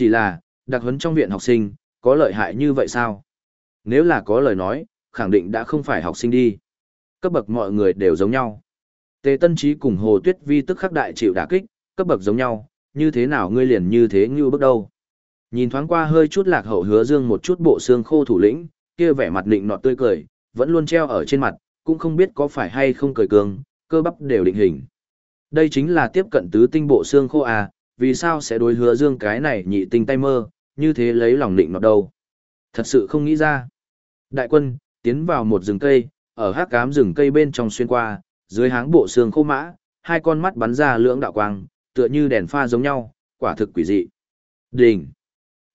Chỉ là, đặc huấn trong viện học sinh, có lợi hại như vậy sao? Nếu là có lời nói, khẳng định đã không phải học sinh đi. Cấp bậc mọi người đều giống nhau. Tề Tân Trí cùng Hồ Tuyết Vi tức khắc đại chịu đả kích, cấp bậc giống nhau, như thế nào ngươi liền như thế như bước đâu. Nhìn thoáng qua hơi chút lạc hậu hứa dương một chút bộ xương khô thủ lĩnh, kia vẻ mặt định nọt tươi cười, vẫn luôn treo ở trên mặt, cũng không biết có phải hay không cười cường, cơ bắp đều định hình. Đây chính là tiếp cận tứ tinh bộ xương khô à, vì sao sẽ đối hứa dương cái này nhị tinh tay mơ, như thế lấy lòng định nọt đâu. Thật sự không nghĩ ra. Đại quân, tiến vào một rừng cây, ở hát cám rừng cây bên trong xuyên qua, dưới háng bộ xương khô mã, hai con mắt bắn ra lưỡng đạo quang, tựa như đèn pha giống nhau, quả thực quỷ dị. Đỉnh!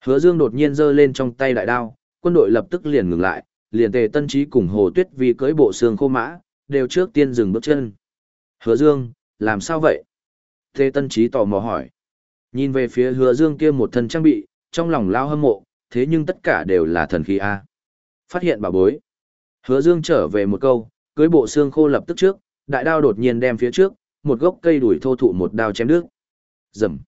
Hứa Dương đột nhiên giơ lên trong tay đại đao, quân đội lập tức liền ngừng lại, liền tề tân trí cùng Hồ Tuyết Vi cưỡi bộ xương khô mã, đều trước tiên dừng bước chân. Hứa Dương, làm sao vậy? Tề tân trí tò mò hỏi. Nhìn về phía hứa Dương kia một thân trang bị, trong lòng lao hâm mộ, thế nhưng tất cả đều là thần khí A. Phát hiện bảo bối. Hứa Dương trở về một câu, cưới bộ xương khô lập tức trước, đại đao đột nhiên đem phía trước, một gốc cây đuổi thô thụ một đao chém đứt. Rầm.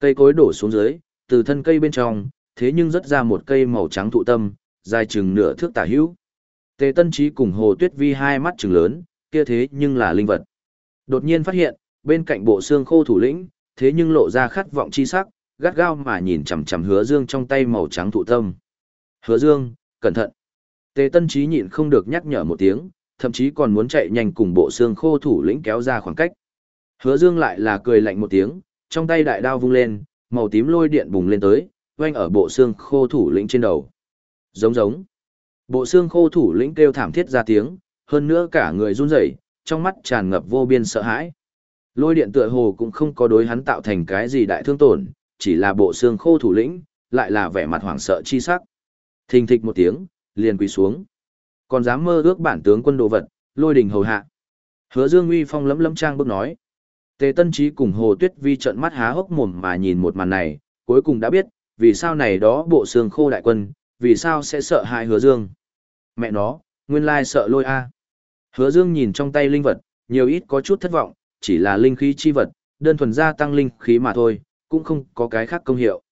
Cây cối đổ xuống dưới, từ thân cây bên trong, thế nhưng rất ra một cây màu trắng thụ tâm, dài chừng nửa thước tả hữu. Tề Tân Chí cùng Hồ Tuyết Vi hai mắt trừng lớn, kia thế nhưng là linh vật. Đột nhiên phát hiện, bên cạnh bộ xương khô thủ lĩnh, thế nhưng lộ ra khát vọng chi sắc, gắt gao mà nhìn chằm chằm Hứa Dương trong tay màu trắng thụ tâm. "Hứa Dương, cẩn thận." Tề Tân Chí nhịn không được nhắc nhở một tiếng, thậm chí còn muốn chạy nhanh cùng bộ xương khô thủ lĩnh kéo ra khoảng cách. Hứa Dương lại là cười lạnh một tiếng, trong tay đại đao vung lên, màu tím lôi điện bùng lên tới, quanh ở bộ xương khô thủ lĩnh trên đầu. Giống giống. Bộ xương khô thủ lĩnh kêu thảm thiết ra tiếng, hơn nữa cả người run rẩy, trong mắt tràn ngập vô biên sợ hãi. Lôi điện tựa hồ cũng không có đối hắn tạo thành cái gì đại thương tổn, chỉ là bộ xương khô thủ lĩnh, lại là vẻ mặt hoảng sợ chi sắc. Thình thịch một tiếng, liền quỳ xuống. Còn dám mơ ước bản tướng quân đồ vật, lôi đình hầu hạ. Hứa Dương uy phong lấm lấm trang bước nói. Tề Tân Chí cùng Hồ Tuyết Vi trợn mắt há hốc mồm mà nhìn một màn này, cuối cùng đã biết, vì sao này đó bộ xương khô đại quân, vì sao sẽ sợ hại Hứa Dương. Mẹ nó, nguyên lai sợ lôi a. Hứa Dương nhìn trong tay linh vật, nhiều ít có chút thất vọng, chỉ là linh khí chi vật, đơn thuần gia tăng linh khí mà thôi, cũng không có cái khác công hiệu.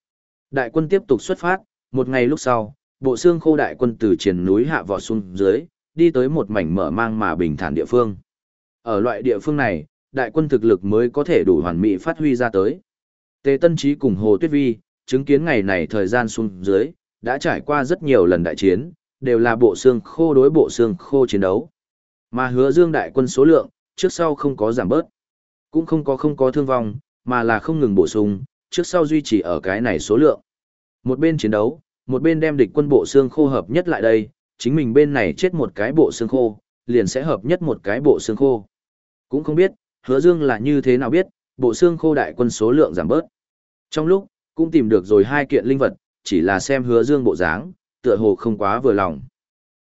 Đại quân tiếp tục xuất phát, một ngày lúc sau, bộ xương khô đại quân từ triển núi hạ vọt xuống dưới, đi tới một mảnh mở mang mà bình thản địa phương. Ở loại địa phương này, đại quân thực lực mới có thể đủ hoàn mỹ phát huy ra tới. Tề Tân Chí cùng Hồ Tuyết Vi, chứng kiến ngày này thời gian xuống dưới, đã trải qua rất nhiều lần đại chiến, đều là bộ xương khô đối bộ xương khô chiến đấu. Mà hứa dương đại quân số lượng, trước sau không có giảm bớt. Cũng không có không có thương vong, mà là không ngừng bổ sung, trước sau duy trì ở cái này số lượng. Một bên chiến đấu, một bên đem địch quân bộ xương khô hợp nhất lại đây, chính mình bên này chết một cái bộ xương khô, liền sẽ hợp nhất một cái bộ xương khô. Cũng không biết, hứa dương là như thế nào biết, bộ xương khô đại quân số lượng giảm bớt. Trong lúc, cũng tìm được rồi hai kiện linh vật, chỉ là xem hứa dương bộ dáng, tựa hồ không quá vừa lòng.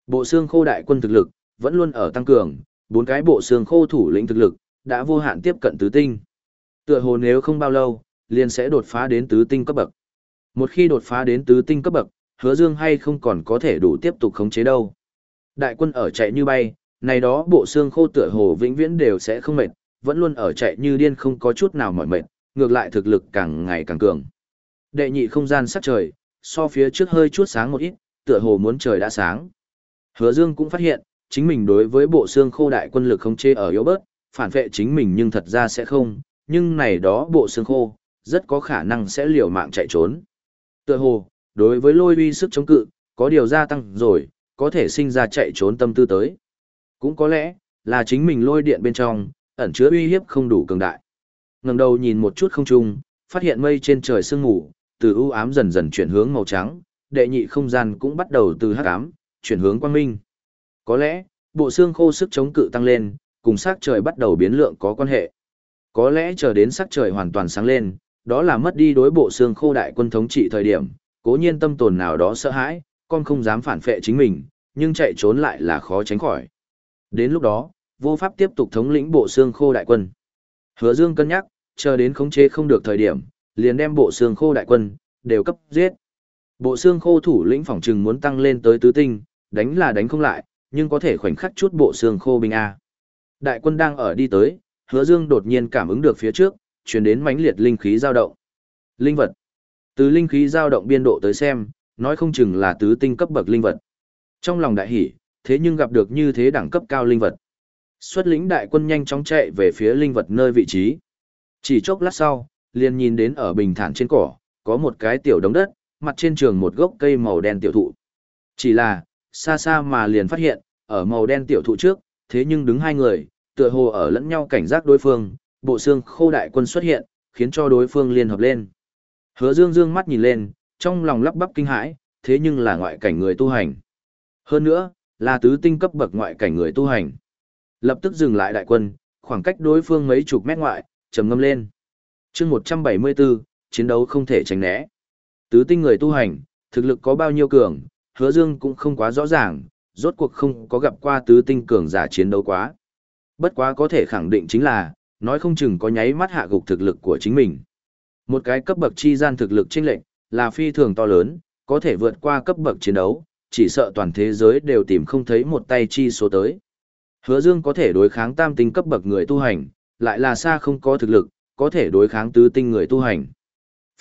Bộ xương khô đại quân thực lực, vẫn luôn ở tăng cường, bốn cái bộ xương khô thủ lĩnh thực lực, đã vô hạn tiếp cận tứ tinh. Tựa hồ nếu không bao lâu, liền sẽ đột phá đến tứ tinh cấp bậc. Một khi đột phá đến tứ tinh cấp bậc, hứa dương hay không còn có thể đủ tiếp tục khống chế đâu. Đại quân ở chạy như bay, này đó bộ xương khô tựa hồ vĩnh viễn đều sẽ không mệt, vẫn luôn ở chạy như điên không có chút nào mỏi mệt, ngược lại thực lực càng ngày càng cường. Đệ nhị không gian sắc trời, so phía trước hơi chút sáng một ít, tựa hồ muốn trời đã sáng. Hứa Dương cũng phát hiện, chính mình đối với bộ xương khô đại quân lực không chê ở yếu bớt, phản vệ chính mình nhưng thật ra sẽ không, nhưng này đó bộ xương khô, rất có khả năng sẽ liều mạng chạy trốn. Tựa hồ, đối với lôi uy sức chống cự, có điều gia tăng rồi, có thể sinh ra chạy trốn tâm tư tới. Cũng có lẽ, là chính mình lôi điện bên trong, ẩn chứa uy hiếp không đủ cường đại. Ngẩng đầu nhìn một chút không trung, phát hiện mây trên trời sương mù, từ u ám dần dần chuyển hướng màu trắng, đệ nhị không gian cũng bắt đầu từ hắc ám chuyển hướng quang minh. Có lẽ, bộ xương khô sức chống cự tăng lên, cùng sắc trời bắt đầu biến lượng có quan hệ. Có lẽ chờ đến sắc trời hoàn toàn sáng lên, đó là mất đi đối bộ xương khô đại quân thống trị thời điểm, cố nhiên tâm tồn nào đó sợ hãi, con không dám phản phệ chính mình, nhưng chạy trốn lại là khó tránh khỏi. Đến lúc đó, vô pháp tiếp tục thống lĩnh bộ xương khô đại quân. Hứa Dương cân nhắc, chờ đến khống chế không được thời điểm, liền đem bộ xương khô đại quân đều cấp giết. Bộ xương khô thủ lĩnh phòng trừng muốn tăng lên tới tứ tinh, đánh là đánh không lại, nhưng có thể khoảnh khắc chút bộ xương khô binh a. Đại quân đang ở đi tới, Hứa Dương đột nhiên cảm ứng được phía trước, truyền đến mãnh liệt linh khí dao động. Linh vật. Từ linh khí dao động biên độ tới xem, nói không chừng là tứ tinh cấp bậc linh vật. Trong lòng đại hỉ, thế nhưng gặp được như thế đẳng cấp cao linh vật. Xuất lĩnh đại quân nhanh chóng chạy về phía linh vật nơi vị trí. Chỉ chốc lát sau, liền nhìn đến ở bình thản trên cỏ, có một cái tiểu đống đất, mặt trên trường một gốc cây màu đen tiểu thụ. Chỉ là, xa xa mà liền phát hiện, ở màu đen tiểu thụ trước, thế nhưng đứng hai người, tựa hồ ở lẫn nhau cảnh giác đối phương, bộ xương khô đại quân xuất hiện, khiến cho đối phương liên hợp lên. Hứa Dương dương mắt nhìn lên, trong lòng lắp bắp kinh hãi, thế nhưng là ngoại cảnh người tu hành. Hơn nữa, là tứ tinh cấp bậc ngoại cảnh người tu hành. Lập tức dừng lại đại quân, khoảng cách đối phương mấy chục mét ngoại, trầm ngâm lên. chương 174, chiến đấu không thể tránh né. Tứ tinh người tu hành, thực lực có bao nhiêu cường, hứa dương cũng không quá rõ ràng, rốt cuộc không có gặp qua tứ tinh cường giả chiến đấu quá. Bất quá có thể khẳng định chính là, nói không chừng có nháy mắt hạ gục thực lực của chính mình. Một cái cấp bậc chi gian thực lực chênh lệnh, là phi thường to lớn, có thể vượt qua cấp bậc chiến đấu, chỉ sợ toàn thế giới đều tìm không thấy một tay chi số tới. Hứa Dương có thể đối kháng tam tinh cấp bậc người tu hành, lại là xa không có thực lực, có thể đối kháng tứ tinh người tu hành.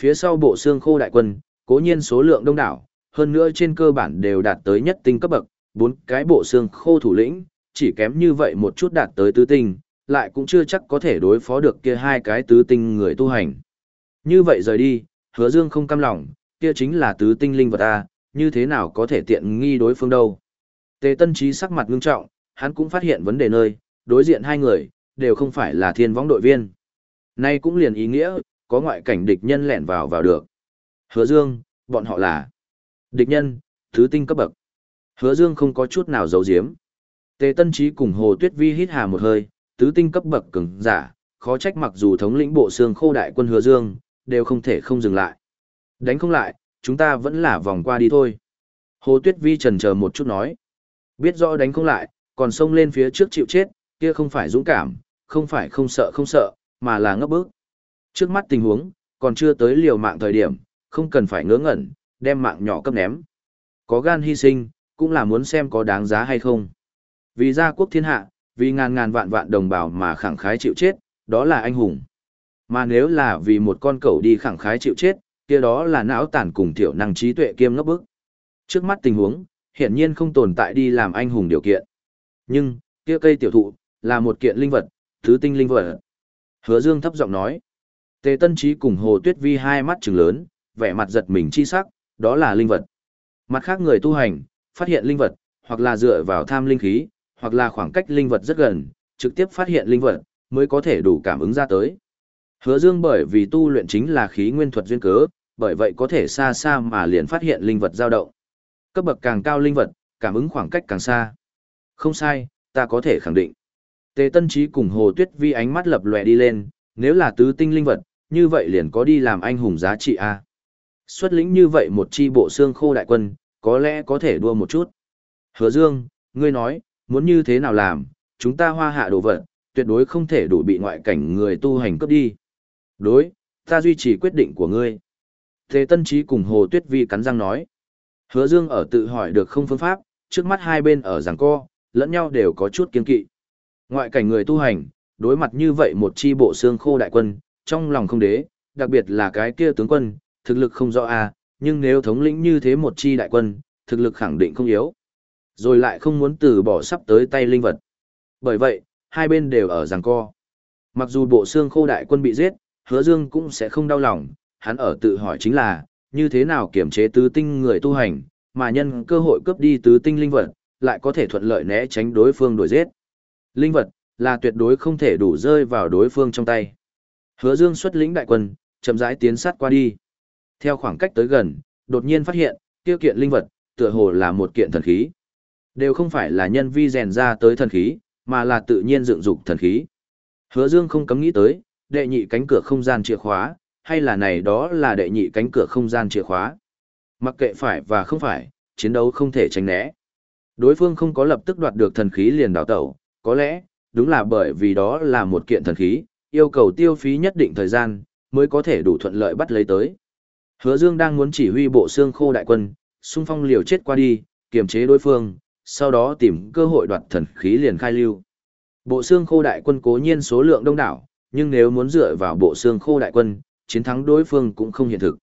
Phía sau bộ xương khô đại quân, cố nhiên số lượng đông đảo, hơn nữa trên cơ bản đều đạt tới nhất tinh cấp bậc, bốn cái bộ xương khô thủ lĩnh, chỉ kém như vậy một chút đạt tới tứ tinh, lại cũng chưa chắc có thể đối phó được kia hai cái tứ tinh người tu hành. Như vậy rời đi, hứa dương không cam lòng, kia chính là tứ tinh linh vật A, như thế nào có thể tiện nghi đối phương đâu. Tề tân trí sắc mặt ngưng trọng, hắn cũng phát hiện vấn đề nơi, đối diện hai người, đều không phải là thiên võng đội viên. Nay cũng liền ý nghĩa, có ngoại cảnh địch nhân lẻn vào vào được. Hứa dương, bọn họ là địch nhân, thứ tinh cấp bậc. Hứa dương không có chút nào giấu giếm. Tề tân Chí cùng hồ tuyết vi hít hà một hơi, tứ tinh cấp bậc cứng, giả, khó trách mặc dù thống lĩnh bộ xương khô đại quân hứa dương, đều không thể không dừng lại. Đánh không lại, chúng ta vẫn là vòng qua đi thôi. Hồ Tuyết Vi trần chờ một chút nói. Biết rõ đánh không lại, còn xông lên phía trước chịu chết, kia không phải dũng cảm, không phải không sợ không sợ, mà là ngấp bước. Trước mắt tình huống, còn chưa tới liều mạng thời điểm, không cần phải ngớ ngẩn, đem mạng nhỏ cấp ném. Có gan hy sinh, cũng là muốn xem có đáng giá hay không. Vì gia quốc thiên hạ, vì ngàn ngàn vạn vạn đồng bào mà khẳng khái chịu chết, đó là anh hùng. Mà nếu là vì một con cẩu đi khẳng khái chịu chết, kia đó là não tàn cùng tiểu năng trí tuệ kiêm ngốc bức. Trước mắt tình huống, hiển nhiên không tồn tại đi làm anh hùng điều kiện. Nhưng, kia cây tiểu thụ, là một kiện linh vật, thứ tinh linh vật. Hứa Dương thấp giọng nói. Tề Tân Trí cùng Hồ Tuyết Vi hai mắt trừng lớn, vẻ mặt giật mình chi sắc, đó là linh vật. Mặt khác người tu hành, phát hiện linh vật, hoặc là dựa vào tham linh khí, hoặc là khoảng cách linh vật rất gần, trực tiếp phát hiện linh vật, mới có thể đủ cảm ứng ra tới. Hứa Dương bởi vì tu luyện chính là khí nguyên thuật duyên cớ, bởi vậy có thể xa xa mà liền phát hiện linh vật dao động. Cấp bậc càng cao linh vật, cảm ứng khoảng cách càng xa. Không sai, ta có thể khẳng định. Tề Tân Chí cùng Hồ Tuyết Vi ánh mắt lập lòe đi lên, nếu là tứ tinh linh vật, như vậy liền có đi làm anh hùng giá trị a. Xuất lĩnh như vậy một chi bộ xương khô đại quân, có lẽ có thể đua một chút. Hứa Dương, ngươi nói, muốn như thế nào làm, chúng ta hoa hạ đồ vật, tuyệt đối không thể đủ bị ngoại cảnh người tu hành cướp đi. Đối, ta duy trì quyết định của ngươi. Thế Tân Trí cùng Hồ Tuyết Vi cắn răng nói. Hứa Dương ở tự hỏi được không phương pháp, trước mắt hai bên ở giảng co, lẫn nhau đều có chút kiên kỵ. Ngoại cảnh người tu hành, đối mặt như vậy một chi bộ xương khô đại quân, trong lòng không đế, đặc biệt là cái kia tướng quân, thực lực không rõ a, nhưng nếu thống lĩnh như thế một chi đại quân, thực lực khẳng định không yếu. Rồi lại không muốn từ bỏ sắp tới tay linh vật. Bởi vậy, hai bên đều ở giằng co. Mặc dù bộ xương khô đại quân bị giết, hứa dương cũng sẽ không đau lòng, hắn ở tự hỏi chính là, như thế nào kiểm chế tứ tinh người tu hành, mà nhân cơ hội cướp đi tứ tinh linh vật, lại có thể thuận lợi né tránh đối phương đuổi giết. Linh vật, là tuyệt đối không thể đủ rơi vào đối phương trong tay. Hứa dương xuất lĩnh đại quân, chậm rãi tiến sát qua đi. Theo khoảng cách tới gần, đột nhiên phát hiện, tiêu kiện linh vật, tựa hồ là một kiện thần khí. Đều không phải là nhân vi rèn ra tới thần khí, mà là tự nhiên dựng dục thần khí. Hứa Dương không cấm nghĩ tới, đệ nhị cánh cửa không gian chìa khóa, hay là này đó là đệ nhị cánh cửa không gian chìa khóa. Mặc kệ phải và không phải, chiến đấu không thể tránh né. Đối phương không có lập tức đoạt được thần khí liền đào tẩu, có lẽ, đúng là bởi vì đó là một kiện thần khí, yêu cầu tiêu phí nhất định thời gian, mới có thể đủ thuận lợi bắt lấy tới. Hứa Dương đang muốn chỉ huy bộ xương khô đại quân, xung phong liều chết qua đi, kiềm chế đối phương, sau đó tìm cơ hội đoạt thần khí liền khai lưu. Bộ xương khô đại quân cố nhiên số lượng đông đảo, nhưng nếu muốn dựa vào bộ xương khô đại quân, chiến thắng đối phương cũng không hiện thực.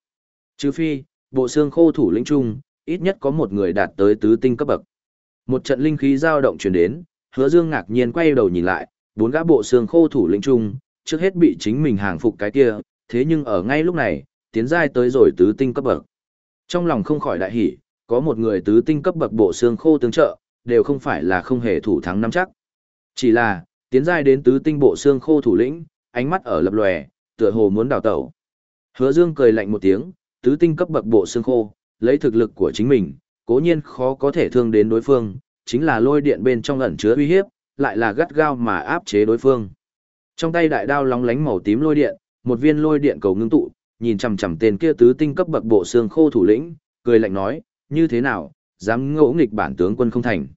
Trừ phi, bộ xương khô thủ lĩnh trung ít nhất có một người đạt tới tứ tinh cấp bậc. Một trận linh khí dao động truyền đến, Hứa Dương ngạc nhiên quay đầu nhìn lại, bốn gã bộ xương khô thủ lĩnh trung trước hết bị chính mình hàng phục cái kia, thế nhưng ở ngay lúc này, tiến giai tới rồi tứ tinh cấp bậc. Trong lòng không khỏi đại hỉ, có một người tứ tinh cấp bậc bộ xương khô tương trợ, đều không phải là không hề thủ thắng nắm chắc. Chỉ là, tiến giai đến tứ tinh bộ xương khô thủ lĩnh, ánh mắt ở lập lòe, tựa hồ muốn đào tẩu. Hứa Dương cười lạnh một tiếng, tứ tinh cấp bậc bộ xương khô, lấy thực lực của chính mình, cố nhiên khó có thể thương đến đối phương, chính là lôi điện bên trong ẩn chứa uy hiếp, lại là gắt gao mà áp chế đối phương. Trong tay đại đao lóng lánh màu tím lôi điện, một viên lôi điện cầu ngưng tụ, nhìn chằm chằm tên kia tứ tinh cấp bậc bộ xương khô thủ lĩnh, cười lạnh nói, như thế nào, dám ngỗ nghịch bản tướng quân không thành.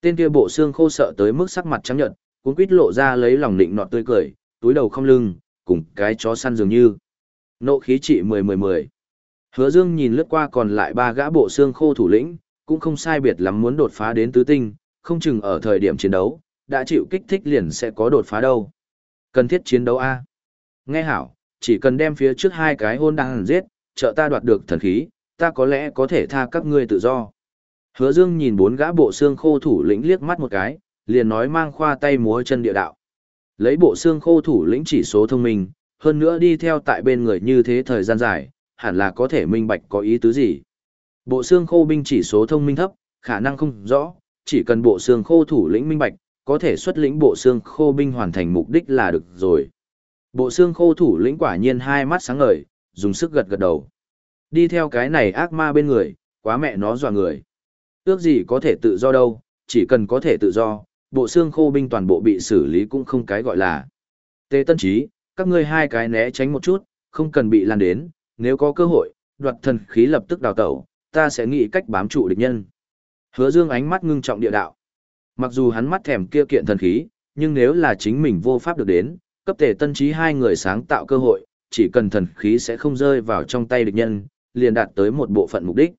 Tên kia bộ xương khô sợ tới mức sắc mặt trắng nhợt, cuốn quýt lộ ra lấy lòng định nọt tươi cười, túi đầu không lưng, cùng cái chó săn dường như. Nộ khí trị 10-10-10. Hứa Dương nhìn lướt qua còn lại ba gã bộ xương khô thủ lĩnh, cũng không sai biệt lắm muốn đột phá đến tứ tinh, không chừng ở thời điểm chiến đấu, đã chịu kích thích liền sẽ có đột phá đâu. Cần thiết chiến đấu A. Nghe hảo, chỉ cần đem phía trước hai cái hôn đang giết, trợ ta đoạt được thần khí, ta có lẽ có thể tha các ngươi tự do. Hứa Dương nhìn bốn gã bộ xương khô thủ lĩnh liếc mắt một cái, liền nói mang khoa tay múa chân địa đạo. Lấy bộ xương khô thủ lĩnh chỉ số thông minh, hơn nữa đi theo tại bên người như thế thời gian dài, hẳn là có thể minh bạch có ý tứ gì. Bộ xương khô binh chỉ số thông minh thấp, khả năng không rõ, chỉ cần bộ xương khô thủ lĩnh minh bạch, có thể xuất lĩnh bộ xương khô binh hoàn thành mục đích là được rồi. Bộ xương khô thủ lĩnh quả nhiên hai mắt sáng ngời, dùng sức gật gật đầu. Đi theo cái này ác ma bên người, quá mẹ nó dọa người. Ước gì có thể tự do đâu, chỉ cần có thể tự do, bộ xương khô binh toàn bộ bị xử lý cũng không cái gọi là. Tê Tân Trí, các ngươi hai cái né tránh một chút, không cần bị lan đến, nếu có cơ hội, đoạt thần khí lập tức đào tẩu, ta sẽ nghĩ cách bám trụ địch nhân. Hứa Dương ánh mắt ngưng trọng địa đạo. Mặc dù hắn mắt thèm kia kiện thần khí, nhưng nếu là chính mình vô pháp được đến, cấp tề tân trí hai người sáng tạo cơ hội, chỉ cần thần khí sẽ không rơi vào trong tay địch nhân, liền đạt tới một bộ phận mục đích.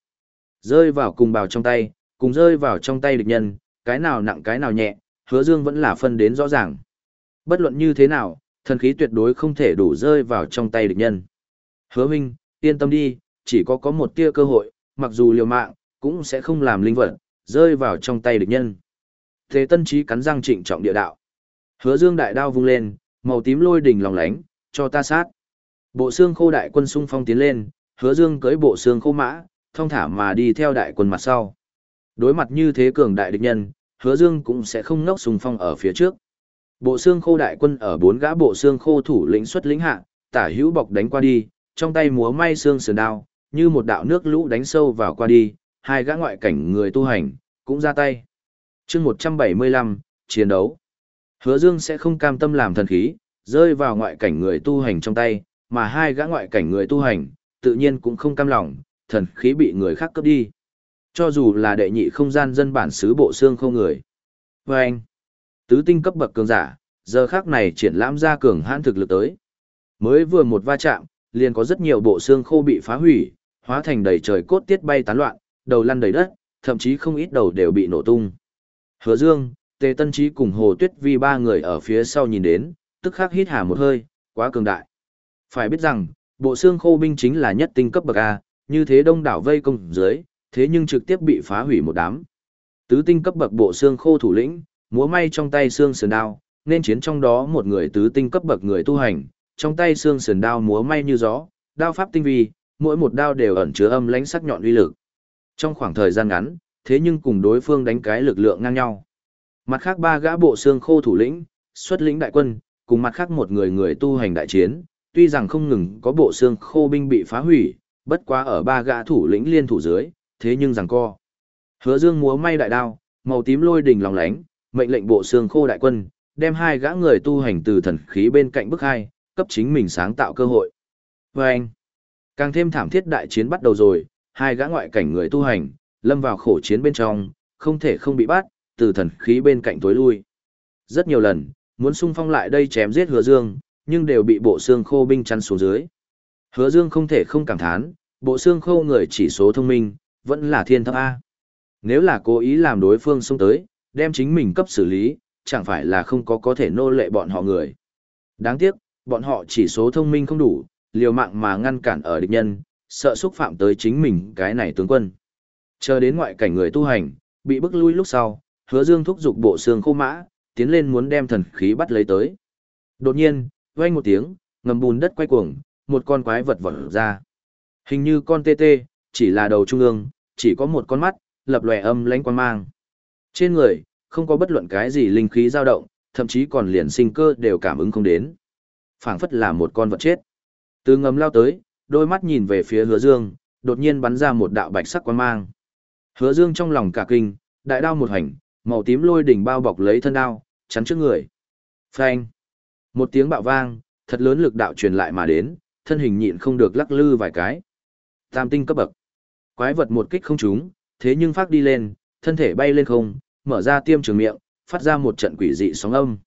Rơi vào cùng bào trong tay, cùng rơi vào trong tay địch nhân, cái nào nặng cái nào nhẹ, hứa dương vẫn là phân đến rõ ràng. Bất luận như thế nào, thần khí tuyệt đối không thể đủ rơi vào trong tay địch nhân. Hứa Minh, yên tâm đi, chỉ có có một tia cơ hội, mặc dù liều mạng, cũng sẽ không làm linh vật, rơi vào trong tay địch nhân. Thế tân trí cắn răng trịnh trọng địa đạo. Hứa dương đại đao vung lên, màu tím lôi đỉnh lòng lánh, cho ta sát. Bộ xương khô đại quân sung phong tiến lên, hứa dương cưới bộ xương khô mã, thông thả mà đi theo đại quân mặt sau. Đối mặt như thế cường đại địch nhân, hứa dương cũng sẽ không ngốc sùng phong ở phía trước. Bộ xương khô đại quân ở bốn gã bộ xương khô thủ lĩnh xuất lĩnh hạ, tả hữu bọc đánh qua đi, trong tay múa may xương sườn đao, như một đạo nước lũ đánh sâu vào qua đi, hai gã ngoại cảnh người tu hành, cũng ra tay. chương 175, chiến đấu. Hứa Dương sẽ không cam tâm làm thần khí, rơi vào ngoại cảnh người tu hành trong tay, mà hai gã ngoại cảnh người tu hành, tự nhiên cũng không cam lòng, thần khí bị người khác cướp đi. Cho dù là đệ nhị không gian dân bản xứ bộ xương không người. Và anh, tứ tinh cấp bậc cường giả, giờ khác này triển lãm ra cường hãn thực lực tới. Mới vừa một va chạm, liền có rất nhiều bộ xương khô bị phá hủy, hóa thành đầy trời cốt tiết bay tán loạn, đầu lăn đầy đất, thậm chí không ít đầu đều bị nổ tung. Hứa Dương, Tề Tân Chí cùng Hồ Tuyết Vi ba người ở phía sau nhìn đến, tức khắc hít hà một hơi, quá cường đại. Phải biết rằng, bộ xương khô binh chính là nhất tinh cấp bậc A, như thế đông đảo vây công dưới, thế nhưng trực tiếp bị phá hủy một đám. Tứ tinh cấp bậc bộ xương khô thủ lĩnh, múa may trong tay xương sườn đao, nên chiến trong đó một người tứ tinh cấp bậc người tu hành, trong tay xương sườn đao múa may như gió, đao pháp tinh vi, mỗi một đao đều ẩn chứa âm lãnh sắc nhọn uy lực. Trong khoảng thời gian ngắn, thế nhưng cùng đối phương đánh cái lực lượng ngang nhau. Mặt khác ba gã bộ xương khô thủ lĩnh, xuất lĩnh đại quân, cùng mặt khác một người người tu hành đại chiến, tuy rằng không ngừng có bộ xương khô binh bị phá hủy, bất quá ở ba gã thủ lĩnh liên thủ dưới, thế nhưng rằng co. Hứa Dương múa may đại đao, màu tím lôi đỉnh lòng lánh, mệnh lệnh bộ xương khô đại quân, đem hai gã người tu hành từ thần khí bên cạnh bức hai, cấp chính mình sáng tạo cơ hội. Và anh, càng thêm thảm thiết đại chiến bắt đầu rồi, hai gã ngoại cảnh người tu hành, lâm vào khổ chiến bên trong, không thể không bị bắt, từ thần khí bên cạnh tối lui. Rất nhiều lần, muốn xung phong lại đây chém giết hứa dương, nhưng đều bị bộ xương khô binh chắn xuống dưới. Hứa dương không thể không cảm thán, bộ xương khô người chỉ số thông minh, vẫn là thiên thấp A. Nếu là cố ý làm đối phương xông tới, đem chính mình cấp xử lý, chẳng phải là không có có thể nô lệ bọn họ người. Đáng tiếc, bọn họ chỉ số thông minh không đủ, liều mạng mà ngăn cản ở địch nhân, sợ xúc phạm tới chính mình cái này tướng quân. Chờ đến ngoại cảnh người tu hành, bị bức lui lúc sau, hứa dương thúc giục bộ xương khô mã, tiến lên muốn đem thần khí bắt lấy tới. Đột nhiên, vang một tiếng, ngầm bùn đất quay cuồng, một con quái vật vọt ra. Hình như con tê tê, chỉ là đầu trung ương, chỉ có một con mắt, lập lòe âm lánh quan mang. Trên người, không có bất luận cái gì linh khí dao động, thậm chí còn liền sinh cơ đều cảm ứng không đến. phảng phất là một con vật chết. Từ ngầm lao tới, đôi mắt nhìn về phía hứa dương, đột nhiên bắn ra một đạo bạch sắc quan mang. Hứa dương trong lòng cả kinh, đại đao một hành, màu tím lôi đỉnh bao bọc lấy thân đao, chắn trước người. Phanh! Một tiếng bạo vang, thật lớn lực đạo truyền lại mà đến, thân hình nhịn không được lắc lư vài cái. Tam tinh cấp bậc. Quái vật một kích không trúng, thế nhưng phát đi lên, thân thể bay lên không, mở ra tiêm trường miệng, phát ra một trận quỷ dị sóng âm.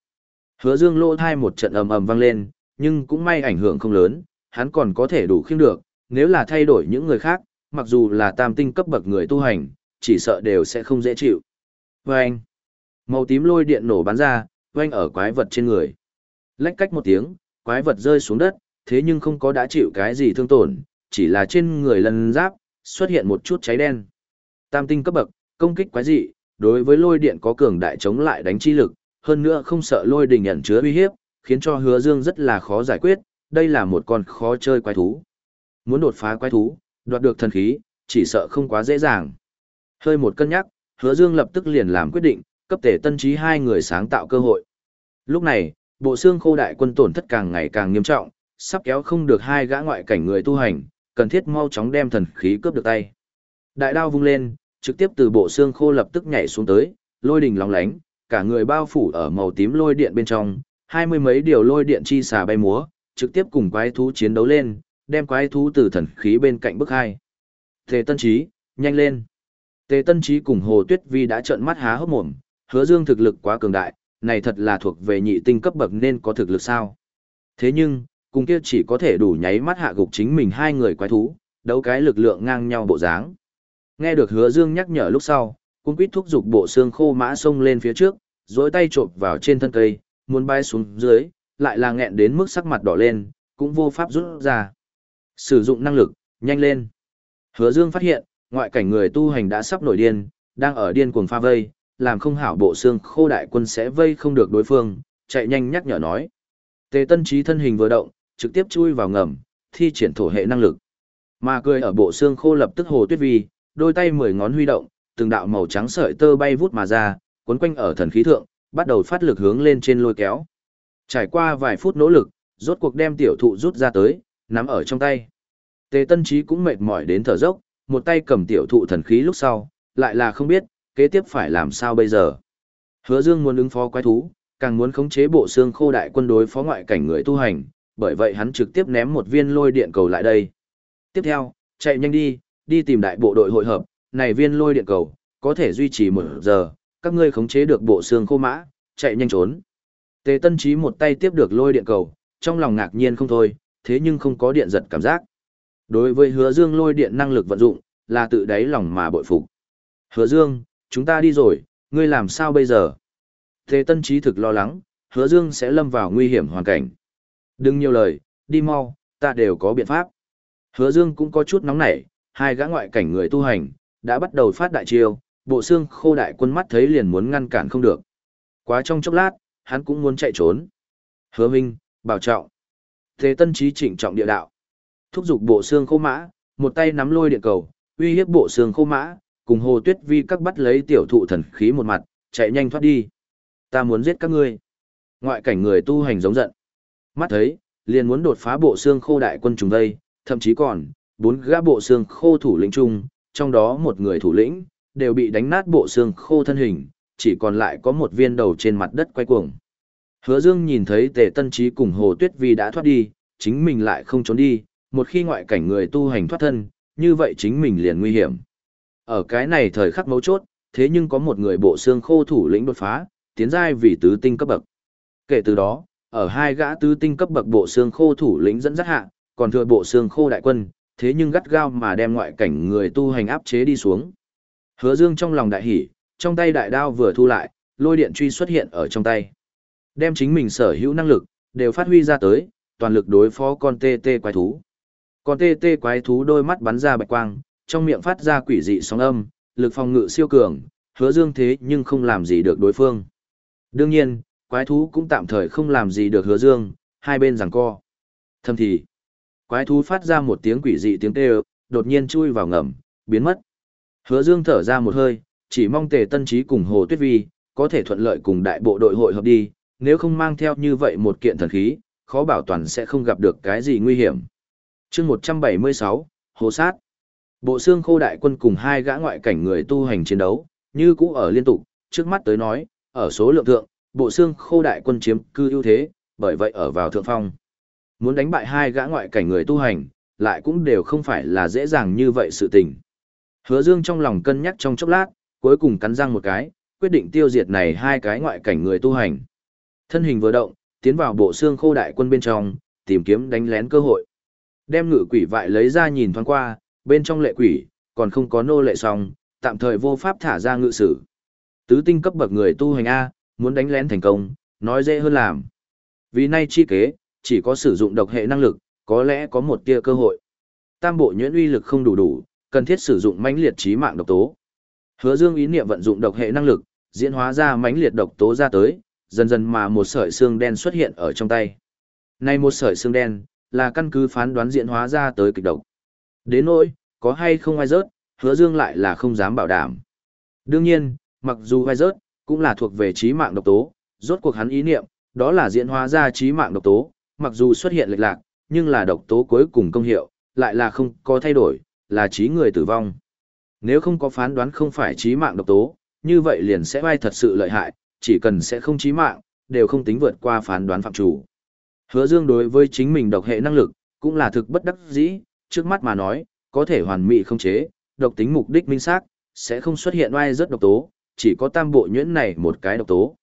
Hứa Dương lỗ thai một trận ầm ầm vang lên, nhưng cũng may ảnh hưởng không lớn, hắn còn có thể đủ khiêng được, nếu là thay đổi những người khác, mặc dù là tam tinh cấp bậc người tu hành, chỉ sợ đều sẽ không dễ chịu. Vâng! Màu tím lôi điện nổ bắn ra, vang ở quái vật trên người. Lách cách một tiếng, quái vật rơi xuống đất, thế nhưng không có đã chịu cái gì thương tổn, chỉ là trên người lần giáp, xuất hiện một chút cháy đen. Tam tinh cấp bậc, công kích quái dị, đối với lôi điện có cường đại chống lại đánh chi lực, hơn nữa không sợ lôi đình nhận chứa uy hiếp, khiến cho hứa dương rất là khó giải quyết, đây là một con khó chơi quái thú. Muốn đột phá quái thú, đoạt được thần khí, chỉ sợ không quá dễ dàng. Hơi một cân nhắc, hứa dương lập tức liền làm quyết định, cấp tể tân trí hai người sáng tạo cơ hội. Lúc này, bộ xương khô đại quân tổn thất càng ngày càng nghiêm trọng, sắp kéo không được hai gã ngoại cảnh người tu hành, cần thiết mau chóng đem thần khí cướp được tay. Đại đao vung lên, trực tiếp từ bộ xương khô lập tức nhảy xuống tới, lôi đình lóng lánh, cả người bao phủ ở màu tím lôi điện bên trong, hai mươi mấy điều lôi điện chi xà bay múa, trực tiếp cùng quái thú chiến đấu lên, đem quái thú từ thần khí bên cạnh bức hai. Tề Tân Chí, nhanh lên. Tề Tân Chí cùng Hồ Tuyết Vi đã trợn mắt há hốc mồm, hứa dương thực lực quá cường đại, này thật là thuộc về nhị tinh cấp bậc nên có thực lực sao. Thế nhưng, cùng kia chỉ có thể đủ nháy mắt hạ gục chính mình hai người quái thú, đấu cái lực lượng ngang nhau bộ dáng. Nghe được hứa dương nhắc nhở lúc sau, cung quýt thúc giục bộ xương khô mã sông lên phía trước, dối tay trộm vào trên thân cây, muốn bay xuống dưới, lại là nghẹn đến mức sắc mặt đỏ lên, cũng vô pháp rút ra. Sử dụng năng lực, nhanh lên. Hứa dương phát hiện, ngoại cảnh người tu hành đã sắp nổi điên, đang ở điên cuồng pha vây, làm không hảo bộ xương khô đại quân sẽ vây không được đối phương, chạy nhanh nhắc nhở nói. Tề tân trí thân hình vừa động, trực tiếp chui vào ngầm, thi triển thổ hệ năng lực. Mà cười ở bộ xương khô lập tức hồ tuyết vi, đôi tay mười ngón huy động, từng đạo màu trắng sợi tơ bay vút mà ra, cuốn quanh ở thần khí thượng, bắt đầu phát lực hướng lên trên lôi kéo. Trải qua vài phút nỗ lực, rốt cuộc đem tiểu thụ rút ra tới, nắm ở trong tay. Tề Tân Chí cũng mệt mỏi đến thở dốc, một tay cầm tiểu thụ thần khí lúc sau, lại là không biết, kế tiếp phải làm sao bây giờ. Hứa Dương muốn ứng phó quái thú, càng muốn khống chế bộ xương khô đại quân đối phó ngoại cảnh người tu hành, bởi vậy hắn trực tiếp ném một viên lôi điện cầu lại đây. Tiếp theo, chạy nhanh đi, đi tìm đại bộ đội hội hợp, này viên lôi điện cầu, có thể duy trì một giờ, các ngươi khống chế được bộ xương khô mã, chạy nhanh trốn. Tề Tân Chí một tay tiếp được lôi điện cầu, trong lòng ngạc nhiên không thôi, thế nhưng không có điện giật cảm giác. Đối với hứa dương lôi điện năng lực vận dụng, là tự đáy lòng mà bội phục. Hứa dương, chúng ta đi rồi, ngươi làm sao bây giờ? thế Tân trí thực lo lắng, hứa dương sẽ lâm vào nguy hiểm hoàn cảnh. Đừng nhiều lời, đi mau, ta đều có biện pháp. Hứa dương cũng có chút nóng nảy, hai gã ngoại cảnh người tu hành, đã bắt đầu phát đại chiêu, bộ xương khô đại quân mắt thấy liền muốn ngăn cản không được. Quá trong chốc lát, hắn cũng muốn chạy trốn. Hứa Minh, bảo trọng. Thế tân trí chỉnh trọng địa đạo. Thúc giục bộ xương khô mã, một tay nắm lôi điện cầu, uy hiếp bộ xương khô mã, cùng hồ tuyết vi các bắt lấy tiểu thụ thần khí một mặt, chạy nhanh thoát đi. Ta muốn giết các ngươi. Ngoại cảnh người tu hành giống giận. Mắt thấy, liền muốn đột phá bộ xương khô đại quân trùng đây, thậm chí còn, bốn gã bộ xương khô thủ lĩnh chung, trong đó một người thủ lĩnh, đều bị đánh nát bộ xương khô thân hình, chỉ còn lại có một viên đầu trên mặt đất quay cuồng. Hứa Dương nhìn thấy Tề Tân Chí cùng Hồ Tuyết Vi đã thoát đi, chính mình lại không trốn đi, một khi ngoại cảnh người tu hành thoát thân, như vậy chính mình liền nguy hiểm. Ở cái này thời khắc mấu chốt, thế nhưng có một người bộ xương khô thủ lĩnh đột phá, tiến giai vì tứ tinh cấp bậc. Kể từ đó, ở hai gã tứ tinh cấp bậc bộ xương khô thủ lĩnh dẫn dắt hạ, còn thừa bộ xương khô đại quân, thế nhưng gắt gao mà đem ngoại cảnh người tu hành áp chế đi xuống. Hứa Dương trong lòng đại hỉ, trong tay đại đao vừa thu lại, lôi điện truy xuất hiện ở trong tay. Đem chính mình sở hữu năng lực, đều phát huy ra tới, toàn lực đối phó con tê tê quái thú. con tê tê quái thú đôi mắt bắn ra bạch quang, trong miệng phát ra quỷ dị sóng âm, lực phòng ngự siêu cường, hứa dương thế nhưng không làm gì được đối phương. Đương nhiên, quái thú cũng tạm thời không làm gì được hứa dương, hai bên giằng co. Thâm thì, quái thú phát ra một tiếng quỷ dị tiếng kêu, đột nhiên chui vào ngầm, biến mất. Hứa dương thở ra một hơi, chỉ mong tề tân trí cùng Hồ Tuyết Vi, có thể thuận lợi cùng đại bộ đội hội hợp đi, nếu không mang theo như vậy một kiện thần khí, khó bảo toàn sẽ không gặp được cái gì nguy hiểm. chương 176, Hồ Sát Bộ xương khô đại quân cùng hai gã ngoại cảnh người tu hành chiến đấu, như cũ ở liên tục, trước mắt tới nói, ở số lượng thượng, bộ xương khô đại quân chiếm cư ưu thế, bởi vậy ở vào thượng phong. Muốn đánh bại hai gã ngoại cảnh người tu hành, lại cũng đều không phải là dễ dàng như vậy sự tình. Hứa Dương trong lòng cân nhắc trong chốc lát, cuối cùng cắn răng một cái, quyết định tiêu diệt này hai cái ngoại cảnh người tu hành. Thân hình vừa động, tiến vào bộ xương khô đại quân bên trong, tìm kiếm đánh lén cơ hội. Đem ngự quỷ vại lấy ra nhìn thoáng qua, bên trong lệ quỷ, còn không có nô lệ xong, tạm thời vô pháp thả ra ngự sử. Tứ tinh cấp bậc người tu hành A, muốn đánh lén thành công, nói dễ hơn làm. Vì nay chi kế, chỉ có sử dụng độc hệ năng lực, có lẽ có một tia cơ hội. Tam bộ nhuyễn uy lực không đủ đủ, cần thiết sử dụng mãnh liệt trí mạng độc tố. Hứa Dương ý niệm vận dụng độc hệ năng lực, diễn hóa ra mãnh liệt độc tố ra tới, dần dần mà một sợi xương đen xuất hiện ở trong tay. Này một sợi xương đen, là căn cứ phán đoán diễn hóa ra tới kịch độc. Đến nỗi, có hay không ai rớt, hứa dương lại là không dám bảo đảm. Đương nhiên, mặc dù ai rớt, cũng là thuộc về trí mạng độc tố, rốt cuộc hắn ý niệm, đó là diễn hóa ra trí mạng độc tố, mặc dù xuất hiện lệch lạc, nhưng là độc tố cuối cùng công hiệu, lại là không có thay đổi, là trí người tử vong. Nếu không có phán đoán không phải trí mạng độc tố, như vậy liền sẽ vai thật sự lợi hại, chỉ cần sẽ không trí mạng, đều không tính vượt qua phán đoán phạm chủ. Hứa Dương đối với chính mình độc hệ năng lực, cũng là thực bất đắc dĩ, trước mắt mà nói, có thể hoàn mỹ không chế, độc tính mục đích minh xác, sẽ không xuất hiện oai rất độc tố, chỉ có tam bộ nhuyễn này một cái độc tố.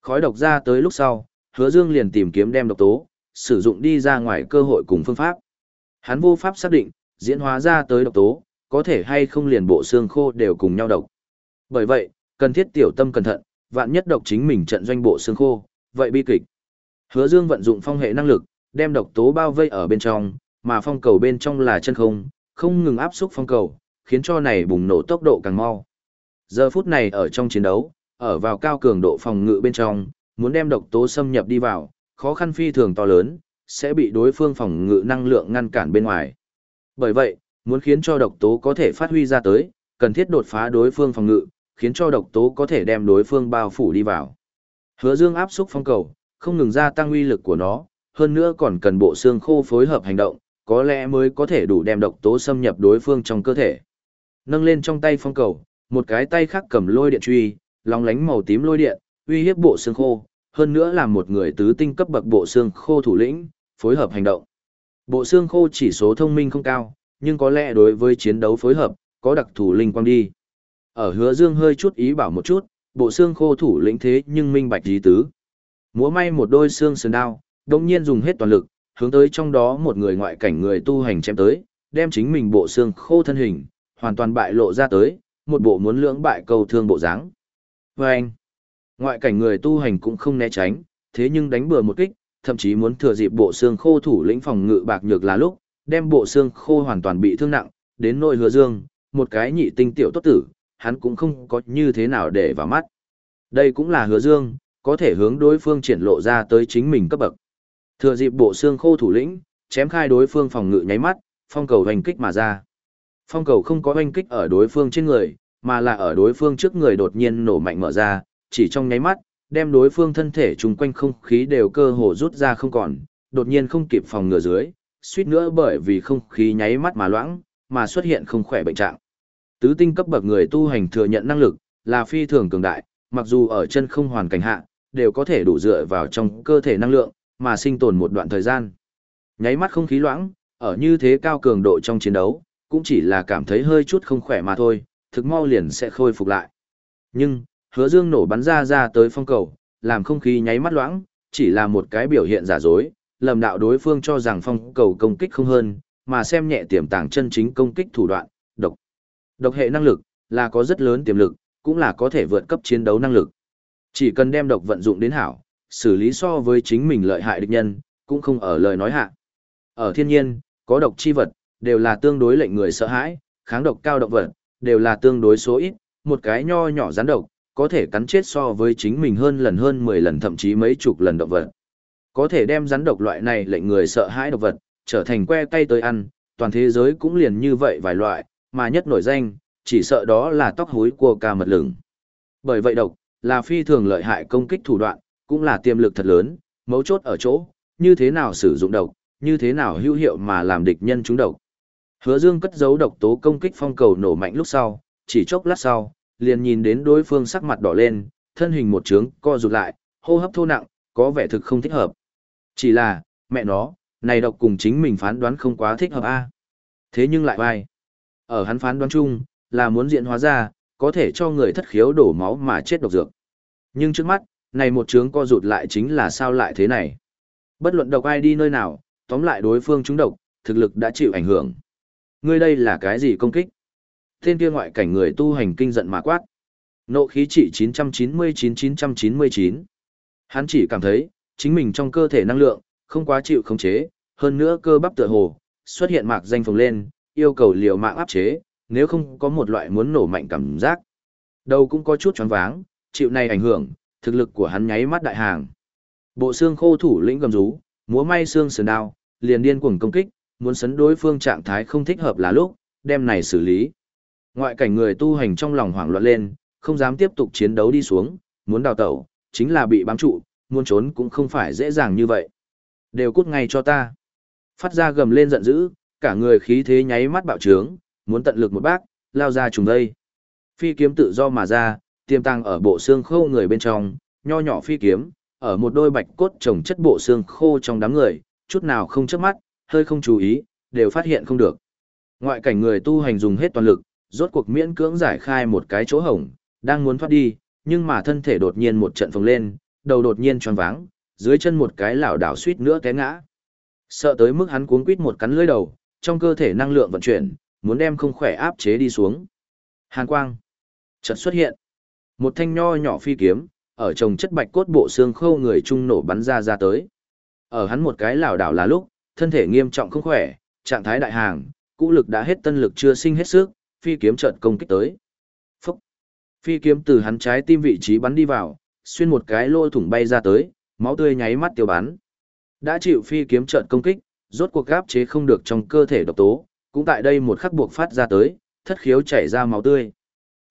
Khói độc ra tới lúc sau, Hứa Dương liền tìm kiếm đem độc tố, sử dụng đi ra ngoài cơ hội cùng phương pháp. Hắn vô pháp xác định, diễn hóa ra tới độc tố, có thể hay không liền bộ xương khô đều cùng nhau độc. Bởi vậy, cần thiết tiểu tâm cẩn thận, vạn nhất độc chính mình trận doanh bộ xương khô, vậy bi kịch. Hứa Dương vận dụng phong hệ năng lực, đem độc tố bao vây ở bên trong, mà phong cầu bên trong là chân không, không ngừng áp xúc phong cầu, khiến cho này bùng nổ tốc độ càng mau. Giờ phút này ở trong chiến đấu, ở vào cao cường độ phòng ngự bên trong, muốn đem độc tố xâm nhập đi vào, khó khăn phi thường to lớn, sẽ bị đối phương phòng ngự năng lượng ngăn cản bên ngoài. Bởi vậy, muốn khiến cho độc tố có thể phát huy ra tới, cần thiết đột phá đối phương phòng ngự, khiến cho độc tố có thể đem đối phương bao phủ đi vào. Hứa Dương áp xúc phong cầu, không ngừng gia tăng uy lực của nó, hơn nữa còn cần bộ xương khô phối hợp hành động, có lẽ mới có thể đủ đem độc tố xâm nhập đối phương trong cơ thể. Nâng lên trong tay phong cầu, một cái tay khác cầm lôi điện truy, lóng lánh màu tím lôi điện, uy hiếp bộ xương khô, hơn nữa là một người tứ tinh cấp bậc bộ xương khô thủ lĩnh, phối hợp hành động. Bộ xương khô chỉ số thông minh không cao, nhưng có lẽ đối với chiến đấu phối hợp, có đặc thù linh quang đi. Ở hứa dương hơi chút ý bảo một chút, bộ xương khô thủ lĩnh thế nhưng minh bạch ý tứ. Múa may một đôi xương sườn đao, đồng nhiên dùng hết toàn lực, hướng tới trong đó một người ngoại cảnh người tu hành chém tới, đem chính mình bộ xương khô thân hình, hoàn toàn bại lộ ra tới, một bộ muốn lưỡng bại cầu thương bộ dáng. Và anh, ngoại cảnh người tu hành cũng không né tránh, thế nhưng đánh bừa một kích, thậm chí muốn thừa dịp bộ xương khô thủ lĩnh phòng ngự bạc nhược là lúc, đem bộ xương khô hoàn toàn bị thương nặng, đến nội hứa dương, một cái nhị tinh tiểu tốt tử, hắn cũng không có như thế nào để vào mắt. Đây cũng là hứa dương, có thể hướng đối phương triển lộ ra tới chính mình cấp bậc. Thừa dịp bộ xương khô thủ lĩnh, chém khai đối phương phòng ngự nháy mắt, phong cầu hoành kích mà ra. Phong cầu không có hoành kích ở đối phương trên người, mà là ở đối phương trước người đột nhiên nổ mạnh mở ra, chỉ trong nháy mắt, đem đối phương thân thể chung quanh không khí đều cơ hồ rút ra không còn, đột nhiên không kịp phòng ngừa dưới, suýt nữa bởi vì không khí nháy mắt mà loãng, mà xuất hiện không khỏe bệnh trạng. Tứ tinh cấp bậc người tu hành thừa nhận năng lực, là phi thường cường đại, mặc dù ở chân không hoàn cảnh hạ, đều có thể đủ dựa vào trong cơ thể năng lượng, mà sinh tồn một đoạn thời gian. Nháy mắt không khí loãng, ở như thế cao cường độ trong chiến đấu, cũng chỉ là cảm thấy hơi chút không khỏe mà thôi, thực mau liền sẽ khôi phục lại. Nhưng, hứa dương nổ bắn ra ra tới phong cầu, làm không khí nháy mắt loãng, chỉ là một cái biểu hiện giả dối, lầm đạo đối phương cho rằng phong cầu công kích không hơn, mà xem nhẹ tiềm tàng chân chính công kích thủ đoạn, độc. Độc hệ năng lực là có rất lớn tiềm lực, cũng là có thể vượt cấp chiến đấu năng lực. Chỉ cần đem độc vận dụng đến hảo, xử lý so với chính mình lợi hại địch nhân, cũng không ở lời nói hạ. Ở thiên nhiên, có độc chi vật, đều là tương đối lệnh người sợ hãi, kháng độc cao động vật, đều là tương đối số ít, một cái nho nhỏ rắn độc, có thể cắn chết so với chính mình hơn lần hơn 10 lần thậm chí mấy chục lần động vật. Có thể đem rắn độc loại này lệnh người sợ hãi độc vật, trở thành que tay tới ăn, toàn thế giới cũng liền như vậy vài loại, mà nhất nổi danh, chỉ sợ đó là tóc hối của ca mật lửng. Bởi vậy độc, là phi thường lợi hại công kích thủ đoạn, cũng là tiềm lực thật lớn, mấu chốt ở chỗ, như thế nào sử dụng độc, như thế nào hữu hiệu mà làm địch nhân trúng độc. Hứa Dương cất giấu độc tố công kích phong cầu nổ mạnh lúc sau, chỉ chốc lát sau, liền nhìn đến đối phương sắc mặt đỏ lên, thân hình một trướng, co rụt lại, hô hấp thô nặng, có vẻ thực không thích hợp. Chỉ là, mẹ nó, này độc cùng chính mình phán đoán không quá thích hợp a. Thế nhưng lại vai. Ở hắn phán đoán chung, là muốn diễn hóa ra, có thể cho người thất khiếu đổ máu mà chết độc dược. Nhưng trước mắt, này một chướng co rụt lại chính là sao lại thế này. Bất luận độc ai đi nơi nào, tóm lại đối phương trúng độc, thực lực đã chịu ảnh hưởng. Ngươi đây là cái gì công kích? Tên kia ngoại cảnh người tu hành kinh giận mà quát. Nộ khí trị 999-999. Hắn chỉ cảm thấy, chính mình trong cơ thể năng lượng, không quá chịu khống chế, hơn nữa cơ bắp tựa hồ, xuất hiện mạc danh phồng lên, yêu cầu liều mạng áp chế, nếu không có một loại muốn nổ mạnh cảm giác. Đầu cũng có chút choáng váng, chịu này ảnh hưởng, thực lực của hắn nháy mắt đại hàng. Bộ xương khô thủ lĩnh gầm rú, múa may xương sườn đao, liền điên cuồng công kích, muốn sấn đối phương trạng thái không thích hợp là lúc, đem này xử lý. Ngoại cảnh người tu hành trong lòng hoảng loạn lên, không dám tiếp tục chiến đấu đi xuống, muốn đào tẩu, chính là bị bám trụ, muốn trốn cũng không phải dễ dàng như vậy. Đều cút ngay cho ta. Phát ra gầm lên giận dữ, cả người khí thế nháy mắt bạo trướng, muốn tận lực một bác, lao ra trùng đây. Phi kiếm tự do mà ra, tiềm tàng ở bộ xương khô người bên trong, nho nhỏ phi kiếm, ở một đôi bạch cốt trồng chất bộ xương khô trong đám người, chút nào không chớp mắt, hơi không chú ý, đều phát hiện không được. Ngoại cảnh người tu hành dùng hết toàn lực, rốt cuộc miễn cưỡng giải khai một cái chỗ hổng, đang muốn thoát đi, nhưng mà thân thể đột nhiên một trận phồng lên, đầu đột nhiên tròn váng, dưới chân một cái lảo đảo suýt nữa té ngã. Sợ tới mức hắn cuống quít một cắn lưỡi đầu, trong cơ thể năng lượng vận chuyển, muốn đem không khỏe áp chế đi xuống. Hàn quang chợt xuất hiện. Một thanh nho nhỏ phi kiếm, ở trồng chất bạch cốt bộ xương khô người trung nổ bắn ra ra tới. Ở hắn một cái lảo đảo là lúc, thân thể nghiêm trọng không khỏe, trạng thái đại hàng, cũ lực đã hết tân lực chưa sinh hết sức, phi kiếm chợt công kích tới. Phúc! Phi kiếm từ hắn trái tim vị trí bắn đi vào, xuyên một cái lỗ thủng bay ra tới, máu tươi nháy mắt tiêu bắn. Đã chịu phi kiếm chợt công kích, rốt cuộc gáp chế không được trong cơ thể độc tố, cũng tại đây một khắc buộc phát ra tới, thất khiếu chảy ra máu tươi.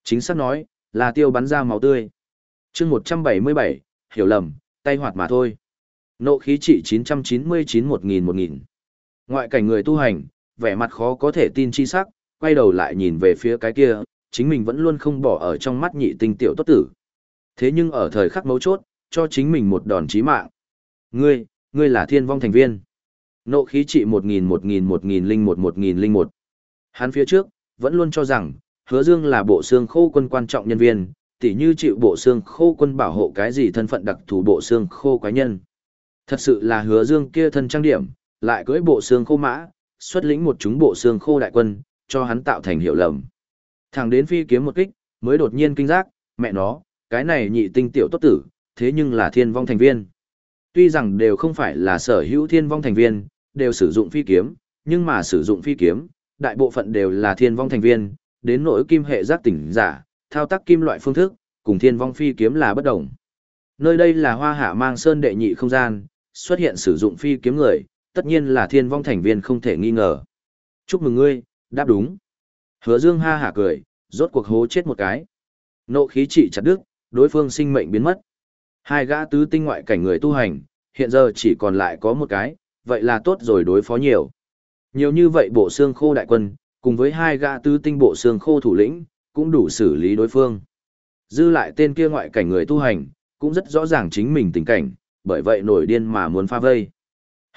Chính xác nói, là tiêu bắn ra máu tươi. chương 177, hiểu lầm, tay hoạt mà thôi. Nộ khí trị 999-1000-1000. Ngoại cảnh người tu hành, vẻ mặt khó có thể tin chi sắc, quay đầu lại nhìn về phía cái kia, chính mình vẫn luôn không bỏ ở trong mắt nhị tinh tiểu tốt tử. Thế nhưng ở thời khắc mấu chốt, cho chính mình một đòn chí mạng. Ngươi, ngươi là thiên vong thành viên. Nộ khí trị 1000 1000 1001 1001. Hắn phía trước, vẫn luôn cho rằng, hứa dương là bộ xương khô quân quan trọng nhân viên, tỉ như chịu bộ xương khô quân bảo hộ cái gì thân phận đặc thù bộ xương khô quái nhân. Thật sự là hứa dương kia thân trang điểm, lại cưỡi bộ xương khô mã, xuất lĩnh một chúng bộ xương khô đại quân, cho hắn tạo thành hiệu lầm. Thẳng đến phi kiếm một kích, mới đột nhiên kinh giác, mẹ nó, cái này nhị tinh tiểu tốt tử, thế nhưng là thiên vong thành viên. Tuy rằng đều không phải là sở hữu thiên vong thành viên, đều sử dụng phi kiếm, nhưng mà sử dụng phi kiếm, đại bộ phận đều là thiên vong thành viên, đến nỗi kim hệ giác tỉnh giả, thao tác kim loại phương thức, cùng thiên vong phi kiếm là bất đồng. Nơi đây là hoa hạ mang sơn đệ nhị không gian, xuất hiện sử dụng phi kiếm người, tất nhiên là thiên vong thành viên không thể nghi ngờ. Chúc mừng ngươi, đáp đúng. Hứa dương ha hả cười, rốt cuộc hố chết một cái. Nộ khí trị chặt đứt, đối phương sinh mệnh biến mất. Hai gã tứ tinh ngoại cảnh người tu hành, hiện giờ chỉ còn lại có một cái, vậy là tốt rồi đối phó nhiều. Nhiều như vậy bộ xương khô đại quân, cùng với hai gã tứ tinh bộ xương khô thủ lĩnh, cũng đủ xử lý đối phương. Dư lại tên kia ngoại cảnh người tu hành, cũng rất rõ ràng chính mình tình cảnh, bởi vậy nổi điên mà muốn pha vây.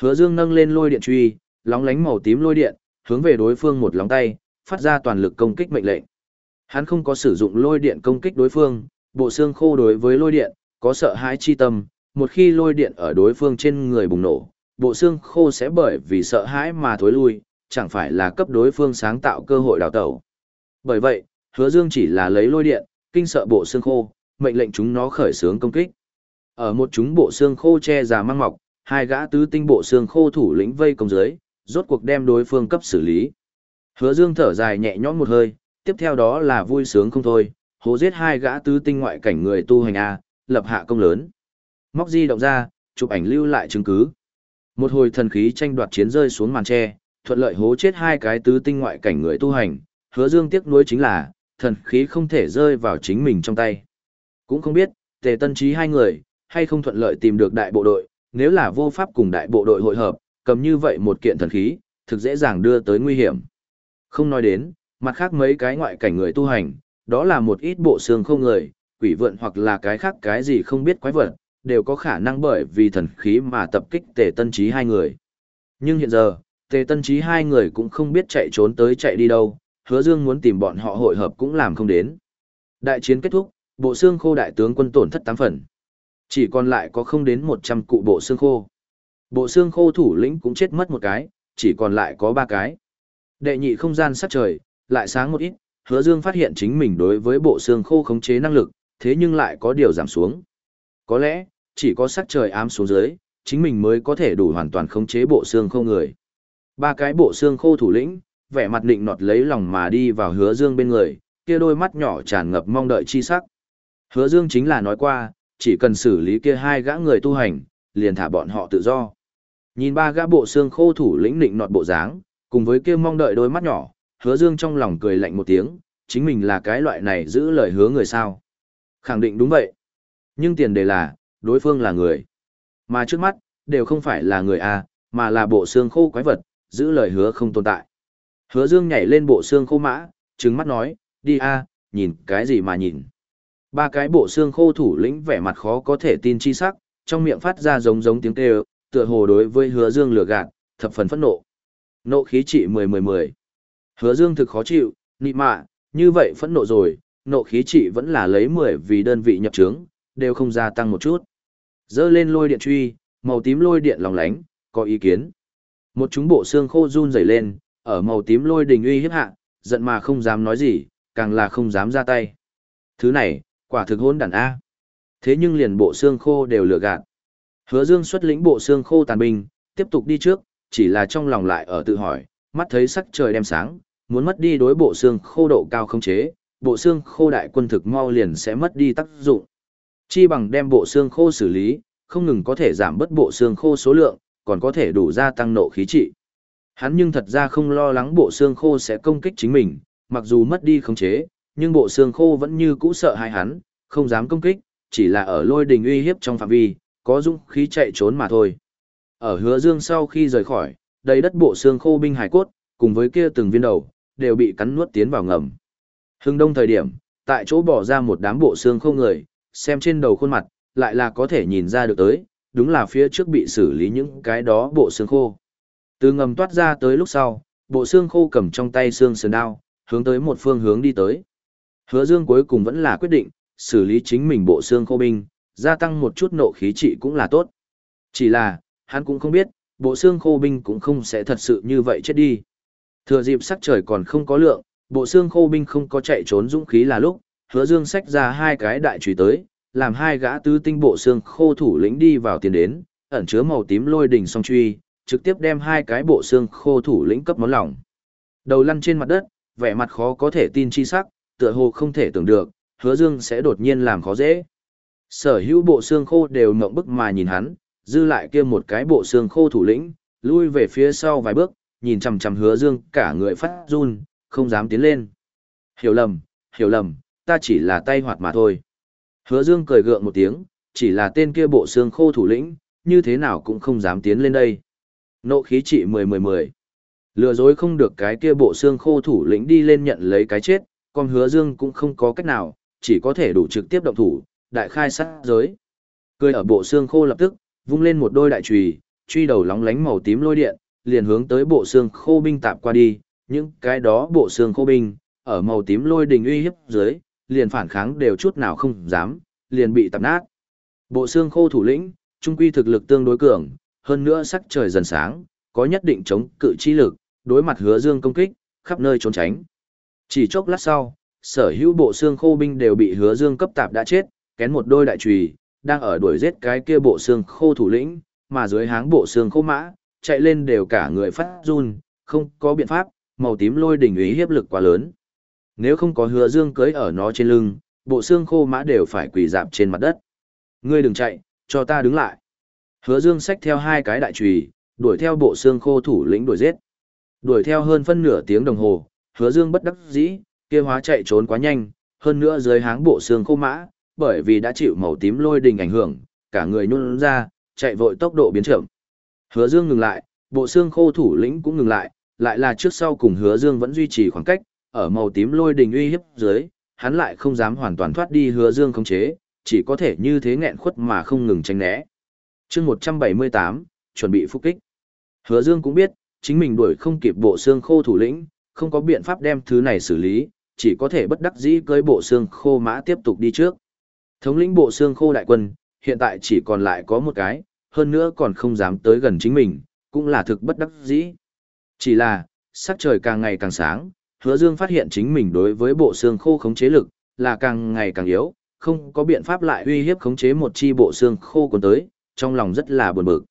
Hứa Dương nâng lên lôi điện truy, lóng lánh màu tím lôi điện, hướng về đối phương một lóng tay, phát ra toàn lực công kích mệnh lệnh. Hắn không có sử dụng lôi điện công kích đối phương, bộ xương khô đối với lôi điện, có sợ hãi chi tâm, một khi lôi điện ở đối phương trên người bùng nổ, bộ xương khô sẽ bởi vì sợ hãi mà thối lui, chẳng phải là cấp đối phương sáng tạo cơ hội đào tẩu. Bởi vậy, hứa dương chỉ là lấy lôi điện, kinh sợ bộ xương khô, mệnh lệnh chúng nó khởi xướng công kích. Ở một chúng bộ xương khô che già mang mọc, hai gã tứ tinh bộ xương khô thủ lĩnh vây công dưới, rốt cuộc đem đối phương cấp xử lý. Hứa Dương thở dài nhẹ nhõm một hơi, tiếp theo đó là vui sướng không thôi, hố giết hai gã tứ tinh ngoại cảnh người tu hành A, lập hạ công lớn. Móc di động ra, chụp ảnh lưu lại chứng cứ. Một hồi thần khí tranh đoạt chiến rơi xuống màn che thuận lợi hố chết hai cái tứ tinh ngoại cảnh người tu hành, hứa dương tiếc nuối chính là, thần khí không thể rơi vào chính mình trong tay. Cũng không biết, tề tân trí hai người, hay không thuận lợi tìm được đại bộ đội, nếu là vô pháp cùng đại bộ đội hội hợp, cầm như vậy một kiện thần khí, thực dễ dàng đưa tới nguy hiểm. Không nói đến, mặt khác mấy cái ngoại cảnh người tu hành, đó là một ít bộ xương không người, quỷ vượn hoặc là cái khác cái gì không biết quái vật, đều có khả năng bởi vì thần khí mà tập kích tề tân trí hai người. Nhưng hiện giờ, tề tân trí hai người cũng không biết chạy trốn tới chạy đi đâu, hứa dương muốn tìm bọn họ hội hợp cũng làm không đến. Đại chiến kết thúc, bộ xương khô đại tướng quân tổn thất tám phần. Chỉ còn lại có không đến một trăm cụ bộ xương khô. Bộ xương khô thủ lĩnh cũng chết mất một cái, chỉ còn lại có ba cái. Đệ nhị không gian sát trời, lại sáng một ít, hứa dương phát hiện chính mình đối với bộ xương khô khống chế năng lực, thế nhưng lại có điều giảm xuống. Có lẽ, chỉ có sắc trời ám xuống dưới, chính mình mới có thể đủ hoàn toàn khống chế bộ xương khô người. Ba cái bộ xương khô thủ lĩnh, vẻ mặt định nọt lấy lòng mà đi vào hứa dương bên người, kia đôi mắt nhỏ tràn ngập mong đợi chi sắc. Hứa dương chính là nói qua, chỉ cần xử lý kia hai gã người tu hành, liền thả bọn họ tự do. Nhìn ba gã bộ xương khô thủ lĩnh định nọt bộ dáng, cùng với kia mong đợi đôi mắt nhỏ, hứa dương trong lòng cười lạnh một tiếng, chính mình là cái loại này giữ lời hứa người sao. Khẳng định đúng vậy. Nhưng tiền đề là, đối phương là người. Mà trước mắt, đều không phải là người A, mà là bộ xương khô quái vật, giữ lời hứa không tồn tại. Hứa Dương nhảy lên bộ xương khô mã, trừng mắt nói, đi A, nhìn cái gì mà nhìn. Ba cái bộ xương khô thủ lĩnh vẻ mặt khó có thể tin chi sắc, trong miệng phát ra giống giống tiếng kêu, tựa hồ đối với Hứa Dương lừa gạt, thập phần phẫn nộ. Nộ khí trị 10-10-10. Hứa Dương thực khó chịu, nị mạ, như vậy phẫn nộ rồi, nộ khí trị vẫn là lấy 10 vì đơn vị nhập trướng, đều không gia tăng một chút. Dơ lên lôi điện truy, màu tím lôi điện lòng lánh, có ý kiến. Một chúng bộ xương khô run rẩy lên, ở màu tím lôi đình uy hiếp hạ, giận mà không dám nói gì, càng là không dám ra tay. Thứ này, quả thực hôn đàn A. Thế nhưng liền bộ xương khô đều lừa gạt. Hứa Dương xuất lĩnh bộ xương khô tàn binh, tiếp tục đi trước, chỉ là trong lòng lại ở tự hỏi, mắt thấy sắc trời đem sáng, muốn mất đi đối bộ xương khô độ cao không chế, bộ xương khô đại quân thực mau liền sẽ mất đi tác dụng. Chi bằng đem bộ xương khô xử lý, không ngừng có thể giảm bớt bộ xương khô số lượng, còn có thể đủ gia tăng nộ khí trị. Hắn nhưng thật ra không lo lắng bộ xương khô sẽ công kích chính mình, mặc dù mất đi khống chế, nhưng bộ xương khô vẫn như cũ sợ hai hắn, không dám công kích, chỉ là ở lôi đình uy hiếp trong phạm vi, có dũng khí chạy trốn mà thôi. Ở hứa dương sau khi rời khỏi, đầy đất bộ xương khô binh hải cốt, cùng với kia từng viên đầu, đều bị cắn nuốt tiến vào ngầm. Hưng đông thời điểm, tại chỗ bỏ ra một đám bộ xương khô người, xem trên đầu khuôn mặt, lại là có thể nhìn ra được tới, đúng là phía trước bị xử lý những cái đó bộ xương khô. Từ ngầm toát ra tới lúc sau, bộ xương khô cầm trong tay xương sườn đao, hướng tới một phương hướng đi tới. Hứa Dương cuối cùng vẫn là quyết định, xử lý chính mình bộ xương khô binh, gia tăng một chút nộ khí trị cũng là tốt. Chỉ là, hắn cũng không biết, bộ xương khô binh cũng không sẽ thật sự như vậy chết đi. Thừa dịp sắc trời còn không có lượng, bộ xương khô binh không có chạy trốn dũng khí là lúc, hứa dương xách ra hai cái đại chùy tới, làm hai gã tứ tinh bộ xương khô thủ lĩnh đi vào tiền đến, ẩn chứa màu tím lôi đỉnh song truy, trực tiếp đem hai cái bộ xương khô thủ lĩnh cấp món lòng. Đầu lăn trên mặt đất, vẻ mặt khó có thể tin chi sắc, tựa hồ không thể tưởng được, hứa dương sẽ đột nhiên làm khó dễ. Sở hữu bộ xương khô đều mộng bức mà nhìn hắn, dư lại kia một cái bộ xương khô thủ lĩnh, lui về phía sau vài bước, nhìn chằm chằm hứa dương cả người phát run, không dám tiến lên. Hiểu lầm, hiểu lầm, ta chỉ là tay hoạt mà thôi. Hứa dương cười gượng một tiếng, chỉ là tên kia bộ xương khô thủ lĩnh, như thế nào cũng không dám tiến lên đây. Nộ khí trị 10-10-10. Lừa dối không được cái kia bộ xương khô thủ lĩnh đi lên nhận lấy cái chết, còn hứa dương cũng không có cách nào, chỉ có thể đủ trực tiếp động thủ, đại khai sát giới. Cười ở bộ xương khô lập tức, vung lên một đôi đại chùy, truy đầu lóng lánh màu tím lôi điện, liền hướng tới bộ xương khô binh tạp qua đi, những cái đó bộ xương khô binh, ở màu tím lôi đình uy hiếp dưới, liền phản kháng đều chút nào không dám, liền bị tạp nát. Bộ xương khô thủ lĩnh, trung quy thực lực tương đối cường, hơn nữa sắc trời dần sáng, có nhất định chống cự chi lực, đối mặt hứa dương công kích, khắp nơi trốn tránh. Chỉ chốc lát sau, sở hữu bộ xương khô binh đều bị hứa dương cấp tạp đã chết, kén một đôi đại trùy, đang ở đuổi giết cái kia bộ xương khô thủ lĩnh, mà dưới háng bộ xương khô mã, chạy lên đều cả người phát run, không có biện pháp, màu tím lôi đỉnh ý hiếp lực quá lớn. Nếu không có hứa dương cưới ở nó trên lưng, bộ xương khô mã đều phải quỳ dạp trên mặt đất. Ngươi đừng chạy, cho ta đứng lại. Hứa dương xách theo hai cái đại chùy, đuổi theo bộ xương khô thủ lĩnh đuổi giết. Đuổi theo hơn phân nửa tiếng đồng hồ, hứa dương bất đắc dĩ, kia hóa chạy trốn quá nhanh, hơn nữa dưới háng bộ xương khô mã, bởi vì đã chịu màu tím lôi đình ảnh hưởng, cả người nhún ra, chạy vội tốc độ biến chậm. Hứa Dương ngừng lại, bộ xương khô thủ lĩnh cũng ngừng lại, lại là trước sau cùng Hứa Dương vẫn duy trì khoảng cách, ở màu tím lôi đình uy hiếp dưới, hắn lại không dám hoàn toàn thoát đi Hứa Dương khống chế, chỉ có thể như thế nghẹn khuất mà không ngừng tránh né. Chương 178, chuẩn bị phục kích. Hứa Dương cũng biết, chính mình đuổi không kịp bộ xương khô thủ lĩnh, không có biện pháp đem thứ này xử lý, chỉ có thể bất đắc dĩ cưỡi bộ xương khô mã tiếp tục đi trước. Thống lĩnh bộ xương khô đại quân, hiện tại chỉ còn lại có một cái, hơn nữa còn không dám tới gần chính mình, cũng là thực bất đắc dĩ. Chỉ là, sắc trời càng ngày càng sáng, hứa dương phát hiện chính mình đối với bộ xương khô khống chế lực, là càng ngày càng yếu, không có biện pháp lại uy hiếp khống chế một chi bộ xương khô còn tới, trong lòng rất là buồn bực.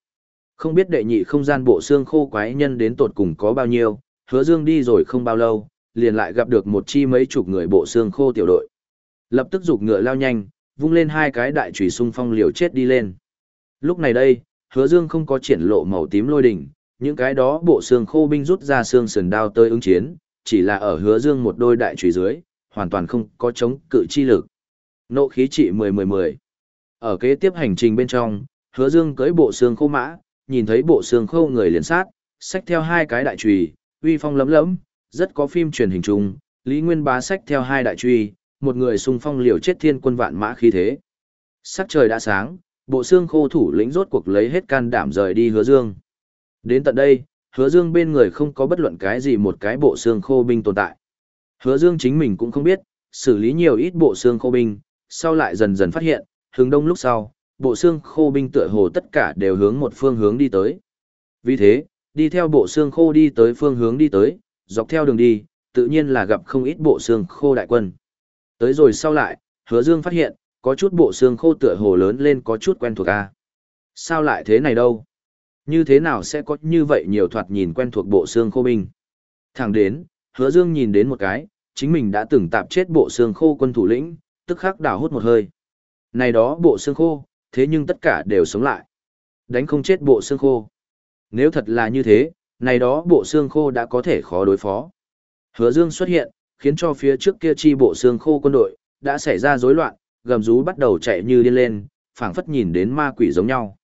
Không biết đệ nhị không gian bộ xương khô quái nhân đến tột cùng có bao nhiêu, hứa dương đi rồi không bao lâu, liền lại gặp được một chi mấy chục người bộ xương khô tiểu đội. Lập tức giục ngựa lao nhanh, vung lên hai cái đại chùy xung phong liều chết đi lên. Lúc này đây, hứa dương không có triển lộ màu tím lôi đỉnh, những cái đó bộ xương khô binh rút ra xương sườn đao tới ứng chiến, chỉ là ở hứa dương một đôi đại chùy dưới, hoàn toàn không có chống cự chi lực. Nộ khí trị 10-10-10. Ở kế tiếp hành trình bên trong, hứa dương cưỡi bộ xương khô mã, nhìn thấy bộ xương khô người liền sát, xách theo hai cái đại chùy, uy phong lấm lấm, rất có phim truyền hình chung, Lý Nguyên bá xách theo hai đại chùy, một người xung phong liều chết thiên quân vạn mã khí thế. Sắc trời đã sáng, bộ xương khô thủ lĩnh rốt cuộc lấy hết can đảm rời đi hứa dương. Đến tận đây, hứa dương bên người không có bất luận cái gì một cái bộ xương khô binh tồn tại. Hứa dương chính mình cũng không biết, xử lý nhiều ít bộ xương khô binh, sau lại dần dần phát hiện, hướng đông lúc sau, bộ xương khô binh tựa hồ tất cả đều hướng một phương hướng đi tới. Vì thế, đi theo bộ xương khô đi tới phương hướng đi tới, dọc theo đường đi, tự nhiên là gặp không ít bộ xương khô đại quân. Tới rồi sau lại, hứa dương phát hiện, có chút bộ xương khô tựa hồ lớn lên có chút quen thuộc a. À? Sao lại thế này đâu? Như thế nào sẽ có như vậy nhiều thoạt nhìn quen thuộc bộ xương khô binh? Thẳng đến, hứa dương nhìn đến một cái, chính mình đã từng tạp chết bộ xương khô quân thủ lĩnh, tức khắc đào hút một hơi. Này đó bộ xương khô, thế nhưng tất cả đều sống lại. Đánh không chết bộ xương khô. Nếu thật là như thế, này đó bộ xương khô đã có thể khó đối phó. Hứa dương xuất hiện, khiến cho phía trước kia chi bộ xương khô quân đội, đã xảy ra rối loạn, gầm rú bắt đầu chạy như điên lên, phảng phất nhìn đến ma quỷ giống nhau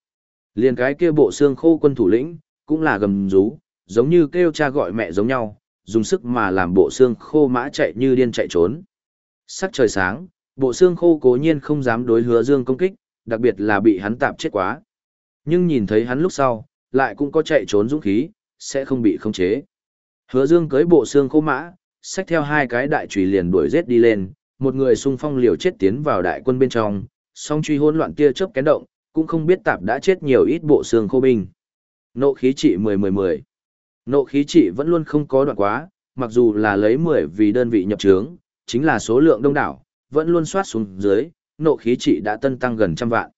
liền cái kia bộ xương khô quân thủ lĩnh, cũng là gầm rú, giống như kêu cha gọi mẹ giống nhau, dùng sức mà làm bộ xương khô mã chạy như điên chạy trốn. Sắc trời sáng, bộ xương khô cố nhiên không dám đối hứa dương công kích, đặc biệt là bị hắn tạm chết quá. Nhưng nhìn thấy hắn lúc sau, lại cũng có chạy trốn dũng khí, sẽ không bị khống chế. Hứa dương cưới bộ xương khô mã, xách theo hai cái đại chùy liền đuổi giết đi lên, một người xung phong liều chết tiến vào đại quân bên trong, song truy hỗn loạn tia chớp kén động, cũng không biết tạp đã chết nhiều ít bộ xương khô binh. Nộ khí trị 10-10-10. Nộ khí trị vẫn luôn không có đoạn quá, mặc dù là lấy 10 vì đơn vị nhập trướng, chính là số lượng đông đảo, vẫn luôn soát xuống dưới, nộ khí trị đã tân tăng gần trăm vạn.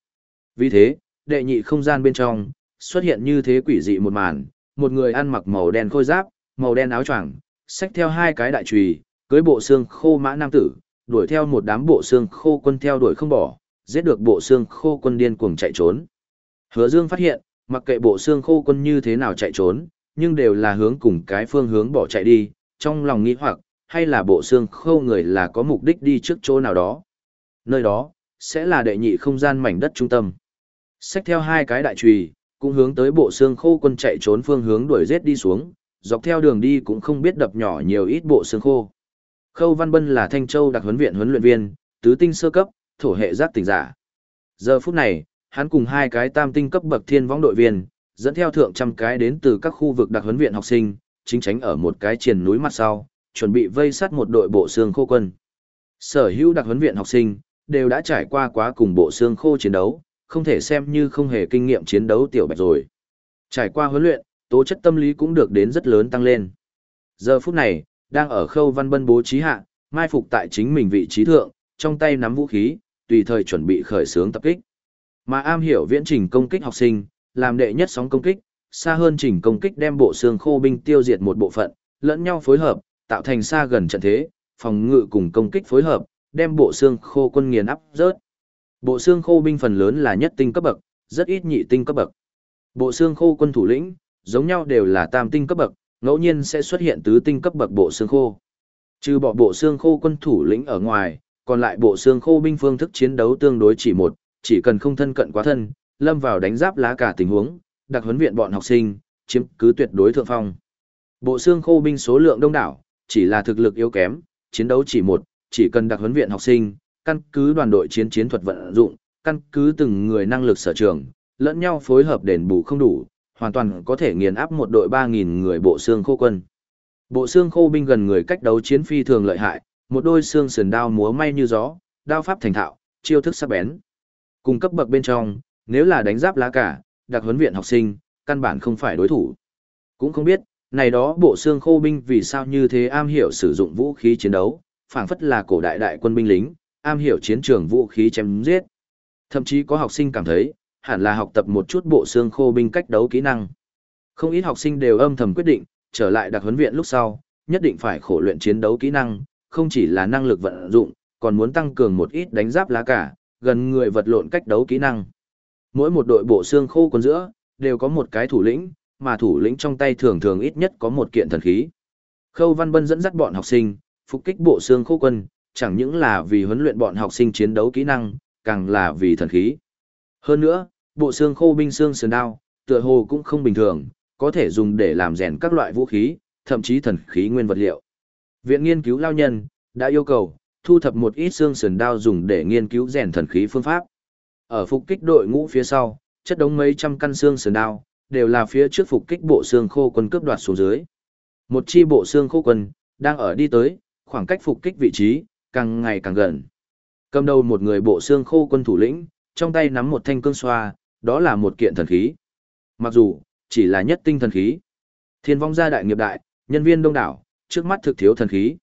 Vì thế, đệ nhị không gian bên trong, xuất hiện như thế quỷ dị một màn, một người ăn mặc màu đen khôi giáp, màu đen áo choàng, xách theo hai cái đại chùy, cưới bộ xương khô mã nam tử, đuổi theo một đám bộ xương khô quân theo đuổi không bỏ, giết được bộ xương khô quân điên cuồng chạy trốn. Hứa Dương phát hiện, mặc kệ bộ xương khô quân như thế nào chạy trốn, nhưng đều là hướng cùng cái phương hướng bỏ chạy đi, trong lòng nghĩ hoặc, hay là bộ xương khô người là có mục đích đi trước chỗ nào đó. Nơi đó, sẽ là đệ nhị không gian mảnh đất trung tâm. Xách theo hai cái đại trùy, cũng hướng tới bộ xương khô quân chạy trốn phương hướng đuổi giết đi xuống, dọc theo đường đi cũng không biết đập nhỏ nhiều ít bộ xương khô. Khâu Văn Bân là Thanh Châu đặc huấn viện huấn luyện viên, tứ tinh sơ cấp, thổ hệ giác tỉnh giả. Giờ phút này, hắn cùng hai cái tam tinh cấp bậc thiên võng đội viên, dẫn theo thượng trăm cái đến từ các khu vực đặc huấn viện học sinh, chính tránh ở một cái triền núi mặt sau, chuẩn bị vây sát một đội bộ xương khô quân. Sở hữu đặc huấn viện học sinh, đều đã trải qua quá cùng bộ xương khô chiến đấu, không thể xem như không hề kinh nghiệm chiến đấu tiểu bạch rồi. Trải qua huấn luyện, tố chất tâm lý cũng được đến rất lớn tăng lên. Giờ phút này, đang ở khâu văn bân bố trí hạ, mai phục tại chính mình vị trí thượng, trong tay nắm vũ khí, tùy thời chuẩn bị khởi xướng tập kích. Mà am hiểu viễn trình công kích học sinh, làm đệ nhất sóng công kích, xa hơn trình công kích đem bộ xương khô binh tiêu diệt một bộ phận, lẫn nhau phối hợp, tạo thành xa gần trận thế, phòng ngự cùng công kích phối hợp, đem bộ xương khô quân nghiền áp rớt. Bộ xương khô binh phần lớn là nhất tinh cấp bậc, rất ít nhị tinh cấp bậc. Bộ xương khô quân thủ lĩnh, giống nhau đều là tam tinh cấp bậc, ngẫu nhiên sẽ xuất hiện tứ tinh cấp bậc bộ xương khô. Trừ bỏ bộ xương khô quân thủ lĩnh ở ngoài, còn lại bộ xương khô binh phương thức chiến đấu tương đối chỉ một, chỉ cần không thân cận quá thân, lâm vào đánh giáp lá cả tình huống, đặc huấn viện bọn học sinh, chiếm cứ tuyệt đối thượng phong. Bộ xương khô binh số lượng đông đảo, chỉ là thực lực yếu kém, chiến đấu chỉ một, chỉ cần đặc huấn viện học sinh, căn cứ đoàn đội chiến chiến thuật vận dụng, căn cứ từng người năng lực sở trường, lẫn nhau phối hợp đền bù không đủ, hoàn toàn có thể nghiền áp một đội 3000 người bộ xương khô quân. Bộ xương khô binh gần người cách đấu chiến phi thường lợi hại, một đôi xương sườn đao múa may như gió, đao pháp thành thạo, chiêu thức sắc bén. Cùng cấp bậc bên trong, nếu là đánh giáp lá cả, đặc huấn viện học sinh, căn bản không phải đối thủ. Cũng không biết, này đó bộ xương khô binh vì sao như thế am hiểu sử dụng vũ khí chiến đấu, phảng phất là cổ đại đại quân binh lính, am hiểu chiến trường vũ khí chém giết. Thậm chí có học sinh cảm thấy, hẳn là học tập một chút bộ xương khô binh cách đấu kỹ năng. Không ít học sinh đều âm thầm quyết định, trở lại đặc huấn viện lúc sau, nhất định phải khổ luyện chiến đấu kỹ năng, không chỉ là năng lực vận dụng, còn muốn tăng cường một ít đánh giáp lá cả, gần người vật lộn cách đấu kỹ năng. Mỗi một đội bộ xương khô quân giữa, đều có một cái thủ lĩnh, mà thủ lĩnh trong tay thường thường ít nhất có một kiện thần khí. Khâu Văn Bân dẫn dắt bọn học sinh, phục kích bộ xương khô quân, chẳng những là vì huấn luyện bọn học sinh chiến đấu kỹ năng, càng là vì thần khí. Hơn nữa, bộ xương khô binh xương sườn đao, tựa hồ cũng không bình thường, có thể dùng để làm rèn các loại vũ khí, thậm chí thần khí nguyên vật liệu. Viện nghiên cứu lao nhân đã yêu cầu thu thập một ít xương sườn đao dùng để nghiên cứu rèn thần khí phương pháp. Ở phục kích đội ngũ phía sau, chất đống mấy trăm căn xương sườn đao, đều là phía trước phục kích bộ xương khô quân cướp đoạt xuống dưới. Một chi bộ xương khô quân đang ở đi tới, khoảng cách phục kích vị trí càng ngày càng gần. Cầm đầu một người bộ xương khô quân thủ lĩnh, trong tay nắm một thanh cương xoa, đó là một kiện thần khí. Mặc dù chỉ là nhất tinh thần khí, thiên vong gia đại nghiệp đại, nhân viên đông đảo, trước mắt thực thiếu thần khí.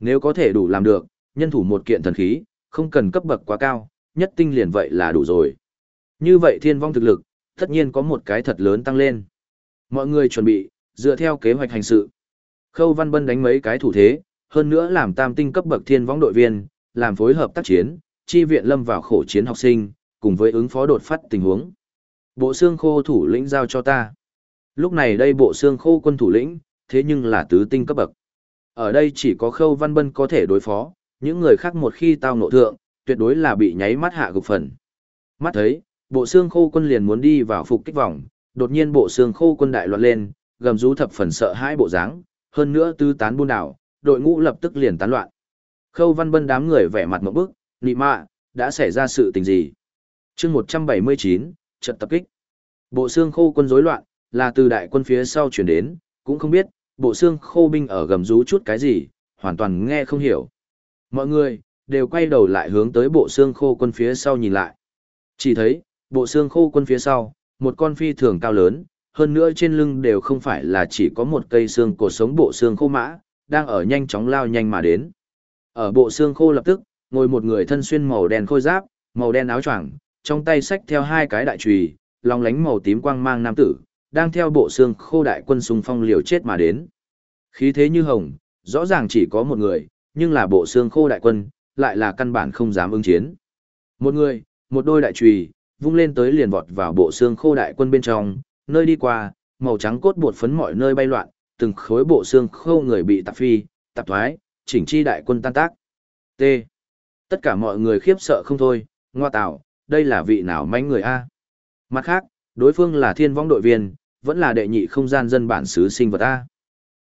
Nếu có thể đủ làm được, nhân thủ một kiện thần khí, không cần cấp bậc quá cao, nhất tinh liền vậy là đủ rồi. Như vậy thiên vong thực lực, tất nhiên có một cái thật lớn tăng lên. Mọi người chuẩn bị, dựa theo kế hoạch hành sự. Khâu Văn Bân đánh mấy cái thủ thế, hơn nữa làm tam tinh cấp bậc thiên vong đội viên, làm phối hợp tác chiến, chi viện lâm vào khổ chiến học sinh, cùng với ứng phó đột phát tình huống. Bộ xương khô thủ lĩnh giao cho ta. Lúc này đây bộ xương khô quân thủ lĩnh, thế nhưng là tứ tinh cấp bậc. Ở đây chỉ có Khâu Văn Bân có thể đối phó, những người khác một khi tao nộ thượng, tuyệt đối là bị nháy mắt hạ gục phần. Mắt thấy, bộ xương khô quân liền muốn đi vào phục kích vòng, đột nhiên bộ xương khô quân đại loạn lên, gầm rú thập phần sợ hãi bộ dáng, hơn nữa tứ tán buôn đảo, đội ngũ lập tức liền tán loạn. Khâu Văn Bân đám người vẻ mặt một bức, nị mạ, đã xảy ra sự tình gì? chương 179, trận tập kích. Bộ xương khô quân rối loạn, là từ đại quân phía sau chuyển đến, cũng không biết, bộ xương khô binh ở gầm rú chút cái gì, hoàn toàn nghe không hiểu. Mọi người, đều quay đầu lại hướng tới bộ xương khô quân phía sau nhìn lại. Chỉ thấy, bộ xương khô quân phía sau, một con phi thường cao lớn, hơn nữa trên lưng đều không phải là chỉ có một cây xương cột sống bộ xương khô mã, đang ở nhanh chóng lao nhanh mà đến. Ở bộ xương khô lập tức, ngồi một người thân xuyên màu đen khôi giáp, màu đen áo choàng, trong tay xách theo hai cái đại chùy, long lánh màu tím quang mang nam tử, đang theo bộ xương khô đại quân xung phong liều chết mà đến. Khí thế như hồng, rõ ràng chỉ có một người, nhưng là bộ xương khô đại quân, lại là căn bản không dám ứng chiến. Một người, một đôi đại chùy, vung lên tới liền vọt vào bộ xương khô đại quân bên trong, nơi đi qua, màu trắng cốt bột phấn mọi nơi bay loạn, từng khối bộ xương khô người bị tạp phi, tạp thoái, chỉnh chi đại quân tan tác. T. Tất cả mọi người khiếp sợ không thôi, ngoa tạo, đây là vị nào mánh người A. Mặt khác, đối phương là thiên vong đội viên, vẫn là đệ nhị không gian dân bản xứ sinh vật A.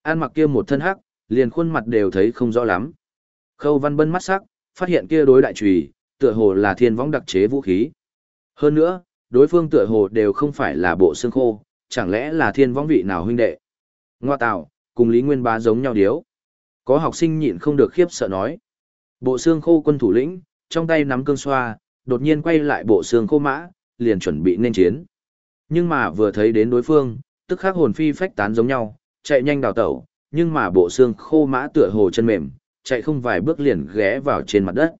An mặc kia một thân hắc, liền khuôn mặt đều thấy không rõ lắm. Khâu văn bân mắt sắc, phát hiện kia đối đại trùy, tựa hồ là thiên võng đặc chế vũ khí. Hơn nữa, đối phương tựa hồ đều không phải là bộ xương khô, chẳng lẽ là thiên võng vị nào huynh đệ. Ngoa tạo, cùng Lý Nguyên Bá giống nhau điếu. Có học sinh nhịn không được khiếp sợ nói. Bộ xương khô quân thủ lĩnh, trong tay nắm cương xoa, đột nhiên quay lại bộ xương khô mã, liền chuẩn bị nên chiến. Nhưng mà vừa thấy đến đối phương, tức khắc hồn phi phách tán giống nhau, chạy nhanh đào tẩu, nhưng mà bộ xương khô mã tựa hồ chân mềm, chạy không vài bước liền ghé vào trên mặt đất.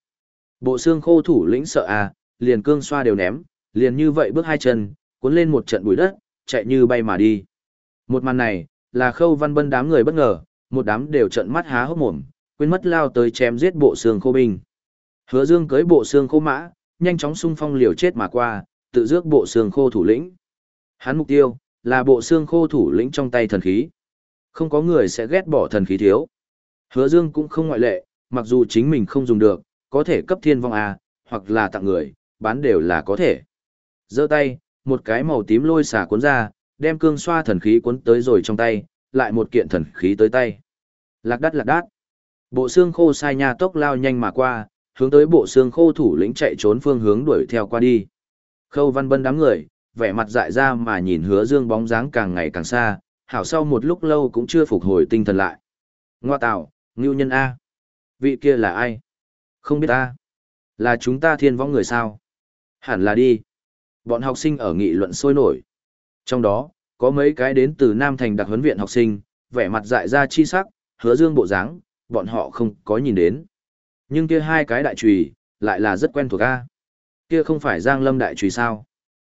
Bộ xương khô thủ lĩnh sợ à, liền cương xoa đều ném, liền như vậy bước hai chân, cuốn lên một trận bụi đất, chạy như bay mà đi. Một màn này, là khâu văn bân đám người bất ngờ, Một đám đều trợn mắt há hốc mồm, quên mất lao tới chém giết bộ xương khô binh. Hứa Dương cưới bộ xương khô mã, nhanh chóng xung phong liều chết mà qua, tự rước bộ xương khô thủ lĩnh. Hắn mục tiêu là bộ xương khô thủ lĩnh trong tay thần khí. Không có người sẽ ghét bỏ thần khí thiếu. Hứa Dương cũng không ngoại lệ, mặc dù chính mình không dùng được, có thể cấp thiên vong A, hoặc là tặng người, bán đều là có thể. giơ tay, một cái màu tím lôi xả cuốn ra, đem cương xoa thần khí cuốn tới rồi trong tay, lại một kiện thần khí tới tay. Lạc đắt lạc đắt. Bộ xương khô sai nha tốc lao nhanh mà qua, hướng tới bộ xương khô thủ lĩnh chạy trốn phương hướng đuổi theo qua đi. Khâu văn bân đám người, vẻ mặt dại ra mà nhìn hứa dương bóng dáng càng ngày càng xa, hảo sau một lúc lâu cũng chưa phục hồi tinh thần lại. Ngoa tạo, ngưu nhân A. Vị kia là ai? Không biết A. Là chúng ta thiên võng người sao? Hẳn là đi. Bọn học sinh ở nghị luận sôi nổi. Trong đó, có mấy cái đến từ Nam Thành đặc huấn viện học sinh, vẻ mặt dại ra chi sắc, hứa dương bộ dáng, bọn họ không có nhìn đến. Nhưng kia hai cái đại trùy, lại là rất quen thuộc A. Kia không phải Giang Lâm đại trùy sao?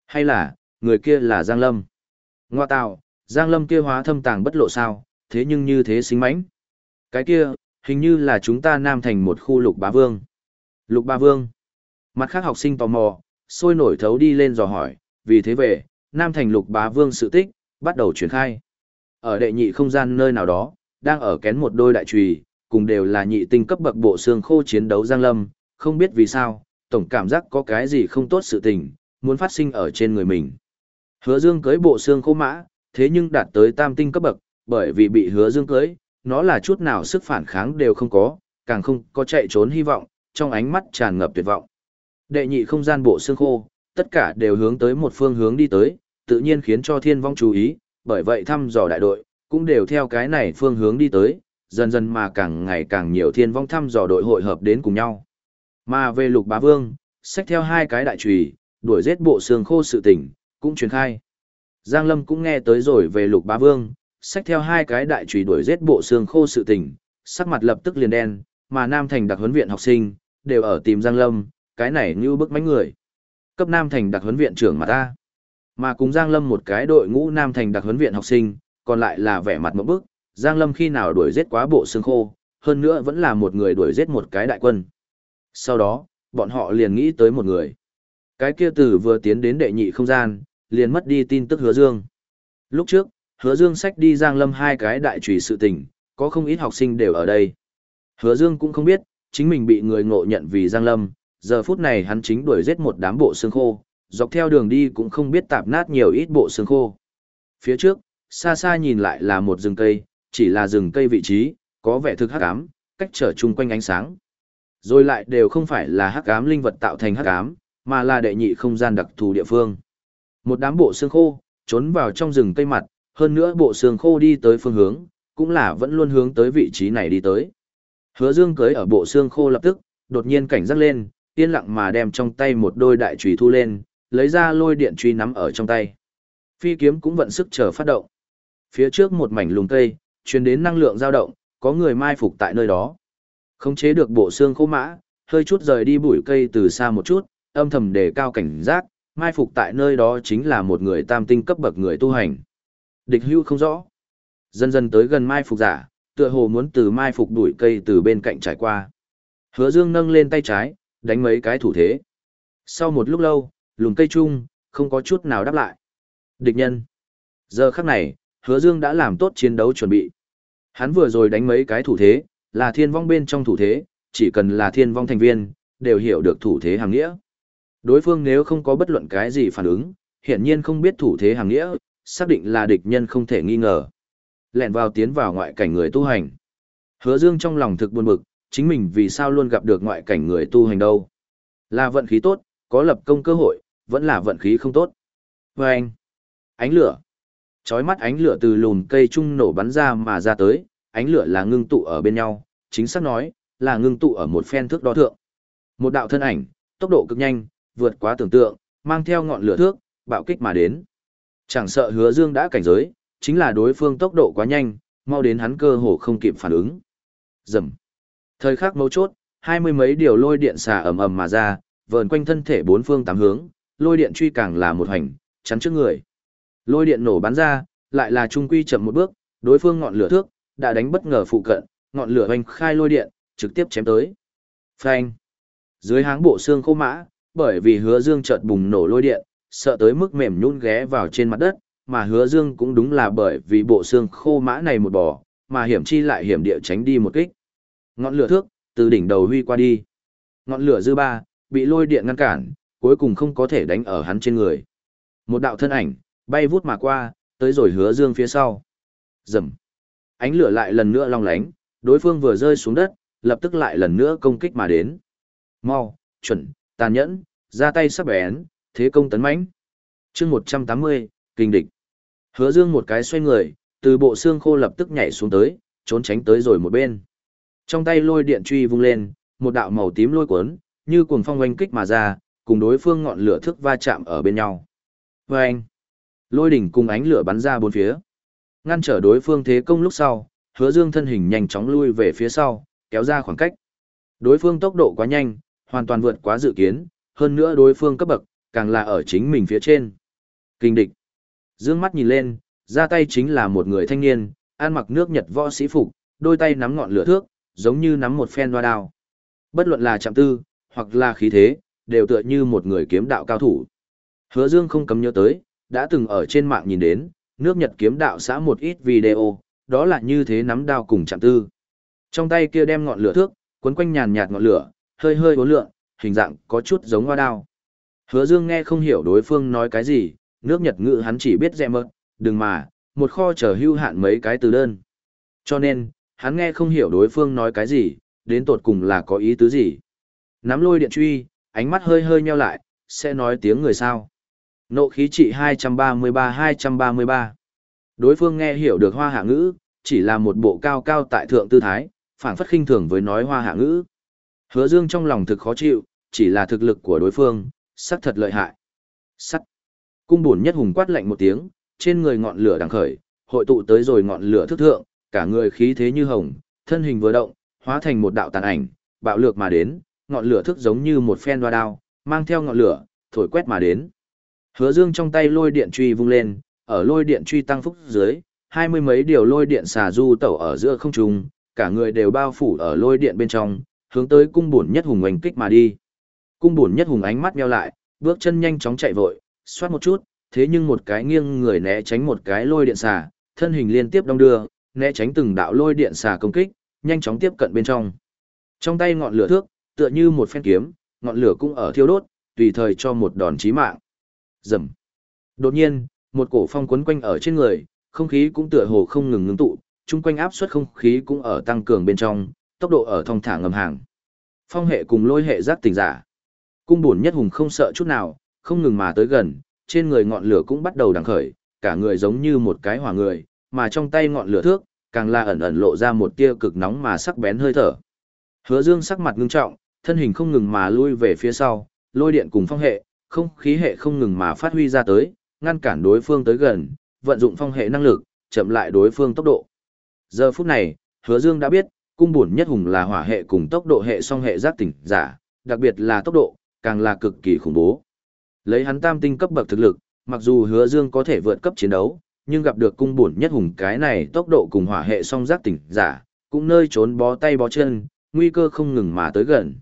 Hay là, người kia là Giang Lâm? Ngoa tạo, Giang Lâm kia hóa thâm tàng bất lộ sao, thế nhưng như thế xinh mãnh. Cái kia, hình như là chúng ta nam thành một khu lục bá vương. Lục bá vương. Mặt khác học sinh tò mò, sôi nổi thấu đi lên dò hỏi, vì thế về, nam thành lục bá vương sự tích, bắt đầu truyền khai. Ở đệ nhị không gian nơi nào đó, đang ở kén một đôi đại trùy, cùng đều là nhị tinh cấp bậc bộ xương khô chiến đấu Giang Lâm, không biết vì sao, tổng cảm giác có cái gì không tốt sự tình, muốn phát sinh ở trên người mình. Hứa Dương cưới bộ xương khô mã, thế nhưng đạt tới tam tinh cấp bậc, bởi vì bị hứa Dương cưới, nó là chút nào sức phản kháng đều không có, càng không có chạy trốn hy vọng, trong ánh mắt tràn ngập tuyệt vọng. Đệ nhị không gian bộ xương khô, tất cả đều hướng tới một phương hướng đi tới, tự nhiên khiến cho thiên vong chú ý, bởi vậy thăm dò đại đội, cũng đều theo cái này phương hướng đi tới, dần dần mà càng ngày càng nhiều thiên vong thăm dò đội hội hợp đến cùng nhau. Mà về lục bá vương, xách theo hai cái đại chùy, đuổi giết bộ xương khô sự tình, cũng truyền khai. Giang Lâm cũng nghe tới rồi về lục bá vương, xách theo hai cái đại trùy đuổi giết bộ xương khô sự tình, sắc mặt lập tức liền đen, mà Nam Thành đặc huấn viện học sinh, đều ở tìm Giang Lâm, cái này như bức mánh người. Cấp Nam Thành đặc huấn viện trưởng mà ta. Mà cùng Giang Lâm một cái đội ngũ Nam Thành đặc huấn viện học sinh, còn lại là vẻ mặt một bức, Giang Lâm khi nào đuổi giết quá bộ xương khô, hơn nữa vẫn là một người đuổi giết một cái đại quân. Sau đó, bọn họ liền nghĩ tới một người. Cái kia tử vừa tiến đến đệ nhị không gian, liền mất đi tin tức hứa dương. Lúc trước, hứa dương sách đi Giang Lâm hai cái đại trùy sự tình, có không ít học sinh đều ở đây. Hứa dương cũng không biết, chính mình bị người ngộ nhận vì Giang Lâm, giờ phút này hắn chính đuổi giết một đám bộ xương khô, dọc theo đường đi cũng không biết tạp nát nhiều ít bộ xương khô. Phía trước, xa xa nhìn lại là một rừng cây, chỉ là rừng cây vị trí, có vẻ thực hắc ám, cách trở chung quanh ánh sáng. Rồi lại đều không phải là hắc ám linh vật tạo thành hắc ám, mà là đệ nhị không gian đặc thù địa phương. Một đám bộ xương khô, trốn vào trong rừng cây mặt, hơn nữa bộ xương khô đi tới phương hướng, cũng là vẫn luôn hướng tới vị trí này đi tới. Hứa Dương cưới ở bộ xương khô lập tức, đột nhiên cảnh giác lên, yên lặng mà đem trong tay một đôi đại chùy thu lên, lấy ra lôi điện truy nắm ở trong tay. Phi kiếm cũng vận sức chờ phát động. Phía trước một mảnh lùng cây, truyền đến năng lượng dao động, có người mai phục tại nơi đó. Khống chế được bộ xương khô mã, hơi chút rời đi bụi cây từ xa một chút, âm thầm đề cao cảnh giác, mai phục tại nơi đó chính là một người tam tinh cấp bậc người tu hành. Địch hưu không rõ. Dần dần tới gần mai phục giả, tựa hồ muốn từ mai phục đuổi cây từ bên cạnh trải qua. Hứa Dương nâng lên tay trái, đánh mấy cái thủ thế. Sau một lúc lâu, lùm cây chung, không có chút nào đáp lại. Địch nhân. Giờ khắc này, Hứa Dương đã làm tốt chiến đấu chuẩn bị. Hắn vừa rồi đánh mấy cái thủ thế, là thiên vong bên trong thủ thế, chỉ cần là thiên vong thành viên, đều hiểu được thủ thế hàng nghĩa. Đối phương nếu không có bất luận cái gì phản ứng, hiển nhiên không biết thủ thế hàng nghĩa, xác định là địch nhân không thể nghi ngờ. Lẹn vào tiến vào ngoại cảnh người tu hành. Hứa Dương trong lòng thực buồn bực, chính mình vì sao luôn gặp được ngoại cảnh người tu hành đâu. Là vận khí tốt, có lập công cơ hội, vẫn là vận khí không tốt. Và anh, ánh lửa. Chói mắt ánh lửa từ lùn cây trung nổ bắn ra mà ra tới, ánh lửa là ngưng tụ ở bên nhau, chính xác nói, là ngưng tụ ở một phen thước đo thượng. Một đạo thân ảnh, tốc độ cực nhanh, vượt quá tưởng tượng, mang theo ngọn lửa thước, bạo kích mà đến. Chẳng sợ hứa dương đã cảnh giới, chính là đối phương tốc độ quá nhanh, mau đến hắn cơ hồ không kịp phản ứng. Dầm. Thời khắc mấu chốt, hai mươi mấy điều lôi điện xà ầm ầm mà ra, vờn quanh thân thể bốn phương tám hướng, lôi điện truy càng là một hành, chắn trước người. Lôi điện nổ bắn ra, lại là trung quy chậm một bước, đối phương ngọn lửa thước, đã đánh bất ngờ phụ cận, ngọn lửa hoành khai lôi điện, trực tiếp chém tới. Phanh. Dưới háng bộ xương khô mã, bởi vì hứa dương chợt bùng nổ lôi điện, sợ tới mức mềm nhũn ghé vào trên mặt đất, mà hứa dương cũng đúng là bởi vì bộ xương khô mã này một bò, mà hiểm chi lại hiểm địa tránh đi một kích. Ngọn lửa thước, từ đỉnh đầu huy qua đi. Ngọn lửa dư ba, bị lôi điện ngăn cản, cuối cùng không có thể đánh ở hắn trên người. Một đạo thân ảnh, bay vút mà qua, tới rồi hứa dương phía sau. Rầm. Ánh lửa lại lần nữa long lánh, đối phương vừa rơi xuống đất, lập tức lại lần nữa công kích mà đến. Mau, chuẩn, tàn nhẫn, ra tay sắc bén, thế công tấn mãnh. Chương 180, kinh địch. Hứa Dương một cái xoay người, từ bộ xương khô lập tức nhảy xuống tới, trốn tránh tới rồi một bên. Trong tay lôi điện truy vung lên, một đạo màu tím lôi cuốn, như cuồng phong oanh kích mà ra, cùng đối phương ngọn lửa thức va chạm ở bên nhau. Vâng! Lôi đỉnh cùng ánh lửa bắn ra bốn phía. Ngăn trở đối phương thế công lúc sau, hứa dương thân hình nhanh chóng lui về phía sau, kéo ra khoảng cách. Đối phương tốc độ quá nhanh, hoàn toàn vượt quá dự kiến, hơn nữa đối phương cấp bậc, càng là ở chính mình phía trên. Kinh địch. Dương mắt nhìn lên, ra tay chính là một người thanh niên, ăn mặc nước Nhật võ sĩ phục, đôi tay nắm ngọn lửa thước, giống như nắm một phen hoa đao. Bất luận là chạm tư, hoặc là khí thế, đều tựa như một người kiếm đạo cao thủ. Hứa Dương không cấm nhớ tới, đã từng ở trên mạng nhìn đến, nước Nhật kiếm đạo xã một ít video, đó là như thế nắm đao cùng chạm tư. Trong tay kia đem ngọn lửa thước, cuốn quanh nhàn nhạt ngọn lửa, hơi hơi uốn lượn, hình dạng có chút giống hoa đao. Hứa Dương nghe không hiểu đối phương nói cái gì, nước Nhật ngữ hắn chỉ biết dẹ mợt, đừng mà, một kho chờ hưu hạn mấy cái từ đơn. Cho nên, hắn nghe không hiểu đối phương nói cái gì, đến tột cùng là có ý tứ gì. Nắm lôi điện truy, ánh mắt hơi hơi nheo lại, sẽ nói tiếng người sao. Nộ khí trị 233-233. Đối phương nghe hiểu được hoa hạ ngữ, chỉ là một bộ cao cao tại thượng tư thái, phản phất khinh thường với nói hoa hạ ngữ. Hứa Dương trong lòng thực khó chịu, chỉ là thực lực của đối phương, sắc thật lợi hại. Sắt. Cung buồn nhất hùng quát lạnh một tiếng, trên người ngọn lửa đang khởi, hội tụ tới rồi ngọn lửa thức thượng, cả người khí thế như hồng, thân hình vừa động, hóa thành một đạo tàn ảnh, bạo lược mà đến, ngọn lửa thức giống như một phen đoa đao, mang theo ngọn lửa, thổi quét mà đến. Hứa Dương trong tay lôi điện truy vung lên, ở lôi điện truy tăng phúc dưới, hai mươi mấy điều lôi điện xà du tẩu ở giữa không trung, cả người đều bao phủ ở lôi điện bên trong, hướng tới cung bổn nhất hùng oanh kích mà đi. Cung bổn nhất hùng ánh mắt meo lại, bước chân nhanh chóng chạy vội, xoát một chút, thế nhưng một cái nghiêng người né tránh một cái lôi điện xà, thân hình liên tiếp đong đưa, né tránh từng đạo lôi điện xà công kích, nhanh chóng tiếp cận bên trong. Trong tay ngọn lửa thước, tựa như một phen kiếm, ngọn lửa cũng ở thiêu đốt, tùy thời cho một đòn chí mạng. Rầm. Đột nhiên, một cổ phong quấn quanh ở trên người, không khí cũng tựa hồ không ngừng ngưng tụ, chung quanh áp suất không khí cũng ở tăng cường bên trong, tốc độ ở thong thả ngầm hàng. Phong hệ cùng lôi hệ giác tình giả. Cung buồn nhất hùng không sợ chút nào, không ngừng mà tới gần, trên người ngọn lửa cũng bắt đầu đằng khởi, cả người giống như một cái hỏa người, mà trong tay ngọn lửa thước, càng là ẩn ẩn lộ ra một tia cực nóng mà sắc bén hơi thở. Hứa Dương sắc mặt ngưng trọng, thân hình không ngừng mà lui về phía sau, lôi điện cùng phong hệ, không khí hệ không ngừng mà phát huy ra tới, ngăn cản đối phương tới gần, vận dụng phong hệ năng lực, chậm lại đối phương tốc độ. Giờ phút này, Hứa Dương đã biết, cung bổn nhất hùng là hỏa hệ cùng tốc độ hệ song hệ giác tỉnh giả, đặc biệt là tốc độ, càng là cực kỳ khủng bố. Lấy hắn tam tinh cấp bậc thực lực, mặc dù Hứa Dương có thể vượt cấp chiến đấu, nhưng gặp được cung bổn nhất hùng cái này tốc độ cùng hỏa hệ song giác tỉnh giả, cũng nơi trốn bó tay bó chân, nguy cơ không ngừng mà tới gần.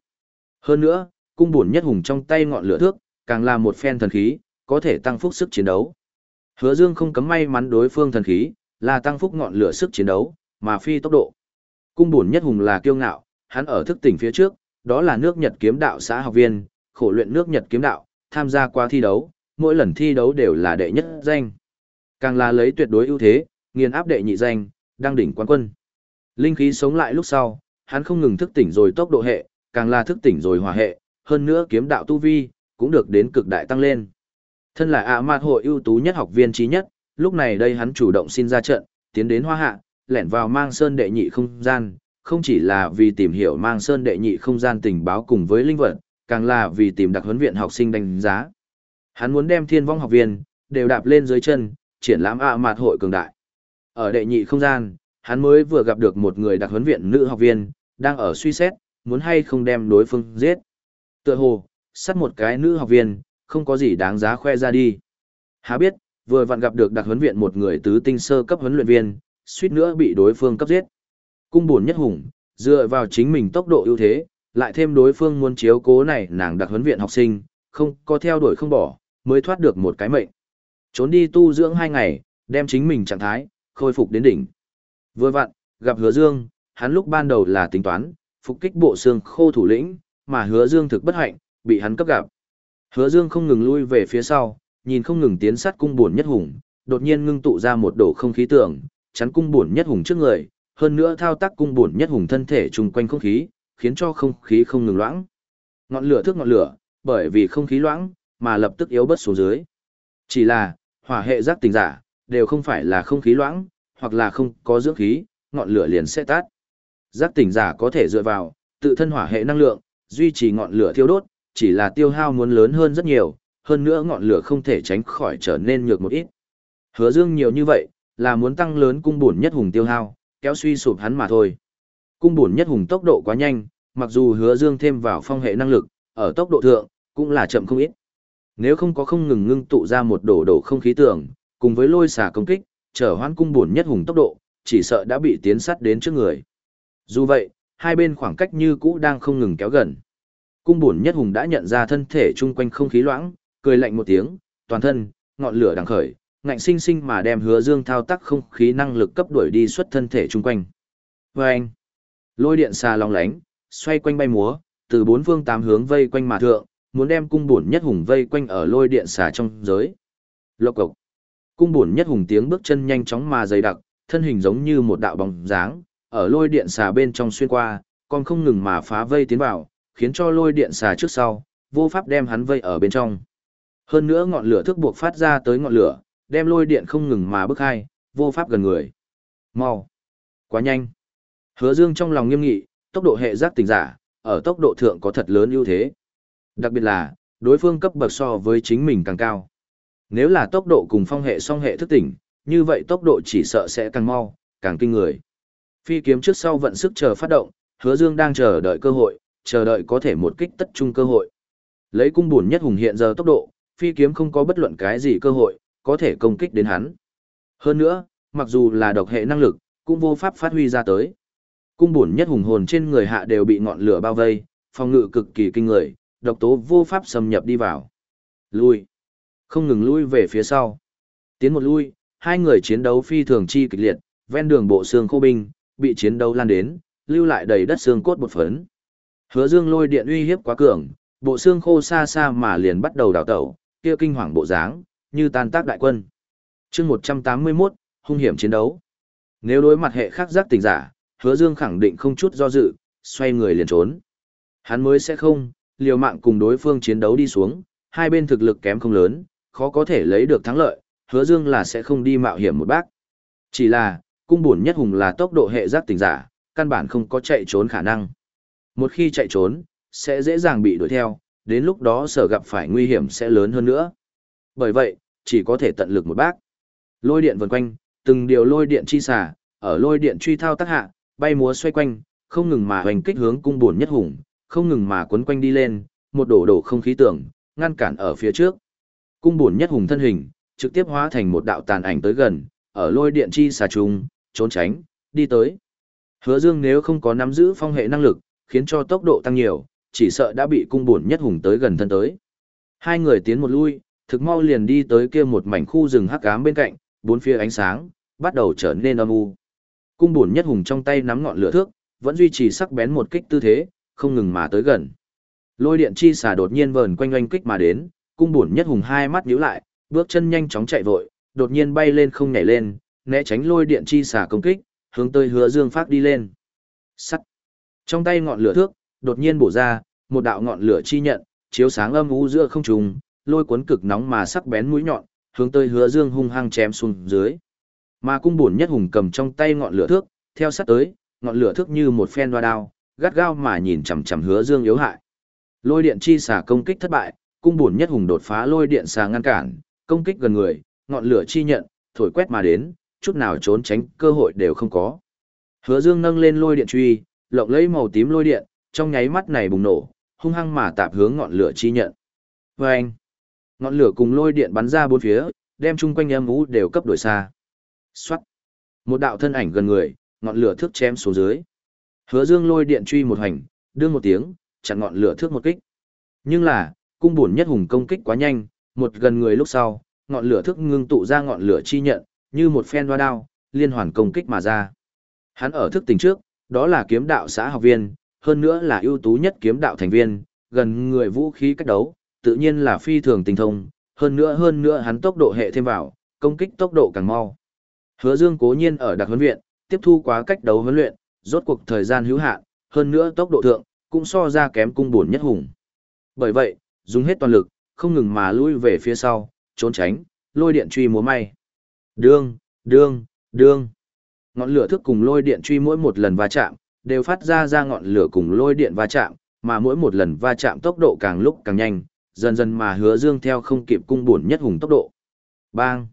Hơn nữa, cung bổn nhất hùng trong tay ngọn lửa thước, càng là một phen thần khí, có thể tăng phúc sức chiến đấu. Hứa Dương không cấm may mắn đối phương thần khí, là tăng phúc ngọn lửa sức chiến đấu, mà phi tốc độ. Cung bổn nhất hùng là kiêu ngạo, hắn ở thức tỉnh phía trước, đó là nước Nhật kiếm đạo xã học viên, khổ luyện nước Nhật kiếm đạo, tham gia qua thi đấu, mỗi lần thi đấu đều là đệ nhất danh. Càng là lấy tuyệt đối ưu thế, nghiền áp đệ nhị danh, đang đỉnh quán quân. Linh khí sống lại lúc sau, hắn không ngừng thức tỉnh rồi tốc độ hệ, càng là thức tỉnh rồi hòa hệ, hơn nữa kiếm đạo tu vi, cũng được đến cực đại tăng lên. Thân là ạ mạt hội ưu tú nhất học viên trí nhất, lúc này đây hắn chủ động xin ra trận, tiến đến hoa hạ, lẻn vào mang sơn đệ nhị không gian, không chỉ là vì tìm hiểu mang sơn đệ nhị không gian tình báo cùng với linh vật, càng là vì tìm đặc huấn viện học sinh đánh giá. Hắn muốn đem thiên vong học viên, đều đạp lên dưới chân, triển lãm ạ mạt hội cường đại. Ở đệ nhị không gian, hắn mới vừa gặp được một người đặc huấn viện nữ học viên, đang ở suy xét, muốn hay không đem đối phương giết. Tựa hồ, sát một cái nữ học viên, không có gì đáng giá khoe ra đi. Há biết, vừa vặn gặp được đặc huấn viện một người tứ tinh sơ cấp huấn luyện viên, suýt nữa bị đối phương cấp giết. Cung buồn nhất hùng, dựa vào chính mình tốc độ ưu thế, lại thêm đối phương muốn chiếu cố này nàng đặc huấn viện học sinh, không có theo đuổi không bỏ, mới thoát được một cái mệnh. Trốn đi tu dưỡng hai ngày, đem chính mình trạng thái, khôi phục đến đỉnh. Vừa vặn, gặp hứa dương, hắn lúc ban đầu là tính toán, phục kích bộ xương khô thủ lĩnh, mà hứa dương thực bất hạnh, bị hắn cấp gặp. Hứa dương không ngừng lui về phía sau, nhìn không ngừng tiến sát cung buồn nhất hùng, đột nhiên ngưng tụ ra một đổ không khí tưởng, chắn cung buồn nhất hùng trước người, hơn nữa thao tác cung buồn nhất hùng thân thể chung quanh không khí, khiến cho không khí không ngừng loãng. Ngọn lửa thước ngọn lửa, bởi vì không khí loãng, mà lập tức yếu bớt xuống dưới. Chỉ là, hỏa hệ giác tình giả, đều không phải là không khí loãng, hoặc là không có dưỡng khí, ngọn lửa liền sẽ tắt. Giác tỉnh giả có thể dựa vào, tự thân hỏa hệ năng lượng, duy trì ngọn lửa thiêu đốt, chỉ là tiêu hao muốn lớn hơn rất nhiều, hơn nữa ngọn lửa không thể tránh khỏi trở nên nhược một ít. Hứa dương nhiều như vậy, là muốn tăng lớn cung bổn nhất hùng tiêu hao, kéo suy sụp hắn mà thôi. Cung bổn nhất hùng tốc độ quá nhanh, mặc dù hứa dương thêm vào phong hệ năng lực, ở tốc độ thượng, cũng là chậm không ít. Nếu không có không ngừng ngưng tụ ra một đổ đổ không khí tưởng, cùng với lôi xả công kích, trở hoãn cung bổn nhất hùng tốc độ, chỉ sợ đã bị tiến sát đến trước người. Dù vậy, hai bên khoảng cách như cũ đang không ngừng kéo gần. Cung bổn nhất hùng đã nhận ra thân thể chung quanh không khí loãng, cười lạnh một tiếng, toàn thân, ngọn lửa đang khởi, ngạnh sinh sinh mà đem hứa dương thao tác không khí năng lực cấp đuổi đi xuất thân thể chung quanh. Vâng! Lôi điện xà long lánh, xoay quanh bay múa, từ bốn phương tám hướng vây quanh mà thượng, muốn đem cung bổn nhất hùng vây quanh ở lôi điện xà trong giới. Lộc cộc! Cung bổn nhất hùng tiếng bước chân nhanh chóng mà dày đặc, thân hình giống như một đạo bóng dáng, ở lôi điện xà bên trong xuyên qua, còn không ngừng mà phá vây tiến vào, khiến cho lôi điện xà trước sau, vô pháp đem hắn vây ở bên trong. Hơn nữa ngọn lửa thức buộc phát ra tới ngọn lửa, đem lôi điện không ngừng mà bức hai, vô pháp gần người. Mau! Quá nhanh! Hứa Dương trong lòng nghiêm nghị, tốc độ hệ giác tỉnh giả, ở tốc độ thượng có thật lớn ưu thế. Đặc biệt là, đối phương cấp bậc so với chính mình càng cao. Nếu là tốc độ cùng phong hệ song hệ thức tỉnh, như vậy tốc độ chỉ sợ sẽ càng mau, càng kinh người. Phi kiếm trước sau vận sức chờ phát động, Hứa Dương đang chờ đợi cơ hội, chờ đợi có thể một kích tất trung cơ hội. Lấy cung buồn nhất hùng hiện giờ tốc độ, phi kiếm không có bất luận cái gì cơ hội, có thể công kích đến hắn. Hơn nữa, mặc dù là độc hệ năng lực, cũng vô pháp phát huy ra tới. Cung buồn nhất hùng hồn trên người hạ đều bị ngọn lửa bao vây, phòng ngự cực kỳ kinh người, độc tố vô pháp xâm nhập đi vào. Lui. Không ngừng lui về phía sau. Tiến một lui, hai người chiến đấu phi thường chi kịch liệt, ven đường bộ xương khô binh, bị chiến đấu lan đến, lưu lại đầy đất xương cốt bột phấn. Hứa Dương lôi điện uy hiếp quá cường, bộ xương khô xa xa mà liền bắt đầu đào tẩu, kia kinh hoàng bộ dáng, như tan tác đại quân. Chương 181, hung hiểm chiến đấu. Nếu đối mặt hệ khác giác tình giả, Hứa Dương khẳng định không chút do dự, xoay người liền trốn. Hắn mới sẽ không, liều mạng cùng đối phương chiến đấu đi xuống, hai bên thực lực kém không lớn, khó có thể lấy được thắng lợi, hứa dương là sẽ không đi mạo hiểm một bác. Chỉ là, cung buồn nhất hùng là tốc độ hệ giác tỉnh giả, căn bản không có chạy trốn khả năng. Một khi chạy trốn, sẽ dễ dàng bị đuổi theo, đến lúc đó sở gặp phải nguy hiểm sẽ lớn hơn nữa. Bởi vậy, chỉ có thể tận lực một bác. Lôi điện vần quanh, từng điều lôi điện chi xả, ở lôi điện truy thao tác hạ, bay múa xoay quanh, không ngừng mà hoành kích hướng cung buồn nhất hùng, không ngừng mà quấn quanh đi lên, một đổ đổ không khí tưởng, ngăn cản ở phía trước. Cung buồn nhất hùng thân hình, trực tiếp hóa thành một đạo tàn ảnh tới gần, ở lôi điện chi xà trùng, trốn tránh, đi tới. Hứa Dương nếu không có nắm giữ phong hệ năng lực, khiến cho tốc độ tăng nhiều, chỉ sợ đã bị cung buồn nhất hùng tới gần thân tới. Hai người tiến một lui, thực mau liền đi tới kia một mảnh khu rừng hắc ám bên cạnh, bốn phía ánh sáng bắt đầu trở nên âm u. Cung bổn nhất hùng trong tay nắm ngọn lửa thước, vẫn duy trì sắc bén một kích tư thế, không ngừng mà tới gần. Lôi điện chi xà đột nhiên vờn quanh oanh kích mà đến, cung bổn nhất hùng hai mắt nhíu lại, bước chân nhanh chóng chạy vội, đột nhiên bay lên không nhảy lên, né tránh lôi điện chi xà công kích, hướng tới Hứa Dương phát đi lên. Sắt. Trong tay ngọn lửa thước, đột nhiên bổ ra, một đạo ngọn lửa chi nhận, chiếu sáng âm u giữa không trung, lôi cuốn cực nóng mà sắc bén mũi nhọn, hướng tới Hứa Dương hung hăng chém xuống dưới. Mà cung bổn nhất hùng cầm trong tay ngọn lửa thước, theo sát tới, ngọn lửa thước như một phen hoa đao, gắt gao mà nhìn chằm chằm Hứa Dương yếu hại. Lôi điện chi xả công kích thất bại, cung bổn nhất hùng đột phá lôi điện xà ngăn cản, công kích gần người, ngọn lửa chi nhận, thổi quét mà đến, chút nào trốn tránh cơ hội đều không có. Hứa Dương nâng lên lôi điện truy, lộng lấy màu tím lôi điện, trong nháy mắt này bùng nổ, hung hăng mà tạp hướng ngọn lửa chi nhận. Vâng! Ngọn lửa cùng lôi điện bắn ra bốn phía, đem chung quanh âm vũ đều cấp đổi xa. Xoát! Một đạo thân ảnh gần người, ngọn lửa thước chém xuống dưới. Hứa Dương lôi điện truy một hành, đương một tiếng, chặn ngọn lửa thước một kích. Nhưng là, cung bổn nhất hùng công kích quá nhanh, một gần người lúc sau, ngọn lửa thước ngưng tụ ra ngọn lửa chi nhận, như một phen hoa đao, liên hoàn công kích mà ra. Hắn ở thức tỉnh trước, đó là kiếm đạo xã học viên, hơn nữa là ưu tú nhất kiếm đạo thành viên, gần người vũ khí cách đấu, tự nhiên là phi thường tình thông, hơn nữa hơn nữa hắn tốc độ hệ thêm vào, công kích tốc độ càng mau. Hứa Dương cố nhiên ở đặc huấn viện, tiếp thu quá cách đấu huấn luyện, rốt cuộc thời gian hữu hạn, hơn nữa tốc độ thượng, cũng so ra kém cung bổn nhất hùng. Bởi vậy, dùng hết toàn lực, không ngừng mà lui về phía sau, trốn tránh, lôi điện truy múa may. Đương, đương, đương. Ngọn lửa thức cùng lôi điện truy mỗi một lần va chạm, đều phát ra ra ngọn lửa cùng lôi điện va chạm, mà mỗi một lần va chạm tốc độ càng lúc càng nhanh, dần dần mà hứa dương theo không kịp cung bổn nhất hùng tốc độ. Bang!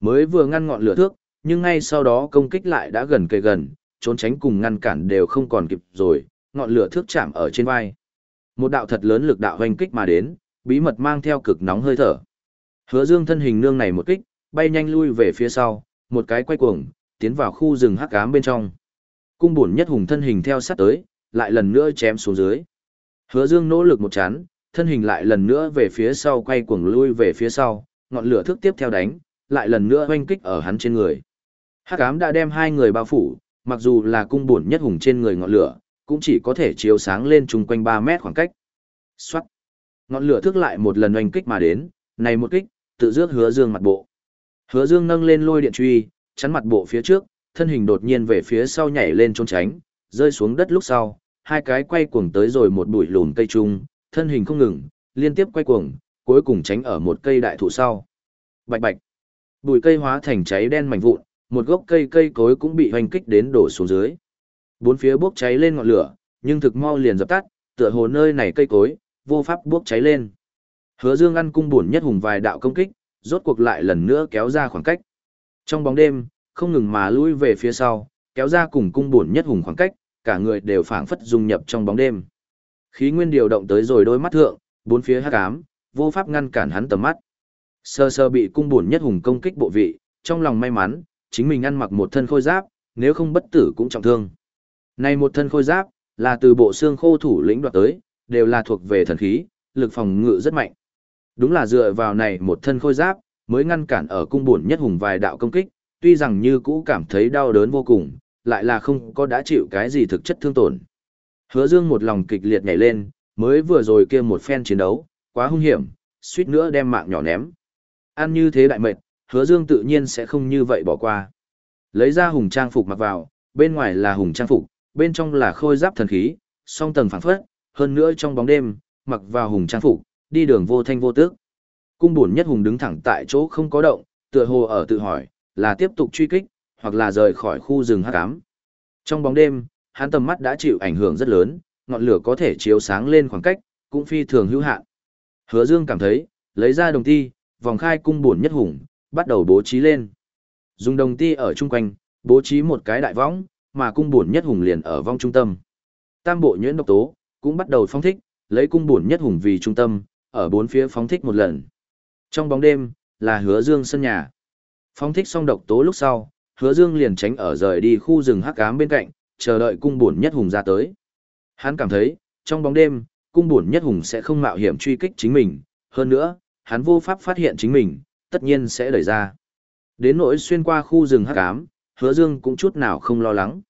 Mới vừa ngăn ngọn lửa thước, nhưng ngay sau đó công kích lại đã gần kề gần, trốn tránh cùng ngăn cản đều không còn kịp rồi, ngọn lửa thước chạm ở trên vai. Một đạo thật lớn lực đạo hoành kích mà đến, bí mật mang theo cực nóng hơi thở. Hứa Dương thân hình nương này một kích, bay nhanh lui về phía sau, một cái quay cuồng, tiến vào khu rừng hắc ám bên trong. Cung bổn nhất hùng thân hình theo sát tới, lại lần nữa chém xuống dưới. Hứa Dương nỗ lực một chán, thân hình lại lần nữa về phía sau quay cuồng lui về phía sau, ngọn lửa thước tiếp theo đánh, lại lần nữa hoanh kích ở hắn trên người. Hắc ám đã đem hai người bao phủ, mặc dù là cung bổn nhất hùng trên người ngọn lửa, cũng chỉ có thể chiếu sáng lên chung quanh 3 mét khoảng cách. Xoát. Ngọn lửa thước lại một lần hoanh kích mà đến, này một kích, tự dước hứa dương mặt bộ. Hứa dương nâng lên lôi điện truy, chắn mặt bộ phía trước, thân hình đột nhiên về phía sau nhảy lên trốn tránh, rơi xuống đất lúc sau, hai cái quay cuồng tới rồi một bụi lùn cây trung, thân hình không ngừng, liên tiếp quay cuồng, cuối cùng tránh ở một cây đại thụ sau. Bạch bạch. Bụi cây hóa thành cháy đen mảnh vụn, một gốc cây cây cối cũng bị hoành kích đến đổ xuống dưới. Bốn phía bốc cháy lên ngọn lửa, nhưng thực mau liền dập tắt, tựa hồ nơi này cây cối, vô pháp bốc cháy lên. Hứa Dương ăn cung buồn nhất hùng vài đạo công kích, rốt cuộc lại lần nữa kéo ra khoảng cách. Trong bóng đêm, không ngừng mà lui về phía sau, kéo ra cùng cung buồn nhất hùng khoảng cách, cả người đều phảng phất dung nhập trong bóng đêm. Khí nguyên điều động tới rồi đôi mắt thượng, bốn phía hắc ám, vô pháp ngăn cản hắn tầm mắt. Sơ sơ bị cung buồn nhất hùng công kích bộ vị, trong lòng may mắn, chính mình ăn mặc một thân khôi giáp, nếu không bất tử cũng trọng thương. Này một thân khôi giáp, là từ bộ xương khô thủ lĩnh đoạt tới, đều là thuộc về thần khí, lực phòng ngự rất mạnh. Đúng là dựa vào này một thân khôi giáp, mới ngăn cản ở cung buồn nhất hùng vài đạo công kích, tuy rằng như cũ cảm thấy đau đớn vô cùng, lại là không có đã chịu cái gì thực chất thương tổn. Hứa Dương một lòng kịch liệt nhảy lên, mới vừa rồi kia một phen chiến đấu, quá hung hiểm, suýt nữa đem mạng nhỏ ném. Ăn như thế đại mệt, Hứa Dương tự nhiên sẽ không như vậy bỏ qua. Lấy ra hùng trang phục mặc vào, bên ngoài là hùng trang phục, bên trong là khôi giáp thần khí, song tầng phản phất, hơn nữa trong bóng đêm, mặc vào hùng trang phục, đi đường vô thanh vô tức. Cung buồn nhất hùng đứng thẳng tại chỗ không có động, tựa hồ ở tự hỏi, là tiếp tục truy kích, hoặc là rời khỏi khu rừng hắc ám. Trong bóng đêm, hắn tầm mắt đã chịu ảnh hưởng rất lớn, ngọn lửa có thể chiếu sáng lên khoảng cách, cũng phi thường hữu hạn. Hứa Dương cảm thấy, lấy ra đồng ti, vòng khai cung buồn nhất hùng, bắt đầu bố trí lên. Dùng đồng ti ở chung quanh, bố trí một cái đại võng, mà cung buồn nhất hùng liền ở vong trung tâm. Tam bộ nhuyễn độc tố, cũng bắt đầu phóng thích, lấy cung buồn nhất hùng vì trung tâm, ở bốn phía phóng thích một lần. Trong bóng đêm, là hứa dương sân nhà. Phóng thích xong độc tố lúc sau, hứa dương liền tránh ở rời đi khu rừng hắc ám bên cạnh, chờ đợi cung buồn nhất hùng ra tới. Hắn cảm thấy, trong bóng đêm, cung buồn nhất hùng sẽ không mạo hiểm truy kích chính mình, hơn nữa, hắn vô pháp phát hiện chính mình, tất nhiên sẽ đẩy ra. Đến nỗi xuyên qua khu rừng hắc ám, hứa dương cũng chút nào không lo lắng.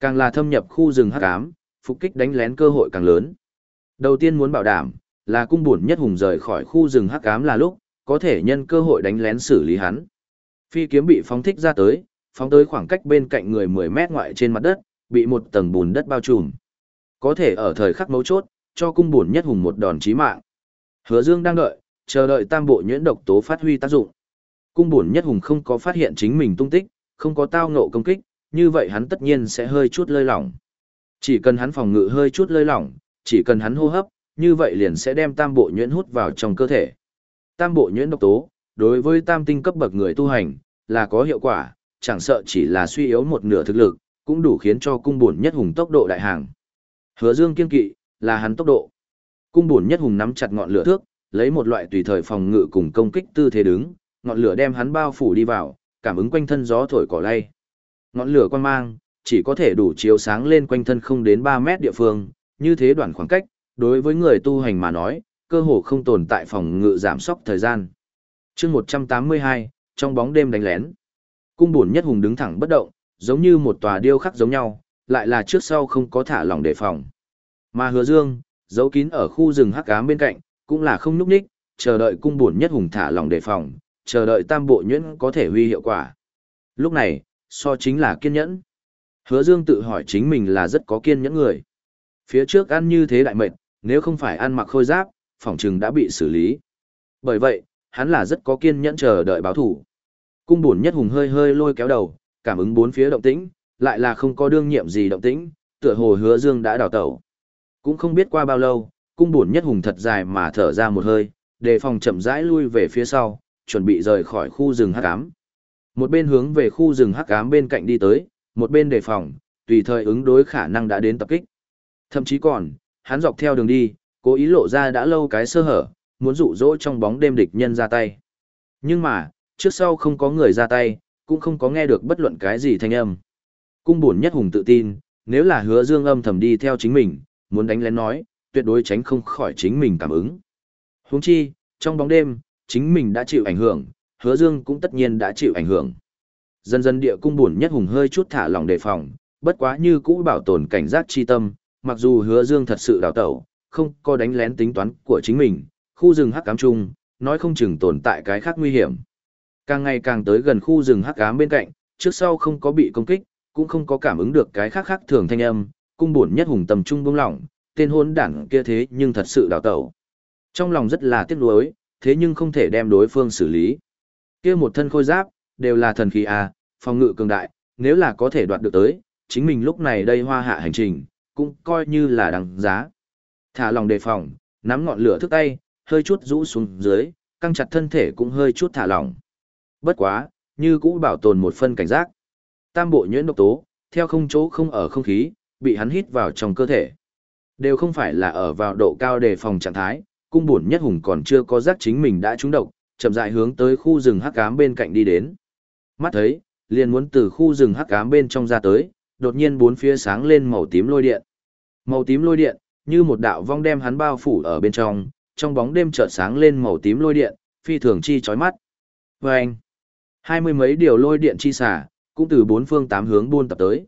Càng là thâm nhập khu rừng hắc ám, phục kích đánh lén cơ hội càng lớn. Đầu tiên muốn bảo đảm, là cung buồn nhất hùng rời khỏi khu rừng hắc ám là lúc, có thể nhân cơ hội đánh lén xử lý hắn. Phi kiếm bị phóng thích ra tới, phóng tới khoảng cách bên cạnh người 10 mét ngoại trên mặt đất, bị một tầng bùn đất bao trùm. Có thể ở thời khắc mấu chốt, cho cung buồn nhất hùng một đòn chí mạng. Hứa Dương đang đợi, chờ đợi tam bộ nhuyễn độc tố phát huy tác dụng. Cung buồn nhất hùng không có phát hiện chính mình tung tích, không có tao ngộ công kích, như vậy hắn tất nhiên sẽ hơi chút lơi lỏng. Chỉ cần hắn phòng ngự hơi chút lơi lỏng, chỉ cần hắn hô hấp, như vậy liền sẽ đem tam bộ nhuyễn hút vào trong cơ thể. Tam bộ nhuyễn độc tố, đối với tam tinh cấp bậc người tu hành, là có hiệu quả, chẳng sợ chỉ là suy yếu một nửa thực lực, cũng đủ khiến cho cung buồn nhất hùng tốc độ đại hàng. Hứa Dương kiên kỵ, là hắn tốc độ. Cung buồn nhất hùng nắm chặt ngọn lửa thước, lấy một loại tùy thời phòng ngự cùng công kích tư thế đứng, ngọn lửa đem hắn bao phủ đi vào, cảm ứng quanh thân gió thổi cỏ lay. Ngọn lửa quan mang, chỉ có thể đủ chiếu sáng lên quanh thân không đến 3 mét địa phương, như thế đoạn khoảng cách, đối với người tu hành mà nói, cơ hồ không tồn tại phòng ngự giảm sóc thời gian. chương 182, trong bóng đêm đánh lén. Cung buồn nhất hùng đứng thẳng bất động, giống như một tòa điêu khắc giống nhau, lại là trước sau không có thả lỏng đề phòng. Mà hứa dương, giấu kín ở khu rừng hắc ám bên cạnh, cũng là không núp ních, chờ đợi cung buồn nhất hùng thả lỏng đề phòng, chờ đợi tam bộ nhuyễn có thể huy hiệu quả. Lúc này, so chính là kiên nhẫn. Hứa dương tự hỏi chính mình là rất có kiên nhẫn người. Phía trước ăn như thế đại mệt, nếu không phải ăn mặc khôi giáp, phỏng chừng đã bị xử lý. Bởi vậy, hắn là rất có kiên nhẫn chờ đợi báo thủ. Cung buồn nhất hùng hơi hơi lôi kéo đầu, cảm ứng bốn phía động tĩnh, lại là không có đương nhiệm gì động tĩnh, tựa hồ hứa dương đã đào tẩu. Cũng không biết qua bao lâu, cung buồn nhất hùng thật dài mà thở ra một hơi, đề phòng chậm rãi lui về phía sau, chuẩn bị rời khỏi khu rừng hắc ám. Một bên hướng về khu rừng hắc ám bên cạnh đi tới, một bên đề phòng, tùy thời ứng đối khả năng đã đến tập kích. Thậm chí còn, hắn dọc theo đường đi, cố ý lộ ra đã lâu cái sơ hở, muốn dụ dỗ trong bóng đêm địch nhân ra tay. Nhưng mà, trước sau không có người ra tay, cũng không có nghe được bất luận cái gì thanh âm. Cung buồn nhất hùng tự tin, nếu là hứa dương âm thầm đi theo chính mình, muốn đánh lén nói, tuyệt đối tránh không khỏi chính mình cảm ứng. Huống chi, trong bóng đêm, chính mình đã chịu ảnh hưởng, hứa dương cũng tất nhiên đã chịu ảnh hưởng. Dần dần địa cung buồn nhất hùng hơi chút thả lòng đề phòng, bất quá như cũ bảo tồn cảnh giác chi tâm, mặc dù hứa dương thật sự đào tẩu, không có đánh lén tính toán của chính mình, khu rừng hắc cám chung, nói không chừng tồn tại cái khác nguy hiểm. Càng ngày càng tới gần khu rừng hắc ám bên cạnh, trước sau không có bị công kích, cũng không có cảm ứng được cái khác khác thường thanh âm, cung buồn nhất hùng tầm trung bông lỏng, tên hôn đảng kia thế nhưng thật sự đào tẩu. Trong lòng rất là tiếc nuối, thế nhưng không thể đem đối phương xử lý. Kia một thân khôi giáp, đều là thần khí à, phòng ngự cường đại, nếu là có thể đoạt được tới, chính mình lúc này đây hoa hạ hành trình, cũng coi như là đằng giá. Thả lòng đề phòng, nắm ngọn lửa thức tay, hơi chút rũ xuống dưới, căng chặt thân thể cũng hơi chút thả lỏng. Bất quá, như cũ bảo tồn một phân cảnh giác. Tam bộ nhuyễn độc tố, theo không chỗ không ở không khí, bị hắn hít vào trong cơ thể. Đều không phải là ở vào độ cao đề phòng trạng thái, cung buồn nhất hùng còn chưa có giác chính mình đã trúng độc, chậm rãi hướng tới khu rừng hắc ám bên cạnh đi đến. Mắt thấy, liền muốn từ khu rừng hắc ám bên trong ra tới, đột nhiên bốn phía sáng lên màu tím lôi điện. Màu tím lôi điện, như một đạo vong đem hắn bao phủ ở bên trong, trong bóng đêm chợt sáng lên màu tím lôi điện, phi thường chi chói mắt. Và anh, hai mươi mấy điều lôi điện chi xả, cũng từ bốn phương tám hướng buôn tập tới.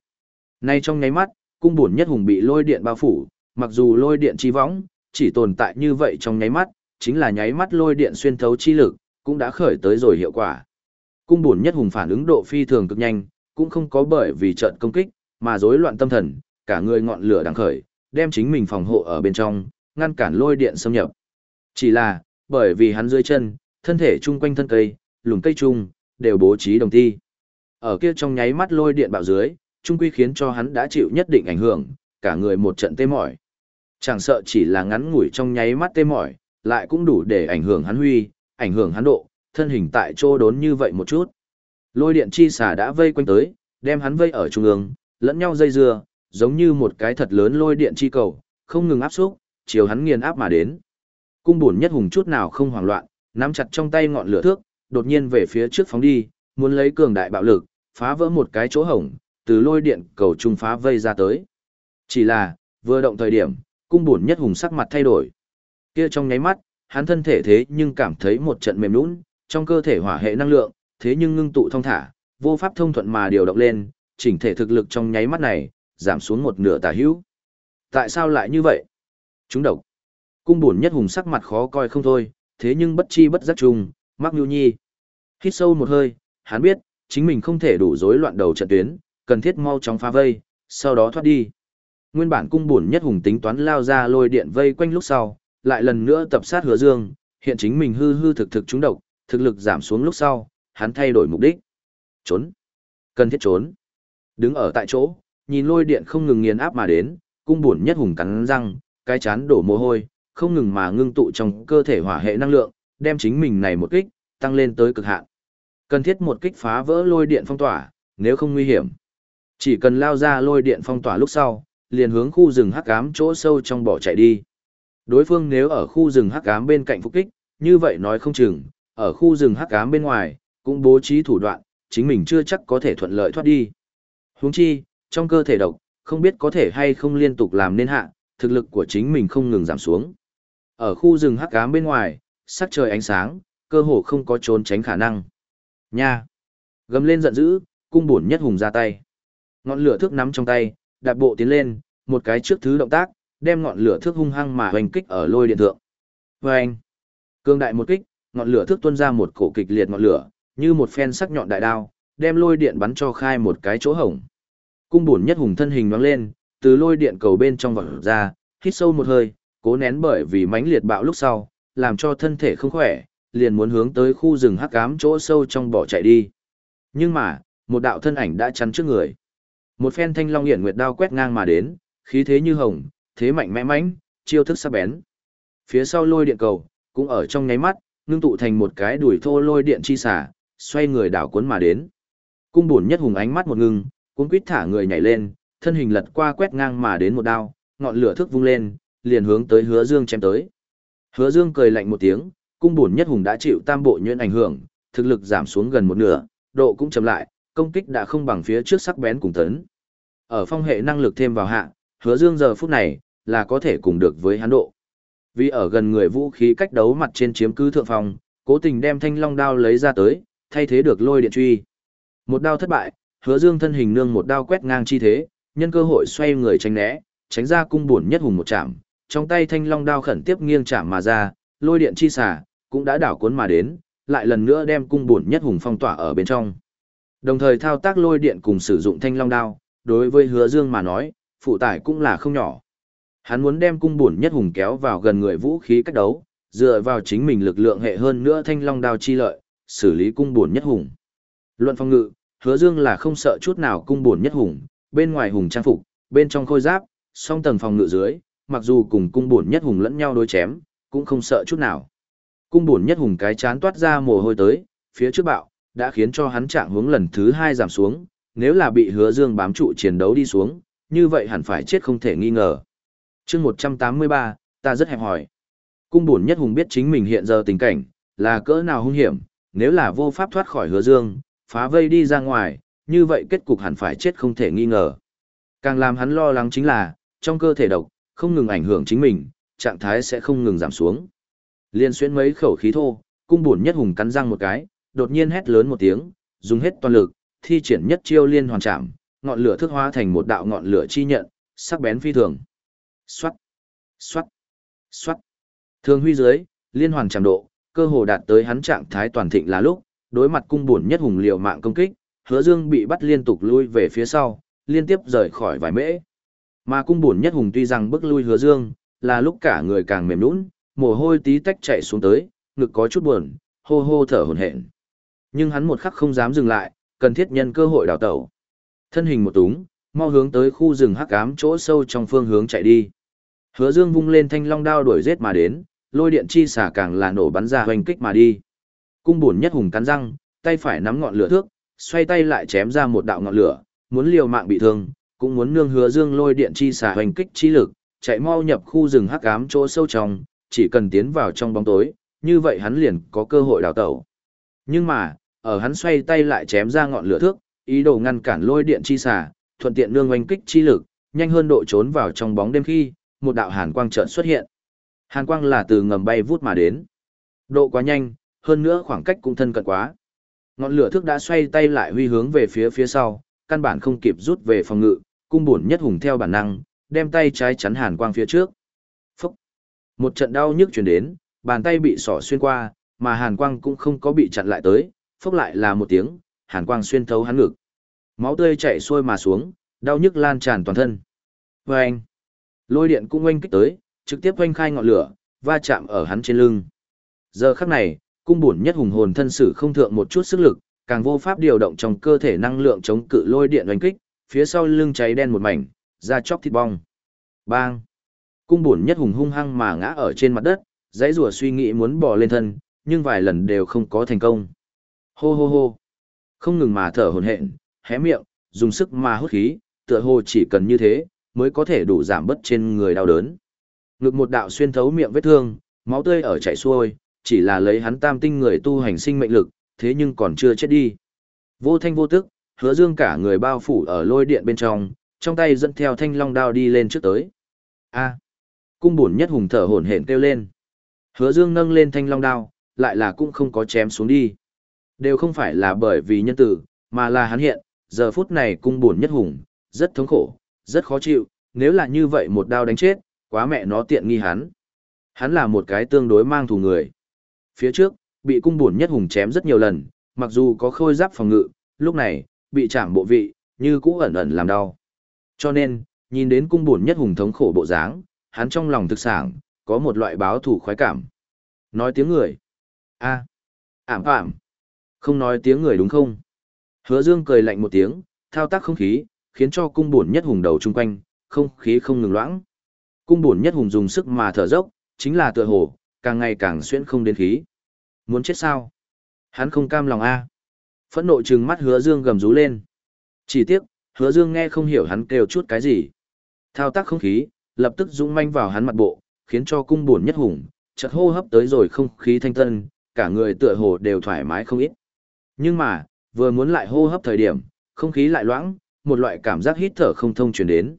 Nay trong nháy mắt, cung buồn nhất hùng bị lôi điện bao phủ, mặc dù lôi điện chi võng, chỉ tồn tại như vậy trong nháy mắt, chính là nháy mắt lôi điện xuyên thấu chi lực, cũng đã khởi tới rồi hiệu quả. Cung buồn nhất hùng phản ứng độ phi thường cực nhanh, cũng không có bởi vì trận công kích, mà rối loạn tâm thần, cả người ngọn lửa đang khởi, đem chính mình phòng hộ ở bên trong, ngăn cản lôi điện xâm nhập. Chỉ là, bởi vì hắn dưới chân, thân thể chung quanh thân cây, lùm cây chung, đều bố trí đồng thi. Ở kia trong nháy mắt lôi điện bạo dưới, chung quy khiến cho hắn đã chịu nhất định ảnh hưởng, cả người một trận tê mỏi. Chẳng sợ chỉ là ngắn ngủi trong nháy mắt tê mỏi, lại cũng đủ để ảnh hưởng hắn huy, ảnh hưởng hắn độ, thân hình tại chỗ đốn như vậy một chút. Lôi điện chi xả đã vây quanh tới, đem hắn vây ở trung ương, lẫn nhau dây dưa, giống như một cái thật lớn lôi điện chi cầu, không ngừng áp xúc, chiều hắn nghiền áp mà đến. Cung buồn nhất hùng chút nào không hoảng loạn, nắm chặt trong tay ngọn lửa thước, đột nhiên về phía trước phóng đi, muốn lấy cường đại bạo lực, phá vỡ một cái chỗ hổng, từ lôi điện cầu trung phá vây ra tới. Chỉ là, vừa động thời điểm, cung buồn nhất hùng sắc mặt thay đổi. Kia trong nháy mắt, hắn thân thể thế nhưng cảm thấy một trận mềm nhũn, trong cơ thể hỏa hệ năng lượng, thế nhưng ngưng tụ thông thả, vô pháp thông thuận mà điều động lên, chỉnh thể thực lực trong nháy mắt này, giảm xuống một nửa tả hữu. Tại sao lại như vậy? Chúng độc. Cung buồn nhất hùng sắc mặt khó coi không thôi, thế nhưng bất chi bất giác chung, mắc nhu nhi. Hít sâu một hơi, hắn biết, chính mình không thể đủ rối loạn đầu trận tuyến, cần thiết mau chóng phá vây, sau đó thoát đi. Nguyên bản cung buồn nhất hùng tính toán lao ra lôi điện vây quanh lúc sau, lại lần nữa tập sát hứa dương, hiện chính mình hư hư thực thực trúng độc, thực lực giảm xuống lúc sau, hắn thay đổi mục đích. Trốn. Cần thiết trốn. Đứng ở tại chỗ, nhìn lôi điện không ngừng nghiền áp mà đến, cung buồn nhất hùng cắn răng, cái chán đổ mồ hôi, không ngừng mà ngưng tụ trong cơ thể hỏa hệ năng lượng, đem chính mình này một kích, tăng lên tới cực hạn. Cần thiết một kích phá vỡ lôi điện phong tỏa, nếu không nguy hiểm. Chỉ cần lao ra lôi điện phong tỏa lúc sau, liền hướng khu rừng hắc ám chỗ sâu trong bỏ chạy đi. Đối phương nếu ở khu rừng hắc ám bên cạnh phục kích, như vậy nói không chừng, ở khu rừng hắc ám bên ngoài, cũng bố trí thủ đoạn, chính mình chưa chắc có thể thuận lợi thoát đi. Huống chi, trong cơ thể độc, không biết có thể hay không liên tục làm nên hạ, thực lực của chính mình không ngừng giảm xuống. Ở khu rừng hắc ám bên ngoài, sắc trời ánh sáng, cơ hồ không có trốn tránh khả năng. Nha! Gầm lên giận dữ, cung bổn nhất hùng ra tay. Ngọn lửa thước nắm trong tay, đạp bộ tiến lên, một cái trước thứ động tác, đem ngọn lửa thước hung hăng mà hoành kích ở lôi điện thượng. Vâng! Cương đại một kích, ngọn lửa thước tuôn ra một cổ kịch liệt ngọn lửa, như một phen sắc nhọn đại đao, đem lôi điện bắn cho khai một cái chỗ hổng. Cung bổn nhất hùng thân hình nhoáng lên, từ lôi điện cầu bên trong vọt ra, hít sâu một hơi, cố nén bởi vì mãnh liệt bạo lúc sau, làm cho thân thể không khỏe, liền muốn hướng tới khu rừng hắc ám chỗ sâu trong bỏ chạy đi. Nhưng mà, một đạo thân ảnh đã chắn trước người. Một phen thanh long hiển nguyệt đao quét ngang mà đến, khí thế như hồng, thế mạnh mẽ mãnh, chiêu thức sắc bén. Phía sau lôi điện cầu, cũng ở trong nháy mắt, ngưng tụ thành một cái đuổi thô lôi điện chi xả, xoay người đảo cuốn mà đến. Cung buồn nhất hùng ánh mắt một ngưng, cuốn quýt thả người nhảy lên, thân hình lật qua quét ngang mà đến một đao, ngọn lửa thức vung lên, liền hướng tới Hứa Dương chém tới. Hứa Dương cười lạnh một tiếng, cung bổn nhất hùng đã chịu tam bộ nhuyễn ảnh hưởng, thực lực giảm xuống gần một nửa, độ cũng chậm lại, công kích đã không bằng phía trước sắc bén cùng tấn. Ở phong hệ năng lực thêm vào hạ, Hứa Dương giờ phút này là có thể cùng được với hắn độ. Vì ở gần người vũ khí cách đấu mặt trên chiếm cứ thượng phòng, cố tình đem thanh long đao lấy ra tới, thay thế được lôi điện truy. Một đao thất bại, hứa dương thân hình nương một đao quét ngang chi thế, nhân cơ hội xoay người tránh né, tránh ra cung bổn nhất hùng một chạm, trong tay thanh long đao khẩn tiếp nghiêng chạm mà ra, lôi điện chi xả, cũng đã đảo cuốn mà đến, lại lần nữa đem cung buồn nhất hùng phong tỏa ở bên trong. Đồng thời thao tác lôi điện cùng sử dụng thanh long đao, đối với hứa dương mà nói, phụ tải cũng là không nhỏ. Hắn muốn đem cung buồn nhất hùng kéo vào gần người vũ khí cách đấu, dựa vào chính mình lực lượng hệ hơn nữa thanh long đao chi lợi, xử lý cung buồn nhất hùng. Luận phong ngự, hứa dương là không sợ chút nào cung buồn nhất hùng, bên ngoài hùng trang phục, bên trong khôi giáp, song tầng phòng ngự dưới, mặc dù cùng cung buồn nhất hùng lẫn nhau đối chém, cũng không sợ chút nào. Cung buồn nhất hùng cái chán toát ra mồ hôi tới, phía trước bạo, đã khiến cho hắn trạng hướng lần thứ hai giảm xuống, nếu là bị hứa dương bám trụ chiến đấu đi xuống, như vậy hẳn phải chết không thể nghi ngờ. chương 183, ta rất hẹp hỏi. Cung buồn nhất hùng biết chính mình hiện giờ tình cảnh, là cỡ nào hung hiểm, nếu là vô pháp thoát khỏi hứa dương, phá vây đi ra ngoài, như vậy kết cục hẳn phải chết không thể nghi ngờ. Càng làm hắn lo lắng chính là, trong cơ thể độc, không ngừng ảnh hưởng chính mình, trạng thái sẽ không ngừng giảm xuống. Liên xuyên mấy khẩu khí thô, cung buồn nhất hùng cắn răng một cái, đột nhiên hét lớn một tiếng, dùng hết toàn lực, thi triển nhất chiêu liên hoàn chạm, ngọn lửa thức hóa thành một đạo ngọn lửa chi nhận, sắc bén phi thường. Xoát, xoát, xoát. Thường huy dưới, liên hoàn chạm độ, cơ hồ đạt tới hắn trạng thái toàn thịnh là lúc, đối mặt cung buồn nhất hùng liều mạng công kích, hứa dương bị bắt liên tục lui về phía sau, liên tiếp rời khỏi vài mễ. Mà cung buồn nhất hùng tuy rằng bước lui hứa dương, là lúc cả người càng mềm nũng, mồ hôi tí tách chạy xuống tới, ngực có chút buồn, hô hô thở hổn hển. Nhưng hắn một khắc không dám dừng lại, cần thiết nhân cơ hội đào tẩu. Thân hình một túng, mau hướng tới khu rừng hắc ám chỗ sâu trong phương hướng chạy đi. Hứa Dương vung lên thanh long đao đuổi giết mà đến, lôi điện chi xả càng là nổ bắn ra hoành kích mà đi. Cung buồn nhất hùng cắn răng, tay phải nắm ngọn lửa thước, xoay tay lại chém ra một đạo ngọn lửa, muốn liều mạng bị thương, cũng muốn nương hứa dương lôi điện chi xả hoành kích chi lực, chạy mau nhập khu rừng hắc ám chỗ sâu trong, chỉ cần tiến vào trong bóng tối, như vậy hắn liền có cơ hội đào tẩu. Nhưng mà, ở hắn xoay tay lại chém ra ngọn lửa thước, ý đồ ngăn cản lôi điện chi xả, thuận tiện nương oanh kích chi lực, nhanh hơn độ trốn vào trong bóng đêm khi, một đạo hàn quang chợt xuất hiện. Hàn quang là từ ngầm bay vút mà đến. Độ quá nhanh, hơn nữa khoảng cách cũng thân cận quá. Ngọn lửa thước đã xoay tay lại huy hướng về phía phía sau, căn bản không kịp rút về phòng ngự, cung bổn nhất hùng theo bản năng, đem tay trái chắn hàn quang phía trước. Phúc! Một trận đau nhức chuyển đến, bàn tay bị sỏ xuyên qua, mà hàn quang cũng không có bị chặn lại tới, phúc lại là một tiếng, hàn quang xuyên thấu hắn ngực. Máu tươi chảy xuôi mà xuống, đau nhức lan tràn toàn thân. Vâng! Lôi điện cũng oanh kích tới, trực tiếp oanh khai ngọn lửa, va chạm ở hắn trên lưng. Giờ khắc này, cung bổn nhất hùng hồn thân sử không thượng một chút sức lực, càng vô pháp điều động trong cơ thể năng lượng chống cự lôi điện oanh kích, phía sau lưng cháy đen một mảnh, da chóc thịt bong. Bang! Cung bổn nhất hùng hung hăng mà ngã ở trên mặt đất, dãy rùa suy nghĩ muốn bò lên thân, nhưng vài lần đều không có thành công. Hô hô hô! Không ngừng mà thở hổn hển, hé miệng, dùng sức mà hút khí, tựa hồ chỉ cần như thế, mới có thể đủ giảm bớt trên người đau đớn. Ngực một đạo xuyên thấu miệng vết thương, máu tươi ở chảy xuôi, chỉ là lấy hắn tam tinh người tu hành sinh mệnh lực, thế nhưng còn chưa chết đi. Vô thanh vô tức, hứa dương cả người bao phủ ở lôi điện bên trong, trong tay dẫn theo thanh long đao đi lên trước tới. A. cung bổn nhất hùng thở hổn hển kêu lên. Hứa dương nâng lên thanh long đao, lại là cũng không có chém xuống đi. Đều không phải là bởi vì nhân tử, mà là hắn hiện, giờ phút này cung bổn nhất hùng, rất thống khổ, rất khó chịu, nếu là như vậy một đao đánh chết, quá mẹ nó tiện nghi hắn. Hắn là một cái tương đối mang thù người. Phía trước, bị cung bổn nhất hùng chém rất nhiều lần, mặc dù có khôi giáp phòng ngự, lúc này, bị chạm bộ vị, như cũ ẩn ẩn làm đau. Cho nên, nhìn đến cung buồn nhất hùng thống khổ bộ dáng, hắn trong lòng thực sảng có một loại báo thủ khoái cảm. Nói tiếng người. a ảm ảm. Không nói tiếng người đúng không? Hứa Dương cười lạnh một tiếng, thao tác không khí, khiến cho cung buồn nhất hùng đầu trung quanh, không khí không ngừng loãng. Cung buồn nhất hùng dùng sức mà thở dốc, chính là tựa hồ, càng ngày càng xuyên không đến khí. Muốn chết sao? Hắn không cam lòng a. Phẫn nộ trừng mắt Hứa Dương gầm rú lên. Chỉ tiếc, Hứa Dương nghe không hiểu hắn kêu chút cái gì. Thao tác không khí, lập tức dũng manh vào hắn mặt bộ, khiến cho cung buồn nhất hùng, chợt hô hấp tới rồi không khí thanh tân, cả người tựa hồ đều thoải mái không ít. Nhưng mà, vừa muốn lại hô hấp thời điểm, không khí lại loãng, một loại cảm giác hít thở không thông truyền đến.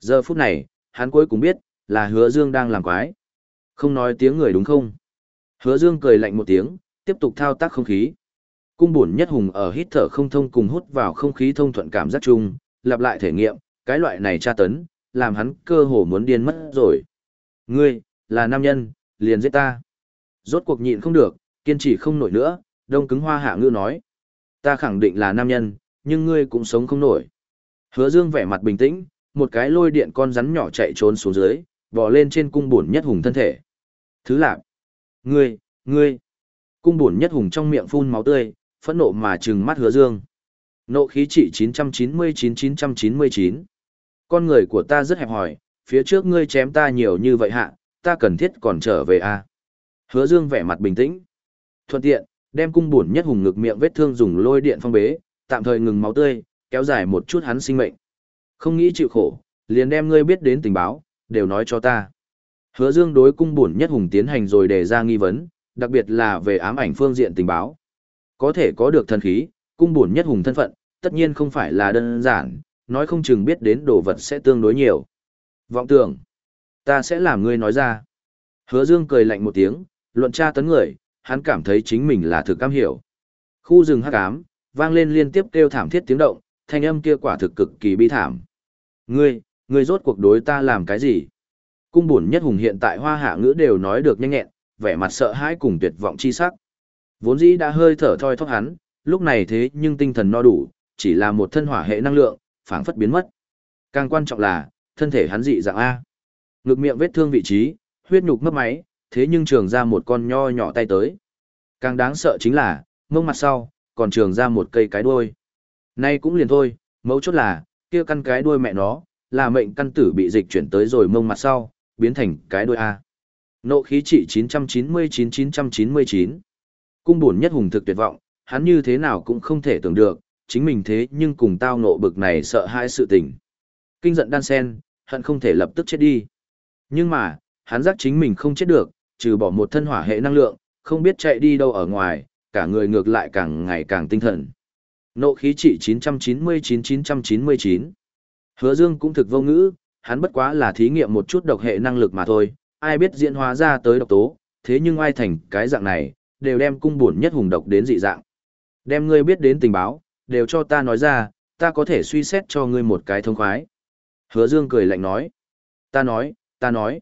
Giờ phút này, hắn cuối cùng biết, là hứa dương đang làm quái. Không nói tiếng người đúng không? Hứa dương cười lạnh một tiếng, tiếp tục thao tác không khí. Cung bổn nhất hùng ở hít thở không thông cùng hút vào không khí thông thuận cảm giác chung, lặp lại thể nghiệm, cái loại này tra tấn, làm hắn cơ hồ muốn điên mất rồi. Ngươi, là nam nhân, liền giết ta. Rốt cuộc nhịn không được, kiên trì không nổi nữa, đông cứng hoa hạ ngư nói. Ta khẳng định là nam nhân, nhưng ngươi cũng sống không nổi. Hứa dương vẻ mặt bình tĩnh, một cái lôi điện con rắn nhỏ chạy trốn xuống dưới, bò lên trên cung bổn nhất hùng thân thể. Thứ lạc. Ngươi, ngươi. Cung bổn nhất hùng trong miệng phun máu tươi, phẫn nộ mà trừng mắt hứa dương. Nộ khí trị 999-999. Con người của ta rất hẹp hòi, phía trước ngươi chém ta nhiều như vậy hạ, ta cần thiết còn trở về a. À? Hứa Dương vẻ mặt bình tĩnh. Thuận tiện, đem cung bổn nhất hùng ngực miệng vết thương dùng lôi điện phong bế, tạm thời ngừng máu tươi, kéo dài một chút hắn sinh mệnh. Không nghĩ chịu khổ, liền đem ngươi biết đến tình báo, đều nói cho ta. Hứa Dương đối cung bổn nhất hùng tiến hành rồi đề ra nghi vấn, đặc biệt là về ám ảnh phương diện tình báo. Có thể có được thần khí, cung bổn nhất hùng thân phận, tất nhiên không phải là đơn giản, nói không chừng biết đến đồ vật sẽ tương đối nhiều. Vọng tưởng, ta sẽ làm ngươi nói ra. Hứa Dương cười lạnh một tiếng, luận tra tấn người, hắn cảm thấy chính mình là thực cam hiểu. Khu rừng hắc ám, vang lên liên tiếp kêu thảm thiết tiếng động, thanh âm kia quả thực cực kỳ bi thảm. Ngươi, ngươi rốt cuộc đối ta làm cái gì? Cung bổn nhất hùng hiện tại hoa hạ ngữ đều nói được nhanh nhẹn, vẻ mặt sợ hãi cùng tuyệt vọng chi sắc. Vốn dĩ đã hơi thở thoi thóp hắn, lúc này thế nhưng tinh thần no đủ, chỉ là một thân hỏa hệ năng lượng, phảng phất biến mất. Càng quan trọng là, thân thể hắn dị dạng A. Ngực miệng vết thương vị trí, huyết nhục mất máy, thế nhưng trường ra một con nho nhỏ tay tới. Càng đáng sợ chính là, mông mặt sau, còn trường ra một cây cái đuôi. Nay cũng liền thôi, mấu chốt là, kia căn cái đuôi mẹ nó, là mệnh căn tử bị dịch chuyển tới rồi mông mặt sau, biến thành cái đuôi A. Nộ khí trị 999-999. Cung buồn nhất hùng thực tuyệt vọng, hắn như thế nào cũng không thể tưởng được, chính mình thế nhưng cùng tao nộ bực này sợ hai sự tình. Kinh giận đan sen, hận không thể lập tức chết đi. Nhưng mà, hắn giác chính mình không chết được, trừ bỏ một thân hỏa hệ năng lượng, không biết chạy đi đâu ở ngoài, cả người ngược lại càng ngày càng tinh thần. Nộ khí trị 999-999. Hứa Dương cũng thực vô ngữ, hắn bất quá là thí nghiệm một chút độc hệ năng lực mà thôi, ai biết diễn hóa ra tới độc tố, thế nhưng ai thành cái dạng này, đều đem cung buồn nhất hùng độc đến dị dạng. Đem ngươi biết đến tình báo, đều cho ta nói ra, ta có thể suy xét cho ngươi một cái thông khoái. Hứa Dương cười lạnh nói. Ta nói, ta nói.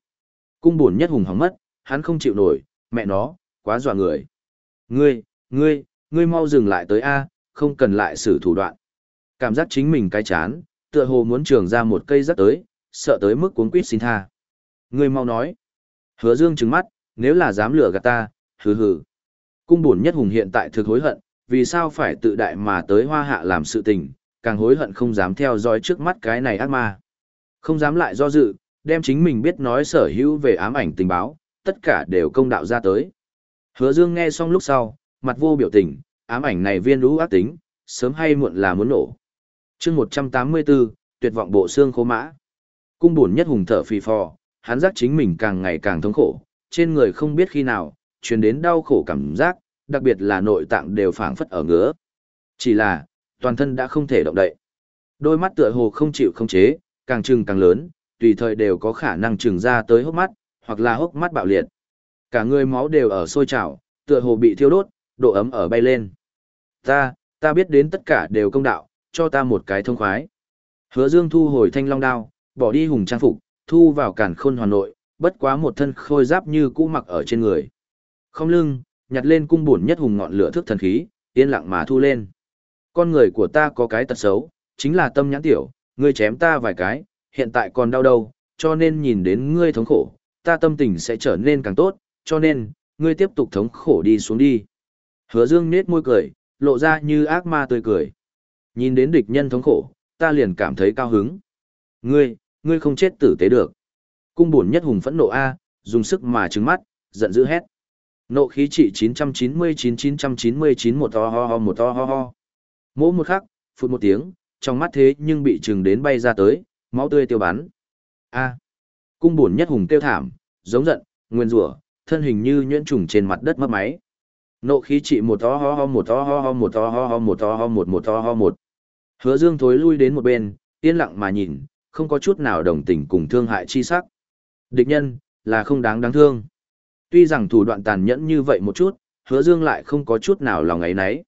Cung buồn nhất hùng hóng mất, hắn không chịu nổi, mẹ nó, quá dọa người. Ngươi, ngươi, ngươi mau dừng lại tới A, không cần lại sử thủ đoạn. Cảm giác chính mình cái chán, tựa hồ muốn trường ra một cây rất tới, sợ tới mức cuốn quýt xin tha. Ngươi mau nói. Hứa Dương trừng mắt, nếu là dám lừa gạt ta, hừ hừ. Cung buồn nhất hùng hiện tại thực hối hận, vì sao phải tự đại mà tới hoa hạ làm sự tình, càng hối hận không dám theo dõi trước mắt cái này ác ma. Không dám lại do dự, đem chính mình biết nói sở hữu về ám ảnh tình báo, tất cả đều công đạo ra tới. Hứa Dương nghe xong lúc sau, mặt vô biểu tình, ám ảnh này viên lũ ác tính, sớm hay muộn là muốn nổ. chương 184, tuyệt vọng bộ xương khô mã. Cung buồn nhất hùng thở phì phò, hắn giác chính mình càng ngày càng thống khổ, trên người không biết khi nào, truyền đến đau khổ cảm giác, đặc biệt là nội tạng đều phảng phất ở ngứa. Chỉ là, toàn thân đã không thể động đậy. Đôi mắt tựa hồ không chịu không chế, càng trừng càng lớn, tùy thời đều có khả năng trừng ra tới hốc mắt, hoặc là hốc mắt bạo liệt. Cả người máu đều ở sôi trào, tựa hồ bị thiêu đốt, độ ấm ở bay lên. Ta, ta biết đến tất cả đều công đạo, cho ta một cái thông khoái. Hứa Dương thu hồi thanh long đao, bỏ đi hùng trang phục, thu vào cản khôn hoàn nội, bất quá một thân khôi giáp như cũ mặc ở trên người. Không lưng, nhặt lên cung bổn nhất hùng ngọn lửa thức thần khí, yên lặng mà thu lên. Con người của ta có cái tật xấu, chính là tâm nhãn tiểu, ngươi chém ta vài cái, hiện tại còn đau đầu, cho nên nhìn đến ngươi thống khổ, ta tâm tình sẽ trở nên càng tốt, cho nên, ngươi tiếp tục thống khổ đi xuống đi. Hứa Dương nết môi cười, lộ ra như ác ma tươi cười. Nhìn đến địch nhân thống khổ, ta liền cảm thấy cao hứng. Ngươi, ngươi không chết tử tế được. Cung buồn nhất hùng phẫn nộ A, dùng sức mà trừng mắt, giận dữ hét. Nộ khí trị 999-999 một to ho ho một to ho ho. Mỗi một khắc, phút một tiếng, trong mắt thế nhưng bị trừng đến bay ra tới, máu tươi tiêu bắn. A. Cung buồn nhất hùng tiêu thảm, giống giận, nguyên rủa, thân hình như nhuyễn trùng trên mặt đất mất máy. Nộ khí trị một to ho ho một to ho ho một to ho ho một to ho một một to ho một. Hứa Dương thối lui đến một bên, yên lặng mà nhìn, không có chút nào đồng tình cùng thương hại chi sắc. Địch nhân, là không đáng đáng thương. Tuy rằng thủ đoạn tàn nhẫn như vậy một chút, hứa dương lại không có chút nào lòng ấy nấy.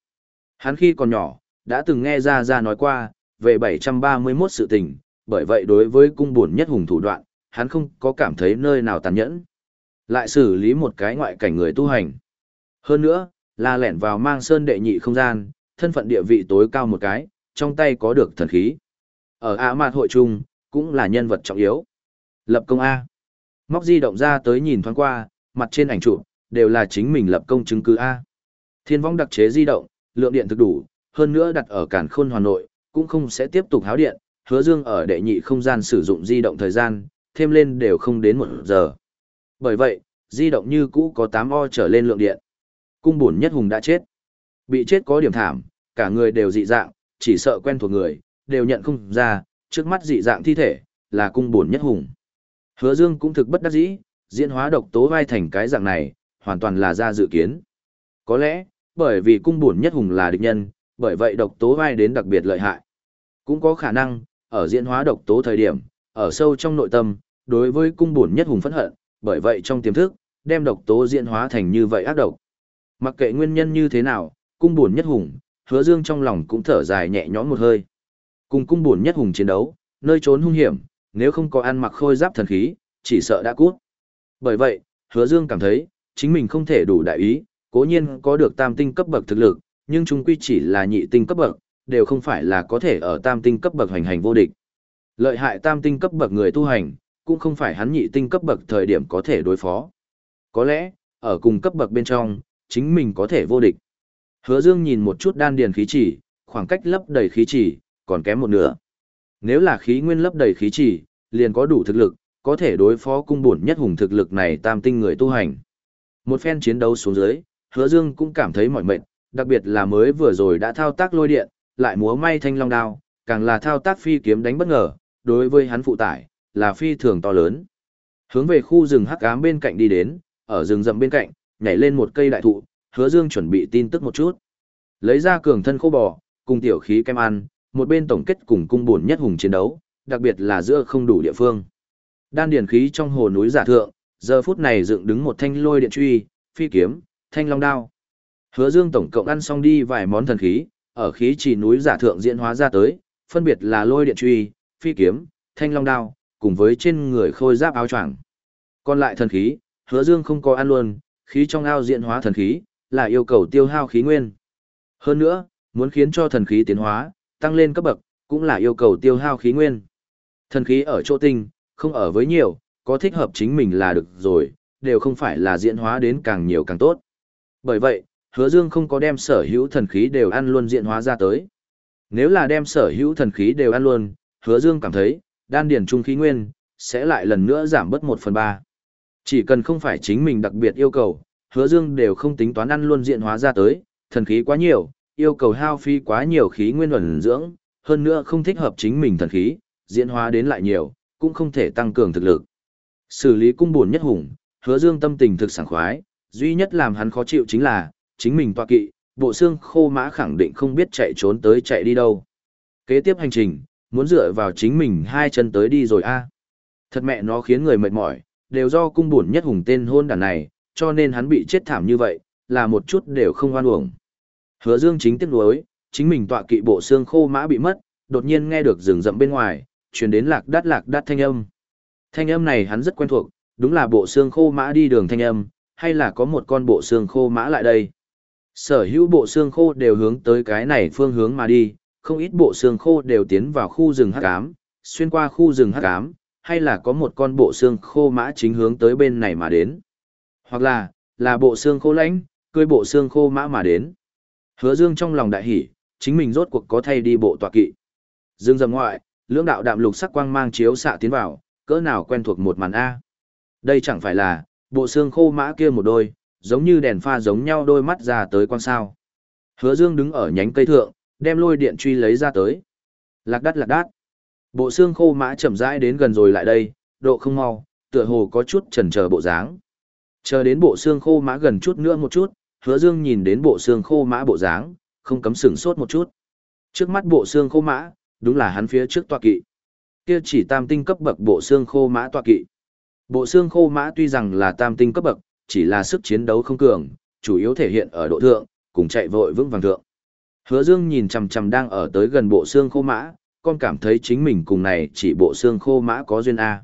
Hắn khi còn nhỏ, đã từng nghe ra ra nói qua, về 731 sự tình, bởi vậy đối với cung buồn nhất hùng thủ đoạn, hắn không có cảm thấy nơi nào tàn nhẫn. Lại xử lý một cái ngoại cảnh người tu hành. Hơn nữa, là lẻn vào mang sơn đệ nhị không gian, thân phận địa vị tối cao một cái, trong tay có được thần khí. Ở A Mạt hội trung, cũng là nhân vật trọng yếu. Lập công A. Móc di động ra tới nhìn thoáng qua, mặt trên ảnh chụp đều là chính mình lập công chứng cứ A. Thiên vong đặc chế di động, lượng điện thực đủ, hơn nữa đặt ở cản khôn Hà Nội, cũng không sẽ tiếp tục háo điện, hứa dương ở đệ nhị không gian sử dụng di động thời gian, thêm lên đều không đến một giờ. Bởi vậy, di động như cũ có 8 o trở lên lượng điện. Cung bổn nhất hùng đã chết. Bị chết có điểm thảm, cả người đều dị dạng, chỉ sợ quen thuộc người, đều nhận không ra, trước mắt dị dạng thi thể, là cung bổn nhất hùng. Hứa Dương cũng thực bất đắc dĩ, diễn hóa độc tố vai thành cái dạng này, hoàn toàn là ra dự kiến. Có lẽ, bởi vì cung bổn nhất hùng là địch nhân, bởi vậy độc tố vai đến đặc biệt lợi hại. Cũng có khả năng, ở diễn hóa độc tố thời điểm, ở sâu trong nội tâm, đối với cung bổn nhất hùng phẫn hận, bởi vậy trong tiềm thức, đem độc tố diễn hóa thành như vậy ác độc. Mặc kệ nguyên nhân như thế nào, cung bổn nhất hùng, hứa dương trong lòng cũng thở dài nhẹ nhõm một hơi. Cùng cung bổn nhất hùng chiến đấu, nơi trốn hung hiểm, nếu không có ăn mặc khôi giáp thần khí, chỉ sợ đã cút. Bởi vậy, hứa dương cảm thấy, chính mình không thể đủ đại ý, cố nhiên có được tam tinh cấp bậc thực lực, nhưng chúng quy chỉ là nhị tinh cấp bậc, đều không phải là có thể ở tam tinh cấp bậc hành hành vô địch. Lợi hại tam tinh cấp bậc người tu hành, cũng không phải hắn nhị tinh cấp bậc thời điểm có thể đối phó. Có lẽ, ở cùng cấp bậc bên trong, chính mình có thể vô địch. Hứa Dương nhìn một chút đan điền khí chỉ, khoảng cách lấp đầy khí chỉ, còn kém một nửa. Nếu là khí nguyên lấp đầy khí chỉ, liền có đủ thực lực, có thể đối phó cung bổn nhất hùng thực lực này tam tinh người tu hành. Một phen chiến đấu xuống dưới, Hứa Dương cũng cảm thấy mỏi mệt, đặc biệt là mới vừa rồi đã thao tác lôi điện, lại múa may thanh long đao, càng là thao tác phi kiếm đánh bất ngờ, đối với hắn phụ tải, là phi thường to lớn. Hướng về khu rừng hắc ám bên cạnh đi đến, ở rừng rậm bên cạnh, nhảy lên một cây đại thụ, hứa dương chuẩn bị tin tức một chút. Lấy ra cường thân khô bò, cùng tiểu khí kem ăn, một bên tổng kết cùng cung bổn nhất hùng chiến đấu, đặc biệt là giữa không đủ địa phương. Đan điển khí trong hồ núi giả thượng, giờ phút này dựng đứng một thanh lôi điện truy, phi kiếm, thanh long đao. Hứa Dương tổng cộng ăn xong đi vài món thần khí, ở khí chỉ núi giả thượng diễn hóa ra tới, phân biệt là lôi điện truy, phi kiếm, thanh long đao, cùng với trên người khôi giáp áo choàng. Còn lại thần khí, Hứa Dương không có ăn luôn, khí trong ao diễn hóa thần khí, là yêu cầu tiêu hao khí nguyên. Hơn nữa, muốn khiến cho thần khí tiến hóa, tăng lên cấp bậc, cũng là yêu cầu tiêu hao khí nguyên. Thần khí ở chỗ tinh, không ở với nhiều, có thích hợp chính mình là được rồi, đều không phải là diễn hóa đến càng nhiều càng tốt. Bởi vậy, hứa dương không có đem sở hữu thần khí đều ăn luôn diễn hóa ra tới. Nếu là đem sở hữu thần khí đều ăn luôn, hứa dương cảm thấy, đan điển trung khí nguyên, sẽ lại lần nữa giảm bớt 1 phần 3. Chỉ cần không phải chính mình đặc biệt yêu cầu, hứa dương đều không tính toán ăn luôn diện hóa ra tới, thần khí quá nhiều, yêu cầu hao phí quá nhiều khí nguyên ẩn dưỡng, hơn nữa không thích hợp chính mình thần khí, diễn hóa đến lại nhiều, cũng không thể tăng cường thực lực. Xử lý cung buồn nhất hùng, hứa dương tâm tình thực sảng khoái, duy nhất làm hắn khó chịu chính là, chính mình tọa kỵ, bộ xương khô mã khẳng định không biết chạy trốn tới chạy đi đâu. Kế tiếp hành trình, muốn dựa vào chính mình hai chân tới đi rồi a. Thật mẹ nó khiến người mệt mỏi, đều do cung buồn nhất hùng tên hôn đàn này, cho nên hắn bị chết thảm như vậy, là một chút đều không oan uổng. Hứa Dương chính tiếc nuối, chính mình tọa kỵ bộ xương khô mã bị mất, đột nhiên nghe được rừng rậm bên ngoài, truyền đến lạc đát lạc đát thanh âm. Thanh âm này hắn rất quen thuộc, đúng là bộ xương khô mã đi đường thanh âm, hay là có một con bộ xương khô mã lại đây. Sở hữu bộ xương khô đều hướng tới cái này phương hướng mà đi, không ít bộ xương khô đều tiến vào khu rừng hắc ám, xuyên qua khu rừng hắc ám, hay là có một con bộ xương khô mã chính hướng tới bên này mà đến. Hoặc là, là bộ xương khô lãnh, cưới bộ xương khô mã mà đến. Hứa Dương trong lòng đại hỉ, chính mình rốt cuộc có thay đi bộ tọa kỵ. Dương dầm ngoại, lưỡng đạo đạm lục sắc quang mang chiếu xạ tiến vào, cỡ nào quen thuộc một màn A. Đây chẳng phải là, bộ xương khô mã kia một đôi, giống như đèn pha giống nhau đôi mắt ra tới quan sao. Hứa Dương đứng ở nhánh cây thượng, đem lôi điện truy lấy ra tới. Lạc đắt lạc đắt. Bộ xương khô mã chậm rãi đến gần rồi lại đây, độ không mau, tựa hồ có chút chần chờ bộ dáng. Chờ đến bộ xương khô mã gần chút nữa một chút, Hứa Dương nhìn đến bộ xương khô mã bộ dáng, không cấm sửng sốt một chút. Trước mắt bộ xương khô mã, đúng là hắn phía trước tọa kỵ. Kia chỉ tam tinh cấp bậc bộ xương khô mã tọa kỵ. Bộ xương khô mã tuy rằng là tam tinh cấp bậc, chỉ là sức chiến đấu không cường, chủ yếu thể hiện ở độ thượng, cùng chạy vội vững vàng thượng. Hứa Dương nhìn chằm chằm đang ở tới gần bộ xương khô mã, con cảm thấy chính mình cùng này chỉ bộ xương khô mã có duyên A.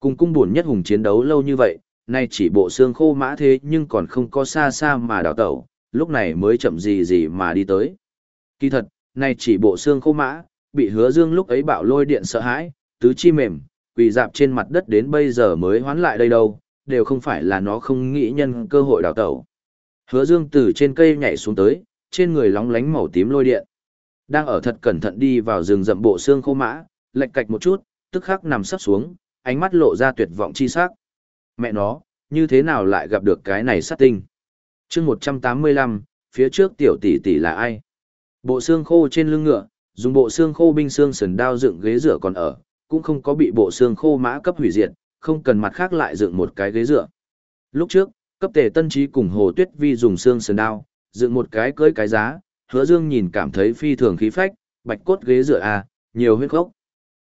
Cùng cung buồn nhất hùng chiến đấu lâu như vậy, nay chỉ bộ xương khô mã thế nhưng còn không có xa xa mà đào tẩu, lúc này mới chậm gì gì mà đi tới. Kỳ thật, nay chỉ bộ xương khô mã, bị hứa dương lúc ấy bạo lôi điện sợ hãi, tứ chi mềm, quỳ dạp trên mặt đất đến bây giờ mới hoán lại đây đâu, đều không phải là nó không nghĩ nhân cơ hội đào tẩu. Hứa dương từ trên cây nhảy xuống tới, trên người lóng lánh màu tím lôi điện. Đang ở thật cẩn thận đi vào rừng rậm bộ xương khô mã, lệch cạch một chút, tức khắc nằm sắp xuống, ánh mắt lộ ra tuyệt vọng chi sắc. Mẹ nó, như thế nào lại gặp được cái này sát tinh? chương 185, phía trước tiểu tỷ tỷ là ai? Bộ xương khô trên lưng ngựa, dùng bộ xương khô binh xương sườn đao dựng ghế dựa còn ở, cũng không có bị bộ xương khô mã cấp hủy diệt, không cần mặt khác lại dựng một cái ghế dựa. Lúc trước, cấp tề tân trí cùng Hồ Tuyết Vi dùng xương sườn đao, dựng một cái cưới cái giá, hứa dương nhìn cảm thấy phi thường khí phách, bạch cốt ghế dựa à, nhiều huyết gốc.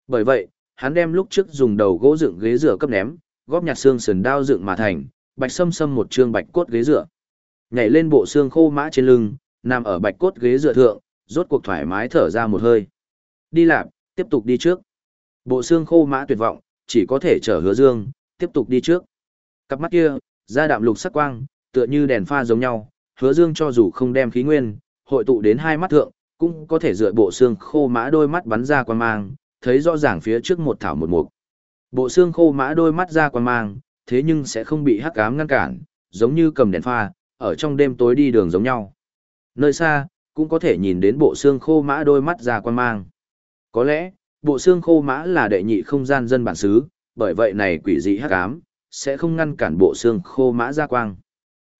Bởi vậy, hắn đem lúc trước dùng đầu gỗ dựng ghế dựa cấp ném, góp nhặt xương sườn đao dựng mà thành, bạch sâm sâm một trương bạch cốt ghế dựa. Nhảy lên bộ xương khô mã trên lưng, nằm ở bạch cốt ghế dựa thượng, rốt cuộc thoải mái thở ra một hơi. Đi làm, tiếp tục đi trước. Bộ xương khô mã tuyệt vọng, chỉ có thể chở hứa dương, tiếp tục đi trước. Cặp mắt kia, da đạm lục sắc quang, tựa như đèn pha giống nhau, hứa dương cho dù không đem khí nguyên, hội tụ đến hai mắt thượng, cũng có thể dựa bộ xương khô mã đôi mắt bắn ra quan mang, thấy rõ ràng phía trước một thảo một mục. Bộ xương khô mã đôi mắt ra quan mang, thế nhưng sẽ không bị hắc ám ngăn cản, giống như cầm đèn pha, ở trong đêm tối đi đường giống nhau. Nơi xa, cũng có thể nhìn đến bộ xương khô mã đôi mắt ra quan mang. Có lẽ, bộ xương khô mã là đệ nhị không gian dân bản xứ, bởi vậy này quỷ dị hắc ám, sẽ không ngăn cản bộ xương khô mã ra quang.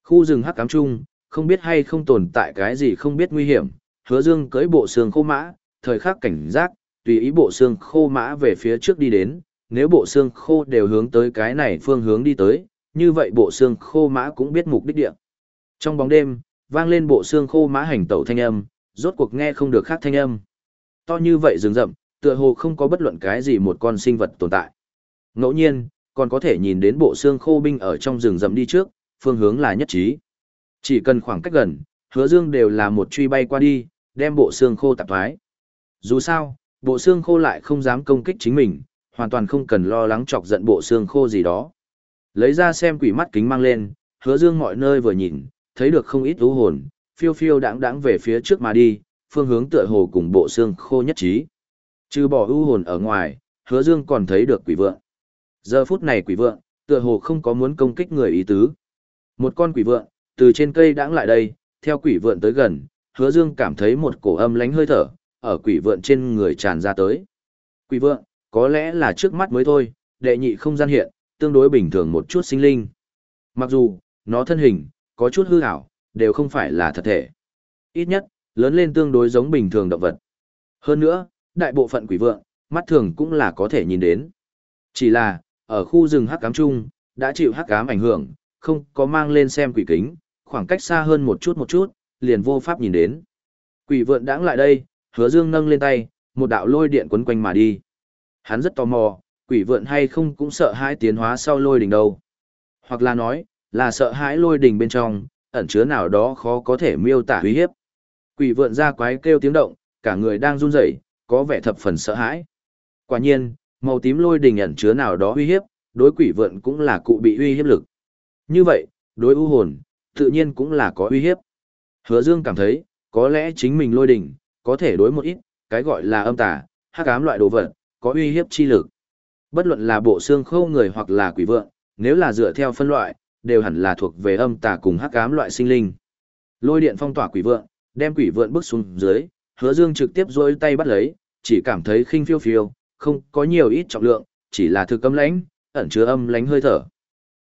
Khu rừng hắc ám chung, không biết hay không tồn tại cái gì không biết nguy hiểm, hứa dương cưỡi bộ xương khô mã, thời khắc cảnh giác, tùy ý bộ xương khô mã về phía trước đi đến, nếu bộ xương khô đều hướng tới cái này phương hướng đi tới, như vậy bộ xương khô mã cũng biết mục đích địa. Trong bóng đêm, vang lên bộ xương khô mã hành tẩu thanh âm, rốt cuộc nghe không được khác thanh âm. To như vậy rừng rậm, tựa hồ không có bất luận cái gì một con sinh vật tồn tại. Ngẫu nhiên, còn có thể nhìn đến bộ xương khô binh ở trong rừng rậm đi trước, phương hướng là nhất trí. Chỉ cần khoảng cách gần, hứa dương đều là một truy bay qua đi, đem bộ xương khô tạp thoái. Dù sao, bộ xương khô lại không dám công kích chính mình, hoàn toàn không cần lo lắng chọc giận bộ xương khô gì đó. Lấy ra xem quỷ mắt kính mang lên, hứa dương mọi nơi vừa nhìn, thấy được không ít ưu hồn, phiêu phiêu đãng đãng về phía trước mà đi, phương hướng tựa hồ cùng bộ xương khô nhất trí. Trừ bỏ ưu hồn ở ngoài, hứa dương còn thấy được quỷ vượng. Giờ phút này quỷ vượng, tựa hồ không có muốn công kích người ý tứ. Một con quỷ vượng, từ trên cây đãng lại đây, theo quỷ vượng tới gần, hứa dương cảm thấy một cổ âm lánh hơi thở, ở quỷ vượng trên người tràn ra tới. Quỷ vượng, có lẽ là trước mắt mới thôi, đệ nhị không gian hiện, tương đối bình thường một chút sinh linh. Mặc dù, nó thân hình, có chút hư ảo, đều không phải là thật thể. Ít nhất, lớn lên tương đối giống bình thường động vật. Hơn nữa, đại bộ phận quỷ vượng, mắt thường cũng là có thể nhìn đến. Chỉ là, ở khu rừng hắc cám chung, đã chịu hắc cám ảnh hưởng, không có mang lên xem quỷ kính, khoảng cách xa hơn một chút một chút, liền vô pháp nhìn đến. Quỷ vượn đãng lại đây, hứa dương nâng lên tay, một đạo lôi điện quấn quanh mà đi. Hắn rất tò mò, quỷ vượn hay không cũng sợ hãi tiến hóa sau lôi đỉnh đâu. Hoặc là nói, là sợ hãi lôi đình bên trong, ẩn chứa nào đó khó có thể miêu tả uy hiếp. Quỷ vượn ra quái kêu tiếng động, cả người đang run rẩy, có vẻ thập phần sợ hãi. Quả nhiên, màu tím lôi đình ẩn chứa nào đó uy hiếp, đối quỷ vượn cũng là cụ bị uy hiếp lực. Như vậy, đối u hồn, tự nhiên cũng là có uy hiếp. Hứa Dương cảm thấy, có lẽ chính mình lôi đình có thể đối một ít, cái gọi là âm tà, hắc ám loại đồ vật, có uy hiếp chi lực. Bất luận là bộ xương khô người hoặc là quỷ vượn, nếu là dựa theo phân loại, đều hẳn là thuộc về âm tà cùng hắc ám loại sinh linh. Lôi điện phong tỏa quỷ vượn, đem quỷ vượn bước xuống dưới, Hứa Dương trực tiếp duỗi tay bắt lấy, chỉ cảm thấy khinh phiêu phiêu, không có nhiều ít trọng lượng, chỉ là thực âm lãnh, ẩn chứa âm lãnh hơi thở.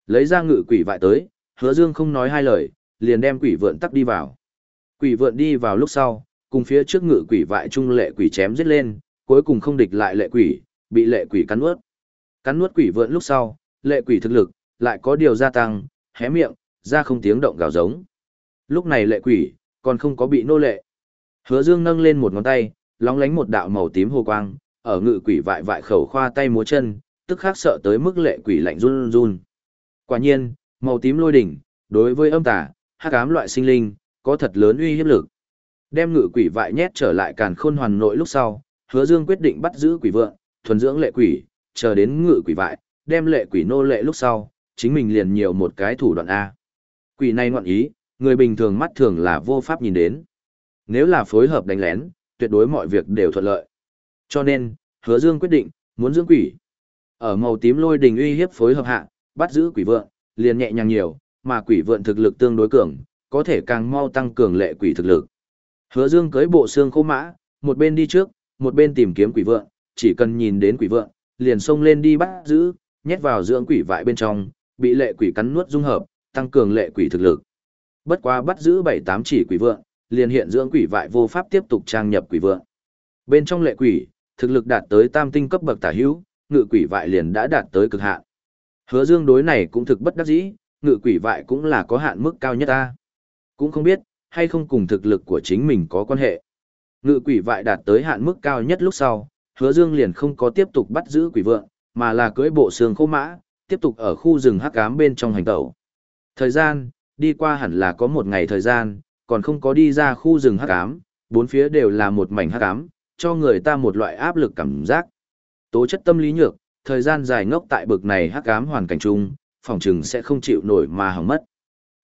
Lấy ra ngự quỷ vại tới, Hứa Dương không nói hai lời, liền đem quỷ vượn tắc đi vào. Quỷ vượn đi vào lúc sau, cùng phía trước ngự quỷ vại trung lệ quỷ chém giết lên, cuối cùng không địch lại lệ quỷ, bị lệ quỷ cắn nuốt. Cắn nuốt quỷ vượn lúc sau, lệ quỷ thực lực lại có điều gia tăng, hé miệng, ra không tiếng động gào giống. Lúc này lệ quỷ còn không có bị nô lệ. Hứa Dương nâng lên một ngón tay, lóng lánh một đạo màu tím hồ quang, ở ngự quỷ vại vại khẩu khoa tay múa chân, tức khắc sợ tới mức lệ quỷ lạnh run run. Quả nhiên, màu tím lôi đỉnh, đối với âm tà, hắc ám loại sinh linh, có thật lớn uy hiếp lực. Đem ngự quỷ vại nhét trở lại càn khôn hoàn nội lúc sau, Hứa Dương quyết định bắt giữ quỷ vượng, thuần dưỡng lệ quỷ, chờ đến ngự quỷ vại, đem lệ quỷ nô lệ lúc sau, chính mình liền nhiều một cái thủ đoạn A. Quỷ này ngoạn ý, người bình thường mắt thường là vô pháp nhìn đến. Nếu là phối hợp đánh lén, tuyệt đối mọi việc đều thuận lợi. Cho nên, hứa dương quyết định, muốn dưỡng quỷ. Ở màu tím lôi đình uy hiếp phối hợp hạ, bắt giữ quỷ vượng, liền nhẹ nhàng nhiều, mà quỷ vượng thực lực tương đối cường, có thể càng mau tăng cường lệ quỷ thực lực. Hứa dương cưới bộ xương khô mã, một bên đi trước, một bên tìm kiếm quỷ vượng, chỉ cần nhìn đến quỷ vượng, liền xông lên đi bắt giữ, nhét vào dưỡng quỷ vại bên trong, bị lệ quỷ cắn nuốt dung hợp, tăng cường lệ quỷ thực lực. Bất quá bắt giữ bảy tám chỉ quỷ vượng, liền hiện dưỡng quỷ vại vô pháp tiếp tục trang nhập quỷ vượng. Bên trong lệ quỷ, thực lực đạt tới tam tinh cấp bậc tả hữu, ngự quỷ vại liền đã đạt tới cực hạn. Hứa Dương đối này cũng thực bất đắc dĩ, ngự quỷ vại cũng là có hạn mức cao nhất ta. Cũng không biết, hay không cùng thực lực của chính mình có quan hệ. Ngự quỷ vại đạt tới hạn mức cao nhất lúc sau, hứa dương liền không có tiếp tục bắt giữ quỷ vượng, mà là cưỡi bộ xương khô mã, tiếp tục ở khu rừng hắc ám bên trong hành tẩu. Thời gian, đi qua hẳn là có một ngày thời gian, còn không có đi ra khu rừng hắc ám, bốn phía đều là một mảnh hắc ám, cho người ta một loại áp lực cảm giác. Tố chất tâm lý nhược, thời gian dài ngốc tại bực này hắc ám hoàn cảnh chung, phòng trừng sẽ không chịu nổi mà hỏng mất.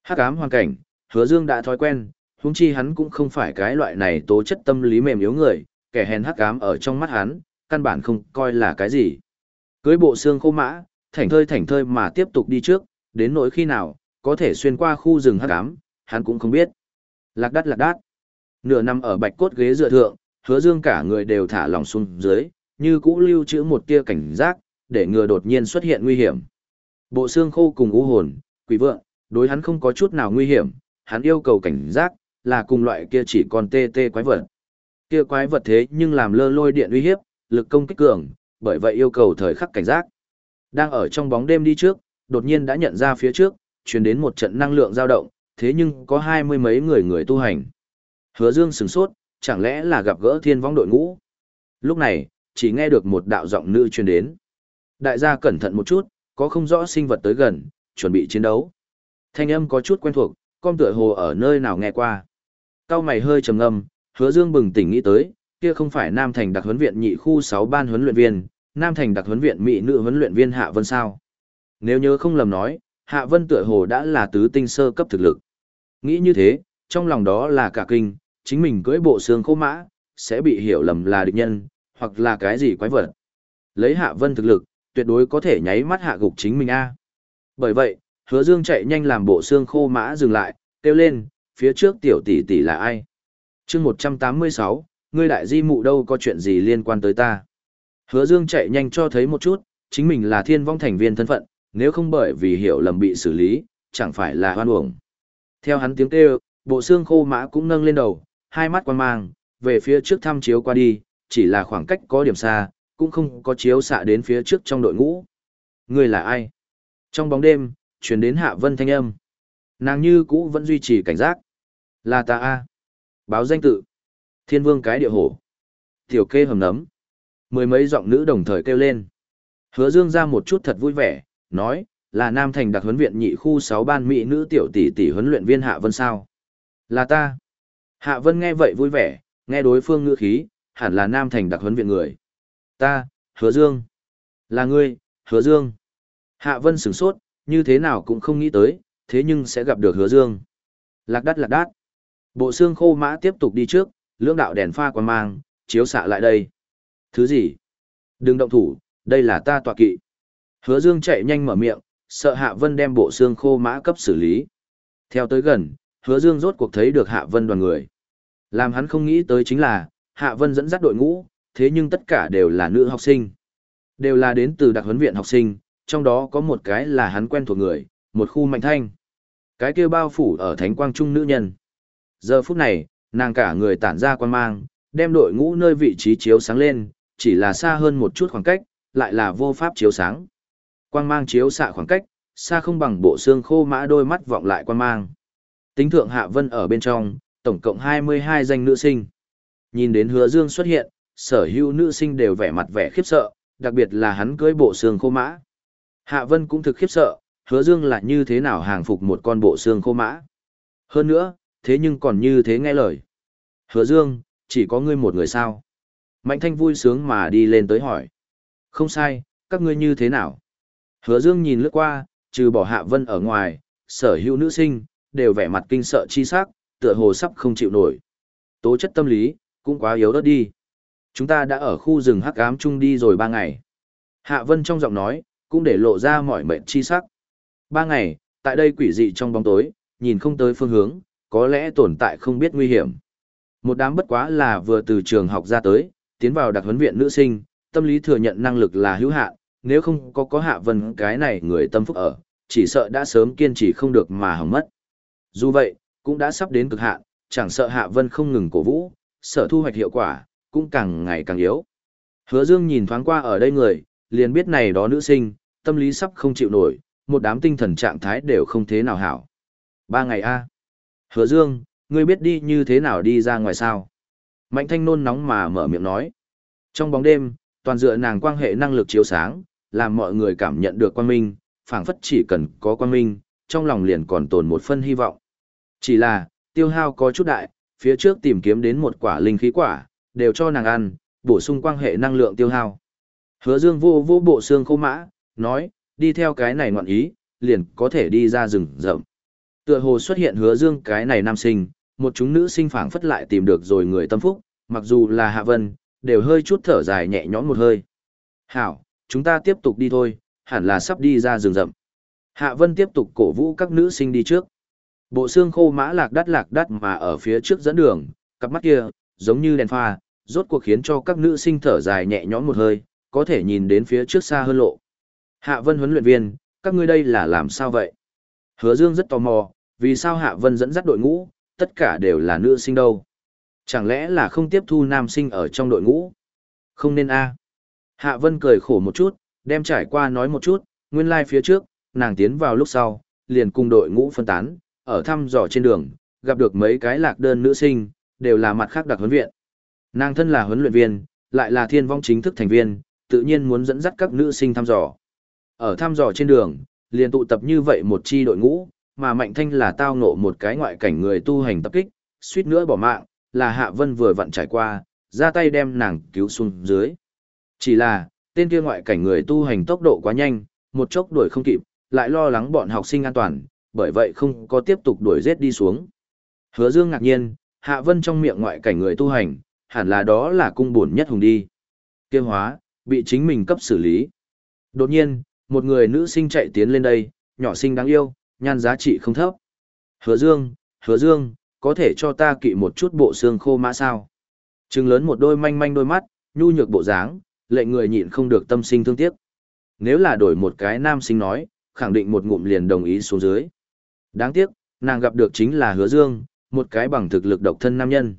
Hắc ám hoàn cảnh, Hứa Dương đã thói quen, huống chi hắn cũng không phải cái loại này tố chất tâm lý mềm yếu người, kẻ hèn hắc ám ở trong mắt hắn, căn bản không coi là cái gì. Cưới bộ xương khô mã, thảnh thơi thảnh thơi mà tiếp tục đi trước, đến nỗi khi nào, có thể xuyên qua khu rừng hắc ám, hắn cũng không biết. Lạc đắt lạc đắt. Nửa năm ở bạch cốt ghế dựa thượng, hứa dương cả người đều thả lỏng xuống dưới, như cũ lưu trữ một tia cảnh giác, để ngừa đột nhiên xuất hiện nguy hiểm. Bộ xương khô cùng u hồn, quỷ vượng, đối hắn không có chút nào nguy hiểm, hắn yêu cầu cảnh giác, là cùng loại kia chỉ còn tê tê quái vật. Kia quái vật thế nhưng làm lơ lôi điện uy hiếp, lực công kích cường, bởi vậy yêu cầu thời khắc cảnh giác. Đang ở trong bóng đêm đi trước, đột nhiên đã nhận ra phía trước, truyền đến một trận năng lượng dao động, thế nhưng có hai mươi mấy người người tu hành. Hứa Dương sửng sốt, chẳng lẽ là gặp gỡ thiên vong đội ngũ. Lúc này, chỉ nghe được một đạo giọng nữ truyền đến. Đại gia cẩn thận một chút, có không rõ sinh vật tới gần, chuẩn bị chiến đấu. Thanh âm có chút quen thuộc, con tựa hồ ở nơi nào nghe qua. Cao mày hơi trầm ngâm, hứa dương bừng tỉnh nghĩ tới, kia không phải Nam Thành đặc huấn viện nhị khu 6 ban huấn luyện viên, Nam Thành đặc huấn viện mỹ nữ huấn luyện viên Hạ Vân sao. Nếu nhớ không lầm nói, Hạ Vân tựa hồ đã là tứ tinh sơ cấp thực lực. Nghĩ như thế, trong lòng đó là cả kinh, chính mình cưỡi bộ xương khô mã, sẽ bị hiểu lầm là địch nhân, hoặc là cái gì quái vật. Lấy Hạ Vân thực lực, tuyệt đối có thể nháy mắt hạ gục chính mình a. Bởi vậy, Hứa Dương chạy nhanh làm bộ xương khô mã dừng lại, kêu lên, phía trước tiểu tỷ tỷ là ai? chương 186, ngươi đại di mụ đâu có chuyện gì liên quan tới ta? Hứa Dương chạy nhanh cho thấy một chút, chính mình là thiên vong thành viên thân phận, nếu không bởi vì hiểu lầm bị xử lý, chẳng phải là hoan uổng. Theo hắn tiếng kêu, bộ xương khô mã cũng nâng lên đầu, hai mắt quan mang, về phía trước thăm chiếu qua đi, chỉ là khoảng cách có điểm xa, cũng không có chiếu xạ đến phía trước trong đội ngũ. Người là ai? Trong bóng đêm, chuyển đến hạ vân thanh âm. Nàng như cũ vẫn duy trì cảnh giác. Là ta A. Báo danh tự. Thiên vương cái địa hổ. Tiểu kê hầm nấm. Mười mấy giọng nữ đồng thời kêu lên. Hứa dương ra một chút thật vui vẻ, nói, là Nam Thành đặc huấn viện nhị khu 6 ban mỹ nữ tiểu tỷ tỷ huấn luyện viên Hạ Vân sao? Là ta. Hạ Vân nghe vậy vui vẻ, nghe đối phương ngữ khí, hẳn là Nam Thành đặc huấn viện người. Ta, Hứa Dương. Là ngươi, Hứa Dương. Hạ Vân sửng sốt, như thế nào cũng không nghĩ tới, thế nhưng sẽ gặp được Hứa Dương. Lạc đắt lạc đắt. Bộ xương khô mã tiếp tục đi trước, lưỡng đạo đèn pha quan mang, chiếu xạ lại đây. Thứ gì? Đừng động thủ, đây là ta tọa kỵ. Hứa Dương chạy nhanh mở miệng, sợ Hạ Vân đem bộ xương khô mã cấp xử lý. Theo tới gần, Hứa Dương rốt cuộc thấy được Hạ Vân đoàn người. Làm hắn không nghĩ tới chính là, Hạ Vân dẫn dắt đội ngũ, thế nhưng tất cả đều là nữ học sinh. Đều là đến từ đặc huấn viện học sinh, trong đó có một cái là hắn quen thuộc người, một khu mạnh thanh. Cái kia bao phủ ở thánh quang trung nữ nhân. Giờ phút này, nàng cả người tản ra quan mang, đem đội ngũ nơi vị trí chiếu sáng lên, chỉ là xa hơn một chút khoảng cách, lại là vô pháp chiếu sáng. Quang mang chiếu xạ khoảng cách, xa không bằng bộ xương khô mã đôi mắt vọng lại quang mang. Tính thượng Hạ Vân ở bên trong, tổng cộng 22 danh nữ sinh. Nhìn đến hứa dương xuất hiện, sở hữu nữ sinh đều vẻ mặt vẻ khiếp sợ, đặc biệt là hắn cưỡi bộ xương khô mã. Hạ Vân cũng thực khiếp sợ, hứa dương là như thế nào hàng phục một con bộ xương khô mã. Hơn nữa, thế nhưng còn như thế nghe lời. Hứa dương, chỉ có ngươi một người sao. Mạnh thanh vui sướng mà đi lên tới hỏi. Không sai, các ngươi như thế nào? Hứa dương nhìn lướt qua, trừ bỏ hạ vân ở ngoài, sở hữu nữ sinh, đều vẻ mặt kinh sợ chi sắc, tựa hồ sắp không chịu nổi. Tố chất tâm lý, cũng quá yếu đất đi. Chúng ta đã ở khu rừng hắc ám chung đi rồi ba ngày. Hạ Vân trong giọng nói, cũng để lộ ra mọi mệnh chi sắc. Ba ngày, tại đây quỷ dị trong bóng tối, nhìn không tới phương hướng, có lẽ tồn tại không biết nguy hiểm. Một đám bất quá là vừa từ trường học ra tới, tiến vào đặc huấn viện nữ sinh, tâm lý thừa nhận năng lực là hữu hạn, nếu không có có Hạ Vân cái này người tâm phúc ở, chỉ sợ đã sớm kiên trì không được mà hỏng mất. Dù vậy, cũng đã sắp đến cực hạn, chẳng sợ Hạ Vân không ngừng cổ vũ, sở thu hoạch hiệu quả, cũng càng ngày càng yếu. Hứa Dương nhìn thoáng qua ở đây người, liền biết này đó nữ sinh, tâm lý sắp không chịu nổi, một đám tinh thần trạng thái đều không thế nào hảo. Ba ngày a. Hứa Dương, ngươi biết đi như thế nào đi ra ngoài sao? Mạnh thanh nôn nóng mà mở miệng nói. Trong bóng đêm, toàn dựa nàng quan hệ năng lực chiếu sáng, làm mọi người cảm nhận được quan minh, phảng phất chỉ cần có quan minh, trong lòng liền còn tồn một phân hy vọng. Chỉ là, tiêu hao có chút đại, phía trước tìm kiếm đến một quả linh khí quả, đều cho nàng ăn, bổ sung quan hệ năng lượng tiêu hao. Hứa Dương vô vô bộ xương khô mã, nói, đi theo cái này ngoạn ý, liền có thể đi ra rừng rậm. Tựa hồ xuất hiện hứa Dương cái này nam sinh, một chúng nữ sinh phảng phất lại tìm được rồi người tâm phúc, mặc dù là Hạ Vân, đều hơi chút thở dài nhẹ nhõm một hơi. Hảo, chúng ta tiếp tục đi thôi, hẳn là sắp đi ra rừng rậm. Hạ Vân tiếp tục cổ vũ các nữ sinh đi trước. Bộ xương khô mã lạc đắt lạc đắt mà ở phía trước dẫn đường, cặp mắt kia, giống như đèn pha, rốt cuộc khiến cho các nữ sinh thở dài nhẹ nhõm một hơi, có thể nhìn đến phía trước xa hơn lộ. Hạ Vân huấn luyện viên, các ngươi đây là làm sao vậy? Hứa Dương rất tò mò, vì sao Hạ Vân dẫn dắt đội ngũ, tất cả đều là nữ sinh đâu? Chẳng lẽ là không tiếp thu nam sinh ở trong đội ngũ? Không nên a. Hạ Vân cười khổ một chút, đem trải qua nói một chút, nguyên lai like phía trước, nàng tiến vào lúc sau, liền cùng đội ngũ phân tán, ở thăm dò trên đường, gặp được mấy cái lạc đơn nữ sinh, đều là mặt khác đặc huấn viện. Nàng thân là huấn luyện viên, lại là thiên vong chính thức thành viên, tự nhiên muốn dẫn dắt các nữ sinh thăm dò. Ở thăm dò trên đường, liền tụ tập như vậy một chi đội ngũ, mà Mạnh Thanh là tao ngộ một cái ngoại cảnh người tu hành tập kích, suýt nữa bỏ mạng, là Hạ Vân vừa vặn trải qua, ra tay đem nàng cứu xuống dưới. Chỉ là, tên kia ngoại cảnh người tu hành tốc độ quá nhanh, một chốc đuổi không kịp, lại lo lắng bọn học sinh an toàn, bởi vậy không có tiếp tục đuổi giết đi xuống. Hứa Dương ngạc nhiên, Hạ Vân trong miệng ngoại cảnh người tu hành, hẳn là đó là cung bổn nhất hùng đi. kiêm hóa, bị chính mình cấp xử lý. Đột nhiên, một người nữ sinh chạy tiến lên đây, nhỏ xinh đáng yêu, nhan giá trị không thấp. Hứa Dương, Hứa Dương, có thể cho ta kỵ một chút bộ xương khô mã sao? Trừng lớn một đôi manh manh đôi mắt, nhu nhược bộ dáng, lệ người nhịn không được tâm sinh thương tiếc. Nếu là đổi một cái nam sinh nói, khẳng định một ngụm liền đồng ý xuống dưới. Đáng tiếc, nàng gặp được chính là hứa dương, một cái bằng thực lực độc thân nam nhân.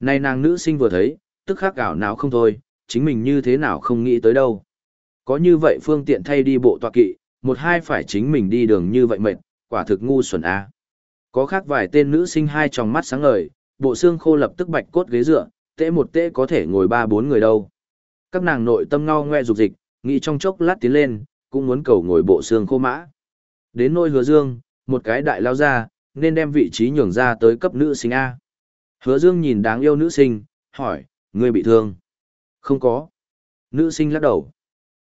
Nay nàng nữ sinh vừa thấy, tức khắc ảo não không thôi, chính mình như thế nào không nghĩ tới đâu. Có như vậy phương tiện thay đi bộ tọa kỵ, một hai phải chính mình đi đường như vậy mệt, quả thực ngu xuẩn a. Có khác vài tên nữ sinh hai tròng mắt sáng ngời, bộ xương khô lập tức bạch cốt ghế dựa, tễ một tễ có thể ngồi ba bốn người đâu. Các nàng nội tâm ngao ngoe dục dịch, nghĩ trong chốc lát tiến lên, cũng muốn cầu ngồi bộ xương khô mã. Đến nôi hứa dương, một cái đại lao ra, nên đem vị trí nhường ra tới cấp nữ sinh A. Hứa dương nhìn đáng yêu nữ sinh, hỏi, ngươi bị thương? Không có. Nữ sinh lắc đầu.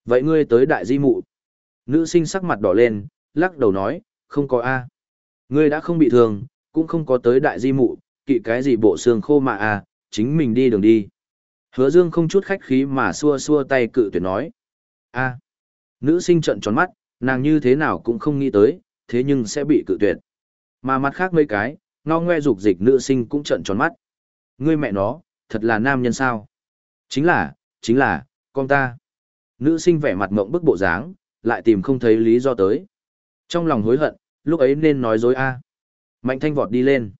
Vậy ngươi tới đại di mụ. Nữ sinh sắc mặt đỏ lên, lắc đầu nói, không có A. Ngươi đã không bị thương, cũng không có tới đại di mụ, kỵ cái gì bộ xương khô mà A, chính mình đi đường đi. Hứa dương không chút khách khí mà xua xua tay cự tuyệt nói. A. Nữ sinh trợn tròn mắt, nàng như thế nào cũng không nghĩ tới, thế nhưng sẽ bị cự tuyệt. Mà mặt khác mấy cái, ngao ngoe dục dịch nữ sinh cũng trợn tròn mắt. Ngươi mẹ nó, thật là nam nhân sao? Chính là, chính là, con ta. Nữ sinh vẻ mặt mộng bức bộ dáng, lại tìm không thấy lý do tới. Trong lòng hối hận, lúc ấy nên nói dối a. Mạnh thanh vọt đi lên.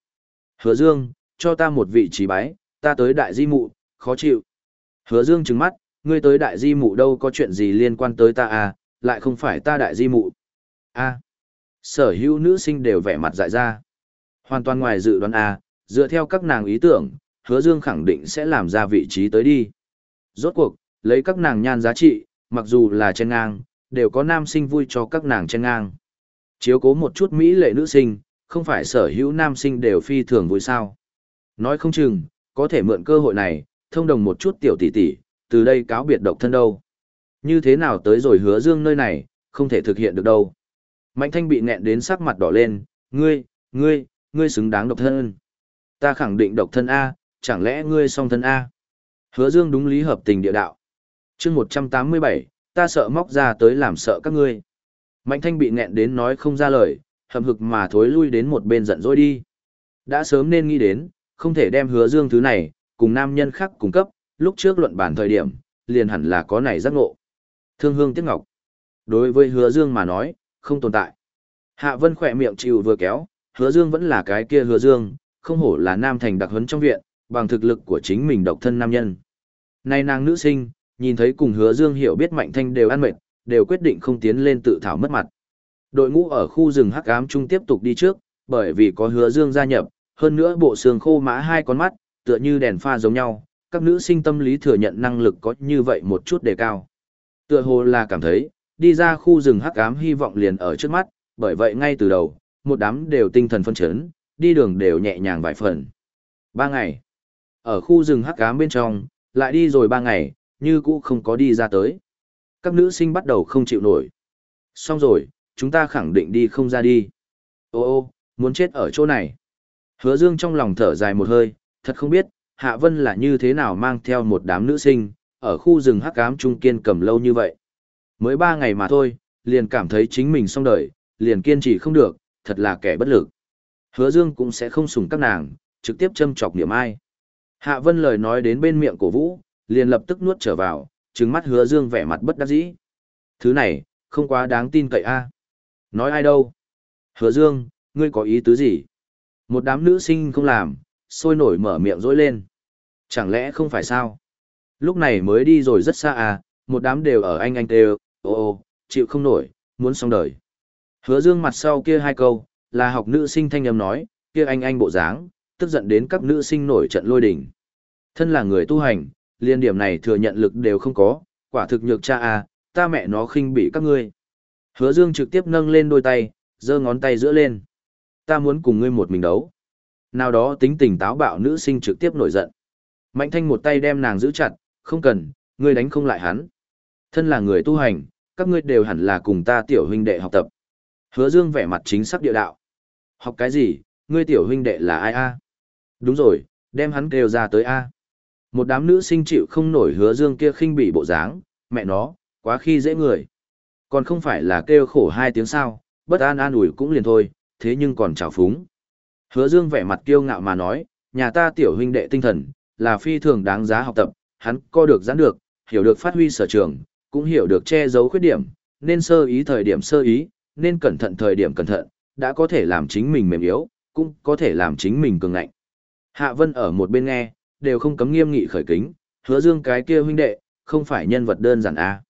Hứa Dương, cho ta một vị trí bái, ta tới đại di mụ, khó chịu. Hứa Dương trừng mắt, ngươi tới đại di mụ đâu có chuyện gì liên quan tới ta à, lại không phải ta đại di mụ. A. Sở hữu nữ sinh đều vẻ mặt dại ra. Hoàn toàn ngoài dự đoán A, dựa theo các nàng ý tưởng, hứa dương khẳng định sẽ làm ra vị trí tới đi. Rốt cuộc, lấy các nàng nhan giá trị, mặc dù là trên ngang, đều có nam sinh vui cho các nàng chen ngang. Chiếu cố một chút mỹ lệ nữ sinh, không phải sở hữu nam sinh đều phi thường vui sao. Nói không chừng, có thể mượn cơ hội này, thông đồng một chút tiểu tỷ tỷ, từ đây cáo biệt độc thân đâu. Như thế nào tới rồi hứa dương nơi này, không thể thực hiện được đâu. Mạnh thanh bị nẹn đến sắc mặt đỏ lên, ngươi, ngươi, ngươi xứng đáng độc thân. Ta khẳng định độc thân A, chẳng lẽ ngươi song thân A. Hứa dương đúng lý hợp tình địa đạo. chương 187, ta sợ móc ra tới làm sợ các ngươi. Mạnh thanh bị nghẹn đến nói không ra lời, hầm hực mà thối lui đến một bên giận dỗi đi. Đã sớm nên nghĩ đến, không thể đem hứa dương thứ này, cùng nam nhân khác cung cấp, lúc trước luận bản thời điểm, liền hẳn là có này giác ngộ. Thương hương tiếc ngọc. Đối với hứa dương mà nói, không tồn tại. Hạ Vân khỏe miệng chịu vừa kéo, hứa dương vẫn là cái kia hứa dương, không hổ là nam thành đặc huấn trong viện, bằng thực lực của chính mình độc thân nam nhân. Nay nàng nữ sinh, nhìn thấy cùng hứa dương hiểu biết mạnh thanh đều ăn mệt, đều quyết định không tiến lên tự thảo mất mặt. Đội ngũ ở khu rừng hắc ám trung tiếp tục đi trước, bởi vì có hứa dương gia nhập, hơn nữa bộ xương khô mã hai con mắt, tựa như đèn pha giống nhau, các nữ sinh tâm lý thừa nhận năng lực có như vậy một chút đề cao. Tựa hồ là cảm thấy, đi ra khu rừng hắc ám hy vọng liền ở trước mắt, bởi vậy ngay từ đầu, một đám đều tinh thần phân chấn, đi đường đều nhẹ nhàng vài phần. Ba ngày. Ở khu rừng hắc ám bên trong, lại đi rồi ba ngày, như cũ không có đi ra tới. Các nữ sinh bắt đầu không chịu nổi. Xong rồi, chúng ta khẳng định đi không ra đi. Ô ô, muốn chết ở chỗ này. Hứa Dương trong lòng thở dài một hơi, thật không biết, Hạ Vân là như thế nào mang theo một đám nữ sinh, ở khu rừng hắc ám trung kiên cầm lâu như vậy. Mới ba ngày mà thôi, liền cảm thấy chính mình xong đời, liền kiên trì không được, thật là kẻ bất lực. Hứa Dương cũng sẽ không sủng các nàng, trực tiếp châm chọc niệm ai. Hạ Vân lời nói đến bên miệng cổ vũ, liền lập tức nuốt trở vào, trừng mắt Hứa Dương vẻ mặt bất đắc dĩ. Thứ này, không quá đáng tin cậy a. Nói ai đâu? Hứa Dương, ngươi có ý tứ gì? Một đám nữ sinh không làm, sôi nổi mở miệng rỗi lên. Chẳng lẽ không phải sao? Lúc này mới đi rồi rất xa à, một đám đều ở anh anh đều, ô ô, chịu không nổi, muốn xong đời. Hứa dương mặt sau kia hai câu, là học nữ sinh thanh âm nói, kia anh anh bộ dáng, tức giận đến các nữ sinh nổi trận lôi đình. Thân là người tu hành, liên điểm này thừa nhận lực đều không có, quả thực nhược cha à, ta mẹ nó khinh bị các ngươi. Hứa dương trực tiếp nâng lên đôi tay, giơ ngón tay giữa lên. Ta muốn cùng ngươi một mình đấu. Nào đó tính tình táo bạo nữ sinh trực tiếp nổi giận. Mạnh thanh một tay đem nàng giữ chặt, không cần, ngươi đánh không lại hắn. Thân là người tu hành, các ngươi đều hẳn là cùng ta tiểu huynh đệ học tập. Hứa Dương vẻ mặt chính xác địa đạo. Học cái gì, ngươi tiểu huynh đệ là ai a? Đúng rồi, đem hắn kêu ra tới a. Một đám nữ sinh chịu không nổi Hứa Dương kia khinh bỉ bộ dáng, mẹ nó, quá khi dễ người. Còn không phải là kêu khổ hai tiếng sao, bất an an ủi cũng liền thôi, thế nhưng còn trào phúng. Hứa Dương vẻ mặt kiêu ngạo mà nói, nhà ta tiểu huynh đệ tinh thần, là phi thường đáng giá học tập, hắn co được giãn được, hiểu được phát huy sở trường, cũng hiểu được che giấu khuyết điểm, nên sơ ý thời điểm sơ ý, nên cẩn thận thời điểm cẩn thận, đã có thể làm chính mình mềm yếu, cũng có thể làm chính mình cường ngạnh. Hạ Vân ở một bên nghe, đều không cấm nghiêm nghị khởi kính, hứa dương cái kia huynh đệ, không phải nhân vật đơn giản à.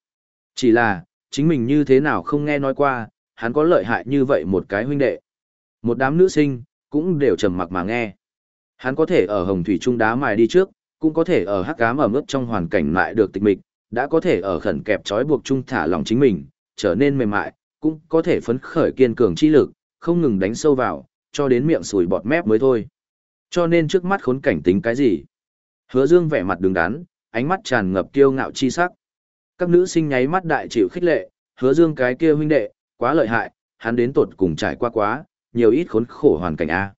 Chỉ là, chính mình như thế nào không nghe nói qua, hắn có lợi hại như vậy một cái huynh đệ. Một đám nữ sinh, cũng đều trầm mặc mà nghe. Hắn có thể ở hồng thủy trung đá mài đi trước, cũng có thể ở hắc Cám ở mức trong hoàn cảnh lại được tịch mịch, đã có thể ở khẩn kẹp trói buộc trung thả lòng chính mình, trở nên mềm mại, cũng có thể phấn khởi kiên cường chi lực, không ngừng đánh sâu vào, cho đến miệng sùi bọt mép mới thôi. Cho nên trước mắt khốn cảnh tính cái gì? Hứa Dương vẻ mặt đứng đắn, ánh mắt tràn ngập kiêu ngạo chi sắc. Các nữ sinh nháy mắt đại chịu khích lệ, Hứa Dương cái kia huynh đệ, quá lợi hại, hắn đến tột cùng trải qua quá, nhiều ít khốn khổ hoàn cảnh a.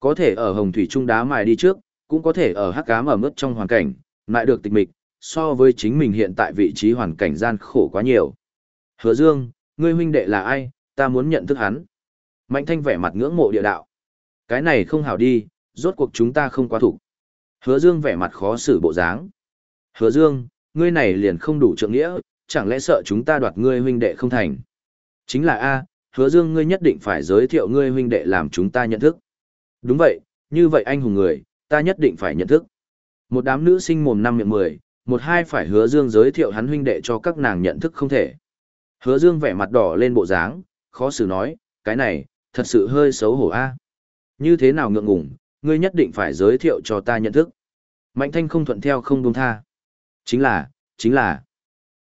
Có thể ở hồng thủy trung đá mài đi trước, cũng có thể ở hắc ám ở mức trong hoàn cảnh, lại được tịch mịch, so với chính mình hiện tại vị trí hoàn cảnh gian khổ quá nhiều. Hứa Dương, ngươi huynh đệ là ai, ta muốn nhận thức hắn. Mạnh thanh vẻ mặt ngưỡng mộ địa đạo. Cái này không hảo đi, rốt cuộc chúng ta không quá thủ. Hứa Dương vẻ mặt khó xử bộ dáng. Hứa Dương, ngươi này liền không đủ trượng nghĩa, chẳng lẽ sợ chúng ta đoạt ngươi huynh đệ không thành. Chính là A, hứa Dương ngươi nhất định phải giới thiệu ngươi huynh đệ làm chúng ta nhận thức. Đúng vậy, như vậy anh hùng người, ta nhất định phải nhận thức. Một đám nữ sinh mồm năm miệng mười, một hai phải hứa Dương giới thiệu hắn huynh đệ cho các nàng nhận thức không thể. Hứa Dương vẻ mặt đỏ lên bộ dáng, khó xử nói, cái này, thật sự hơi xấu hổ a. Như thế nào ngượng ngùng, ngươi nhất định phải giới thiệu cho ta nhận thức. Mạnh thanh không thuận theo không buông tha. Chính là, chính là.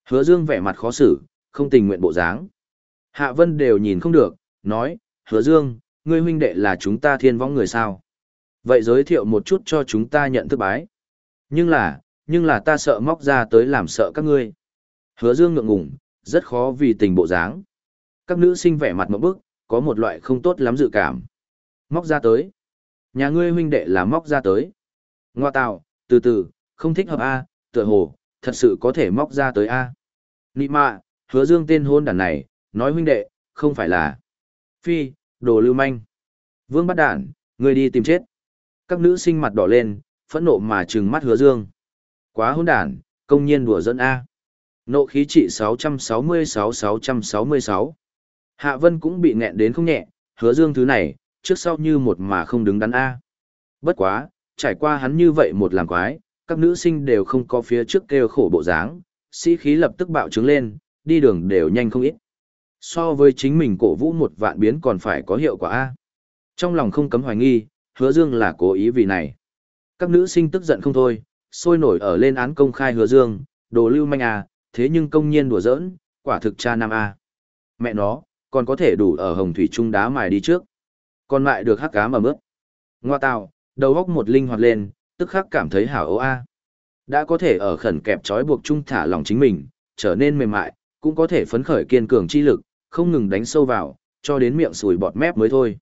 Hứa Dương vẻ mặt khó xử, không tình nguyện bộ dáng. Hạ Vân đều nhìn không được, nói, Hứa Dương, ngươi huynh đệ là chúng ta thiên võng người sao. Vậy giới thiệu một chút cho chúng ta nhận thức bái. Nhưng là, nhưng là ta sợ móc ra tới làm sợ các ngươi. Hứa Dương ngượng ngùng, rất khó vì tình bộ dáng. Các nữ sinh vẻ mặt một bức, có một loại không tốt lắm dự cảm. Móc ra tới. Nhà ngươi huynh đệ là móc ra tới. Ngoa tạo, từ từ, không thích hợp A, tựa hồ, thật sự có thể móc ra tới A. Nị mạ, hứa dương tên hôn đàn này, nói huynh đệ, không phải là. Phi, đồ lưu manh. Vương bắt đản, ngươi đi tìm chết. Các nữ sinh mặt đỏ lên, phẫn nộ mà trừng mắt hứa dương. Quá hôn đản, công nhiên đùa dẫn A. Nộ khí trị 666-666. Hạ Vân cũng bị nghẹn đến không nhẹ, hứa dương thứ này, trước sau như một mà không đứng đắn A. Bất quá, trải qua hắn như vậy một làm quái, các nữ sinh đều không có phía trước kêu khổ bộ dáng, sĩ khí lập tức bạo trướng lên, đi đường đều nhanh không ít. So với chính mình cổ vũ một vạn biến còn phải có hiệu quả A. Trong lòng không cấm hoài nghi, hứa dương là cố ý vì này. Các nữ sinh tức giận không thôi, sôi nổi ở lên án công khai hứa dương, đồ lưu manh A, thế nhưng công nhiên đùa giỡn, quả thực cha nam A. Mẹ nó, còn có thể đủ ở hồng thủy trung đá mài đi trước. Còn lại được hắc cá mà bước. Ngoa tạo, đầu góc một linh hoạt lên, tức khắc cảm thấy hảo ô a. Đã có thể ở khẩn kẹp trói buộc trung thả lòng chính mình, trở nên mềm mại, cũng có thể phấn khởi kiên cường chi lực, không ngừng đánh sâu vào, cho đến miệng sùi bọt mép mới thôi.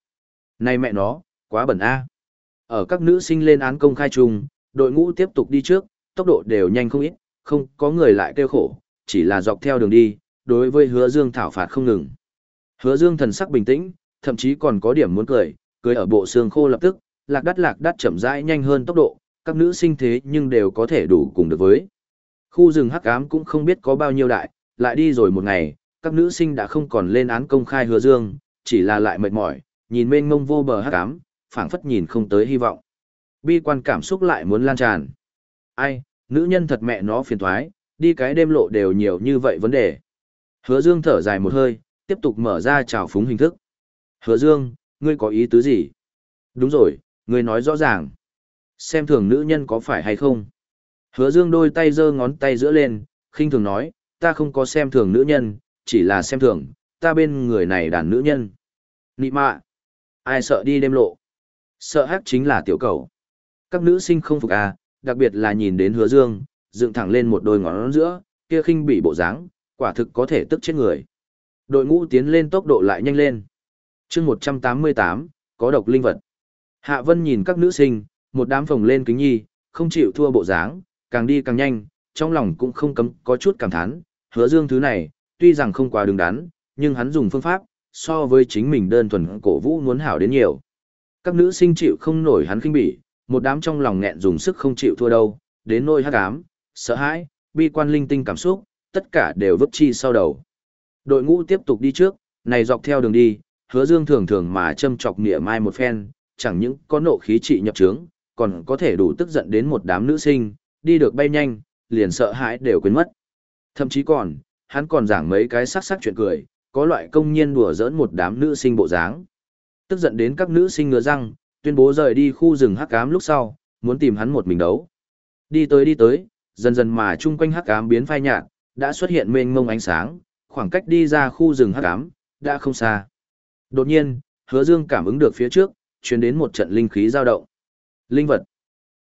Này mẹ nó, quá bẩn a. Ở các nữ sinh lên án công khai chung, đội ngũ tiếp tục đi trước, tốc độ đều nhanh không ít, không có người lại kêu khổ, chỉ là dọc theo đường đi, đối với hứa dương thảo phạt không ngừng. Hứa dương thần sắc bình tĩnh, thậm chí còn có điểm muốn cười, cười ở bộ xương khô lập tức, lạc đắt lạc đắt chậm rãi nhanh hơn tốc độ, các nữ sinh thế nhưng đều có thể đủ cùng được với. Khu rừng hắc ám cũng không biết có bao nhiêu đại, lại đi rồi một ngày, các nữ sinh đã không còn lên án công khai hứa dương, chỉ là lại mệt mỏi, nhìn mênh mông vô bờ hắc ám, phảng phất nhìn không tới hy vọng. Bi quan cảm xúc lại muốn lan tràn. Ai, nữ nhân thật mẹ nó phiền thoái, đi cái đêm lộ đều nhiều như vậy vấn đề. Hứa dương thở dài một hơi, tiếp tục mở ra trào phúng hình thức. Hứa dương, ngươi có ý tứ gì? Đúng rồi, ngươi nói rõ ràng. Xem thường nữ nhân có phải hay không? Hứa dương đôi tay giơ ngón tay giữa lên, khinh thường nói, ta không có xem thường nữ nhân, chỉ là xem thường, ta bên người này đàn nữ nhân. Nị mạ, ai sợ đi đêm lộ? Sợ hát chính là tiểu cầu. Các nữ sinh không phục à, đặc biệt là nhìn đến hứa dương, dựng thẳng lên một đôi ngón giữa, kia khinh bị bộ dáng, quả thực có thể tức chết người. Đội ngũ tiến lên tốc độ lại nhanh lên chương 188, có độc linh vật. Hạ Vân nhìn các nữ sinh, một đám phồng lên kính nhi, không chịu thua bộ dáng, càng đi càng nhanh, trong lòng cũng không cấm có chút cảm thán, hứa dương thứ này, tuy rằng không quá đứng đắn, nhưng hắn dùng phương pháp, so với chính mình đơn thuần cổ vũ muốn hảo đến nhiều. Các nữ sinh chịu không nổi hắn kinh bỉ, một đám trong lòng nghẹn dùng sức không chịu thua đâu, đến nỗi hắc ám, sợ hãi, bi quan linh tinh cảm xúc, tất cả đều vứt chi sau đầu. Đội ngũ tiếp tục đi trước, này dọc theo đường đi, hứa dương thường thường mà châm chọc nịa mai một phen, chẳng những có nộ khí trị nhập trướng, còn có thể đủ tức giận đến một đám nữ sinh, đi được bay nhanh, liền sợ hãi đều quên mất. Thậm chí còn, hắn còn giảng mấy cái sắc sắc chuyện cười, có loại công nhiên đùa giỡn một đám nữ sinh bộ dáng. Tức giận đến các nữ sinh ngứa răng, tuyên bố rời đi khu rừng hắc ám lúc sau, muốn tìm hắn một mình đấu. Đi tới đi tới, dần dần mà chung quanh hắc ám biến phai nhạt, đã xuất hiện mênh mông ánh sáng, khoảng cách đi ra khu rừng hắc ám đã không xa. Đột nhiên, Hứa Dương cảm ứng được phía trước, truyền đến một trận linh khí dao động. Linh vật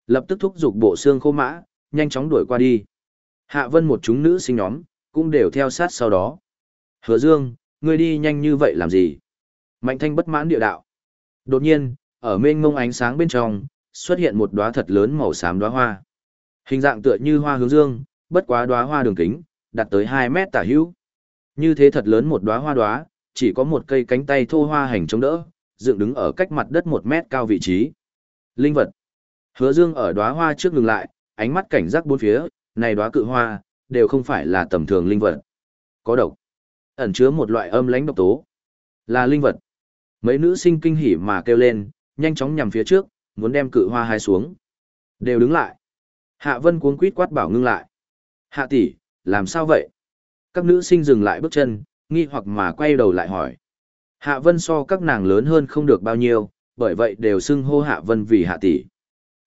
lập tức thúc giục bộ xương khô mã, nhanh chóng đuổi qua đi. Hạ Vân một chúng nữ sinh nhóm, cũng đều theo sát sau đó. Hứa Dương, ngươi đi nhanh như vậy làm gì? Mạnh thanh bất mãn địa đạo. Đột nhiên, ở mênh mông ánh sáng bên trong, xuất hiện một đóa thật lớn màu xám đóa hoa. Hình dạng tựa như hoa hướng dương, bất quá đóa hoa đường kính, đạt tới 2 mét tả hữu. Như thế thật lớn một đóa hoa đóa, chỉ có một cây cánh tay thô hoa hành chống đỡ, dựng đứng ở cách mặt đất một mét cao vị trí. Linh vật. Hứa Dương ở đóa hoa trước ngừng lại, ánh mắt cảnh giác bốn phía, này đóa cự hoa, đều không phải là tầm thường linh vật. Có độc. Ẩn chứa một loại âm lãnh độc tố. Là linh vật. Mấy nữ sinh kinh hỉ mà kêu lên, nhanh chóng nhằm phía trước, muốn đem cự hoa hai xuống. Đều đứng lại. Hạ Vân cuống quýt quát bảo ngưng lại. Hạ tỷ, làm sao vậy? Các nữ sinh dừng lại bước chân, nghi hoặc mà quay đầu lại hỏi. Hạ Vân so các nàng lớn hơn không được bao nhiêu, bởi vậy đều xưng hô Hạ Vân vì Hạ tỷ.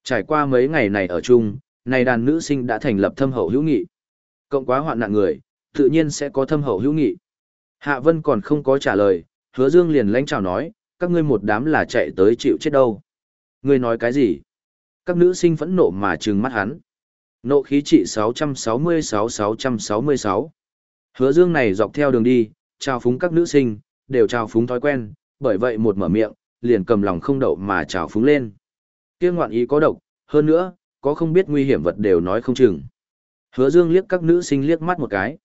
Trải qua mấy ngày này ở chung, này đàn nữ sinh đã thành lập thâm hậu hữu nghị. Cộng quá hoạn nạn người, tự nhiên sẽ có thâm hậu hữu nghị. Hạ Vân còn không có trả lời, Hứa Dương liền lãnh chào nói, các ngươi một đám là chạy tới chịu chết đâu. Ngươi nói cái gì? Các nữ sinh phẫn nộ mà trừng mắt hắn. Nộ khí trị 666-666. Hứa Dương này dọc theo đường đi, chào phúng các nữ sinh, đều chào phúng thói quen, bởi vậy một mở miệng, liền cầm lòng không đậu mà chào phúng lên. Kia ngoạn ý có độc, hơn nữa, có không biết nguy hiểm vật đều nói không chừng. Hứa Dương liếc các nữ sinh liếc mắt một cái.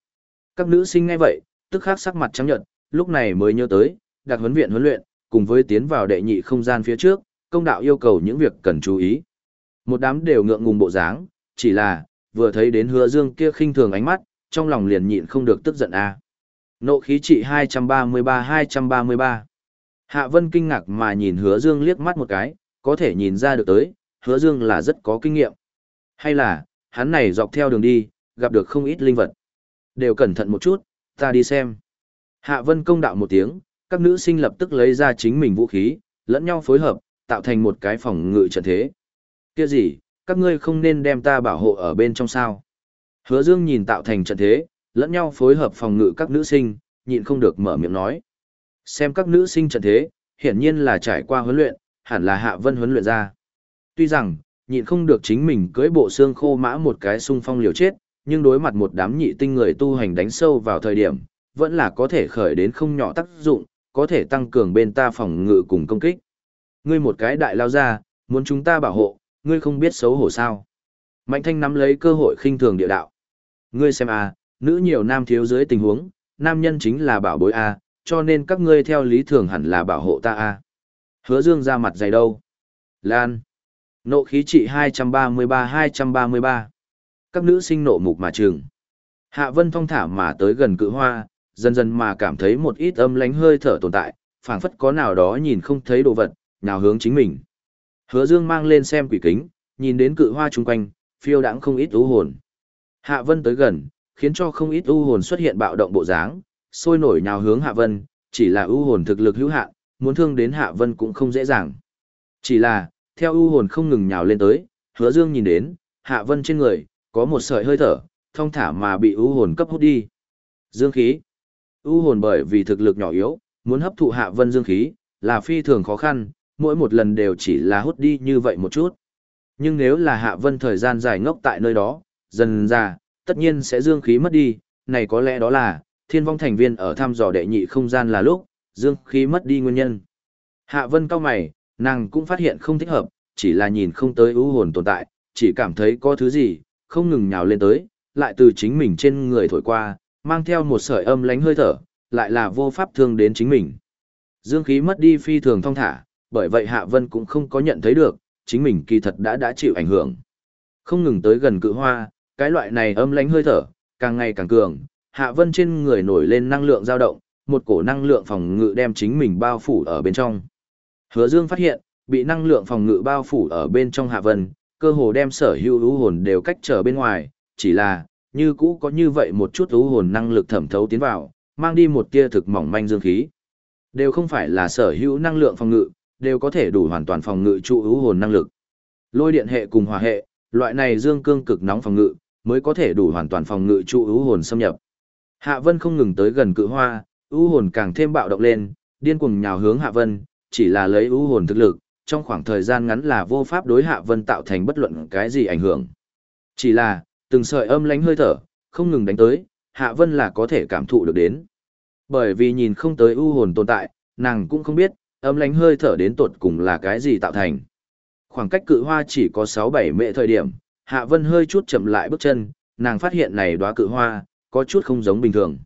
Các nữ sinh nghe vậy, tức khắc sắc mặt trắng nhợt, lúc này mới nhớ tới, đặc huấn viện huấn luyện, cùng với tiến vào đệ nhị không gian phía trước, công đạo yêu cầu những việc cần chú ý. Một đám đều ngượng ngùng bộ dáng, chỉ là, vừa thấy đến hứa dương kia khinh thường ánh mắt, trong lòng liền nhịn không được tức giận a. À. Nộ khí trị 233-233. Hạ Vân kinh ngạc mà nhìn hứa dương liếc mắt một cái, có thể nhìn ra được tới, hứa dương là rất có kinh nghiệm. Hay là, hắn này dọc theo đường đi, gặp được không ít linh vật. Đều cẩn thận một chút, ta đi xem. Hạ Vân công đạo một tiếng, các nữ sinh lập tức lấy ra chính mình vũ khí, lẫn nhau phối hợp, tạo thành một cái phòng ngự trận thế. Kia gì, các ngươi không nên đem ta bảo hộ ở bên trong sao. Hứa Dương nhìn tạo thành trận thế, lẫn nhau phối hợp phòng ngự các nữ sinh, nhịn không được mở miệng nói. Xem các nữ sinh trận thế, hiển nhiên là trải qua huấn luyện, hẳn là Hạ Vân huấn luyện ra. Tuy rằng, nhịn không được chính mình cưỡi bộ xương khô mã một cái xung phong liều chết, nhưng đối mặt một đám nhị tinh người tu hành đánh sâu vào thời điểm, vẫn là có thể khởi đến không nhỏ tác dụng, có thể tăng cường bên ta phòng ngự cùng công kích. Ngươi một cái đại lao ra, muốn chúng ta bảo hộ, ngươi không biết xấu hổ sao. Mạnh thanh nắm lấy cơ hội khinh thường địa đạo. Ngươi xem à, nữ nhiều nam thiếu dưới tình huống, nam nhân chính là bảo bối a, cho nên các ngươi theo lý thường hẳn là bảo hộ ta a. Hứa Dương ra mặt dày đâu? Lan. Nộ khí trị 233-233. Các nữ sinh nộ mục mà trường. Hạ Vân thong thả mà tới gần cự hoa, dần dần mà cảm thấy một ít âm lánh hơi thở tồn tại, phảng phất có nào đó nhìn không thấy đồ vật, nào hướng chính mình. Hứa Dương mang lên xem quỷ kính, nhìn đến cự hoa chung quanh, phiêu đãng không ít u hồn. Hạ Vân tới gần, khiến cho không ít u hồn xuất hiện bạo động bộ dáng, sôi nổi nhào hướng Hạ Vân, chỉ là u hồn thực lực hữu hạn, muốn thương đến Hạ Vân cũng không dễ dàng. Chỉ là, theo u hồn không ngừng nhào lên tới, Hứa Dương nhìn đến, Hạ Vân trên người có một sợi hơi thở, thông thả mà bị u hồn cấp hút đi. Dương khí. U hồn bởi vì thực lực nhỏ yếu, muốn hấp thụ Hạ Vân dương khí, là phi thường khó khăn, mỗi một lần đều chỉ là hút đi như vậy một chút. Nhưng nếu là Hạ Vân thời gian dài ngốc tại nơi đó, dần ra, tất nhiên sẽ dương khí mất đi, này có lẽ đó là, thiên vong thành viên ở thăm dò đệ nhị không gian là lúc, dương khí mất đi nguyên nhân. Hạ Vân cao mày, nàng cũng phát hiện không thích hợp, chỉ là nhìn không tới ưu hồn tồn tại, chỉ cảm thấy có thứ gì, không ngừng nhào lên tới, lại từ chính mình trên người thổi qua, mang theo một sợi âm lánh hơi thở, lại là vô pháp thương đến chính mình. Dương khí mất đi phi thường thong thả, bởi vậy Hạ Vân cũng không có nhận thấy được, chính mình kỳ thật đã đã chịu ảnh hưởng. Không ngừng tới gần cự hoa, cái loại này âm lánh hơi thở, càng ngày càng cường, Hạ Vân trên người nổi lên năng lượng dao động, một cổ năng lượng phòng ngự đem chính mình bao phủ ở bên trong. Hứa Dương phát hiện, bị năng lượng phòng ngự bao phủ ở bên trong Hạ Vân, cơ hồ đem sở hữu lũ hồn đều cách trở bên ngoài, chỉ là, như cũ có như vậy một chút lũ hồn năng lực thẩm thấu tiến vào, mang đi một tia thực mỏng manh dương khí. Đều không phải là sở hữu năng lượng phòng ngự, đều có thể đủ hoàn toàn phòng ngự trụ ưu hồn năng lực. Lôi điện hệ cùng hỏa hệ, loại này dương cương cực nóng phòng ngự, mới có thể đủ hoàn toàn phòng ngự trụ ưu hồn xâm nhập. Hạ Vân không ngừng tới gần cự hoa, ưu hồn càng thêm bạo động lên, điên cuồng nhào hướng Hạ Vân, chỉ là lấy ưu hồn thực lực, trong khoảng thời gian ngắn là vô pháp đối Hạ Vân tạo thành bất luận cái gì ảnh hưởng. Chỉ là, từng sợi âm lánh hơi thở, không ngừng đánh tới, Hạ Vân là có thể cảm thụ được đến. Bởi vì nhìn không tới ưu hồn tồn tại, nàng cũng không biết, âm lánh hơi thở đến tột cùng là cái gì tạo thành. Khoảng cách cự hoa chỉ có 6-7 mệ thời điểm, Hạ Vân hơi chút chậm lại bước chân, nàng phát hiện này đóa cự hoa, có chút không giống bình thường.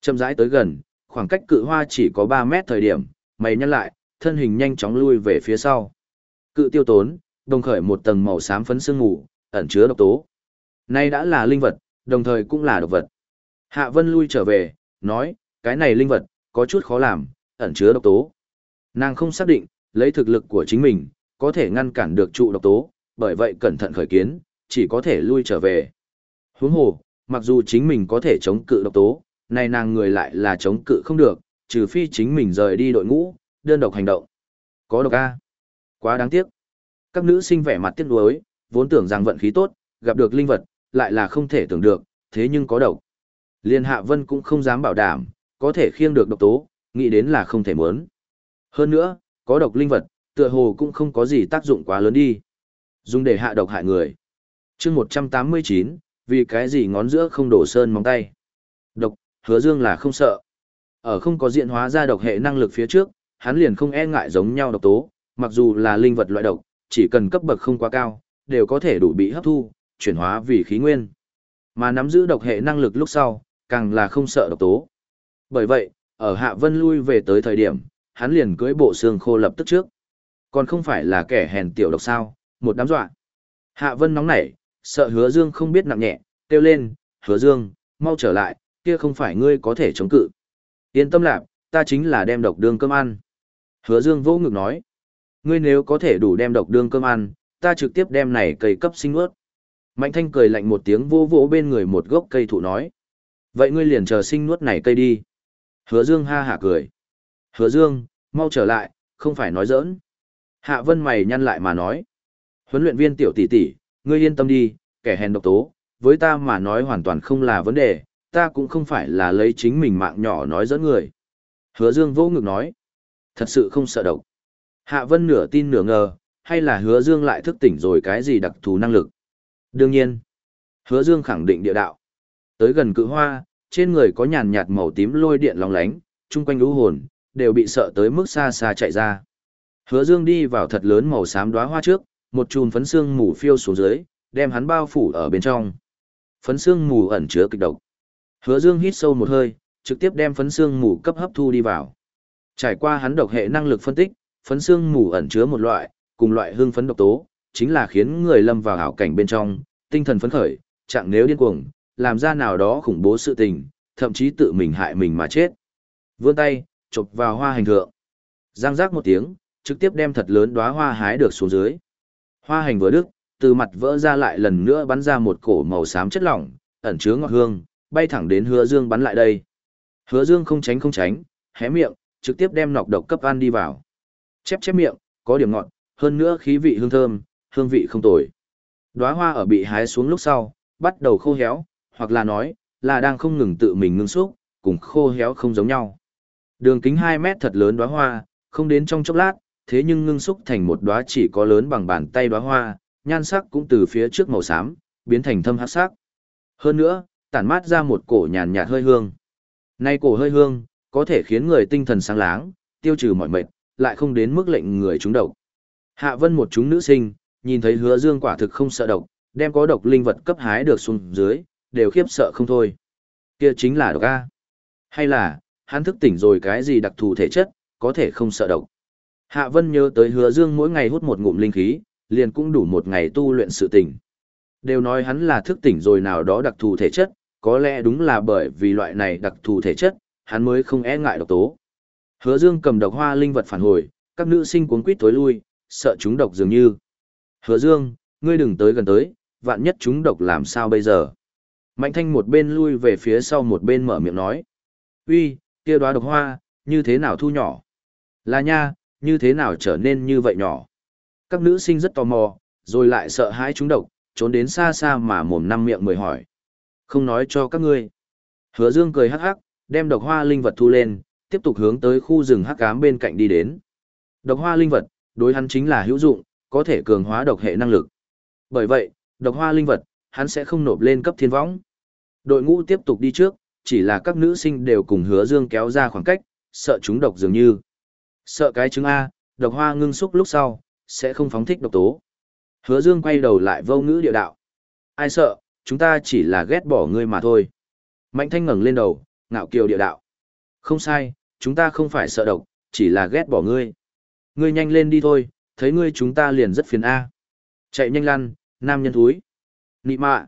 Chậm rãi tới gần, khoảng cách cự hoa chỉ có 3 mét thời điểm, mày nhăn lại, thân hình nhanh chóng lui về phía sau. Cự tiêu tốn, đồng khởi một tầng màu xám phấn sương ngủ, ẩn chứa độc tố. Nay đã là linh vật, đồng thời cũng là độc vật. Hạ Vân lui trở về, nói, cái này linh vật, có chút khó làm, ẩn chứa độc tố. Nàng không xác định, lấy thực lực của chính mình, có thể ngăn cản được trụ độc tố, bởi vậy cẩn thận khởi kiến, chỉ có thể lui trở về. Huống hồ, mặc dù chính mình có thể chống cự độc tố, này nàng người lại là chống cự không được, trừ phi chính mình rời đi đội ngũ, đơn độc hành động. Có độc A. Quá đáng tiếc. Các nữ sinh vẻ mặt tiếc nuối, vốn tưởng rằng vận khí tốt, gặp được linh vật, lại là không thể tưởng được, thế nhưng có độc. Liên Hạ Vân cũng không dám bảo đảm, có thể khiêng được độc tố, nghĩ đến là không thể muốn. Hơn nữa, có độc linh vật, tựa hồ cũng không có gì tác dụng quá lớn đi. Dùng để hạ độc hại người chương 189, vì cái gì ngón giữa không đổ sơn móng tay. Độc, hứa dương là không sợ. Ở không có diện hóa ra độc hệ năng lực phía trước, hắn liền không e ngại giống nhau độc tố, mặc dù là linh vật loại độc, chỉ cần cấp bậc không quá cao, đều có thể đủ bị hấp thu, chuyển hóa vì khí nguyên. Mà nắm giữ độc hệ năng lực lúc sau, càng là không sợ độc tố. Bởi vậy, ở Hạ Vân lui về tới thời điểm, hắn liền cưỡi bộ xương khô lập tức trước. Còn không phải là kẻ hèn tiểu độc sao, một đám dọa. Hạ Vân nóng nảy, sợ Hứa Dương không biết nặng nhẹ, kêu lên, "Hứa Dương, mau trở lại, kia không phải ngươi có thể chống cự." Yên tâm lạc, ta chính là đem độc đương cơm ăn. Hứa Dương vô ngực nói, ngươi nếu có thể đủ đem độc đương cơm ăn, ta trực tiếp đem này cây cấp sinh ướt. Mạnh thanh cười lạnh một tiếng vô vỗ bên người một gốc cây thụ nói. Vậy ngươi liền chờ sinh nuốt này cây đi. Hứa Dương ha hả cười. Hứa Dương, mau trở lại, không phải nói giỡn. Hạ Vân mày nhăn lại mà nói. Huấn luyện viên tiểu tỷ tỷ, ngươi yên tâm đi, kẻ hèn độc tố, với ta mà nói hoàn toàn không là vấn đề, ta cũng không phải là lấy chính mình mạng nhỏ nói dẫn người. Hứa Dương vô ngực nói. Thật sự không sợ độc. Hạ Vân nửa tin nửa ngờ, hay là Hứa Dương lại thức tỉnh rồi cái gì đặc thù năng lực. Đương nhiên, Hứa Dương khẳng định địa đạo. Tới gần cự hoa, trên người có nhàn nhạt màu tím lôi điện lóng lánh, chung quanh lũ hồn, đều bị sợ tới mức xa xa chạy ra. Hứa Dương đi vào thật lớn màu xám đóa hoa trước, một chùm phấn xương mù phiêu xuống dưới, đem hắn bao phủ ở bên trong. Phấn xương mù ẩn chứa kịch độc. Hứa Dương hít sâu một hơi, trực tiếp đem phấn xương mù cấp hấp thu đi vào. Trải qua hắn độc hệ năng lực phân tích, phấn xương mù ẩn chứa một loại, cùng loại hương phấn độc tố, chính là khiến người lâm vào ảo cảnh bên trong, tinh thần phấn khởi, chẳng nếu điên cuồng, làm ra nào đó khủng bố sự tình, thậm chí tự mình hại mình mà chết. Vươn tay, chụp vào hoa hành thượng. Giang giác một tiếng, trực tiếp đem thật lớn đóa hoa hái được xuống dưới. Hoa hành vừa đức, từ mặt vỡ ra lại lần nữa bắn ra một cổ màu xám chất lỏng, ẩn chứa ngọt hương, bay thẳng đến Hứa Dương bắn lại đây. Hứa Dương không tránh không tránh, hé miệng, trực tiếp đem nọc độc cấp ăn đi vào. Chép chép miệng, có điểm ngọt, hơn nữa khí vị hương thơm, hương vị không tồi. Đóa hoa ở bị hái xuống lúc sau, bắt đầu khô héo, hoặc là nói, là đang không ngừng tự mình ngưng xúc, cùng khô héo không giống nhau. Đường kính 2 mét thật lớn đóa hoa, không đến trong chốc lát, thế nhưng ngưng xúc thành một đóa chỉ có lớn bằng bàn tay đóa hoa, nhan sắc cũng từ phía trước màu xám, biến thành thâm hắc sắc. Hơn nữa, tản mát ra một cổ nhàn nhạt hơi hương. Nay cổ hơi hương, có thể khiến người tinh thần sáng láng, tiêu trừ mọi mệt, lại không đến mức lệnh người trúng độc. Hạ Vân một chúng nữ sinh, nhìn thấy Hứa Dương quả thực không sợ độc, đem có độc linh vật cấp hái được xuống dưới, đều khiếp sợ không thôi. Kia chính là độc a. Hay là, hắn thức tỉnh rồi cái gì đặc thù thể chất, có thể không sợ độc. Hạ Vân nhớ tới Hứa Dương mỗi ngày hút một ngụm linh khí, liền cũng đủ một ngày tu luyện sự tỉnh. Đều nói hắn là thức tỉnh rồi nào đó đặc thù thể chất, có lẽ đúng là bởi vì loại này đặc thù thể chất, hắn mới không e ngại độc tố. Hứa Dương cầm độc hoa linh vật phản hồi, các nữ sinh cuống quýt tối lui, sợ chúng độc dường như. Hứa Dương, ngươi đừng tới gần tới, vạn nhất chúng độc làm sao bây giờ? Mạnh Thanh một bên lui về phía sau một bên mở miệng nói. Uy, kia đóa độc hoa, như thế nào thu nhỏ? Là nha, như thế nào trở nên như vậy nhỏ. Các nữ sinh rất tò mò, rồi lại sợ hãi chúng độc, trốn đến xa xa mà mồm năm miệng mười hỏi. Không nói cho các ngươi. Hứa Dương cười hắc hắc, đem độc hoa linh vật thu lên, tiếp tục hướng tới khu rừng hắc ám bên cạnh đi đến. Độc hoa linh vật, đối hắn chính là hữu dụng, có thể cường hóa độc hệ năng lực. Bởi vậy, độc hoa linh vật, hắn sẽ không nộp lên cấp thiên võng. Đội ngũ tiếp tục đi trước, chỉ là các nữ sinh đều cùng hứa dương kéo ra khoảng cách, sợ chúng độc dường như. Sợ cái trứng A, độc hoa ngưng xúc lúc sau, sẽ không phóng thích độc tố. Hứa dương quay đầu lại vô ngữ địa đạo. Ai sợ, chúng ta chỉ là ghét bỏ ngươi mà thôi. Mạnh thanh ngẩng lên đầu, ngạo kiều địa đạo. Không sai, chúng ta không phải sợ độc, chỉ là ghét bỏ ngươi. Ngươi nhanh lên đi thôi, thấy ngươi chúng ta liền rất phiền A. Chạy nhanh lăn, nam nhân thúi. Nị mạ.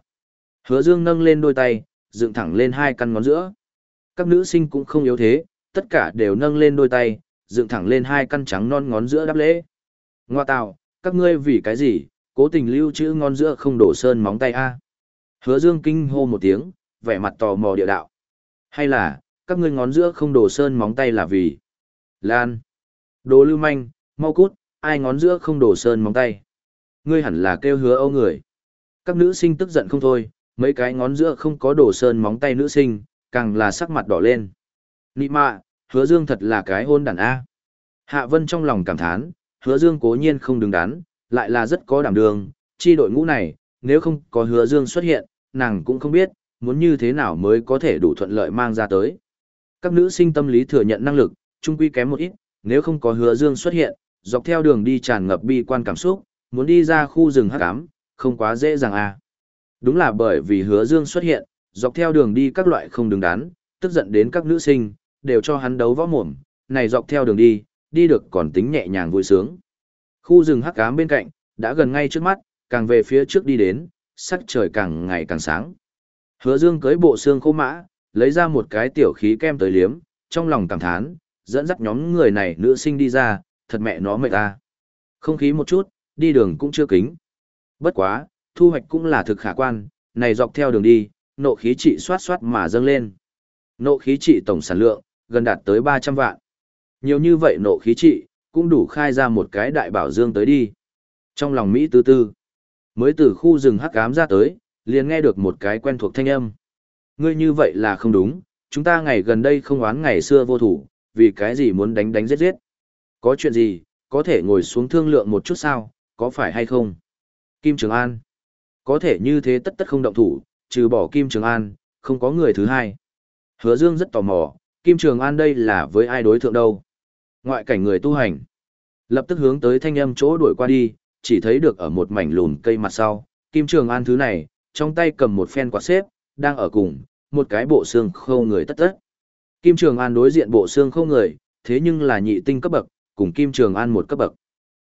Hứa dương nâng lên đôi tay, dựng thẳng lên hai căn ngón giữa. Các nữ sinh cũng không yếu thế, tất cả đều nâng lên đôi tay, dựng thẳng lên hai căn trắng non ngón giữa đáp lễ. Ngoa tạo, các ngươi vì cái gì, cố tình lưu chữ ngón giữa không đổ sơn móng tay a Hứa dương kinh hô một tiếng, vẻ mặt tò mò địa đạo. Hay là, các ngươi ngón giữa không đổ sơn móng tay là vì... Lan. Đồ lưu manh, mau cút, ai ngón giữa không đổ sơn móng tay. Ngươi hẳn là kêu hứa âu người. Các nữ sinh tức giận không thôi, mấy cái ngón giữa không có đổ sơn móng tay nữ sinh, càng là sắc mặt đỏ lên. Nị mạ, hứa dương thật là cái hôn đàn A. Hạ Vân trong lòng cảm thán, hứa dương cố nhiên không đứng đắn, lại là rất có đảm đường, chi đội ngũ này, nếu không có hứa dương xuất hiện, nàng cũng không biết, muốn như thế nào mới có thể đủ thuận lợi mang ra tới. Các nữ sinh tâm lý thừa nhận năng lực, trung quy kém một ít, nếu không có hứa dương xuất hiện, dọc theo đường đi tràn ngập bi quan cảm xúc, muốn đi ra khu rừng hắc ám, không quá dễ dàng à. Đúng là bởi vì hứa dương xuất hiện, dọc theo đường đi các loại không đứng đắn, tức giận đến các nữ sinh, đều cho hắn đấu võ mồm, này dọc theo đường đi, đi được còn tính nhẹ nhàng vui sướng. Khu rừng hắc ám bên cạnh, đã gần ngay trước mắt, càng về phía trước đi đến, sắc trời càng ngày càng sáng. Hứa dương cưới bộ xương khô mã, lấy ra một cái tiểu khí kem tới liếm, trong lòng cảm thán, dẫn dắt nhóm người này nữ sinh đi ra, thật mẹ nó mệt ta. Không khí một chút, đi đường cũng chưa kính. Bất quá, thu hoạch cũng là thực khả quan, này dọc theo đường đi, nộ khí trị xoát xoát mà dâng lên. Nộ khí trị tổng sản lượng, gần đạt tới 300 vạn. Nhiều như vậy nộ khí trị, cũng đủ khai ra một cái đại bảo dương tới đi. Trong lòng Mỹ tư tư, mới từ khu rừng hắc ám ra tới, liền nghe được một cái quen thuộc thanh âm. Ngươi như vậy là không đúng, chúng ta ngày gần đây không oán ngày xưa vô thủ, vì cái gì muốn đánh đánh giết giết. Có chuyện gì, có thể ngồi xuống thương lượng một chút sao, có phải hay không? Kim Trường An. Có thể như thế tất tất không động thủ, trừ bỏ Kim Trường An, không có người thứ hai. Hứa Dương rất tò mò, Kim Trường An đây là với ai đối thượng đâu? Ngoại cảnh người tu hành. Lập tức hướng tới thanh âm chỗ đuổi qua đi, chỉ thấy được ở một mảnh lùn cây mặt sau, Kim Trường An thứ này, trong tay cầm một phen quạt xếp, đang ở cùng, một cái bộ xương khâu người tất tất. Kim Trường An đối diện bộ xương khâu người, thế nhưng là nhị tinh cấp bậc, cùng Kim Trường An một cấp bậc.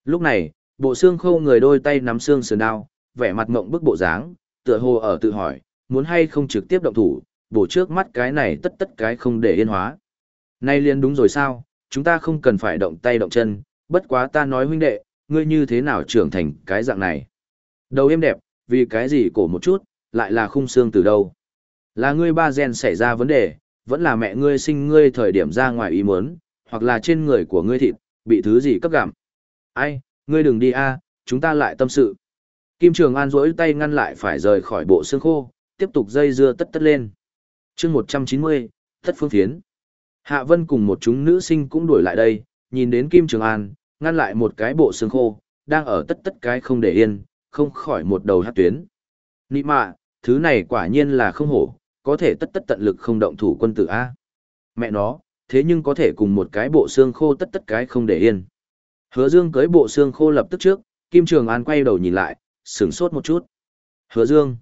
Lúc này, bộ xương khâu người đôi tay nắm xương sườn đao, vẻ mặt ngộng bức bộ dáng, tựa hồ ở tự hỏi, muốn hay không trực tiếp động thủ, bổ trước mắt cái này tất tất cái không để yên hóa. Nay liền đúng rồi sao, chúng ta không cần phải động tay động chân, bất quá ta nói huynh đệ, ngươi như thế nào trưởng thành cái dạng này. Đầu em đẹp, vì cái gì cổ một chút, lại là khung xương từ đâu. Là ngươi ba gen xảy ra vấn đề, vẫn là mẹ ngươi sinh ngươi thời điểm ra ngoài ý muốn, hoặc là trên người của ngươi thịt, bị thứ gì cấp gặm. Ai, ngươi đừng đi a, chúng ta lại tâm sự. Kim Trường An rỗi tay ngăn lại phải rời khỏi bộ xương khô, tiếp tục dây dưa tất tất lên chương 190, thất phương thiến. Hạ Vân cùng một chúng nữ sinh cũng đuổi lại đây, nhìn đến Kim Trường An, ngăn lại một cái bộ xương khô, đang ở tất tất cái không để yên, không khỏi một đầu hát tuyến. Nị mạ, thứ này quả nhiên là không hổ, có thể tất tất tận lực không động thủ quân tử A. Mẹ nó, thế nhưng có thể cùng một cái bộ xương khô tất tất cái không để yên. Hứa Dương cưới bộ xương khô lập tức trước, Kim Trường An quay đầu nhìn lại, sửng sốt một chút. Hứa Dương,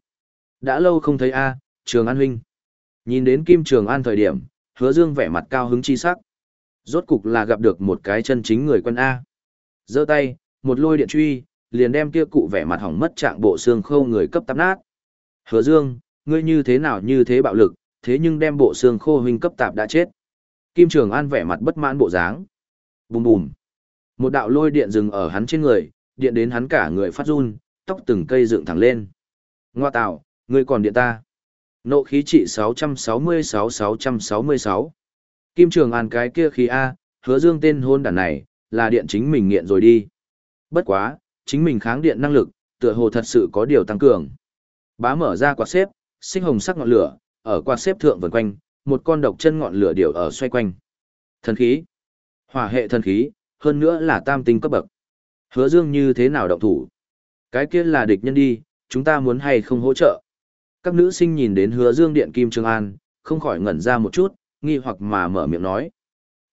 đã lâu không thấy a, Trường An huynh. Nhìn đến Kim Trường An thời điểm, Hứa Dương vẻ mặt cao hứng chi sắc. Rốt cục là gặp được một cái chân chính người quân a. Giơ tay, một lôi điện truy, liền đem kia cụ vẻ mặt hỏng mất trạng bộ xương khô người cấp tạp nát. Hứa Dương, ngươi như thế nào như thế bạo lực, thế nhưng đem bộ xương khô huynh cấp tạp đã chết. Kim Trường An vẻ mặt bất mãn bộ dáng. Bùm bùm. Một đạo lôi điện dừng ở hắn trên người, điện đến hắn cả người phát run, tóc từng cây dựng thẳng lên. Ngoa tạo, ngươi còn điện ta. Nộ khí trị 666-666. Kim Trường An cái kia khí A, hứa dương tên hôn đàn này, là điện chính mình nghiện rồi đi. Bất quá, chính mình kháng điện năng lực, tựa hồ thật sự có điều tăng cường. Bá mở ra quạt xếp, sinh hồng sắc ngọn lửa, ở quạt xếp thượng vần quanh, một con độc chân ngọn lửa điều ở xoay quanh. Thần khí. Hỏa hệ thần khí, hơn nữa là tam tinh cấp bậc. Hứa Dương như thế nào động thủ? Cái kia là địch nhân đi, chúng ta muốn hay không hỗ trợ? Các nữ sinh nhìn đến Hứa Dương điện Kim Trường An, không khỏi ngẩn ra một chút, nghi hoặc mà mở miệng nói.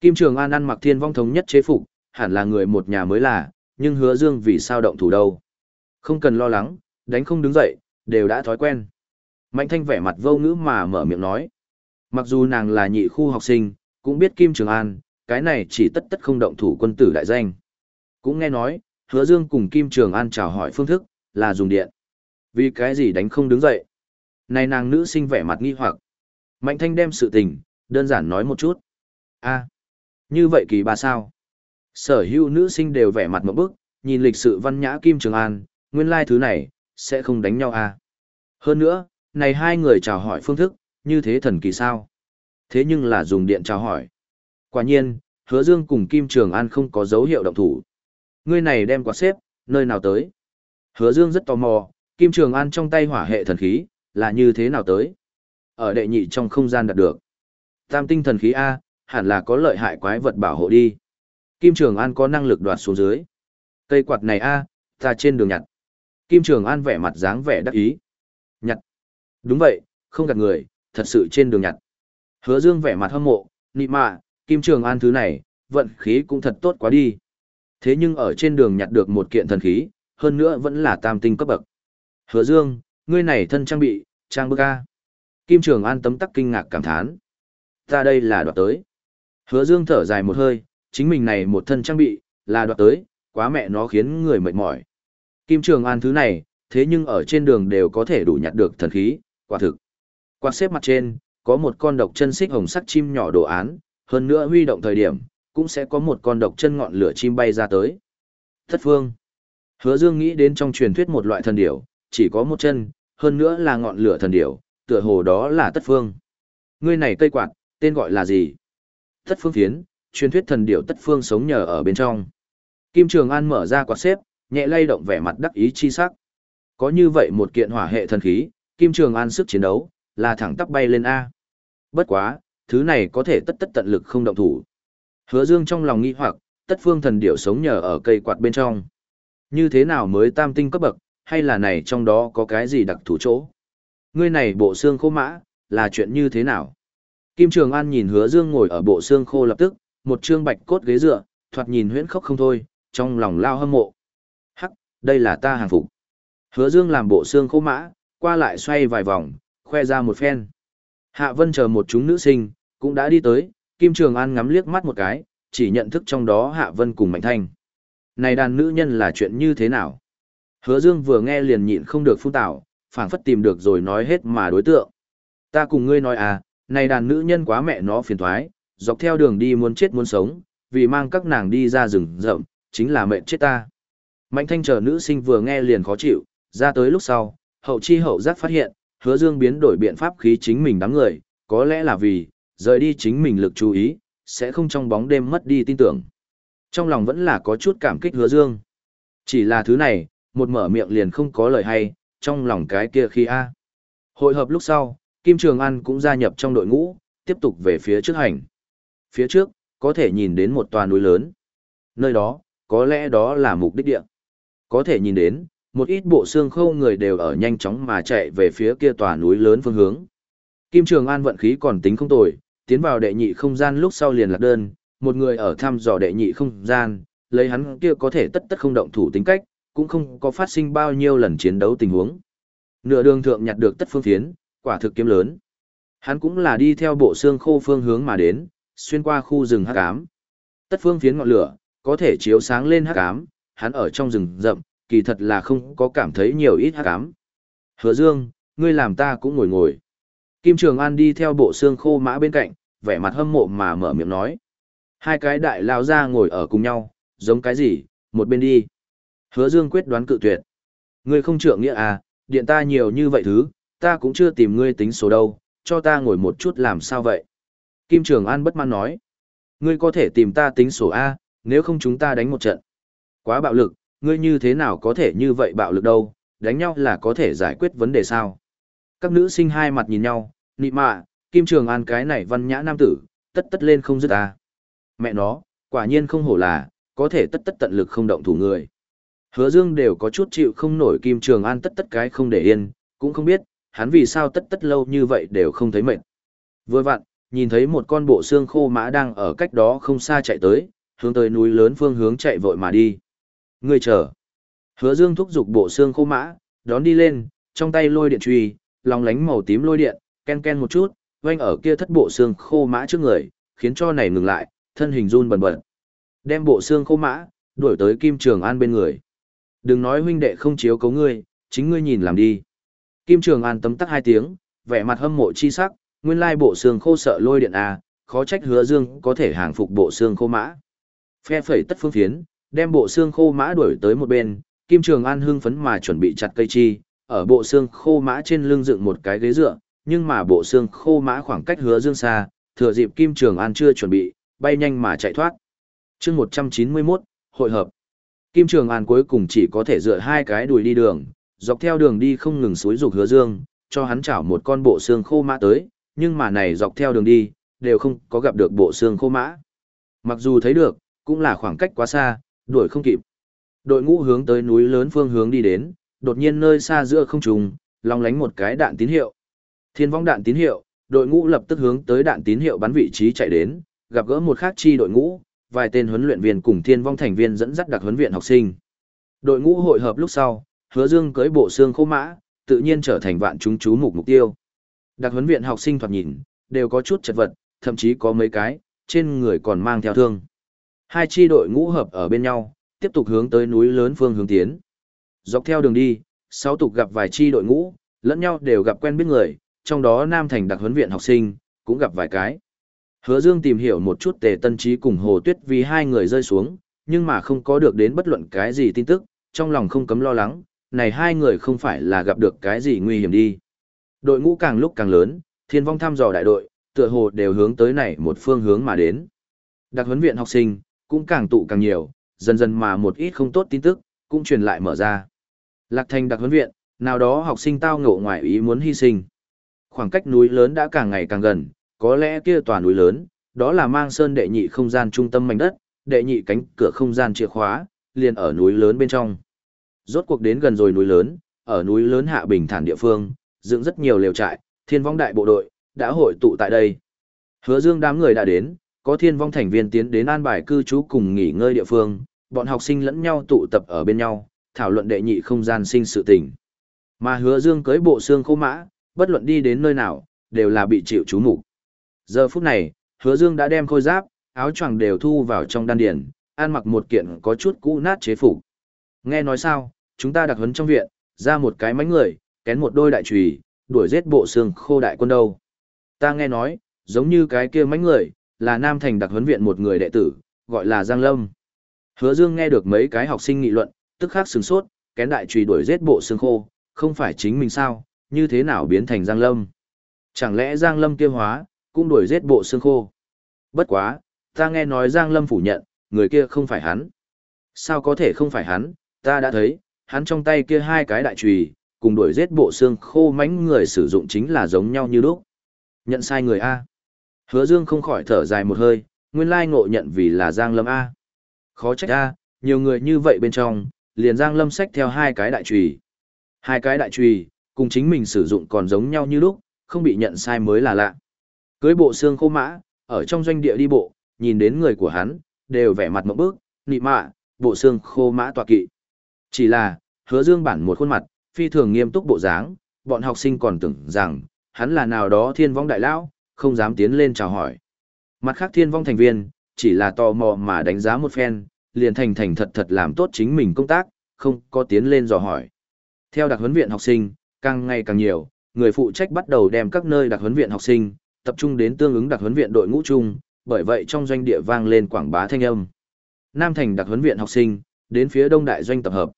Kim Trường An ăn mặc thiên vong thống nhất chế phục, hẳn là người một nhà mới là, nhưng Hứa Dương vì sao động thủ đâu? Không cần lo lắng, đánh không đứng dậy, đều đã thói quen. Mạnh Thanh vẻ mặt vô ngữ mà mở miệng nói. Mặc dù nàng là nhị khu học sinh, cũng biết Kim Trường An, cái này chỉ tất tất không động thủ quân tử đại danh. Cũng nghe nói, hứa dương cùng Kim Trường An chào hỏi phương thức, là dùng điện. Vì cái gì đánh không đứng dậy? Này nàng nữ sinh vẻ mặt nghi hoặc. Mạnh thanh đem sự tình, đơn giản nói một chút. a như vậy kỳ ba sao? Sở hữu nữ sinh đều vẻ mặt một bức, nhìn lịch sự văn nhã Kim Trường An, nguyên lai thứ này, sẽ không đánh nhau à. Hơn nữa, này hai người chào hỏi phương thức, như thế thần kỳ sao? Thế nhưng là dùng điện chào hỏi. Quả nhiên, hứa dương cùng Kim Trường An không có dấu hiệu động thủ. Ngươi này đem quạt xếp, nơi nào tới? Hứa Dương rất tò mò, Kim Trường An trong tay hỏa hệ thần khí, là như thế nào tới? Ở đệ nhị trong không gian đạt được. Tam tinh thần khí A, hẳn là có lợi hại quái vật bảo hộ đi. Kim Trường An có năng lực đoạt xuống dưới. Cây quạt này A, ta trên đường nhặt. Kim Trường An vẻ mặt dáng vẻ đắc ý. Nhặt. Đúng vậy, không gạt người, thật sự trên đường nhặt. Hứa Dương vẻ mặt hâm mộ, nị mạ, Kim Trường An thứ này, vận khí cũng thật tốt quá đi. Thế nhưng ở trên đường nhặt được một kiện thần khí, hơn nữa vẫn là tam tinh cấp bậc. Hứa Dương, ngươi này thân trang bị, trang bức A. Kim Trường An tấm tắc kinh ngạc cảm thán. Ta đây là đoạt tới. Hứa Dương thở dài một hơi, chính mình này một thân trang bị, là đoạt tới, quá mẹ nó khiến người mệt mỏi. Kim Trường An thứ này, thế nhưng ở trên đường đều có thể đủ nhặt được thần khí, quả thực. Quạt xếp mặt trên, có một con độc chân xích hồng sắc chim nhỏ đồ án, hơn nữa huy động thời điểm, cũng sẽ có một con độc chân ngọn lửa chim bay ra tới. Thất phương. Hứa Dương nghĩ đến trong truyền thuyết một loại thần điểu, chỉ có một chân, hơn nữa là ngọn lửa thần điểu, tựa hồ đó là tất phương. Ngươi này cây quạt, tên gọi là gì? Tất phương phiến, truyền thuyết thần điểu tất phương sống nhờ ở bên trong. Kim Trường An mở ra quạt xếp, nhẹ lay động vẻ mặt đắc ý chi sắc. Có như vậy một kiện hỏa hệ thần khí, Kim Trường An sức chiến đấu, là thẳng tắp bay lên A. Bất quá, thứ này có thể tất tất tận lực không động thủ. Hứa Dương trong lòng nghi hoặc, tất phương thần điểu sống nhờ ở cây quạt bên trong. Như thế nào mới tam tinh cấp bậc, hay là này trong đó có cái gì đặc thù chỗ? Ngươi này bộ xương khô mã, là chuyện như thế nào? Kim Trường An nhìn Hứa Dương ngồi ở bộ xương khô lập tức, một trương bạch cốt ghế dựa, thoạt nhìn huyễn khốc không thôi, trong lòng lao hâm mộ. Hắc, đây là ta hàng phục. Hứa Dương làm bộ xương khô mã, qua lại xoay vài vòng, khoe ra một phen. Hạ Vân chờ một chúng nữ sinh, cũng đã đi tới, Kim Trường An ngắm liếc mắt một cái, chỉ nhận thức trong đó Hạ Vân cùng Mạnh Thanh. Này đàn nữ nhân là chuyện như thế nào? Hứa Dương vừa nghe liền nhịn không được phun tảo, phảng phất tìm được rồi nói hết mà đối tượng. Ta cùng ngươi nói à, này đàn nữ nhân quá mẹ nó phiền toái, dọc theo đường đi muốn chết muốn sống, vì mang các nàng đi ra rừng rậm, chính là mệnh chết ta. Mạnh thanh chờ nữ sinh vừa nghe liền khó chịu, ra tới lúc sau, hậu chi hậu giác phát hiện, hứa dương biến đổi biện pháp khí chính mình đám người, có lẽ là vì, rời đi chính mình lực chú ý, sẽ không trong bóng đêm mất đi tin tưởng. Trong lòng vẫn là có chút cảm kích hứa dương. Chỉ là thứ này, một mở miệng liền không có lời hay, trong lòng cái kia khi A. Hội hợp lúc sau, Kim Trường An cũng gia nhập trong đội ngũ, tiếp tục về phía trước hành. Phía trước, có thể nhìn đến một tòa núi lớn. Nơi đó, có lẽ đó là mục đích địa. Có thể nhìn đến, một ít bộ xương khâu người đều ở nhanh chóng mà chạy về phía kia tòa núi lớn phương hướng. Kim Trường An vận khí còn tính không tồi, tiến vào đệ nhị không gian lúc sau liền lạc đơn, một người ở thăm dò đệ nhị không gian, lấy hắn kia có thể tất tất không động thủ tính cách, cũng không có phát sinh bao nhiêu lần chiến đấu tình huống. Nửa đường thượng nhặt được tất phương phiến, quả thực kiếm lớn. Hắn cũng là đi theo bộ xương khô phương hướng mà đến, xuyên qua khu rừng hắc ám. Tất phương phiến ngọn lửa, có thể chiếu sáng lên hắc ám, hắn ở trong rừng rậm, kỳ thật là không có cảm thấy nhiều ít hắc ám. Hứa Dương, ngươi làm ta cũng ngồi ngồi. Kim Trường An đi theo bộ xương khô mã bên cạnh, vẻ mặt hâm mộ mà mở miệng nói. Hai cái đại lao ra ngồi ở cùng nhau, giống cái gì, một bên đi. Hứa Dương quyết đoán cự tuyệt. Ngươi không trượng nghĩa à, điện ta nhiều như vậy thứ, ta cũng chưa tìm ngươi tính số đâu, cho ta ngồi một chút làm sao vậy. Kim Trường An bất mãn nói. Ngươi có thể tìm ta tính số A, nếu không chúng ta đánh một trận. Quá bạo lực, ngươi như thế nào có thể như vậy bạo lực đâu, đánh nhau là có thể giải quyết vấn đề sao. Các nữ sinh hai mặt nhìn nhau, nị mạ, Kim Trường An cái này văn nhã nam tử, tất tất lên không dứt ta. Mẹ nó, quả nhiên không hổ là, có thể tất tất tận lực không động thủ người. Hứa Dương đều có chút chịu không nổi Kim Trường An tất tất cái không để yên, cũng không biết, hắn vì sao tất tất lâu như vậy đều không thấy mệt. Vừa vặn, nhìn thấy một con bộ xương khô mã đang ở cách đó không xa chạy tới, hướng tới núi lớn phương hướng chạy vội mà đi. Ngươi chờ. Hứa Dương thúc giục bộ xương khô mã, đón đi lên, trong tay lôi điện truy, lòng lánh màu tím lôi điện, ken ken một chút, vang ở kia thất bộ xương khô mã trước người, khiến cho này ngừng lại, thân hình run bần bật. Đem bộ xương khô mã, đuổi tới Kim Trường An bên người. Đừng nói huynh đệ không chiếu cấu ngươi, chính ngươi nhìn làm đi. Kim Trường An tấm tắc hai tiếng, vẻ mặt hâm mộ chi sắc, nguyên lai bộ xương khô sợ lôi điện à, khó trách hứa dương có thể hàng phục bộ xương khô mã. Phe phẩy tất phương phiến, đem bộ xương khô mã đuổi tới một bên, Kim Trường An hưng phấn mà chuẩn bị chặt cây chi, ở bộ xương khô mã trên lưng dựng một cái ghế dựa, nhưng mà bộ xương khô mã khoảng cách hứa dương xa, thừa dịp Kim Trường An chưa chuẩn bị, bay nhanh mà chạy thoát. chương 191, hội hợp. Kim Trường An cuối cùng chỉ có thể dựa hai cái đùi đi đường, dọc theo đường đi không ngừng suối rục hứa dương, cho hắn chảo một con bộ xương khô mã tới, nhưng mà này dọc theo đường đi, đều không có gặp được bộ xương khô mã. Mặc dù thấy được, cũng là khoảng cách quá xa, đuổi không kịp. Đội ngũ hướng tới núi lớn phương hướng đi đến, đột nhiên nơi xa giữa không trùng, long lánh một cái đạn tín hiệu. Thiên vong đạn tín hiệu, đội ngũ lập tức hướng tới đạn tín hiệu bắn vị trí chạy đến, gặp gỡ một khác chi đội ngũ, vài tên huấn luyện viên cùng thiên vong thành viên dẫn dắt đặc huấn viện học sinh. Đội ngũ hội hợp lúc sau, hứa dương cưỡi bộ xương khô mã, tự nhiên trở thành vạn chúng chú mục mục tiêu. Đặc huấn viện học sinh thoạt nhìn, đều có chút chật vật, thậm chí có mấy cái, trên người còn mang theo thương. Hai chi đội ngũ hợp ở bên nhau, tiếp tục hướng tới núi lớn phương hướng tiến. Dọc theo đường đi, sáu tục gặp vài chi đội ngũ, lẫn nhau đều gặp quen biết người, trong đó Nam Thành đặc huấn viện học sinh, cũng gặp vài cái. Hứa Dương tìm hiểu một chút tề tân trí cùng Hồ Tuyết vì hai người rơi xuống, nhưng mà không có được đến bất luận cái gì tin tức, trong lòng không cấm lo lắng, này hai người không phải là gặp được cái gì nguy hiểm đi. Đội ngũ càng lúc càng lớn, thiên vong thăm dò đại đội, tựa hồ đều hướng tới này một phương hướng mà đến. Đặc huấn viện học sinh, cũng càng tụ càng nhiều, dần dần mà một ít không tốt tin tức, cũng truyền lại mở ra. Lạc thành đặc huấn viện, nào đó học sinh tao ngộ ngoài ý muốn hy sinh. Khoảng cách núi lớn đã càng ngày càng gần, có lẽ kia tòa núi lớn, đó là mang sơn đệ nhị không gian trung tâm mảnh đất, đệ nhị cánh cửa không gian chìa khóa, liền ở núi lớn bên trong. Rốt cuộc đến gần rồi núi lớn, ở núi lớn hạ bình thản địa phương, dựng rất nhiều lều trại, thiên vong đại bộ đội, đã hội tụ tại đây. Hứa dương đám người đã đến, có thiên vong thành viên tiến đến an bài cư trú cùng nghỉ ngơi địa phương, bọn học sinh lẫn nhau tụ tập ở bên nhau, thảo luận đệ nhị không gian sinh sự tình. Mà hứa dương cưới bộ xương khô mã, bất luận đi đến nơi nào, đều là bị chịu chú mục Giờ phút này, hứa dương đã đem khôi giáp, áo choàng đều thu vào trong đan điển, ăn mặc một kiện có chút cũ nát chế phục. Nghe nói sao, chúng ta đặc huấn trong viện, ra một cái mánh người, kén một đôi đại trùy, đuổi giết bộ xương khô đại quân đâu. Ta nghe nói, giống như cái kia mánh người, là Nam Thành đặc huấn viện một người đệ tử, gọi là Giang Lâm. Hứa Dương nghe được mấy cái học sinh nghị luận, tức khắc sừng sốt, kén đại trùy đuổi giết bộ xương khô, không phải chính mình sao, như thế nào biến thành Giang Lâm? Chẳng lẽ Giang Lâm kia hóa, cũng đuổi giết bộ xương khô? Bất quá, ta nghe nói Giang Lâm phủ nhận, người kia không phải hắn. Sao có thể không phải hắn, ta đã thấy, hắn trong tay kia hai cái đại chùy cùng đuổi giết bộ xương khô mánh người sử dụng chính là giống nhau như lúc. Nhận sai người A. Hứa Dương không khỏi thở dài một hơi, nguyên lai ngộ nhận vì là Giang Lâm A. Khó trách A, nhiều người như vậy bên trong, liền Giang Lâm xách theo hai cái đại chùy, Hai cái đại chùy cùng chính mình sử dụng còn giống nhau như lúc, không bị nhận sai mới là lạ. Cưới bộ xương khô mã, ở trong doanh địa đi bộ, nhìn đến người của hắn, đều vẻ mặt mộng bức, nị mạ, bộ xương khô mã tọa kỵ. Chỉ là, hứa dương bản một khuôn mặt, phi thường nghiêm túc bộ dáng, bọn học sinh còn tưởng rằng, hắn là nào đó thiên vong đại lão, không dám tiến lên chào hỏi. Mặt khác thiên vong thành viên, chỉ là tò mò mà đánh giá một phen, liền thành thành thật thật làm tốt chính mình công tác, không có tiến lên dò hỏi. Theo đặc huấn viện học sinh, càng ngày càng nhiều, người phụ trách bắt đầu đem các nơi đặc huấn viện học sinh, tập trung đến tương ứng đặc huấn viện đội ngũ chung, bởi vậy trong doanh địa vang lên quảng bá thanh âm. Nam thành đặc huấn viện học sinh, đến phía đông đại doanh tập hợp.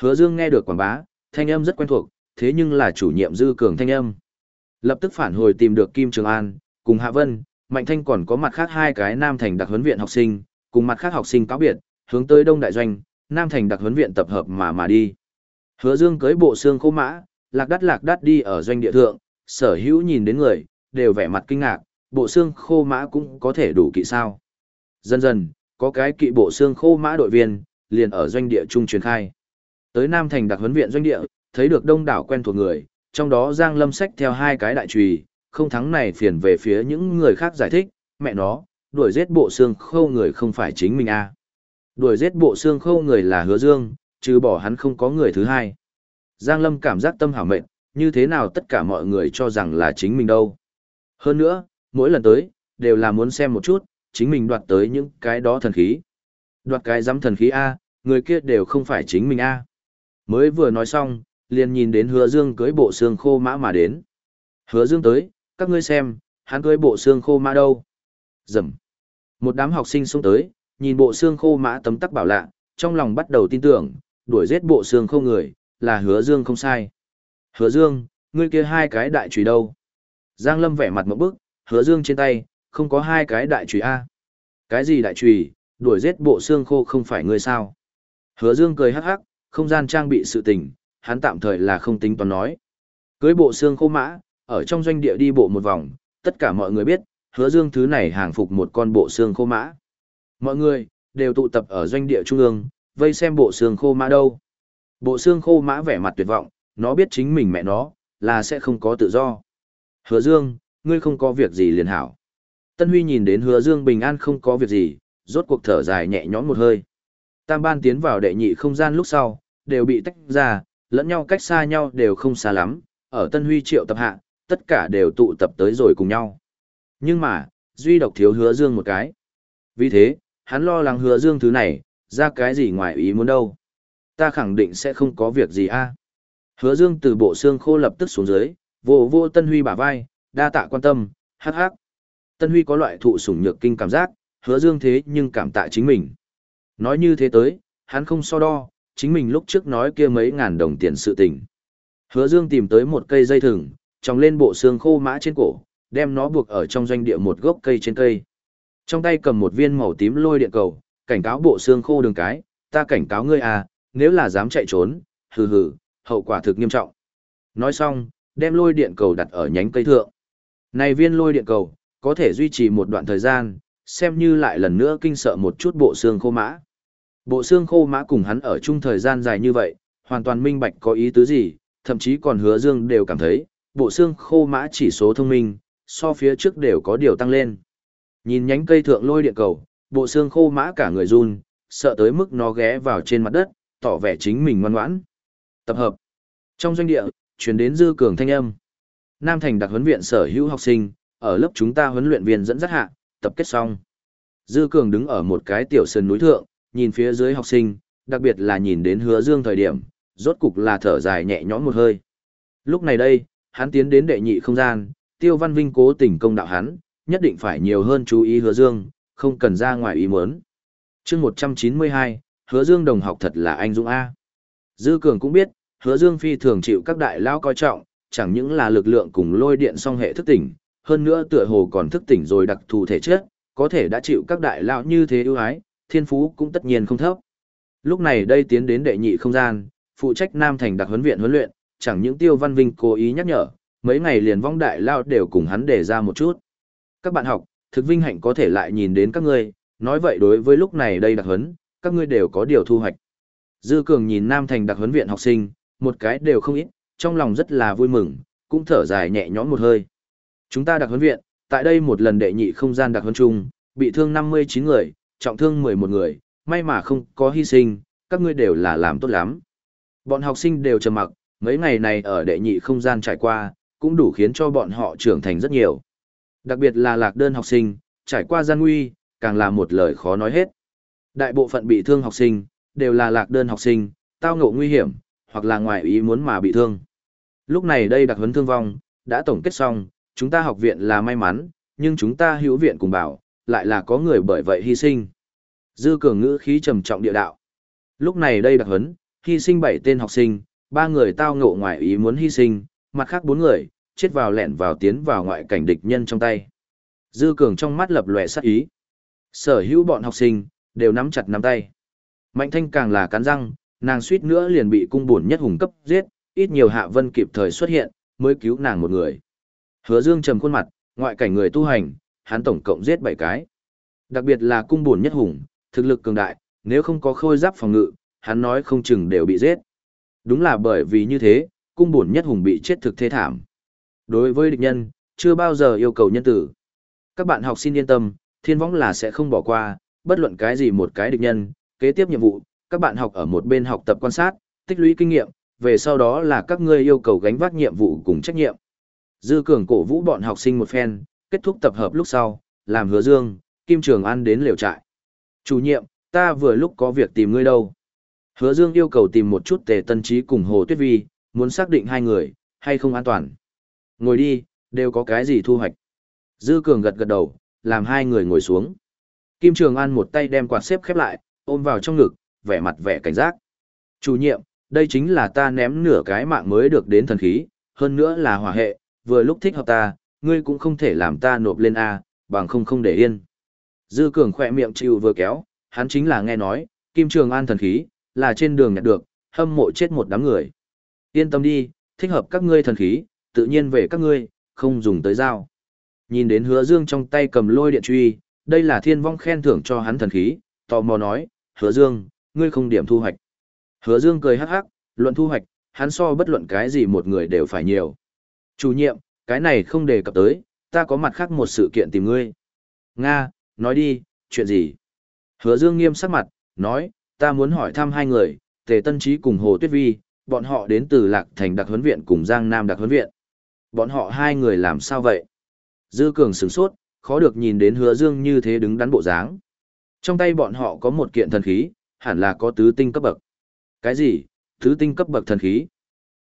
Hứa Dương nghe được quảng bá, thanh âm rất quen thuộc, thế nhưng là chủ nhiệm dư cường thanh âm. Lập tức phản hồi tìm được Kim Trường An, cùng Hạ Vân, Mạnh Thanh còn có mặt khác hai cái nam thành đặc huấn viện học sinh, cùng mặt khác học sinh cáo biệt, hướng tới Đông Đại Doanh, Nam Thành đặc huấn viện tập hợp mà mà đi. Hứa Dương cưỡi bộ xương khô mã, lạc đắt lạc đắt đi ở doanh địa thượng, sở hữu nhìn đến người, đều vẻ mặt kinh ngạc, bộ xương khô mã cũng có thể đủ kỵ sao. Dần dần, có cái kỵ bộ xương khô mã đội viên, liền ở doanh địa trung truyền khai. Tới Nam Thành đặc huấn viện doanh địa, thấy được đông đảo quen thuộc người, trong đó Giang Lâm sách theo hai cái đại trùy, không thắng này phiền về phía những người khác giải thích, mẹ nó, đuổi giết bộ xương khô người không phải chính mình a. À. Đuổi giết bộ xương khô người là Hứa Dương, trừ bỏ hắn không có người thứ hai. Giang Lâm cảm giác tâm hảo mệnh, như thế nào tất cả mọi người cho rằng là chính mình đâu. Hơn nữa, mỗi lần tới, đều là muốn xem một chút, chính mình đoạt tới những cái đó thần khí. Đoạt cái giám thần khí A, người kia đều không phải chính mình A. Mới vừa nói xong, liền nhìn đến hứa dương cưới bộ xương khô mã mà đến. Hứa dương tới, các ngươi xem, hắn cưới bộ xương khô mã đâu. Dầm. Một đám học sinh xuống tới, nhìn bộ xương khô mã tấm tắc bảo lạ, trong lòng bắt đầu tin tưởng, đuổi giết bộ xương khô người, là hứa dương không sai. Hứa dương, ngươi kia hai cái đại trùy đâu? Giang Lâm vẻ mặt một bức, hứa dương trên tay, không có hai cái đại trùy A. Cái gì đại trùy, đuổi giết bộ xương khô không phải ngươi sao? Hứa dương cười hắc hắc, không gian trang bị sự tình, hắn tạm thời là không tính toán nói. Cưới bộ xương khô mã, ở trong doanh địa đi bộ một vòng, tất cả mọi người biết, hứa dương thứ này hàng phục một con bộ xương khô mã. Mọi người, đều tụ tập ở doanh địa trung ương, vây xem bộ xương khô mã đâu. Bộ xương khô mã vẻ mặt tuyệt vọng, nó biết chính mình mẹ nó, là sẽ không có tự do. Hứa dương, ngươi không có việc gì liền hảo. Tân Huy nhìn đến hứa dương bình an không có việc gì, rốt cuộc thở dài nhẹ nhõm một hơi. Tam ban tiến vào đệ nhị không gian lúc sau, đều bị tách ra, lẫn nhau cách xa nhau đều không xa lắm, ở Tân Huy triệu tập hạ, tất cả đều tụ tập tới rồi cùng nhau. Nhưng mà, duy độc thiếu hứa dương một cái. Vì thế, hắn lo lắng hứa dương thứ này, ra cái gì ngoài ý muốn đâu. Ta khẳng định sẽ không có việc gì a. Hứa dương từ bộ xương khô lập tức xuống dưới, vô vô Tân Huy bả vai, đa tạ quan tâm, hắc hắc. Tân Huy có loại thụ sủng nhược kinh cảm giác, hứa dương thế nhưng cảm tạ chính mình. Nói như thế tới, hắn không so đo, chính mình lúc trước nói kia mấy ngàn đồng tiền sự tình. Hứa Dương tìm tới một cây dây thừng, tròng lên bộ xương khô mã trên cổ, đem nó buộc ở trong doanh địa một gốc cây trên cây. Trong tay cầm một viên màu tím lôi điện cầu, cảnh cáo bộ xương khô đường cái, ta cảnh cáo ngươi à, nếu là dám chạy trốn, hừ hừ, hậu quả thực nghiêm trọng. Nói xong, đem lôi điện cầu đặt ở nhánh cây thượng. Này viên lôi điện cầu, có thể duy trì một đoạn thời gian, xem như lại lần nữa kinh sợ một chút bộ xương khô mã. Bộ xương khô mã cùng hắn ở chung thời gian dài như vậy, hoàn toàn minh bạch có ý tứ gì, thậm chí còn hứa dương đều cảm thấy, bộ xương khô mã chỉ số thông minh, so phía trước đều có điều tăng lên. Nhìn nhánh cây thượng lôi điện cầu, bộ xương khô mã cả người run, sợ tới mức nó ghé vào trên mặt đất, tỏ vẻ chính mình ngoan ngoãn. Tập hợp. Trong doanh địa, chuyển đến dư cường thanh âm. Nam Thành đặc huấn viện sở hữu học sinh, ở lớp chúng ta huấn luyện viên dẫn dắt hạ, tập kết xong. Dư cường đứng ở một cái tiểu sơn núi thượng, nhìn phía dưới học sinh, đặc biệt là nhìn đến hứa dương thời điểm, rốt cục là thở dài nhẹ nhõm một hơi. Lúc này đây, hắn tiến đến đệ nhị không gian, Tiêu Văn Vinh cố tình công đạo hắn, nhất định phải nhiều hơn chú ý hứa dương, không cần ra ngoài ý muốn. chương 192, hứa dương đồng học thật là anh Dũng A. Dư Cường cũng biết, hứa dương phi thường chịu các đại lao coi trọng, chẳng những là lực lượng cùng lôi điện song hệ thức tỉnh, hơn nữa tựa hồ còn thức tỉnh rồi đặc thù thể chất, có thể đã chịu các đại lao như thế ưu ái, thiên phú cũng tất nhiên không thấp. Lúc này đây tiến đến đệ nhị không gian, phụ trách Nam Thành đặc huấn viện huấn luyện, chẳng những Tiêu Văn Vinh cố ý nhắc nhở, mấy ngày liền vong đại lao đều cùng hắn đề ra một chút. Các bạn học, thực vinh hạnh có thể lại nhìn đến các ngươi, nói vậy đối với lúc này đây đặc huấn, các ngươi đều có điều thu hoạch. Dư Cường nhìn Nam Thành đặc huấn viện học sinh, một cái đều không ít, trong lòng rất là vui mừng, cũng thở dài nhẹ nhõm một hơi. Chúng ta đặc huấn viện, tại đây một lần đệ nhị không gian đặc huấn chung, bị thương 59 người, trọng thương 11 người, may mà không có hy sinh, các ngươi đều là làm tốt lắm. Bọn học sinh đều trầm mặc, mấy ngày này ở đệ nhị không gian trải qua, cũng đủ khiến cho bọn họ trưởng thành rất nhiều. Đặc biệt là lạc đơn học sinh, trải qua gian nguy, càng là một lời khó nói hết. Đại bộ phận bị thương học sinh, đều là lạc đơn học sinh, tao ngộ nguy hiểm, hoặc là ngoài ý muốn mà bị thương. Lúc này đây đặc huấn thương vong, đã tổng kết xong, chúng ta học viện là may mắn, nhưng chúng ta hữu viện cùng bảo, lại là có người bởi vậy hy sinh. Dư cường ngữ khí trầm trọng địa đạo. Lúc này đây đặc huấn, hy sinh bảy tên học sinh, ba người tao ngộ ngoại ý muốn hy sinh, mặt khác bốn người, chết vào lẹn vào tiến vào ngoại cảnh địch nhân trong tay. Dư cường trong mắt lập lòe sát ý. Sở hữu bọn học sinh, đều nắm chặt nắm tay. Mạnh thanh càng là cắn răng, nàng suýt nữa liền bị cung buồn nhất hùng cấp giết, ít nhiều hạ vân kịp thời xuất hiện, mới cứu nàng một người. Hứa dương trầm khuôn mặt, ngoại cảnh người tu hành, hắn tổng cộng giết 7 cái. Đặc biệt là cung buồn nhất hùng, thực lực cường đại, nếu không có khôi giáp phòng ngự, hắn nói không chừng đều bị giết. Đúng là bởi vì như thế, cung buồn nhất hùng bị chết thực thế thảm. Đối với địch nhân, chưa bao giờ yêu cầu nhân tử. Các bạn học xin yên tâm, thiên võng là sẽ không bỏ qua, bất luận cái gì một cái địch nhân, kế tiếp nhiệm vụ, các bạn học ở một bên học tập quan sát, tích lũy kinh nghiệm, về sau đó là các ngươi yêu cầu gánh vác nhiệm vụ cùng trách nhiệm. Dư Cường cổ vũ bọn học sinh một phen, kết thúc tập hợp lúc sau, làm hứa dương, Kim Trường An đến liều trại. Chủ nhiệm, ta vừa lúc có việc tìm ngươi đâu. Hứa Dương yêu cầu tìm một chút tề tân trí cùng Hồ Tuyết Vi, muốn xác định hai người, hay không an toàn. Ngồi đi, đều có cái gì thu hoạch. Dư Cường gật gật đầu, làm hai người ngồi xuống. Kim Trường An một tay đem quạt xếp khép lại, ôm vào trong ngực, vẻ mặt vẻ cảnh giác. Chủ nhiệm, đây chính là ta ném nửa cái mạng mới được đến thần khí, hơn nữa là hỏa hệ, vừa lúc thích hợp ta, ngươi cũng không thể làm ta nộp lên A, bằng không không để yên. Dư Cường khỏe miệng chịu vừa kéo, hắn chính là nghe nói, Kim Trường An thần khí, là trên đường nhặt được, hâm mộ chết một đám người. Yên tâm đi, thích hợp các ngươi thần khí, tự nhiên về các ngươi, không dùng tới dao. Nhìn đến hứa dương trong tay cầm lôi điện truy, đây là thiên vong khen thưởng cho hắn thần khí, tò mò nói, hứa dương, ngươi không điểm thu hoạch. Hứa dương cười hắc hắc, luận thu hoạch, hắn so bất luận cái gì một người đều phải nhiều. Chủ nhiệm, cái này không đề cập tới, ta có mặt khác một sự kiện tìm ngươi. Nga, nói đi, chuyện gì? Hứa dương nghiêm sắc mặt, nói, ta muốn hỏi thăm hai người, Tề Tân Trí cùng Hồ Tuyết Vi, bọn họ đến từ Lạc Thành Đặc Huấn Viện cùng Giang Nam Đặc Huấn Viện. Bọn họ hai người làm sao vậy? Dư Cường sửng sốt, khó được nhìn đến hứa dương như thế đứng đắn bộ dáng. Trong tay bọn họ có một kiện thần khí, hẳn là có tứ tinh cấp bậc. Cái gì? Tứ tinh cấp bậc thần khí?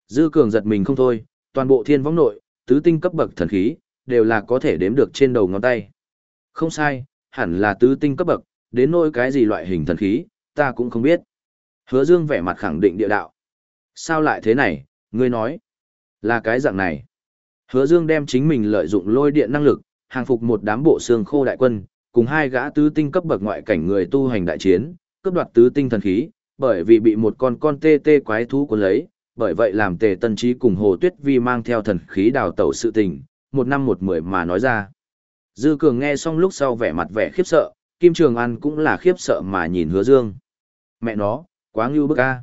Dư Cường giật mình không thôi, toàn bộ thiên võng nội, tứ tinh cấp bậc thần khí, đều là có thể đếm được trên đầu ngón tay. Không sai, hẳn là tứ tinh cấp bậc, đến nỗi cái gì loại hình thần khí, ta cũng không biết. Hứa Dương vẻ mặt khẳng định địa đạo. Sao lại thế này, ngươi nói? Là cái dạng này. Hứa Dương đem chính mình lợi dụng lôi điện năng lực, hàng phục một đám bộ xương khô đại quân, cùng hai gã tứ tinh cấp bậc ngoại cảnh người tu hành đại chiến, cướp đoạt tứ tinh thần khí, bởi vì bị một con con tê tê quái thú cuốn lấy, bởi vậy làm Tề Tân trí cùng Hồ Tuyết Vi mang theo thần khí đào tẩu sự tình, một năm một mười mà nói ra. Dư Cường nghe xong lúc sau vẻ mặt vẻ khiếp sợ, Kim Trường An cũng là khiếp sợ mà nhìn Hứa Dương. Mẹ nó, quá ngưu bức a.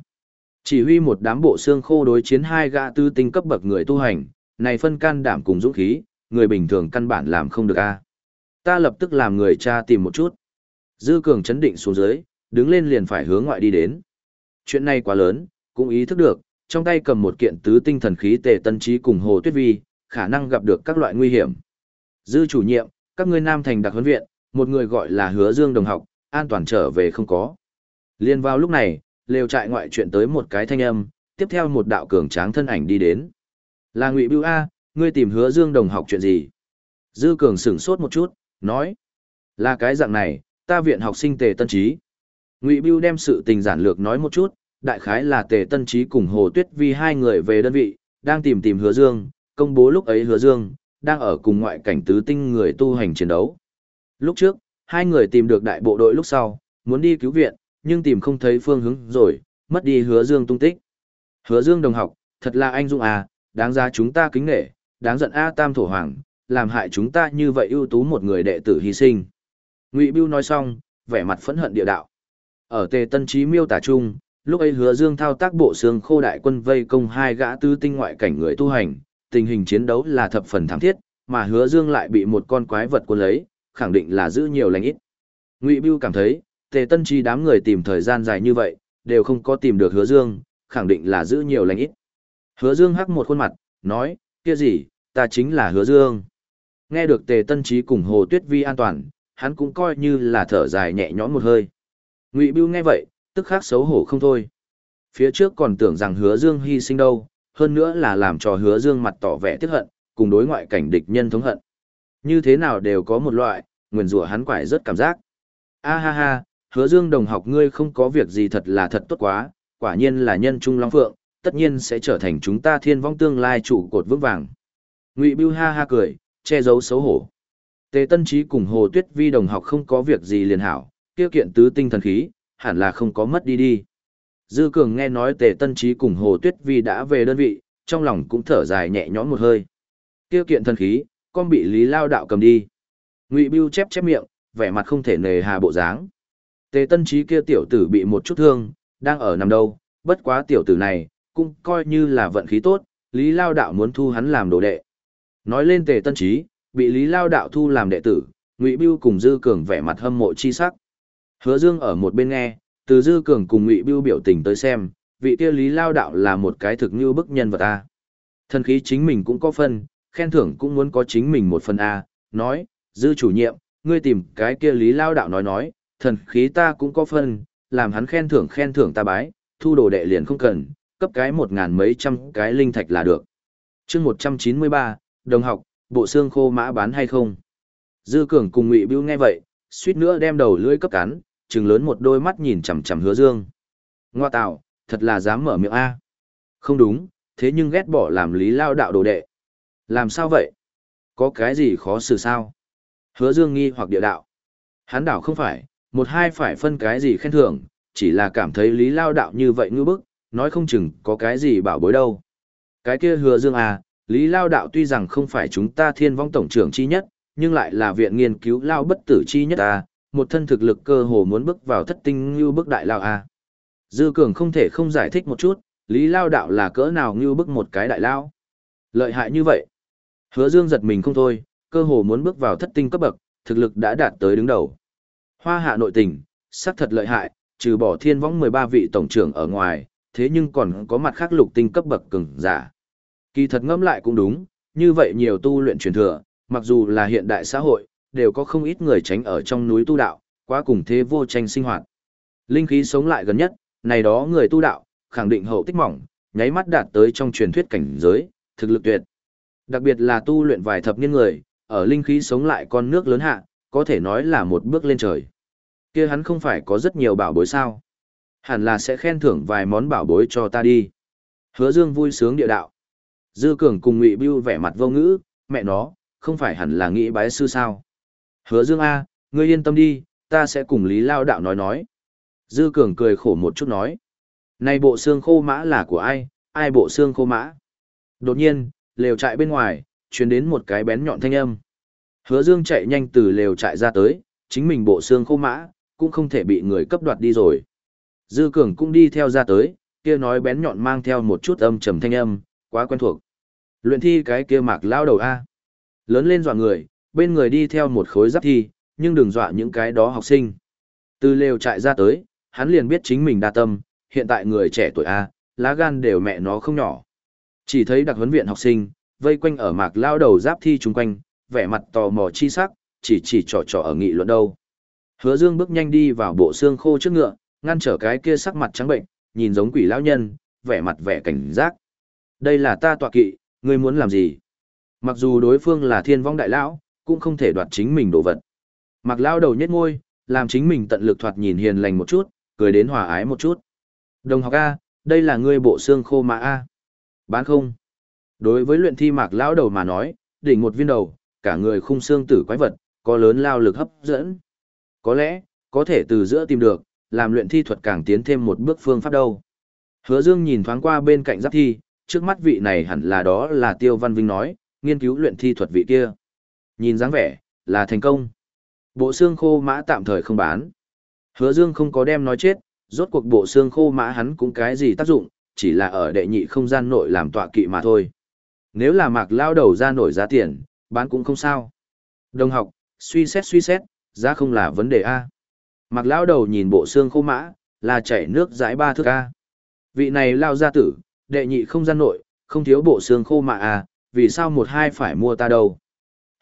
Chỉ huy một đám bộ xương khô đối chiến hai gã tứ tinh cấp bậc người tu hành, này phân can đảm cùng dũng khí, người bình thường căn bản làm không được a. Ta lập tức làm người cha tìm một chút. Dư Cường chấn định xuống dưới, đứng lên liền phải hướng ngoại đi đến. Chuyện này quá lớn, cũng ý thức được, trong tay cầm một kiện tứ tinh thần khí tề tân trí cùng Hồ Tuyết Vi, khả năng gặp được các loại nguy hiểm. Dư chủ nhiệm, các ngươi nam thành đặc huấn viện, một người gọi là Hứa Dương đồng học, an toàn trở về không có. Liên vào lúc này, lều trại ngoại chuyện tới một cái thanh âm, tiếp theo một đạo cường tráng thân ảnh đi đến. Là Ngụy Bưu A, ngươi tìm hứa dương đồng học chuyện gì? Dư cường sửng sốt một chút, nói. Là cái dạng này, ta viện học sinh tề tân trí. Ngụy Biêu đem sự tình giản lược nói một chút, đại khái là tề tân trí cùng Hồ Tuyết Vi hai người về đơn vị, đang tìm tìm hứa dương, công bố lúc ấy hứa dương, đang ở cùng ngoại cảnh tứ tinh người tu hành chiến đấu. Lúc trước, hai người tìm được đại bộ đội lúc sau, muốn đi cứu viện, nhưng tìm không thấy phương hướng rồi, mất đi hứa dương tung tích. Hứa dương đồng học, thật là anh dũng à, đáng ra chúng ta kính nghệ, đáng giận A Tam Thổ Hoàng, làm hại chúng ta như vậy ưu tú một người đệ tử hy sinh. Ngụy Biêu nói xong, vẻ mặt phẫn hận địa đạo. Ở tề tân trí miêu tả chung, lúc ấy hứa dương thao tác bộ xương khô đại quân vây công hai gã tứ tinh ngoại cảnh người tu hành, tình hình chiến đấu là thập phần thảm thiết, mà hứa dương lại bị một con quái vật quân lấy, khẳng định là giữ nhiều lành ít. Ngụy Bưu cảm thấy, tề tân trí đám người tìm thời gian dài như vậy, đều không có tìm được hứa dương, khẳng định là giữ nhiều lành ít. Hứa dương hắc một khuôn mặt, nói, kia gì, ta chính là hứa dương. Nghe được tề tân trí cùng hồ tuyết vi an toàn, hắn cũng coi như là thở dài nhẹ nhõm một hơi. Ngụy Bưu nghe vậy, tức khắc xấu hổ không thôi. Phía trước còn tưởng rằng hứa dương hy sinh đâu, hơn nữa là làm cho hứa dương mặt tỏ vẻ tiếc hận, cùng đối ngoại cảnh địch nhân thống hận. Như thế nào đều có một loại, nguyền rủa hắn quải rất cảm giác. A ha ha, hứa dương đồng học ngươi không có việc gì thật là thật tốt quá, quả nhiên là nhân trung long phượng, tất nhiên sẽ trở thành chúng ta thiên vong tương lai trụ cột vững vàng. Ngụy Bưu ha ha cười, che giấu xấu hổ. Tề Tân trí cùng Hồ Tuyết Vi đồng học không có việc gì liền hảo, kia kiện tứ tinh thần khí, hẳn là không có mất đi đi. Dư Cường nghe nói Tề Tân Trí cùng Hồ Tuyết Vi đã về đơn vị, trong lòng cũng thở dài nhẹ nhõm một hơi. Kia kiện thần khí, con bị Lý Lao đạo cầm đi. Ngụy Bưu chép chép miệng, vẻ mặt không thể nề hà bộ dáng. Tề Tân Trí kia tiểu tử bị một chút thương, đang ở nằm đâu, bất quá tiểu tử này, cũng coi như là vận khí tốt, Lý Lao đạo muốn thu hắn làm đồ đệ. Nói lên Tề Tân Trí, bị Lý Lao đạo thu làm đệ tử, Ngụy Bưu cùng Dư Cường vẻ mặt hâm mộ chi sắc. Hứa Dương ở một bên nghe, từ Dư Cường cùng Ngụy Bưu biểu tình tới xem, vị kia Lý Lao đạo là một cái thực như bức nhân vật a. Thần khí chính mình cũng có phần, khen thưởng cũng muốn có chính mình một phần a, nói, Dư chủ nhiệm, ngươi tìm cái kia Lý Lao đạo nói nói, thần khí ta cũng có phần, làm hắn khen thưởng khen thưởng ta bái, thu đồ đệ liền không cần, cấp cái một ngàn mấy trăm cái linh thạch là được. chương 193, đồng học, bộ xương khô mã bán hay không? Dư Cường cùng Ngụy Bưu nghe vậy, suýt nữa đem đầu lưỡi cấp cắn, trừng lớn một đôi mắt nhìn chằm chằm Hứa Dương. Ngoa tạo, thật là dám mở miệng a. Không đúng, thế nhưng ghét bỏ làm Lý Lao đạo đồ đệ. Làm sao vậy? Có cái gì khó xử sao? Hứa Dương nghi hoặc địa đạo. Hắn đảo không phải, một hai phải phân cái gì khen thưởng, chỉ là cảm thấy Lý Lao đạo như vậy ngư bức, nói không chừng có cái gì bảo bối đâu. Cái kia Hứa Dương à, Lý Lao đạo tuy rằng không phải chúng ta thiên vong tổng trưởng chi nhất, nhưng lại là viện nghiên cứu Lao bất tử chi nhất ta một thân thực lực cơ hồ muốn bước vào thất tinh như bức đại Lao à. Dư Cường không thể không giải thích một chút, Lý Lao đạo là cỡ nào như bức một cái đại Lao. Lợi hại như vậy. Hứa Dương giật mình không thôi, cơ hồ muốn bước vào thất tinh cấp bậc, thực lực đã đạt tới đứng đầu. Hoa hạ nội tình, sắc thật lợi hại, trừ bỏ thiên võng 13 vị tổng trưởng ở ngoài, thế nhưng còn có mặt khác lục tinh cấp bậc cường giả. Kỳ thật ngẫm lại cũng đúng, như vậy nhiều tu luyện truyền thừa, mặc dù là hiện đại xã hội, đều có không ít người tránh ở trong núi tu đạo, quá cùng thế vô tranh sinh hoạt. Linh khí sống lại gần nhất, này đó người tu đạo, khẳng định hậu tích mỏng, nháy mắt đạt tới trong truyền thuyết cảnh giới, thực lực tuyệt. Đặc biệt là tu luyện vài thập niên người, ở linh khí sống lại con nước lớn hạ, có thể nói là một bước lên trời. Kia hắn không phải có rất nhiều bảo bối sao? Hẳn là sẽ khen thưởng vài món bảo bối cho ta đi. Hứa Dương vui sướng địa đạo. Dư Cường cùng Ngụy Bưu vẻ mặt vô ngữ, mẹ nó, không phải hẳn là nghĩ bái sư sao? Hứa Dương A, ngươi yên tâm đi, ta sẽ cùng Lý Lao Đạo nói nói. Dư Cường cười khổ một chút nói. Này bộ xương khô mã là của ai, ai bộ xương khô mã? Đột nhiên, lều trại bên ngoài, truyền đến một cái bén nhọn thanh âm. Hứa Dương chạy nhanh từ lều trại ra tới, chính mình bộ xương khô mã, cũng không thể bị người cấp đoạt đi rồi. Dư Cường cũng đi theo ra tới, kia nói bén nhọn mang theo một chút âm trầm thanh âm, quá quen thuộc. Luyện thi cái kia mạc lao đầu A. Lớn lên dọa người, bên người đi theo một khối giáp thi, nhưng đừng dọa những cái đó học sinh. Từ lều trại ra tới, hắn liền biết chính mình đa tâm, hiện tại người trẻ tuổi A, lá gan đều mẹ nó không nhỏ. Chỉ thấy đặc huấn viện học sinh, vây quanh ở mạc lao đầu giáp thi chung quanh, vẻ mặt tò mò chi sắc, chỉ chỉ trò trò ở nghị luận đâu. Hứa Dương bước nhanh đi vào bộ xương khô trước ngựa, ngăn trở cái kia sắc mặt trắng bệnh, nhìn giống quỷ lão nhân, vẻ mặt vẻ cảnh giác. Đây là ta tọa kỵ, ngươi muốn làm gì? Mặc dù đối phương là thiên vong đại lão, cũng không thể đoạt chính mình đồ vật. Mặc lão đầu nhếch môi, làm chính mình tận lực thoạt nhìn hiền lành một chút, cười đến hòa ái một chút. Đồng học A, đây là ngươi bộ xương khô mà A. Bán không? Đối với luyện thi mạc lão đầu mà nói, đỉnh một viên đầu, cả người khung xương tử quái vật, có lớn lao lực hấp dẫn. Có lẽ, có thể từ giữa tìm được, làm luyện thi thuật càng tiến thêm một bước phương pháp đâu. Hứa Dương nhìn thoáng qua bên cạnh giáp thi, trước mắt vị này hẳn là đó là Tiêu Văn Vinh nói, nghiên cứu luyện thi thuật vị kia. Nhìn dáng vẻ, là thành công. Bộ xương khô mã tạm thời không bán. Hứa Dương không có đem nói chết, rốt cuộc bộ xương khô mã hắn cũng cái gì tác dụng, chỉ là ở đệ nhị không gian nội làm tọa kỵ mà thôi. Nếu là mạc lao đầu ra nổi giá tiền, bán cũng không sao. Đồng học, suy xét suy xét, giá không là vấn đề A. Mạc lao đầu nhìn bộ xương khô mã, là chảy nước dãi ba thước A. Vị này lao gia tử, đệ nhị không gian nội, không thiếu bộ xương khô mã A, vì sao một hai phải mua ta đâu.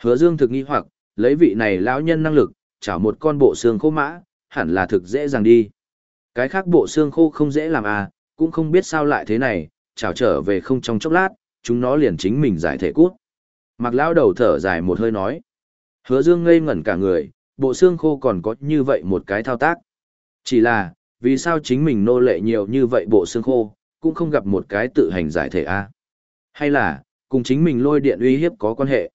Hứa dương thực nghi hoặc, lấy vị này lão nhân năng lực, chảo một con bộ xương khô mã, hẳn là thực dễ dàng đi. Cái khác bộ xương khô không dễ làm à, cũng không biết sao lại thế này, chảo trở về không trong chốc lát, chúng nó liền chính mình giải thể cút. Mặc lão đầu thở dài một hơi nói. Hứa dương ngây ngẩn cả người, bộ xương khô còn có như vậy một cái thao tác. Chỉ là, vì sao chính mình nô lệ nhiều như vậy bộ xương khô, cũng không gặp một cái tự hành giải thể a Hay là, cùng chính mình lôi điện uy hiếp có quan hệ.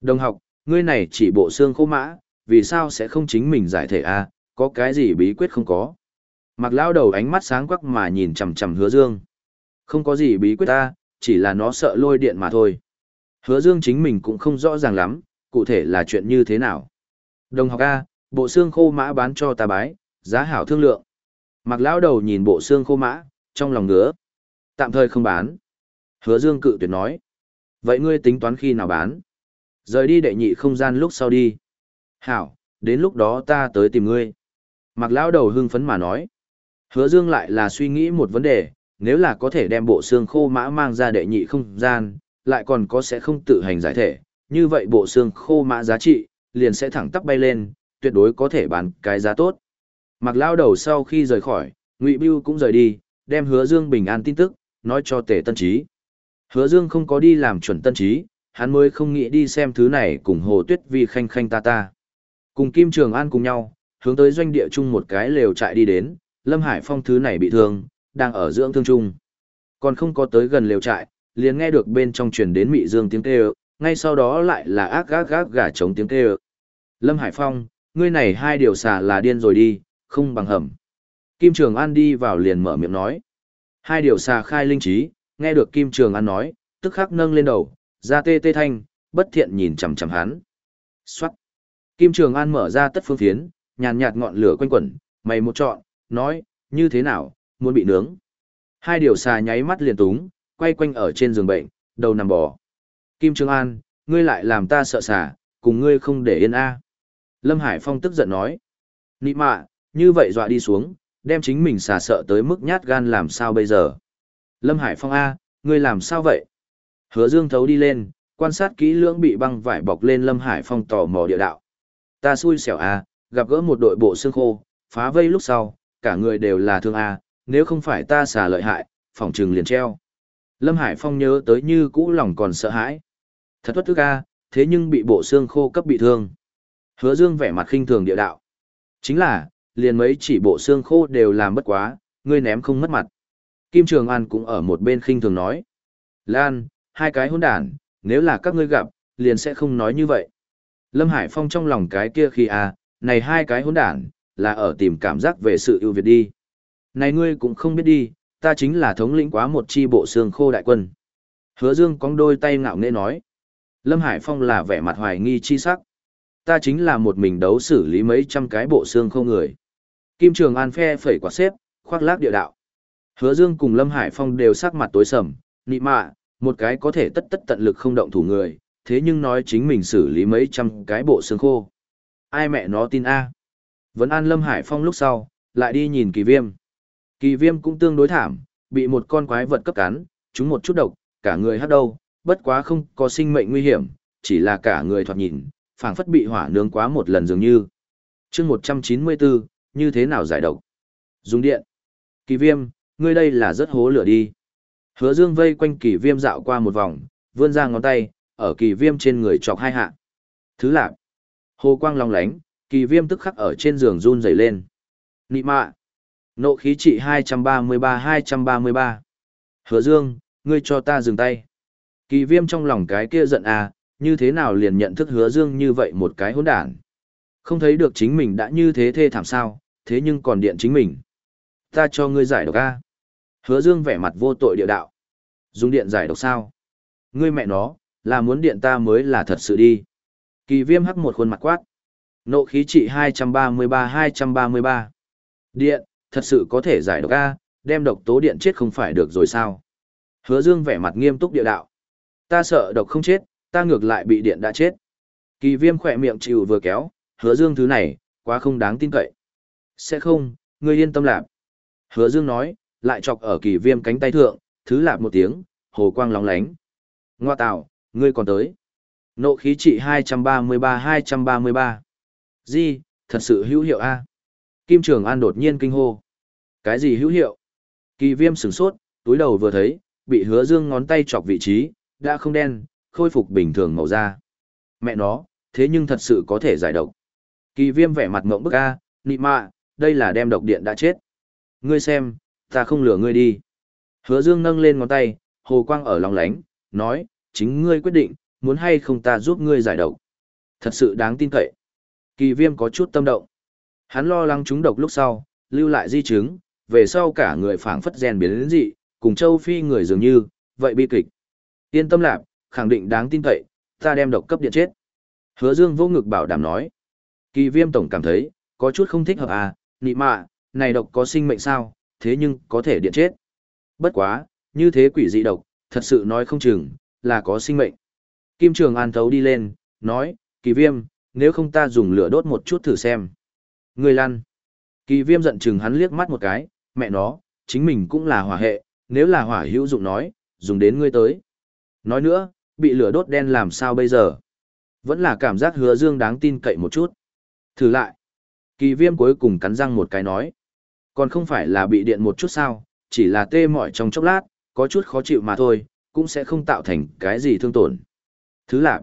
Đồng học, ngươi này chỉ bộ xương khô mã, vì sao sẽ không chính mình giải thể a có cái gì bí quyết không có. Mặc lao đầu ánh mắt sáng quắc mà nhìn chằm chằm hứa dương. Không có gì bí quyết ta, chỉ là nó sợ lôi điện mà thôi. Hứa dương chính mình cũng không rõ ràng lắm, cụ thể là chuyện như thế nào. Đồng học A, bộ xương khô mã bán cho ta bái, giá hảo thương lượng. Mặc lão đầu nhìn bộ xương khô mã, trong lòng ngứa. Tạm thời không bán. Hứa dương cự tuyệt nói. Vậy ngươi tính toán khi nào bán? Rời đi đệ nhị không gian lúc sau đi. Hảo, đến lúc đó ta tới tìm ngươi. Mặc lão đầu hưng phấn mà nói. Hứa dương lại là suy nghĩ một vấn đề, nếu là có thể đem bộ xương khô mã mang ra đệ nhị không gian, lại còn có sẽ không tự hành giải thể, như vậy bộ xương khô mã giá trị, liền sẽ thẳng tắp bay lên, tuyệt đối có thể bán cái giá tốt. Mặc lao đầu sau khi rời khỏi, Ngụy Bưu cũng rời đi, đem hứa dương bình an tin tức, nói cho tề tân trí. Hứa dương không có đi làm chuẩn tân trí, hắn mới không nghĩ đi xem thứ này cùng hồ tuyết vi khanh khanh ta ta. Cùng Kim Trường An cùng nhau, hướng tới doanh địa chung một cái lều trại đi đến, Lâm Hải Phong thứ này bị thương, đang ở dưỡng thương chung. Còn không có tới gần lều trại, liền nghe được bên trong truyền đến mị dương tiếng kêu, ngay sau đó lại là ác gác gác gà chống tiếng kêu. Lâm Hải Phong, ngươi này hai điều xà là điên rồi đi, không bằng hầm. Kim Trường An đi vào liền mở miệng nói. Hai điều xà khai linh trí, nghe được Kim Trường An nói, tức khắc nâng lên đầu, ra tê tê thanh, bất thiện nhìn chằm chằm hắn. Xoát. Kim Trường An mở ra tất phương phiến, nhàn nhạt ngọn lửa quanh quẩn, mày một chọn, nói, như thế nào, muốn bị nướng. Hai điều xà nháy mắt liền túng, quay quanh ở trên giường bệnh, đầu nằm bò. Kim Trường An, ngươi lại làm ta sợ xà, cùng ngươi không để yên a. Lâm Hải Phong tức giận nói. Nị mạ, như vậy dọa đi xuống, đem chính mình xà sợ tới mức nhát gan làm sao bây giờ. Lâm Hải Phong A, ngươi làm sao vậy? Hứa Dương thấu đi lên, quan sát kỹ lưỡng bị băng vải bọc lên Lâm Hải Phong tò mò địa đạo. Ta xui xẻo A, gặp gỡ một đội bộ xương khô, phá vây lúc sau, cả người đều là thương A, nếu không phải ta xả lợi hại, phòng trừng liền treo. Lâm Hải Phong nhớ tới như cũ lòng còn sợ hãi. Thật thoát thức A, thế nhưng bị bộ xương khô cấp bị thương. Hứa Dương vẻ mặt khinh thường địa đạo. Chính là, liền mấy chỉ bộ xương khô đều làm bất quá, ngươi ném không mất mặt. Kim Trường An cũng ở một bên khinh thường nói. Lan, hai cái hỗn đản, nếu là các ngươi gặp, liền sẽ không nói như vậy. Lâm Hải Phong trong lòng cái kia khi à, này hai cái hỗn đản, là ở tìm cảm giác về sự ưu việt đi. Này ngươi cũng không biết đi, ta chính là thống lĩnh quá một chi bộ xương khô đại quân. Hứa Dương cong đôi tay ngạo nghễ nói. Lâm Hải Phong là vẻ mặt hoài nghi chi sắc. Ta chính là một mình đấu xử lý mấy trăm cái bộ xương khô người. Kim Trường An phe phẩy quả xếp, khoác lác địa đạo. Hứa Dương cùng Lâm Hải Phong đều sắc mặt tối sầm, nị mạ, một cái có thể tất tất tận lực không động thủ người, thế nhưng nói chính mình xử lý mấy trăm cái bộ xương khô. Ai mẹ nó tin a? Vẫn an Lâm Hải Phong lúc sau, lại đi nhìn kỳ viêm. Kỳ viêm cũng tương đối thảm, bị một con quái vật cấp cắn, chúng một chút độc, cả người hát đâu, bất quá không có sinh mệnh nguy hiểm, chỉ là cả người thoạt nhìn, phảng phất bị hỏa nướng quá một lần dường như. chương 194, như thế nào giải độc? Dùng điện. Kỳ viêm, ngươi đây là rất hố lửa đi. Hứa dương vây quanh kỳ viêm dạo qua một vòng, vươn ra ngón tay, ở kỳ viêm trên người chọc hai hạ. Thứ lạc. Hồ quang long lánh, kỳ viêm tức khắc ở trên giường run rẩy lên. Nị mạ. Nộ khí trị 233-233. Hứa dương, ngươi cho ta dừng tay. Kỳ viêm trong lòng cái kia giận à, như thế nào liền nhận thức hứa dương như vậy một cái hỗn đản. Không thấy được chính mình đã như thế thê thảm sao, thế nhưng còn điện chính mình. Ta cho ngươi giải độc a. Hứa Dương vẻ mặt vô tội địa đạo. Dùng điện giải độc sao? Ngươi mẹ nó, là muốn điện ta mới là thật sự đi. Kỳ viêm hắc một khuôn mặt quát. Nộ khí trị 233-233. Điện, thật sự có thể giải độc a, đem độc tố điện chết không phải được rồi sao? Hứa Dương vẻ mặt nghiêm túc địa đạo. Ta sợ độc không chết, ta ngược lại bị điện đã chết. Kỳ viêm khỏe miệng chịu vừa kéo, hứa Dương thứ này, quá không đáng tin cậy. Sẽ không, ngươi yên tâm lạc. Hứa Dương nói, lại chọc ở kỳ viêm cánh tay thượng, thứ lạp một tiếng, hồ quang lóng lánh. Ngoa tạo, ngươi còn tới. Nộ khí trị 233-233. Di, thật sự hữu hiệu a. Kim Trường An đột nhiên kinh hô. Cái gì hữu hiệu? Kỳ viêm sửng sốt, túi đầu vừa thấy, bị hứa dương ngón tay chọc vị trí, đã không đen, khôi phục bình thường màu da. Mẹ nó, thế nhưng thật sự có thể giải độc. Kỳ viêm vẻ mặt ngộng bức a, nị mạ, đây là đem độc điện đã chết. Ngươi xem, ta không lừa ngươi đi. Hứa Dương nâng lên ngón tay, hồ quang ở lòng lánh, nói, chính ngươi quyết định, muốn hay không ta giúp ngươi giải độc. Thật sự đáng tin cậy. Kỳ viêm có chút tâm động. Hắn lo lắng chúng độc lúc sau, lưu lại di chứng, về sau cả người phảng phất rèn biến đến dị, cùng châu phi người dường như, vậy bi kịch. Yên tâm lạc, khẳng định đáng tin cậy, ta đem độc cấp điện chết. Hứa Dương vô ngực bảo đảm nói. Kỳ viêm tổng cảm thấy, có chút không thích hợp à, nị mạ, này độc có sinh mệnh sao, thế nhưng có thể điện chết. Bất quá, như thế quỷ dị độc, thật sự nói không chừng, là có sinh mệnh. Kim Trường An thấu đi lên, nói, kỳ viêm, nếu không ta dùng lửa đốt một chút thử xem. Người lăn. Kỳ viêm giận chừng hắn liếc mắt một cái, mẹ nó, chính mình cũng là hỏa hệ, nếu là hỏa hữu dụng nói, dùng đến ngươi tới. Nói nữa, bị lửa đốt đen làm sao bây giờ? Vẫn là cảm giác hứa dương đáng tin cậy một chút. Thử lại. Kỳ viêm cuối cùng cắn răng một cái nói. Còn không phải là bị điện một chút sao, chỉ là tê mỏi trong chốc lát, có chút khó chịu mà thôi, cũng sẽ không tạo thành cái gì thương tổn. Thứ lạc.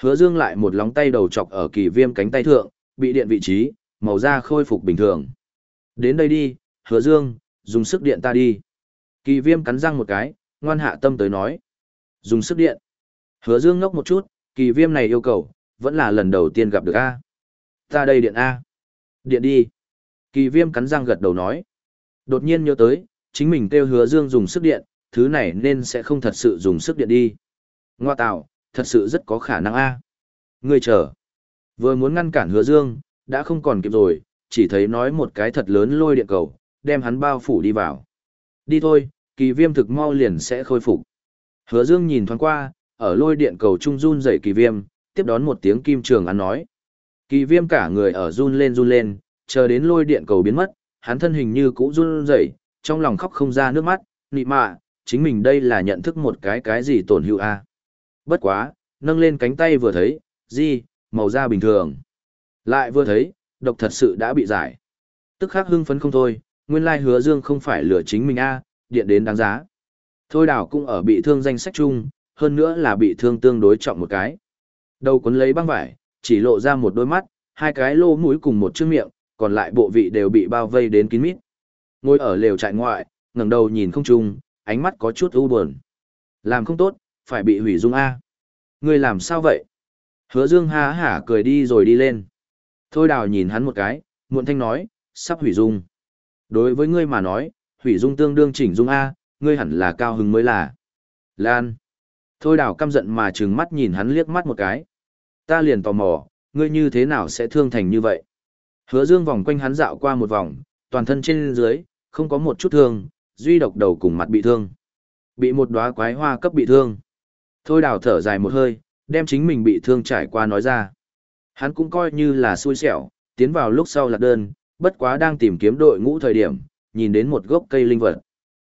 Hứa dương lại một lóng tay đầu chọc ở kỳ viêm cánh tay thượng, bị điện vị trí, màu da khôi phục bình thường. Đến đây đi, hứa dương, dùng sức điện ta đi. Kỳ viêm cắn răng một cái, ngoan hạ tâm tới nói. Dùng sức điện. Hứa dương ngốc một chút, kỳ viêm này yêu cầu, vẫn là lần đầu tiên gặp được A. Ta đây điện A. Điện đi. Kỳ viêm cắn răng gật đầu nói. Đột nhiên nhớ tới, chính mình kêu hứa dương dùng sức điện, thứ này nên sẽ không thật sự dùng sức điện đi. Ngoa tạo, thật sự rất có khả năng A. Người chờ. Vừa muốn ngăn cản hứa dương, đã không còn kịp rồi, chỉ thấy nói một cái thật lớn lôi điện cầu, đem hắn bao phủ đi vào. Đi thôi, kỳ viêm thực mau liền sẽ khôi phục. Hứa dương nhìn thoáng qua, ở lôi điện cầu trung run dậy kỳ viêm, tiếp đón một tiếng kim trường ăn nói. Kỳ viêm cả người ở run lên run lên, chờ đến lôi điện cầu biến mất, hắn thân hình như cũ run rẩy, trong lòng khóc không ra nước mắt, nị mạ, chính mình đây là nhận thức một cái cái gì tổn hữu a Bất quá, nâng lên cánh tay vừa thấy, gì, màu da bình thường. Lại vừa thấy, độc thật sự đã bị giải. Tức khắc hưng phấn không thôi, nguyên lai hứa dương không phải lừa chính mình a điện đến đáng giá. Thôi đảo cũng ở bị thương danh sách chung, hơn nữa là bị thương tương đối trọng một cái. Đầu cuốn lấy băng vải, chỉ lộ ra một đôi mắt, hai cái lô mũi cùng một chiếc miệng, còn lại bộ vị đều bị bao vây đến kín mít. Ngồi ở lều trại ngoại, ngẩng đầu nhìn không trung, ánh mắt có chút u buồn. Làm không tốt, phải bị hủy dung A. Ngươi làm sao vậy? Hứa dương ha hả cười đi rồi đi lên. Thôi đào nhìn hắn một cái, muộn thanh nói, sắp hủy dung. Đối với ngươi mà nói, hủy dung tương đương chỉnh dung A, ngươi hẳn là cao hứng mới là. Lan. Thôi đào căm giận mà trừng mắt nhìn hắn liếc mắt một cái. Ta liền tò mò, ngươi như thế nào sẽ thương thành như vậy? Hứa dương vòng quanh hắn dạo qua một vòng, toàn thân trên dưới, không có một chút thương, duy độc đầu cùng mặt bị thương. Bị một đóa quái hoa cấp bị thương. Thôi đào thở dài một hơi, đem chính mình bị thương trải qua nói ra. Hắn cũng coi như là xui xẻo, tiến vào lúc sau lạc đơn, bất quá đang tìm kiếm đội ngũ thời điểm, nhìn đến một gốc cây linh vật.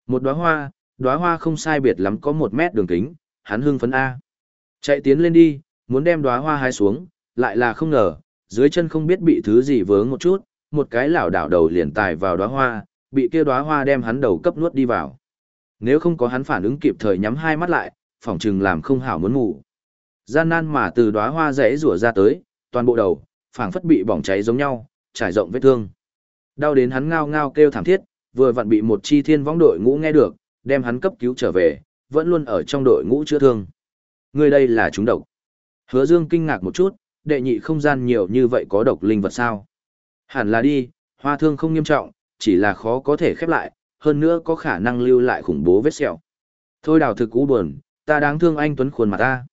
Một đóa hoa, đóa hoa không sai biệt lắm có một mét đường kính, hắn hưng phấn A. Chạy tiến lên đi, muốn đem đóa hoa hái xuống, lại là không ngờ, dưới chân không biết bị thứ gì vướng một chút, một cái lảo đảo đầu liền tài vào đóa hoa, bị kia đóa hoa đem hắn đầu cấp nuốt đi vào. Nếu không có hắn phản ứng kịp thời nhắm hai mắt lại, phỏng chừng làm không hảo muốn ngủ. Gian nan mà từ đóa hoa rẽ rủa ra tới, toàn bộ đầu, phảng phất bị bỏng cháy giống nhau, trải rộng vết thương. Đau đến hắn ngao ngao kêu thảm thiết, vừa vặn bị một chi thiên võng đội ngũ nghe được, đem hắn cấp cứu trở về, vẫn luôn ở trong đội ngũ chữa thương. Người đây là chúng độc. Hứa Dương kinh ngạc một chút, đệ nhị không gian nhiều như vậy có độc linh vật sao? Hẳn là đi, hoa thương không nghiêm trọng, chỉ là khó có thể khép lại, hơn nữa có khả năng lưu lại khủng bố vết sẹo. Thôi đào thực cú buồn, ta đáng thương anh Tuấn khuôn mặt ta.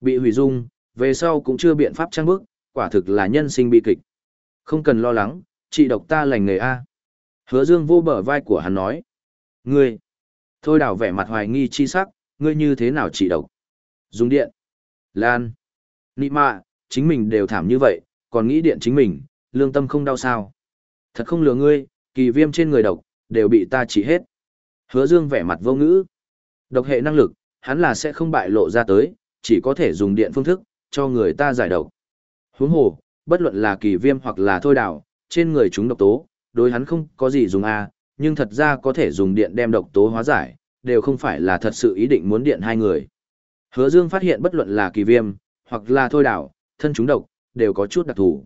Bị hủy dung, về sau cũng chưa biện pháp trang bức, quả thực là nhân sinh bi kịch. Không cần lo lắng, chị độc ta lành nghề A. Hứa dương vô bờ vai của hắn nói. Ngươi! Thôi đào vẻ mặt hoài nghi chi sắc, ngươi như thế nào chị độc? Dùng điện. Lan. Nị mạ, chính mình đều thảm như vậy, còn nghĩ điện chính mình, lương tâm không đau sao. Thật không lừa ngươi, kỳ viêm trên người độc, đều bị ta trị hết. Hứa dương vẻ mặt vô ngữ. Độc hệ năng lực, hắn là sẽ không bại lộ ra tới, chỉ có thể dùng điện phương thức, cho người ta giải độc. Huống hồ, bất luận là kỳ viêm hoặc là thôi đảo, trên người chúng độc tố, đối hắn không có gì dùng A, nhưng thật ra có thể dùng điện đem độc tố hóa giải, đều không phải là thật sự ý định muốn điện hai người. Hứa Dương phát hiện bất luận là kỳ viêm, hoặc là thôi đảo, thân chúng độc, đều có chút đặc thù.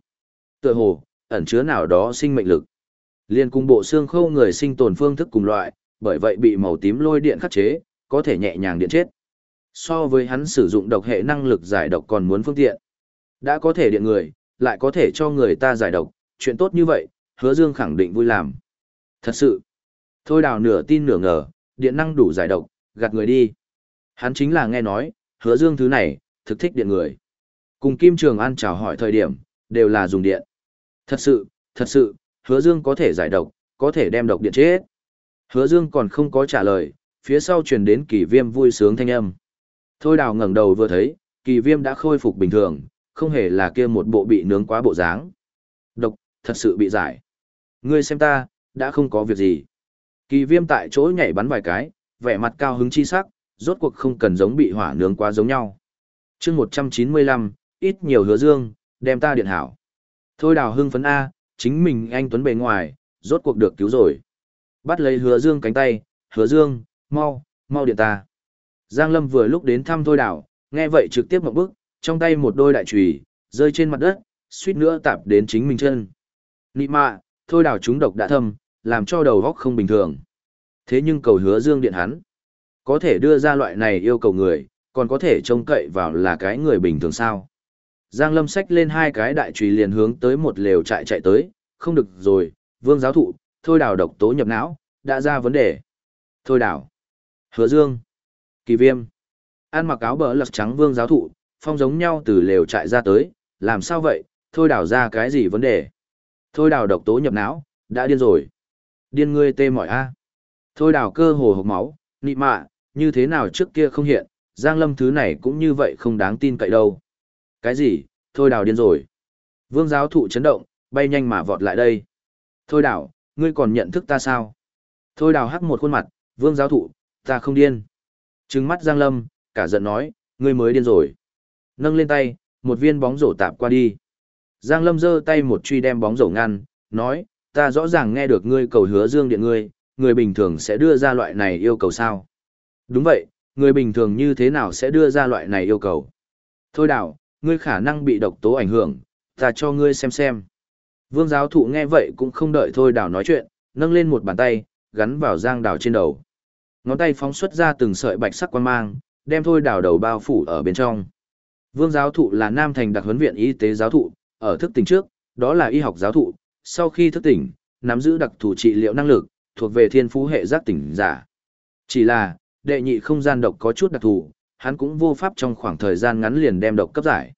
Tựa hồ, ẩn chứa nào đó sinh mệnh lực. Liên cung bộ xương khâu người sinh tồn phương thức cùng loại, bởi vậy bị màu tím lôi điện khắc chế, có thể nhẹ nhàng điện chết. So với hắn sử dụng độc hệ năng lực giải độc còn muốn phương tiện. Đã có thể điện người, lại có thể cho người ta giải độc, chuyện tốt như vậy, hứa dương khẳng định vui làm. Thật sự, thôi đào nửa tin nửa ngờ, điện năng đủ giải độc, gạt người đi. Hắn chính là nghe nói, hứa dương thứ này, thực thích điện người. Cùng Kim Trường An chào hỏi thời điểm, đều là dùng điện. Thật sự, thật sự, hứa dương có thể giải độc, có thể đem độc điện chết. Hứa dương còn không có trả lời, phía sau truyền đến kỳ viêm vui sướng thanh âm. Thôi đào ngẩng đầu vừa thấy, kỳ viêm đã khôi phục bình thường, không hề là kia một bộ bị nướng quá bộ dáng. Độc, thật sự bị giải. Ngươi xem ta, đã không có việc gì. Kỳ viêm tại chỗ nhảy bắn vài cái, vẻ mặt cao hứng chi sắc, rốt cuộc không cần giống bị hỏa nướng quá giống nhau. chương 195, ít nhiều hứa dương, đem ta điện hảo. Thôi đào hưng phấn A, chính mình anh Tuấn bề ngoài, rốt cuộc được cứu rồi. Bắt lấy hứa dương cánh tay, hứa dương, mau, mau điện ta. Giang Lâm vừa lúc đến thăm thôi đào, nghe vậy trực tiếp một bước, trong tay một đôi đại chùy rơi trên mặt đất, suýt nữa tạp đến chính mình chân. Nị mạ, thôi đào chúng độc đã thâm, làm cho đầu góc không bình thường. Thế nhưng cầu hứa dương điện hắn, có thể đưa ra loại này yêu cầu người, còn có thể trông cậy vào là cái người bình thường sao. Giang Lâm xách lên hai cái đại chùy liền hướng tới một lều trại chạy tới, không được rồi, vương giáo thụ, thôi đào độc tố nhập não, đã ra vấn đề. Thôi đào, hứa dương, kỳ viêm, ăn mặc áo bờ lật trắng vương giáo thụ, phong giống nhau từ lều trại ra tới, làm sao vậy, thôi đào ra cái gì vấn đề. Thôi đào độc tố nhập não, đã điên rồi. Điên ngươi tê mỏi a. Thôi đào cơ hồ hộc máu, nị mạ, như thế nào trước kia không hiện, Giang Lâm thứ này cũng như vậy không đáng tin cậy đâu. Cái gì, thôi đào điên rồi. Vương giáo thụ chấn động, bay nhanh mà vọt lại đây. Thôi đào, ngươi còn nhận thức ta sao? Thôi đào hắc một khuôn mặt, vương giáo thụ, ta không điên. Trừng mắt Giang Lâm, cả giận nói, ngươi mới điên rồi. Nâng lên tay, một viên bóng rổ tạp qua đi. Giang Lâm giơ tay một truy đem bóng rổ ngăn, nói, ta rõ ràng nghe được ngươi cầu hứa dương điện ngươi, người bình thường sẽ đưa ra loại này yêu cầu sao? Đúng vậy, người bình thường như thế nào sẽ đưa ra loại này yêu cầu? Thôi đảo, ngươi khả năng bị độc tố ảnh hưởng, ta cho ngươi xem xem. Vương giáo thụ nghe vậy cũng không đợi thôi đào nói chuyện, nâng lên một bàn tay, gắn vào giang đào trên đầu. Ngón tay phóng xuất ra từng sợi bạch sắc quan mang, đem thôi đào đầu bao phủ ở bên trong. Vương giáo thụ là Nam Thành đặc huấn viện y tế giáo thụ, ở thức tỉnh trước, đó là y học giáo thụ, sau khi thức tỉnh, nắm giữ đặc thù trị liệu năng lực, thuộc về thiên phú hệ giác tỉnh giả. Chỉ là, đệ nhị không gian độc có chút đặc thù, hắn cũng vô pháp trong khoảng thời gian ngắn liền đem độc cấp giải.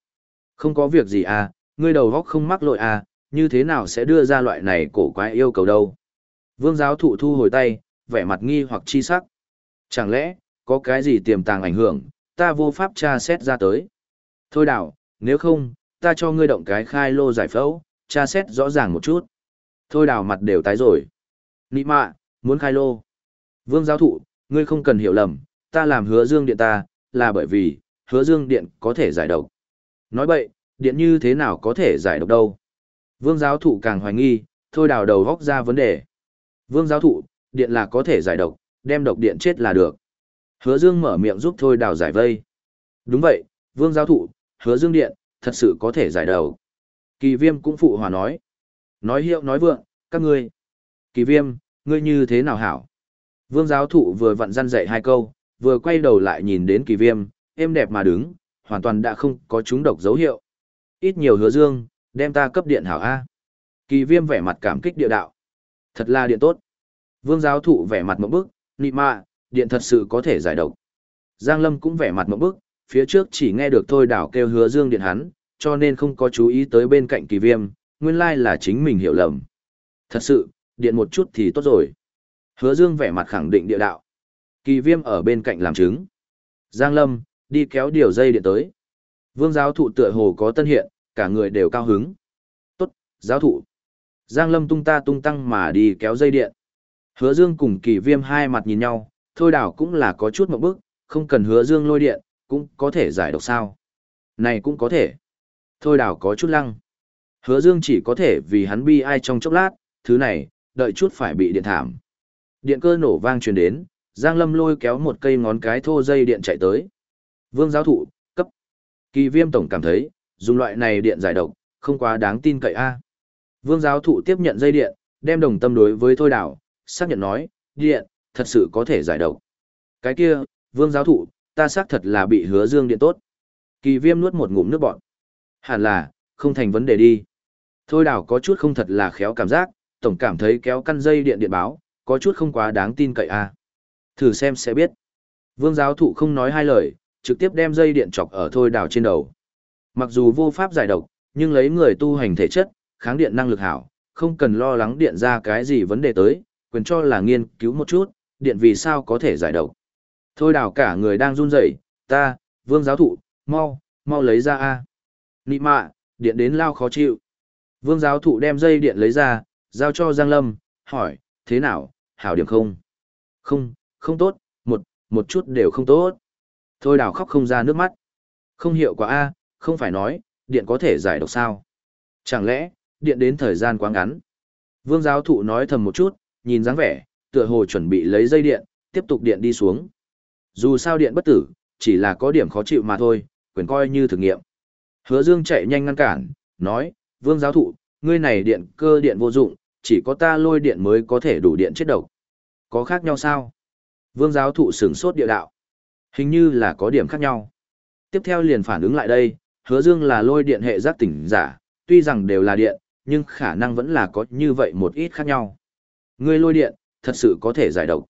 Không có việc gì à, ngươi đầu góc không mắc lỗi à, như thế nào sẽ đưa ra loại này cổ quái yêu cầu đâu. Vương giáo thụ thu hồi tay, vẻ mặt nghi hoặc chi sắc. Chẳng lẽ, có cái gì tiềm tàng ảnh hưởng, ta vô pháp tra xét ra tới. Thôi đảo, nếu không, ta cho ngươi động cái khai lô giải phẫu, tra xét rõ ràng một chút. Thôi đảo mặt đều tái rồi. Nị mạ, muốn khai lô. Vương giáo thụ, ngươi không cần hiểu lầm, ta làm hứa dương điện ta, là bởi vì, hứa dương điện có thể giải độc. Nói bậy, điện như thế nào có thể giải độc đâu. Vương giáo thụ càng hoài nghi, thôi đào đầu góc ra vấn đề. Vương giáo thụ, điện là có thể giải độc, đem độc điện chết là được. Hứa dương mở miệng giúp thôi đào giải vây. Đúng vậy, vương giáo thụ, hứa dương điện, thật sự có thể giải độc. Kỳ viêm cũng phụ hòa nói. Nói hiệu nói vượng, các ngươi. Kỳ viêm, ngươi như thế nào hảo? Vương giáo thụ vừa vặn răn dạy hai câu, vừa quay đầu lại nhìn đến kỳ viêm, êm đẹp mà đứng, hoàn toàn đã không có chúng độc dấu hiệu. Ít nhiều hứa dương, đem ta cấp điện hảo A. Kỳ viêm vẻ mặt cảm kích địa đạo. Thật là điện tốt. Vương giáo thụ vẻ mặt một bức, nị mạ, điện thật sự có thể giải độc. Giang Lâm cũng vẻ mặt một bức, phía trước chỉ nghe được thôi đảo kêu hứa dương điện hắn, cho nên không có chú ý tới bên cạnh kỳ viêm, nguyên lai là chính mình hiểu lầm. Thật sự, điện một chút thì tốt rồi. Hứa dương vẻ mặt khẳng định địa đạo. Kỳ viêm ở bên cạnh làm chứng. Giang Lâm, đi kéo điều dây điện tới. Vương giáo thụ tựa hồ có tân hiện, cả người đều cao hứng. Tốt, giáo thụ. Giang Lâm tung ta tung tăng mà đi kéo dây điện. Hứa Dương cùng kỳ viêm hai mặt nhìn nhau, thôi đảo cũng là có chút một bước, không cần hứa Dương lôi điện, cũng có thể giải độc sao. Này cũng có thể. Thôi đảo có chút lăng. Hứa Dương chỉ có thể vì hắn bi ai trong chốc lát, thứ này, đợi chút phải bị điện thảm. Điện cơ nổ vang truyền đến, Giang Lâm lôi kéo một cây ngón cái thô dây điện chạy tới. Vương giáo thụ, cấp. Kỳ viêm tổng cảm thấy, dùng loại này điện giải độc, không quá đáng tin cậy a. Vương giáo thụ tiếp nhận dây điện, đem đồng tâm đối với thôi đảo, xác nhận nói, điện, thật sự có thể giải độc. Cái kia, vương giáo thụ, ta xác thật là bị hứa dương điện tốt. Kỳ viêm nuốt một ngụm nước bọt. Hẳn là, không thành vấn đề đi. Thôi đảo có chút không thật là khéo cảm giác, tổng cảm thấy kéo căn dây điện điện báo, có chút không quá đáng tin cậy à. Thử xem sẽ biết. Vương giáo thụ không nói hai lời, trực tiếp đem dây điện chọc ở thôi đào trên đầu. Mặc dù vô pháp giải độc, nhưng lấy người tu hành thể chất, kháng điện năng lực hảo, không cần lo lắng điện ra cái gì vấn đề tới, quyền cho là nghiên cứu một chút, điện vì sao có thể giải độc. Thôi đào cả người đang run rẩy, ta, vương giáo thụ, mau, mau lấy ra a. Nị mạ, điện đến lao khó chịu. Vương giáo thụ đem dây điện lấy ra, giao cho Giang Lâm, hỏi, thế nào, hảo điểm không? Không, không tốt, một, một chút đều không tốt. Thôi đào khóc không ra nước mắt. Không hiệu quả A, không phải nói, điện có thể giải độc sao? Chẳng lẽ, điện đến thời gian quá ngắn? Vương giáo thụ nói thầm một chút, nhìn dáng vẻ, tựa hồ chuẩn bị lấy dây điện, tiếp tục điện đi xuống. Dù sao điện bất tử, chỉ là có điểm khó chịu mà thôi, quyền coi như thử nghiệm. Hứa Dương chạy nhanh ngăn cản, nói, vương giáo thụ, ngươi này điện cơ điện vô dụng, chỉ có ta lôi điện mới có thể đủ điện chết độc. Có khác nhau sao? Vương giáo thụ sửng sốt địa đạo. Hình như là có điểm khác nhau. Tiếp theo liền phản ứng lại đây, hứa dương là lôi điện hệ giác tỉnh giả, tuy rằng đều là điện, nhưng khả năng vẫn là có như vậy một ít khác nhau. Ngươi lôi điện, thật sự có thể giải độc.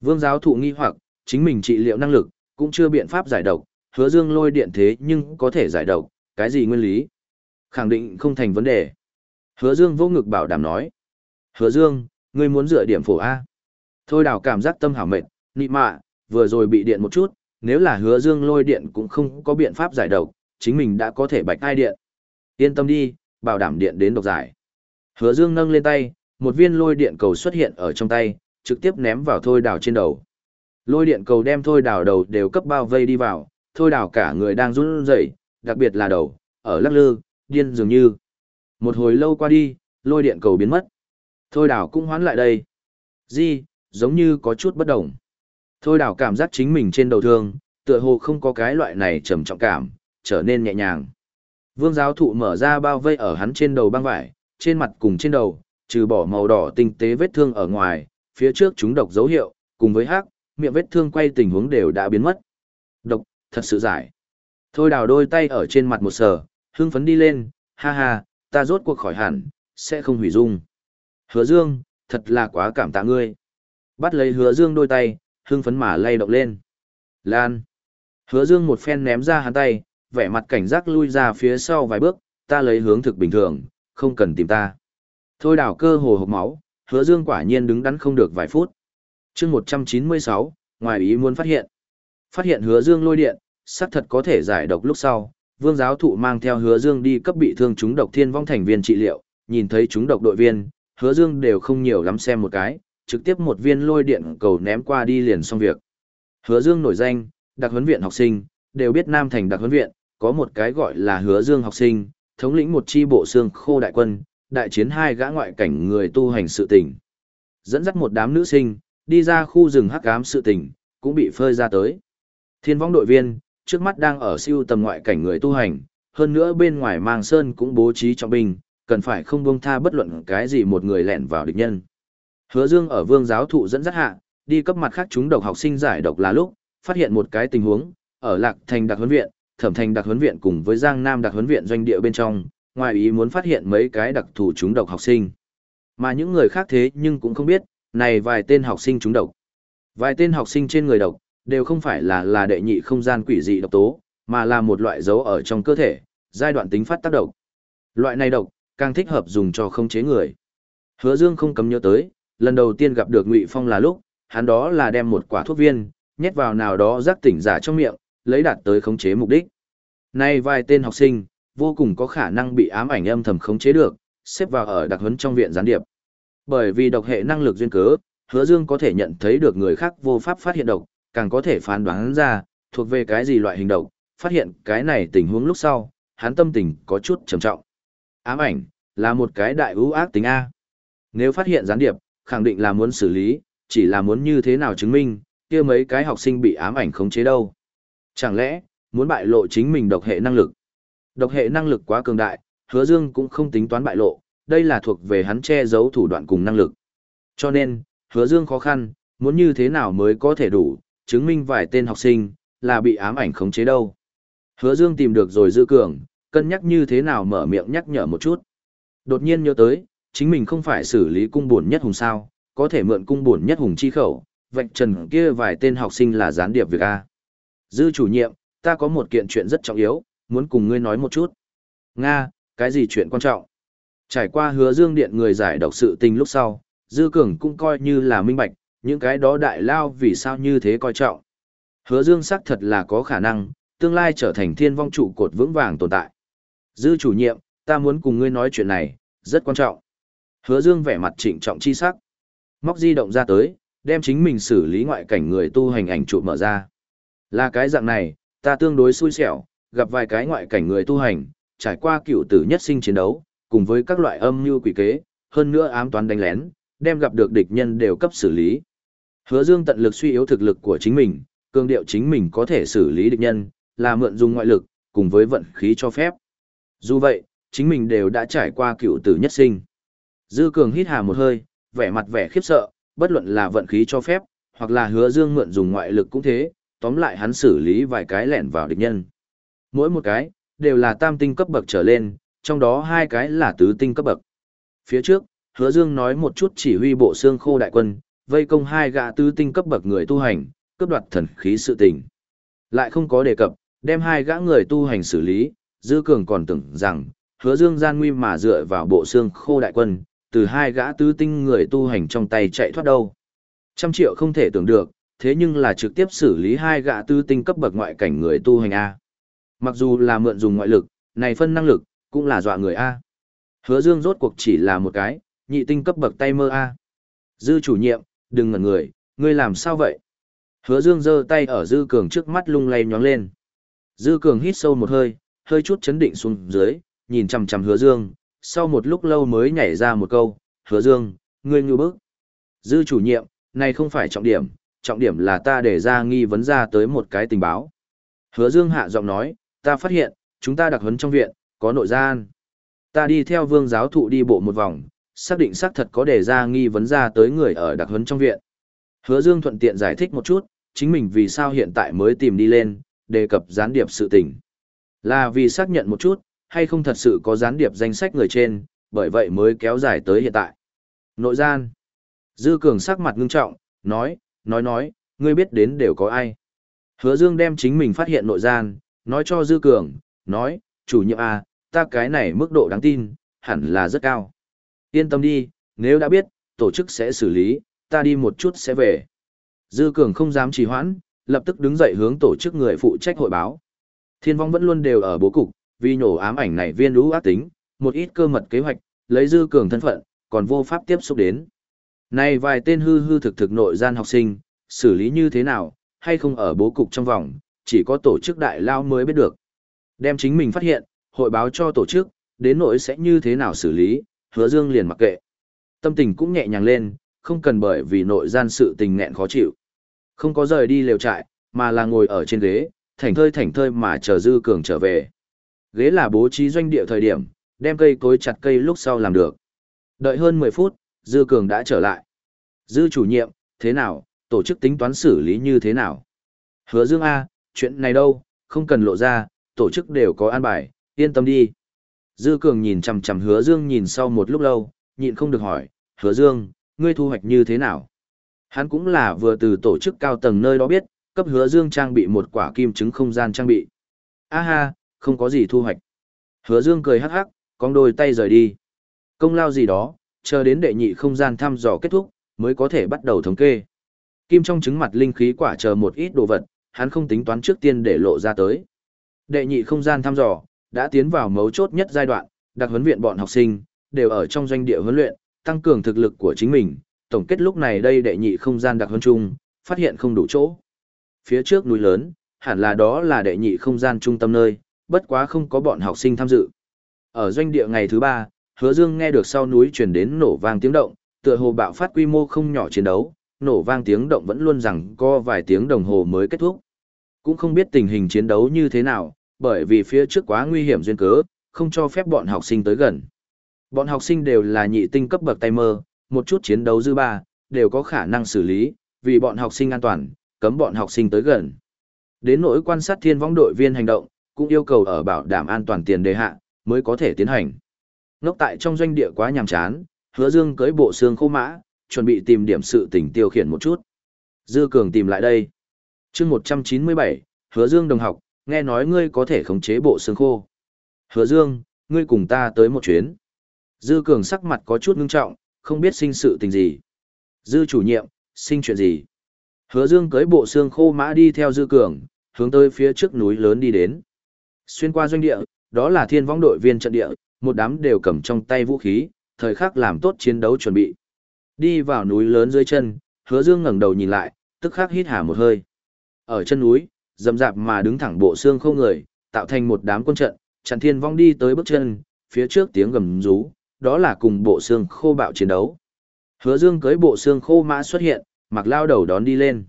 Vương giáo thụ nghi hoặc, chính mình trị liệu năng lực, cũng chưa biện pháp giải độc, hứa dương lôi điện thế nhưng có thể giải độc, cái gì nguyên lý? Khẳng định không thành vấn đề. Hứa dương vô ngực bảo đảm nói. Hứa dương, ngươi muốn dựa điểm phổ A. Thôi đào cảm giác tâm hảo mệt, nị mạ, vừa rồi bị điện một chút, nếu là hứa dương lôi điện cũng không có biện pháp giải độc, chính mình đã có thể bạch ai điện. Yên tâm đi, bảo đảm điện đến độc giải. Hứa dương nâng lên tay, một viên lôi điện cầu xuất hiện ở trong tay, trực tiếp ném vào thôi đào trên đầu. Lôi điện cầu đem thôi đào đầu đều cấp bao vây đi vào, thôi đào cả người đang run rẩy, đặc biệt là đầu, ở lắc lư, điên dường như. Một hồi lâu qua đi, lôi điện cầu biến mất. Thôi đào cũng hoán lại đây. Di, giống như có chút bất đồng. Thôi đào cảm giác chính mình trên đầu thương, tựa hồ không có cái loại này trầm trọng cảm, trở nên nhẹ nhàng. Vương giáo thụ mở ra bao vây ở hắn trên đầu băng vải, trên mặt cùng trên đầu, trừ bỏ màu đỏ tinh tế vết thương ở ngoài, phía trước chúng độc dấu hiệu, cùng với hắc, miệng vết thương quay tình huống đều đã biến mất. Độc, thật sự giải. Thôi đào đôi tay ở trên mặt một sờ, hưng phấn đi lên, ha ha, ta rốt cuộc khỏi hẳn, sẽ không hủy dung. Hứa Dương, thật là quá cảm tạ ngươi. Bắt lấy hứa Dương đôi tay, hưng phấn mà lay động lên. Lan. Hứa Dương một phen ném ra hắn tay, vẻ mặt cảnh giác lui ra phía sau vài bước, ta lấy hướng thực bình thường, không cần tìm ta. Thôi đảo cơ hồ hộp máu, hứa Dương quả nhiên đứng đắn không được vài phút. chương 196, ngoài ý muốn phát hiện. Phát hiện hứa Dương lôi điện, xác thật có thể giải độc lúc sau. Vương giáo thụ mang theo hứa Dương đi cấp bị thương chúng độc thiên vong thành viên trị liệu, nhìn thấy chúng độc đội viên, hứa Dương đều không nhiều lắm xem một cái, trực tiếp một viên lôi điện cầu ném qua đi liền xong việc. Hứa Dương nổi danh, đặc huấn viện học sinh, đều biết Nam Thành đặc huấn viện, có một cái gọi là Hứa Dương học sinh, thống lĩnh một chi bộ xương khô đại quân, đại chiến hai gã ngoại cảnh người tu hành sự tình. Dẫn dắt một đám nữ sinh, đi ra khu rừng hắc ám sự tình, cũng bị phơi ra tới. Thiên vong đội viên, trước mắt đang ở siêu tầm ngoại cảnh người tu hành, hơn nữa bên ngoài mang sơn cũng bố trí trọng binh, cần phải không buông tha bất luận cái gì một người lẻn vào địch nhân. Hứa Dương ở vương giáo thụ dẫn dắt hạ, đi cấp mặt khác chúng độc học sinh giải độc là lúc, phát hiện một cái tình huống, ở Lạc Thành đặc huấn viện, Thẩm Thành đặc huấn viện cùng với Giang Nam đặc huấn viện doanh địa bên trong, ngoài ý muốn phát hiện mấy cái đặc thù chúng độc học sinh. Mà những người khác thế nhưng cũng không biết, này vài tên học sinh chúng độc. Vài tên học sinh trên người độc, đều không phải là là đệ nhị không gian quỷ dị độc tố, mà là một loại dấu ở trong cơ thể, giai đoạn tính phát tác độc. Loại này độc, càng thích hợp dùng cho khống chế người. Hứa Dương không cấm nhớ tới, lần đầu tiên gặp được Ngụy Phong là lúc, hắn đó là đem một quả thuốc viên, nhét vào nào đó giác tỉnh giả trong miệng, lấy đạt tới khống chế mục đích. Nay vài tên học sinh, vô cùng có khả năng bị ám ảnh âm thầm khống chế được, xếp vào ở đặc huấn trong viện gián điệp. Bởi vì độc hệ năng lực duyên cớ, Hứa Dương có thể nhận thấy được người khác vô pháp phát hiện độc, càng có thể phán đoán ra thuộc về cái gì loại hình độc, phát hiện cái này tình huống lúc sau, hắn tâm tình có chút trầm trọng. Ám ảnh là một cái đại ưu ác tính a. Nếu phát hiện gián điệp, khẳng định là muốn xử lý, chỉ là muốn như thế nào chứng minh, kia mấy cái học sinh bị ám ảnh khống chế đâu. Chẳng lẽ, muốn bại lộ chính mình độc hệ năng lực. Độc hệ năng lực quá cường đại, hứa dương cũng không tính toán bại lộ, đây là thuộc về hắn che giấu thủ đoạn cùng năng lực. Cho nên, hứa dương khó khăn, muốn như thế nào mới có thể đủ, chứng minh vài tên học sinh, là bị ám ảnh khống chế đâu. Hứa dương tìm được rồi giữ cường, cân nhắc như thế nào mở miệng nhắc nhở một chút. Đột nhiên nhớ tới, chính mình không phải xử lý cung buồn nhất hùng sao, có thể mượn cung buồn nhất hùng chi khẩu, vạch trần kia vài tên học sinh là gián điệp việc A. Dư chủ nhiệm, ta có một kiện chuyện rất trọng yếu, muốn cùng ngươi nói một chút. Nga, cái gì chuyện quan trọng? Trải qua hứa dương điện người giải độc sự tình lúc sau, Dư Cường cũng coi như là minh bạch, những cái đó đại lao vì sao như thế coi trọng. Hứa dương xác thật là có khả năng, tương lai trở thành thiên vong trụ cột vững vàng tồn tại. Dư chủ nhiệm, ta muốn cùng ngươi nói chuyện này, rất quan trọng. Hứa dương vẻ mặt trịnh trọng chi sắc. Móc di động ra tới, đem chính mình xử lý ngoại cảnh người tu hành ảnh chụp mở ra. Là cái dạng này, ta tương đối xui xẻo, gặp vài cái ngoại cảnh người tu hành, trải qua cựu tử nhất sinh chiến đấu, cùng với các loại âm mưu quỷ kế, hơn nữa ám toán đánh lén, đem gặp được địch nhân đều cấp xử lý. Hứa Dương tận lực suy yếu thực lực của chính mình, cường điệu chính mình có thể xử lý địch nhân, là mượn dùng ngoại lực, cùng với vận khí cho phép. Dù vậy, chính mình đều đã trải qua cựu tử nhất sinh. Dư Cường hít hà một hơi, vẻ mặt vẻ khiếp sợ, bất luận là vận khí cho phép, hoặc là hứa Dương mượn dùng ngoại lực cũng thế, tóm lại hắn xử lý vài cái lẻn vào địch nhân. Mỗi một cái, đều là tam tinh cấp bậc trở lên, trong đó hai cái là tứ tinh cấp bậc. Phía trước, hứa dương nói một chút chỉ huy bộ xương khô đại quân, vây công hai gã tứ tinh cấp bậc người tu hành, cướp đoạt thần khí sự tình. Lại không có đề cập, đem hai gã người tu hành xử lý, dư cường còn tưởng rằng, hứa dương gian nguy mà dựa vào bộ xương khô đại quân, từ hai gã tứ tinh người tu hành trong tay chạy thoát đâu. Trăm triệu không thể tưởng được, thế nhưng là trực tiếp xử lý hai gã tứ tinh cấp bậc ngoại cảnh người tu hành A. Mặc dù là mượn dùng ngoại lực, này phân năng lực, cũng là dọa người A. Hứa dương rốt cuộc chỉ là một cái, nhị tinh cấp bậc tay mơ A. Dư chủ nhiệm, đừng ngẩn người, ngươi làm sao vậy? Hứa dương giơ tay ở dư cường trước mắt lung lay nhóng lên. Dư cường hít sâu một hơi, hơi chút chấn định xuống dưới, nhìn chằm chằm hứa dương, sau một lúc lâu mới nhảy ra một câu, hứa dương, ngươi ngư bức. Dư chủ nhiệm, này không phải trọng điểm, trọng điểm là ta để ra nghi vấn ra tới một cái tình báo. Hứa dương hạ giọng nói, ta phát hiện, chúng ta đặc huấn trong viện, có nội gian. Ta đi theo vương giáo thụ đi bộ một vòng, xác định xác thật có đề ra nghi vấn ra tới người ở đặc huấn trong viện. Hứa Dương thuận tiện giải thích một chút, chính mình vì sao hiện tại mới tìm đi lên, đề cập gián điệp sự tình. Là vì xác nhận một chút, hay không thật sự có gián điệp danh sách người trên, bởi vậy mới kéo dài tới hiện tại. Nội gian. Dư Cường sắc mặt ngưng trọng, nói, nói nói, ngươi biết đến đều có ai. Hứa Dương đem chính mình phát hiện nội gian, nói cho Dư Cường, nói, chủ nhiệm A, à, ta cái này mức độ đáng tin, hẳn là rất cao. Yên tâm đi, nếu đã biết, tổ chức sẽ xử lý, ta đi một chút sẽ về. Dư Cường không dám trì hoãn, lập tức đứng dậy hướng tổ chức người phụ trách hội báo. Thiên vong vẫn luôn đều ở bố cục, vì nhổ ám ảnh này viên lũ ác tính, một ít cơ mật kế hoạch, lấy Dư Cường thân phận, còn vô pháp tiếp xúc đến. Này vài tên hư hư thực thực nội gian học sinh, xử lý như thế nào, hay không ở bố cục trong vòng, chỉ có tổ chức đại lao mới biết được. Đem chính mình phát hiện, hội báo cho tổ chức, đến nỗi sẽ như thế nào xử lý, hứa dương liền mặc kệ. Tâm tình cũng nhẹ nhàng lên, không cần bởi vì nội gian sự tình nghẹn khó chịu. Không có rời đi lều trại, mà là ngồi ở trên ghế, thảnh thơi thảnh thơi mà chờ dư cường trở về. Ghế là bố trí doanh địa thời điểm, đem cây cối chặt cây lúc sau làm được. Đợi hơn 10 phút, dư cường đã trở lại. Dư chủ nhiệm, thế nào, tổ chức tính toán xử lý như thế nào? Hứa dương A, chuyện này đâu, không cần lộ ra, tổ chức đều có an bài, yên tâm đi. Dư Cường nhìn chằm chằm Hứa Dương nhìn sau một lúc lâu, nhịn không được hỏi, Hứa Dương, ngươi thu hoạch như thế nào? Hắn cũng là vừa từ tổ chức cao tầng nơi đó biết, cấp Hứa Dương trang bị một quả kim chứng không gian trang bị. A ha, không có gì thu hoạch. Hứa Dương cười hắc hắc, cong đôi tay rời đi. Công lao gì đó, chờ đến đệ nhị không gian thăm dò kết thúc, mới có thể bắt đầu thống kê. Kim trong trứng mặt linh khí quả chờ một ít đồ vật, hắn không tính toán trước tiên để lộ ra tới. Đệ nhị không gian thăm dò, đã tiến vào mấu chốt nhất giai đoạn, đặc huấn viện bọn học sinh, đều ở trong doanh địa huấn luyện, tăng cường thực lực của chính mình. Tổng kết lúc này đây đệ nhị không gian đặc huấn chung, phát hiện không đủ chỗ. Phía trước núi lớn, hẳn là đó là đệ nhị không gian trung tâm nơi, bất quá không có bọn học sinh tham dự. Ở doanh địa ngày thứ ba, hứa dương nghe được sau núi truyền đến nổ vang tiếng động, tựa hồ bạo phát quy mô không nhỏ chiến đấu, nổ vang tiếng động vẫn luôn rằng co vài tiếng đồng hồ mới kết thúc. Cũng không biết tình hình chiến đấu như thế nào, bởi vì phía trước quá nguy hiểm duyên cớ, không cho phép bọn học sinh tới gần. Bọn học sinh đều là nhị tinh cấp bậc tay mơ, một chút chiến đấu dư ba, đều có khả năng xử lý, vì bọn học sinh an toàn, cấm bọn học sinh tới gần. Đến nỗi quan sát thiên võng đội viên hành động, cũng yêu cầu ở bảo đảm an toàn tiền đề hạ, mới có thể tiến hành. Ngốc tại trong doanh địa quá nhàm chán, hứa dương cưới bộ xương khô mã, chuẩn bị tìm điểm sự tình tiêu khiển một chút. Dư Cường tìm lại đây. chương 197, hứa dương đồng học, nghe nói ngươi có thể khống chế bộ xương khô. Hứa dương, ngươi cùng ta tới một chuyến. Dư Cường sắc mặt có chút ngưng trọng, không biết sinh sự tình gì. Dư chủ nhiệm, sinh chuyện gì? Hứa Dương cưới bộ xương khô mã đi theo Dư Cường, hướng tới phía trước núi lớn đi đến. Xuyên qua doanh địa, đó là thiên vong đội viên trận địa, một đám đều cầm trong tay vũ khí, thời khắc làm tốt chiến đấu chuẩn bị. Đi vào núi lớn dưới chân, Hứa Dương ngẩng đầu nhìn lại, tức khắc hít hà một hơi. Ở chân núi, dầm dạp mà đứng thẳng bộ xương khô người, tạo thành một đám quân trận, chặn thiên vong đi tới bước chân, phía trước tiếng gầm rú, đó là cùng bộ xương khô bạo chiến đấu. Hứa Dương cưới bộ xương khô mã xuất hiện, mặc lao đầu đón đi lên.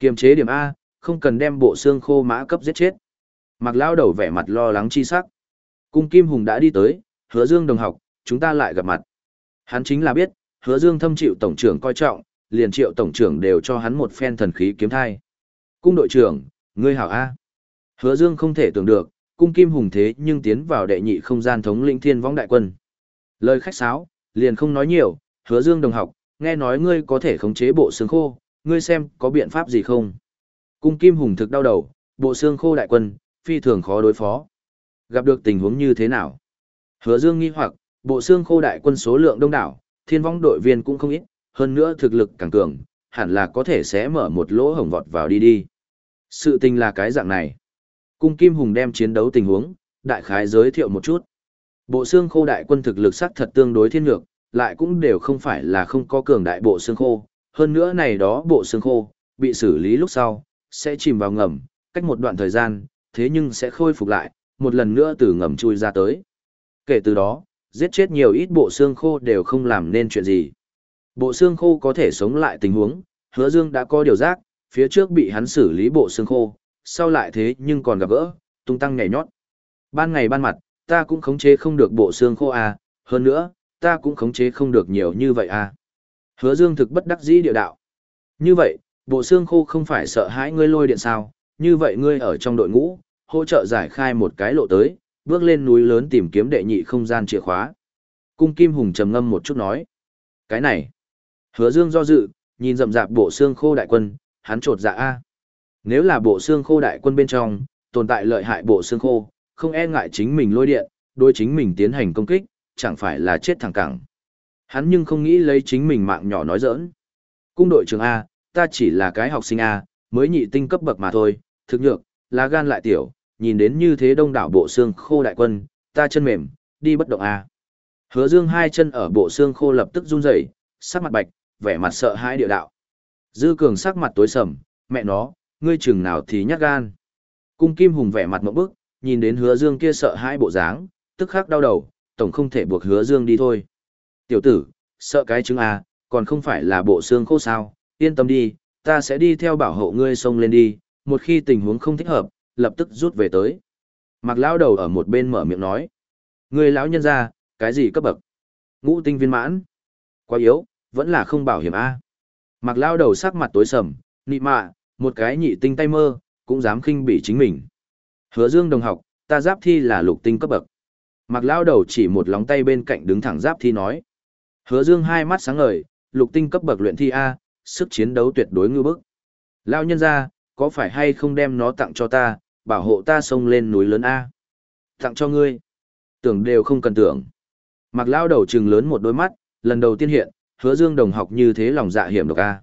Kiềm chế điểm A, không cần đem bộ xương khô mã cấp giết chết. Mặc lao đầu vẻ mặt lo lắng chi sắc. Cung Kim Hùng đã đi tới, hứa Dương đồng học, chúng ta lại gặp mặt. Hắn chính là biết, hứa Dương thâm chịu tổng trưởng coi trọng, liền triệu tổng trưởng đều cho hắn một phen thần khí kiếm thai. Cung đội trưởng, ngươi hảo A. Hứa Dương không thể tưởng được, cung Kim Hùng thế nhưng tiến vào đệ nhị không gian thống lĩnh thiên võng đại quân. Lời khách sáo, liền không nói nhiều, hứa Dương đồng học, nghe nói ngươi có thể khống chế bộ xương khô, ngươi xem có biện pháp gì không? Cung Kim Hùng thực đau đầu, bộ xương khô đại quân, phi thường khó đối phó. Gặp được tình huống như thế nào? Hứa Dương nghi hoặc, bộ xương khô đại quân số lượng đông đảo, thiên vong đội viên cũng không ít, hơn nữa thực lực càng cường, hẳn là có thể sẽ mở một lỗ hổng vọt vào đi đi. Sự tình là cái dạng này. Cung Kim Hùng đem chiến đấu tình huống, đại khái giới thiệu một chút. Bộ xương khô đại quân thực lực sắc thật tương đối thiên lược, lại cũng đều không phải là không có cường đại bộ xương khô. Hơn nữa này đó bộ xương khô, bị xử lý lúc sau, sẽ chìm vào ngầm, cách một đoạn thời gian, thế nhưng sẽ khôi phục lại, một lần nữa từ ngầm chui ra tới. Kể từ đó, giết chết nhiều ít bộ xương khô đều không làm nên chuyện gì. Bộ xương khô có thể sống lại tình huống, hứa dương đã có điều giác, phía trước bị hắn xử lý bộ xương khô, sau lại thế nhưng còn gặp gỡ, tung tăng nhảy nhót. Ban ngày ban mặt, ta cũng khống chế không được bộ xương khô à, hơn nữa, ta cũng khống chế không được nhiều như vậy à. Hứa dương thực bất đắc dĩ địa đạo. Như vậy, bộ xương khô không phải sợ hãi ngươi lôi điện sao, như vậy ngươi ở trong đội ngũ, hỗ trợ giải khai một cái lộ tới, bước lên núi lớn tìm kiếm đệ nhị không gian chìa khóa. Cung Kim Hùng trầm ngâm một chút nói. Cái này. Hứa Dương do dự, nhìn rậm rạp bộ xương khô đại quân, hắn trột dạ a. Nếu là bộ xương khô đại quân bên trong, tồn tại lợi hại bộ xương khô, không e ngại chính mình lôi điện, đối chính mình tiến hành công kích, chẳng phải là chết thẳng cẳng. Hắn nhưng không nghĩ lấy chính mình mạng nhỏ nói giỡn. Cung đội trưởng A, ta chỉ là cái học sinh A, mới nhị tinh cấp bậc mà thôi, thực nhược, lá gan lại tiểu, nhìn đến như thế đông đảo bộ xương khô đại quân, ta chân mềm, đi bất động A. Hứa dương hai chân ở bộ xương khô lập tức run rẩy, sắc mặt bạch, vẻ mặt sợ hãi địa đạo. Dư cường sắc mặt tối sầm, mẹ nó, ngươi chừng nào thì nhát gan. Cung kim hùng vẻ mặt mộng bức, nhìn đến hứa dương kia sợ hãi bộ dáng, tức khắc đau đầu, tổng không thể buộc hứa dương đi thôi. Tiểu tử, sợ cái chứng à, còn không phải là bộ xương khô sao, yên tâm đi, ta sẽ đi theo bảo hộ ngươi xông lên đi, một khi tình huống không thích hợp, lập tức rút về tới. Mặc lão đầu ở một bên mở miệng nói. Ngươi lão nhân ra, cái gì cấp bậc? Ngũ tinh viên mãn. Quá yếu, vẫn là không bảo hiểm a. Mặc lão đầu sắc mặt tối sầm, nị mạ, một cái nhị tinh tay mơ, cũng dám khinh bỉ chính mình. Hứa Dương đồng học, ta giáp thi là lục tinh cấp bậc. Mặc Lão đầu chỉ một lóng tay bên cạnh đứng thẳng giáp thi nói. Hứa Dương hai mắt sáng ngời, lục tinh cấp bậc luyện thi A, sức chiến đấu tuyệt đối ngư bức. Lao nhân ra, có phải hay không đem nó tặng cho ta, bảo hộ ta xông lên núi lớn A. Tặng cho ngươi. Tưởng đều không cần tưởng. Mặc lao đầu trừng lớn một đôi mắt, lần đầu tiên hiện, hứa dương đồng học như thế lòng dạ hiểm độc A.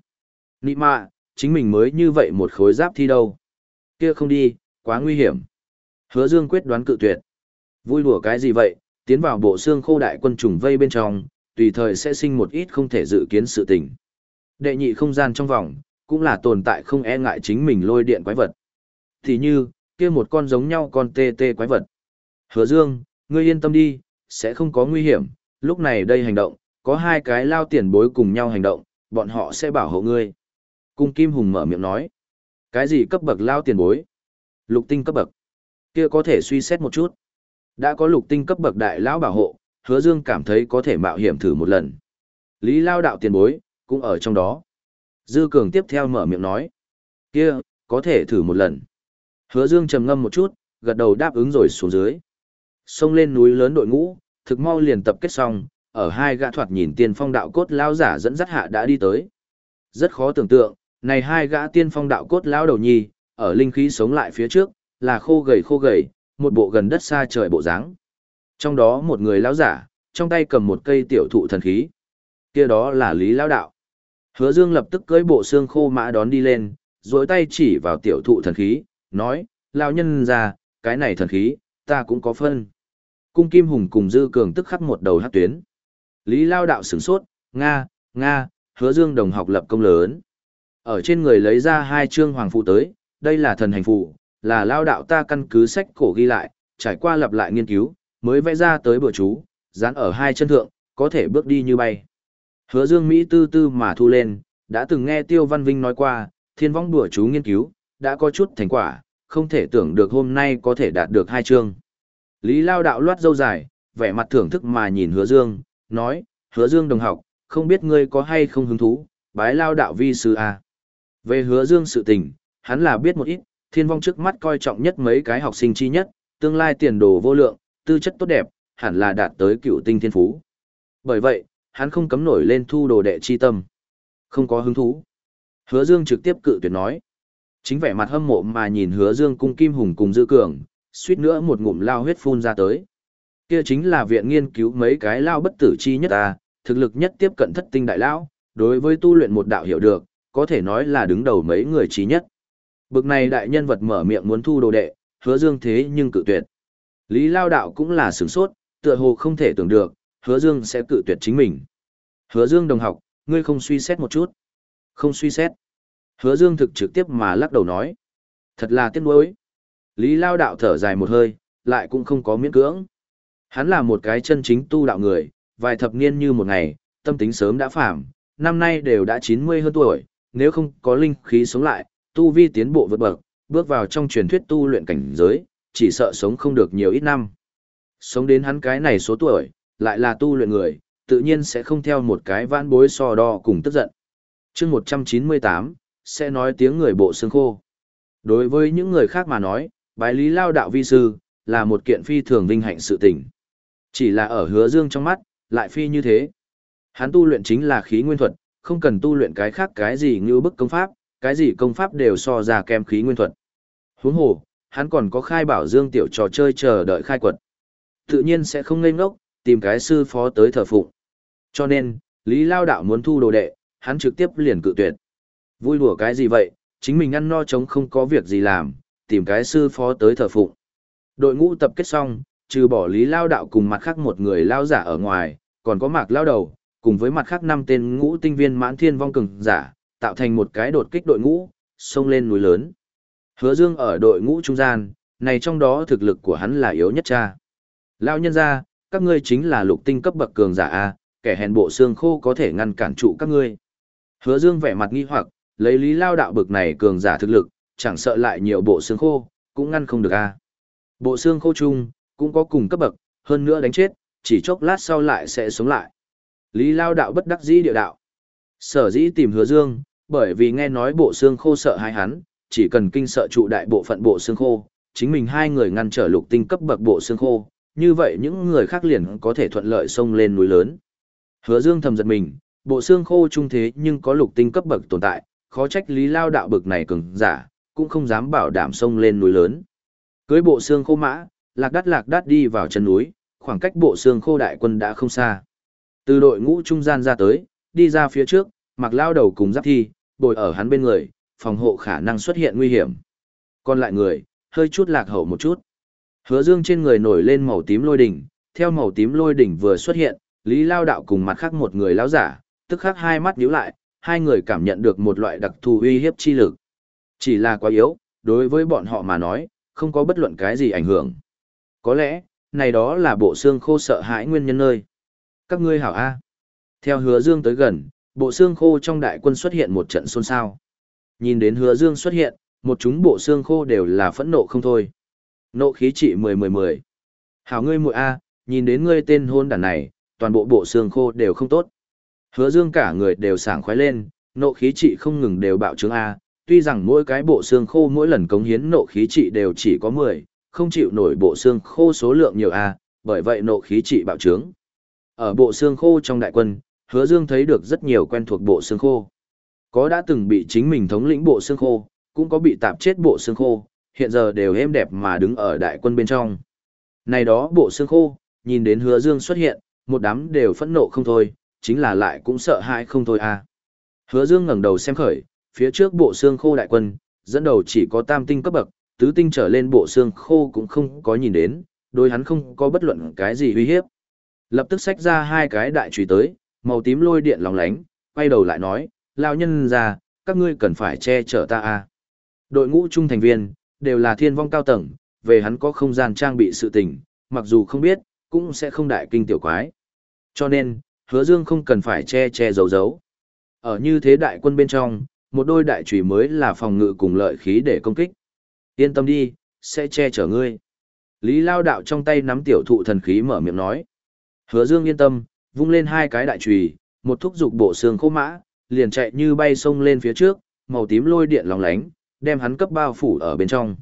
Nị mạ, chính mình mới như vậy một khối giáp thi đâu. Kia không đi, quá nguy hiểm. Hứa Dương quyết đoán cự tuyệt. Vui đùa cái gì vậy, tiến vào bộ xương khô đại quân trùng vây bên trong, tùy thời sẽ sinh một ít không thể dự kiến sự tình. Đệ nhị không gian trong vòng, cũng là tồn tại không e ngại chính mình lôi điện quái vật. Thì như, kia một con giống nhau con tê tê quái vật. Hứa Dương, ngươi yên tâm đi, sẽ không có nguy hiểm, lúc này đây hành động, có hai cái lao tiền bối cùng nhau hành động, bọn họ sẽ bảo hộ ngươi. Cung Kim Hùng mở miệng nói. Cái gì cấp bậc lao tiền bối? Lục tinh cấp bậc. Kia có thể suy xét một chút. Đã có lục tinh cấp bậc đại lão bảo hộ, hứa dương cảm thấy có thể mạo hiểm thử một lần. Lý lao đạo tiền bối, cũng ở trong đó. Dư cường tiếp theo mở miệng nói. Kia, có thể thử một lần. Hứa dương trầm ngâm một chút, gật đầu đáp ứng rồi xuống dưới. Xông lên núi lớn đội ngũ, thực mau liền tập kết xong, ở hai gã thoạt nhìn tiên phong đạo cốt lao giả dẫn dắt hạ đã đi tới. Rất khó tưởng tượng, này hai gã tiên phong đạo cốt lao đầu nhi, ở linh khí sống lại phía trước, là khô gầy khô gầy, một bộ gần đất xa trời bộ dáng. Trong đó một người lão giả, trong tay cầm một cây tiểu thụ thần khí. Kia đó là Lý lão đạo. Hứa Dương lập tức cưỡi bộ xương khô mã đón đi lên, duỗi tay chỉ vào tiểu thụ thần khí, nói: "Lão nhân già, cái này thần khí, ta cũng có phân." Cung Kim Hùng cùng Dư Cường tức khắc một đầu hất tuyến. Lý Lao đạo sửng sốt, "Nga, nga, Hứa Dương đồng học lập công lớn." Ở trên người lấy ra hai chương hoàng phụ tới, đây là thần hành phụ, là lao đạo ta căn cứ sách cổ ghi lại, trải qua lặp lại nghiên cứu, mới vẽ ra tới bữa chú, dán ở hai chân thượng, có thể bước đi như bay. Hứa Dương Mỹ tư tư mà thu lên, đã từng nghe Tiêu Văn Vinh nói qua, thiên vong đùa chú nghiên cứu, đã có chút thành quả, không thể tưởng được hôm nay có thể đạt được hai chương. Lý Lao đạo loát dâu dài, vẻ mặt thưởng thức mà nhìn Hứa Dương, nói, Hứa Dương đồng học, không biết ngươi có hay không hứng thú, bái Lao đạo vi sư à. Về Hứa Dương sự tình, hắn là biết một ít, thiên vong trước mắt coi trọng nhất mấy cái học sinh chi nhất, tương lai tiền đồ vô lượng, tư chất tốt đẹp, hẳn là đạt tới cựu tinh thiên phú. Bởi vậy, hắn không cấm nổi lên thu đồ đệ chi tâm. Không có hứng thú. Hứa Dương trực tiếp cự tuyệt nói. Chính vẻ mặt hâm mộ mà nhìn Hứa Dương cung Kim Hùng cùng Dư Cường, suýt nữa một ngụm lao huyết phun ra tới. Kia chính là viện nghiên cứu mấy cái lao bất tử chi nhất ta, thực lực nhất tiếp cận thất tinh đại lão, đối với tu luyện một đạo hiểu được, có thể nói là đứng đầu mấy người trí nhất. Bực này đại nhân vật mở miệng muốn thu đồ đệ, hứa dương thế nhưng cự tuyệt. Lý Lao Đạo cũng là sửng sốt, tựa hồ không thể tưởng được, hứa dương sẽ cự tuyệt chính mình. Hứa dương đồng học, ngươi không suy xét một chút. Không suy xét. Hứa dương thực trực tiếp mà lắc đầu nói. Thật là tiếc nuối. Lý Lao Đạo thở dài một hơi, lại cũng không có miễn cưỡng. Hắn là một cái chân chính tu đạo người, vài thập niên như một ngày, tâm tính sớm đã phạm, năm nay đều đã 90 hơn tuổi, nếu không có linh khí sống lại, tu vi tiến bộ vượt bậc, bước vào trong truyền thuyết tu luyện cảnh giới, chỉ sợ sống không được nhiều ít năm. Sống đến hắn cái này số tuổi, lại là tu luyện người, tự nhiên sẽ không theo một cái vãn bối so đo cùng tức giận. chương 198, sẽ nói tiếng người bộ xương khô. Đối với những người khác mà nói, bái lý lao đạo vi sư, là một kiện phi thường vinh hạnh sự tình. Chỉ là ở hứa dương trong mắt, lại phi như thế. Hắn tu luyện chính là khí nguyên thuật, không cần tu luyện cái khác cái gì như bức công pháp, cái gì công pháp đều so ra kem khí nguyên thuật. Huống hồ, hắn còn có khai bảo dương tiểu trò chơi chờ đợi khai quật. Tự nhiên sẽ không ngây ngốc, tìm cái sư phó tới thờ phụng. Cho nên, Lý Lao Đạo muốn thu đồ đệ, hắn trực tiếp liền cự tuyệt. Vui đùa cái gì vậy, chính mình ăn no chống không có việc gì làm, tìm cái sư phó tới thờ phụng. Đội ngũ tập kết xong, trừ bỏ Lý Lao Đạo cùng mặt khác một người lao giả ở ngoài, còn có mạc lao đầu, cùng với mặt khác năm tên ngũ tinh viên mãn thiên vong cường giả, tạo thành một cái đột kích đội ngũ, xông lên núi lớn. Hứa Dương ở đội ngũ trung gian, này trong đó thực lực của hắn là yếu nhất cha. Lão nhân gia, các ngươi chính là lục tinh cấp bậc cường giả a, kẻ hèn bộ xương khô có thể ngăn cản trụ các ngươi. Hứa Dương vẻ mặt nghi hoặc, lấy lý lao đạo bực này cường giả thực lực, chẳng sợ lại nhiều bộ xương khô, cũng ngăn không được a. Bộ xương khô chung, cũng có cùng cấp bậc, hơn nữa đánh chết, chỉ chốc lát sau lại sẽ sống lại. Lý lao đạo bất đắc dĩ địa đạo. Sở dĩ tìm hứa dương, bởi vì nghe nói bộ xương khô sợ hai hắn, chỉ cần kinh sợ trụ đại bộ phận bộ xương khô, chính mình hai người ngăn trở lục tinh cấp bậc bộ xương khô, như vậy những người khác liền có thể thuận lợi xông lên núi lớn. Hứa Dương thầm giật mình, bộ xương khô trung thế nhưng có lục tinh cấp bậc tồn tại, khó trách Lý Lao đạo bậc này cường giả, cũng không dám bảo đảm xông lên núi lớn. Cưới bộ xương khô mã, lạc đắt lạc đắt đi vào chân núi, khoảng cách bộ xương khô đại quân đã không xa. Từ đội ngũ trung gian ra tới, đi ra phía trước, mặc lao đầu cùng giáp thi, bồi ở hắn bên người, phòng hộ khả năng xuất hiện nguy hiểm. Còn lại người, hơi chút lạc hậu một chút. Hứa dương trên người nổi lên màu tím lôi đỉnh, theo màu tím lôi đỉnh vừa xuất hiện, Lý Lao đạo cùng mặt khác một người lão giả, tức khắc hai mắt nhíu lại, hai người cảm nhận được một loại đặc thù uy hiếp chi lực. Chỉ là quá yếu, đối với bọn họ mà nói, không có bất luận cái gì ảnh hưởng. Có lẽ, này đó là bộ xương khô sợ hãi nguyên nhân nơi. Các ngươi hảo A. Theo hứa dương tới gần, bộ xương khô trong đại quân xuất hiện một trận xôn xao. Nhìn đến hứa dương xuất hiện, một chúng bộ xương khô đều là phẫn nộ không thôi. Nộ khí trị mười mười mười. Hảo ngươi muội A, nhìn đến ngươi tên hôn đàn này, toàn bộ bộ xương khô đều không tốt. Hứa dương cả người đều sảng khoái lên, nộ khí trị không ngừng đều bạo trướng A, tuy rằng mỗi cái bộ xương khô mỗi lần cống hiến nộ khí trị đều chỉ có mười, không chịu nổi bộ xương khô số lượng nhiều A, bởi vậy nộ khí trị bạo trướng. Ở bộ xương khô trong đại quân, hứa dương thấy được rất nhiều quen thuộc bộ xương khô. Có đã từng bị chính mình thống lĩnh bộ xương khô, cũng có bị tạp chết bộ xương khô, hiện giờ đều êm đẹp mà đứng ở đại quân bên trong. Này đó bộ xương khô, nhìn đến hứa dương xuất hiện, một đám đều phẫn nộ không thôi, chính là lại cũng sợ hãi không thôi à. Hứa dương ngẩng đầu xem khởi, phía trước bộ xương khô đại quân, dẫn đầu chỉ có tam tinh cấp bậc, tứ tinh trở lên bộ xương khô cũng không có nhìn đến, đối hắn không có bất luận cái gì uy hiếp. Lập tức xách ra hai cái đại chùy tới, màu tím lôi điện lóng lánh, quay đầu lại nói, lao nhân ra, các ngươi cần phải che chở ta à. Đội ngũ trung thành viên, đều là thiên vong cao tầng, về hắn có không gian trang bị sự tình, mặc dù không biết, cũng sẽ không đại kinh tiểu quái. Cho nên, hứa dương không cần phải che che giấu giấu. Ở như thế đại quân bên trong, một đôi đại chùy mới là phòng ngự cùng lợi khí để công kích. Yên tâm đi, sẽ che chở ngươi. Lý Lao Đạo trong tay nắm tiểu thụ thần khí mở miệng nói. Hứa Dương yên tâm, vung lên hai cái đại chùy, một thúc dục bộ xương khô mã, liền chạy như bay sông lên phía trước, màu tím lôi điện lóng lánh, đem hắn cấp bao phủ ở bên trong.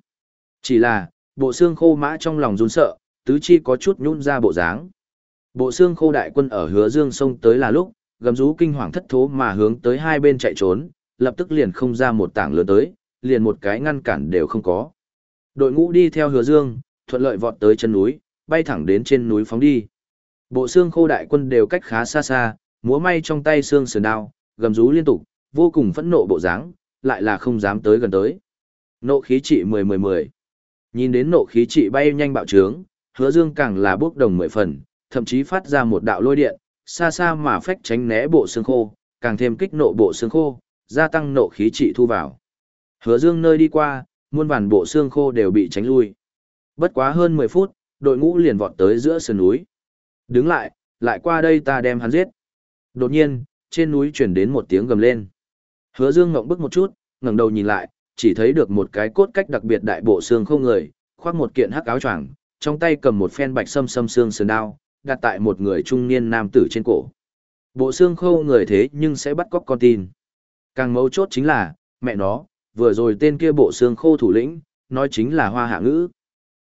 Chỉ là, bộ xương khô mã trong lòng run sợ, tứ chi có chút nhún ra bộ dáng. Bộ xương khô đại quân ở Hứa Dương sông tới là lúc, gầm rú kinh hoàng thất thố mà hướng tới hai bên chạy trốn, lập tức liền không ra một tảng lớn tới, liền một cái ngăn cản đều không có. Đội ngũ đi theo Hứa Dương, thuận lợi vọt tới chân núi, bay thẳng đến trên núi phóng đi. Bộ xương khô đại quân đều cách khá xa xa, múa may trong tay xương sườn đao, gầm rú liên tục, vô cùng phẫn nộ bộ dáng, lại là không dám tới gần tới. Nộ khí trị 10-10-10. Nhìn đến nộ khí trị bay nhanh bạo trướng, hứa dương càng là bước đồng mười phần, thậm chí phát ra một đạo lôi điện, xa xa mà phách tránh né bộ xương khô, càng thêm kích nộ bộ xương khô, gia tăng nộ khí trị thu vào. Hứa dương nơi đi qua, muôn vàn bộ xương khô đều bị tránh lui. Bất quá hơn 10 phút, đội ngũ liền vọt tới giữa sườn núi. Đứng lại, lại qua đây ta đem hắn giết. Đột nhiên, trên núi chuyển đến một tiếng gầm lên. Hứa Dương ngậm bức một chút, ngẩng đầu nhìn lại, chỉ thấy được một cái cốt cách đặc biệt đại bộ xương không người, khoác một kiện hắc áo choàng, trong tay cầm một phen bạch sâm sâm xương sườn đao, đặt tại một người trung niên nam tử trên cổ. Bộ xương khô người thế nhưng sẽ bắt cóc con tin. Càng mấu chốt chính là, mẹ nó, vừa rồi tên kia bộ xương khô thủ lĩnh, nói chính là hoa hạ ngữ.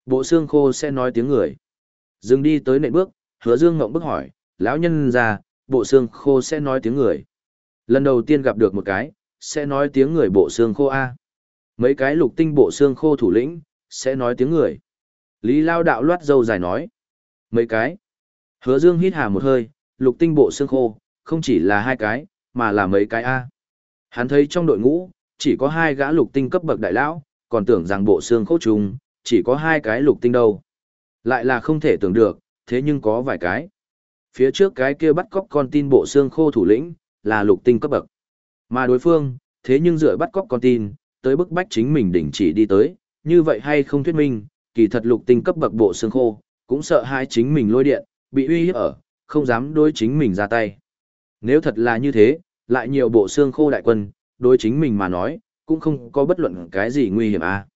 Bộ xương khô sẽ nói tiếng người. Dừng đi tới nệm bước, hứa dương ngộng bức hỏi, lão nhân ra, bộ xương khô sẽ nói tiếng người. Lần đầu tiên gặp được một cái, sẽ nói tiếng người bộ xương khô A. Mấy cái lục tinh bộ xương khô thủ lĩnh, sẽ nói tiếng người. Lý Lao đạo loát dâu dài nói. Mấy cái. Hứa dương hít hà một hơi, lục tinh bộ xương khô, không chỉ là hai cái, mà là mấy cái A. Hắn thấy trong đội ngũ, chỉ có hai gã lục tinh cấp bậc đại lão, còn tưởng rằng bộ xương khô trùng, chỉ có hai cái lục tinh đâu. Lại là không thể tưởng được, thế nhưng có vài cái. Phía trước cái kia bắt cóc con tin bộ xương khô thủ lĩnh, là lục tinh cấp bậc. Mà đối phương, thế nhưng dựa bắt cóc con tin, tới bức bách chính mình đỉnh chỉ đi tới, như vậy hay không thuyết minh, kỳ thật lục tinh cấp bậc bộ xương khô, cũng sợ hai chính mình lôi điện, bị uy hiếp ở, không dám đối chính mình ra tay. Nếu thật là như thế, lại nhiều bộ xương khô đại quân, đối chính mình mà nói, cũng không có bất luận cái gì nguy hiểm à.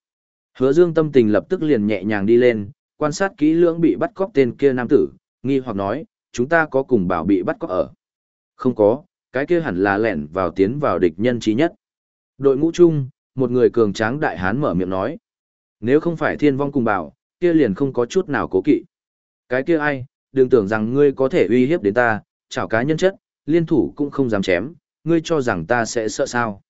Hứa Dương tâm tình lập tức liền nhẹ nhàng đi lên, quan sát kỹ lưỡng bị bắt cóc tên kia nam tử, nghi hoặc nói, chúng ta có cùng bảo bị bắt cóc ở. Không có, cái kia hẳn là lẻn vào tiến vào địch nhân trí nhất. Đội ngũ chung, một người cường tráng đại hán mở miệng nói. Nếu không phải thiên vong cùng bảo, kia liền không có chút nào cố kỵ. Cái kia ai, đừng tưởng rằng ngươi có thể uy hiếp đến ta, chảo cá nhân chất, liên thủ cũng không dám chém, ngươi cho rằng ta sẽ sợ sao.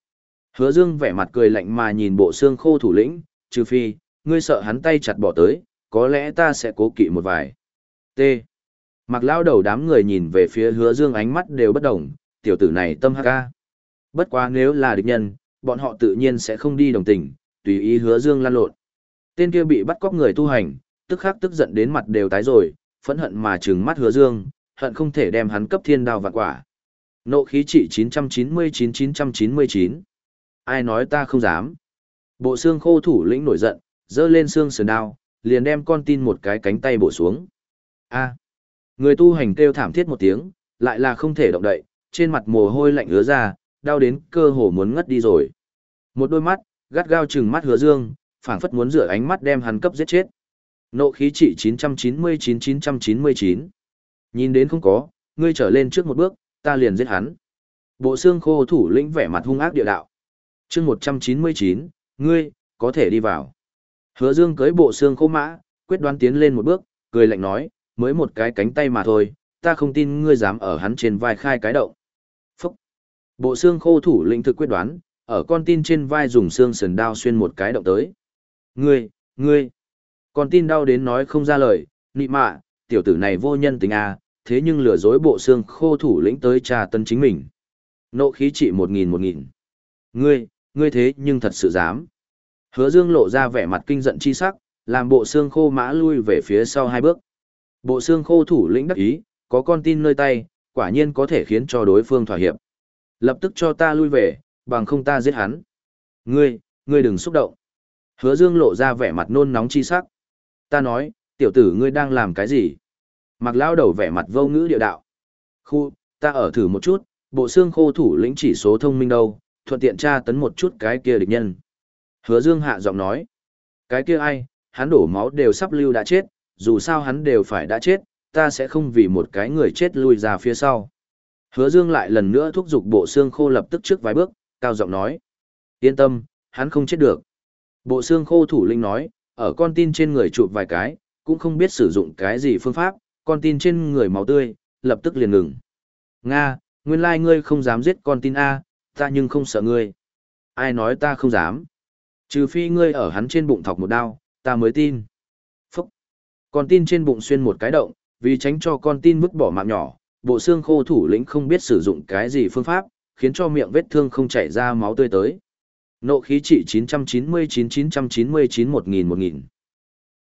Hứa dương vẻ mặt cười lạnh mà nhìn bộ xương khô thủ lĩnh, trừ phi, ngươi sợ hắn tay chặt bỏ tới, có lẽ ta sẽ cố kỵ một vài. T. Mặc lao đầu đám người nhìn về phía hứa dương ánh mắt đều bất đồng, tiểu tử này tâm hắc ca. Bất quá nếu là địch nhân, bọn họ tự nhiên sẽ không đi đồng tình, tùy ý hứa dương lan lộn. Tên kia bị bắt cóc người tu hành, tức khắc tức giận đến mặt đều tái rồi, phẫn hận mà trừng mắt hứa dương, hận không thể đem hắn cấp thiên đao vạn quả. Nộ khí trị 999-999. Ai nói ta không dám. Bộ xương khô thủ lĩnh nổi giận, dơ lên xương sườn đao, liền đem con tin một cái cánh tay bổ xuống. A. Người tu hành kêu thảm thiết một tiếng, lại là không thể động đậy, trên mặt mồ hôi lạnh ứa ra, đau đến cơ hồ muốn ngất đi rồi. Một đôi mắt, gắt gao chừng mắt hứa dương, phảng phất muốn rửa ánh mắt đem hắn cấp giết chết. Nộ khí trị 999-999. Nhìn đến không có, ngươi trở lên trước một bước, ta liền giết hắn. Bộ xương khô thủ lĩnh vẻ mặt hung ác địa đạo. chương 199, ngươi, có thể đi vào. Hứa dương cưới bộ xương khô mã, quyết đoán tiến lên một bước, cười lạnh nói, mới một cái cánh tay mà thôi, ta không tin ngươi dám ở hắn trên vai khai cái động. Phúc! Bộ xương khô thủ lĩnh thực quyết đoán, ở con tin trên vai dùng xương sườn đao xuyên một cái động tới. Ngươi, ngươi! Con tin đau đến nói không ra lời, nị mạ, tiểu tử này vô nhân tính à, thế nhưng lừa dối bộ xương khô thủ lĩnh tới trà tân chính mình. Nộ khí trị một nghìn một nghìn. Ngươi, ngươi thế nhưng thật sự dám. Hứa dương lộ ra vẻ mặt kinh giận chi sắc, làm bộ xương khô mã lui về phía sau hai bước. Bộ xương khô thủ lĩnh đắc ý, có con tin nơi tay, quả nhiên có thể khiến cho đối phương thỏa hiệp. Lập tức cho ta lui về, bằng không ta giết hắn. Ngươi, ngươi đừng xúc động. Hứa dương lộ ra vẻ mặt nôn nóng chi sắc. Ta nói, tiểu tử ngươi đang làm cái gì? Mặc lao đầu vẻ mặt vô ngữ địa đạo. Khu, ta ở thử một chút, bộ xương khô thủ lĩnh chỉ số thông minh đâu, thuận tiện tra tấn một chút cái kia địch nhân. Hứa dương hạ giọng nói. Cái kia ai, hắn đổ máu đều sắp lưu đã chết, dù sao hắn đều phải đã chết, ta sẽ không vì một cái người chết lui ra phía sau. Hứa dương lại lần nữa thúc giục bộ xương khô lập tức trước vài bước, cao giọng nói. Yên tâm, hắn không chết được. Bộ xương khô thủ lĩnh nói, ở con tin trên người chụp vài cái, cũng không biết sử dụng cái gì phương pháp, con tin trên người máu tươi, lập tức liền ngừng. Nga, nguyên lai ngươi không dám giết con tin A, ta nhưng không sợ ngươi. Ai nói ta không dám? Trừ phi ngươi ở hắn trên bụng thọc một đao, ta mới tin. Phúc! Con tin trên bụng xuyên một cái động, vì tránh cho con tin vứt bỏ mạng nhỏ, bộ xương khô thủ lĩnh không biết sử dụng cái gì phương pháp, khiến cho miệng vết thương không chảy ra máu tươi tới. Nộ khí trị 999-999-1000-1000.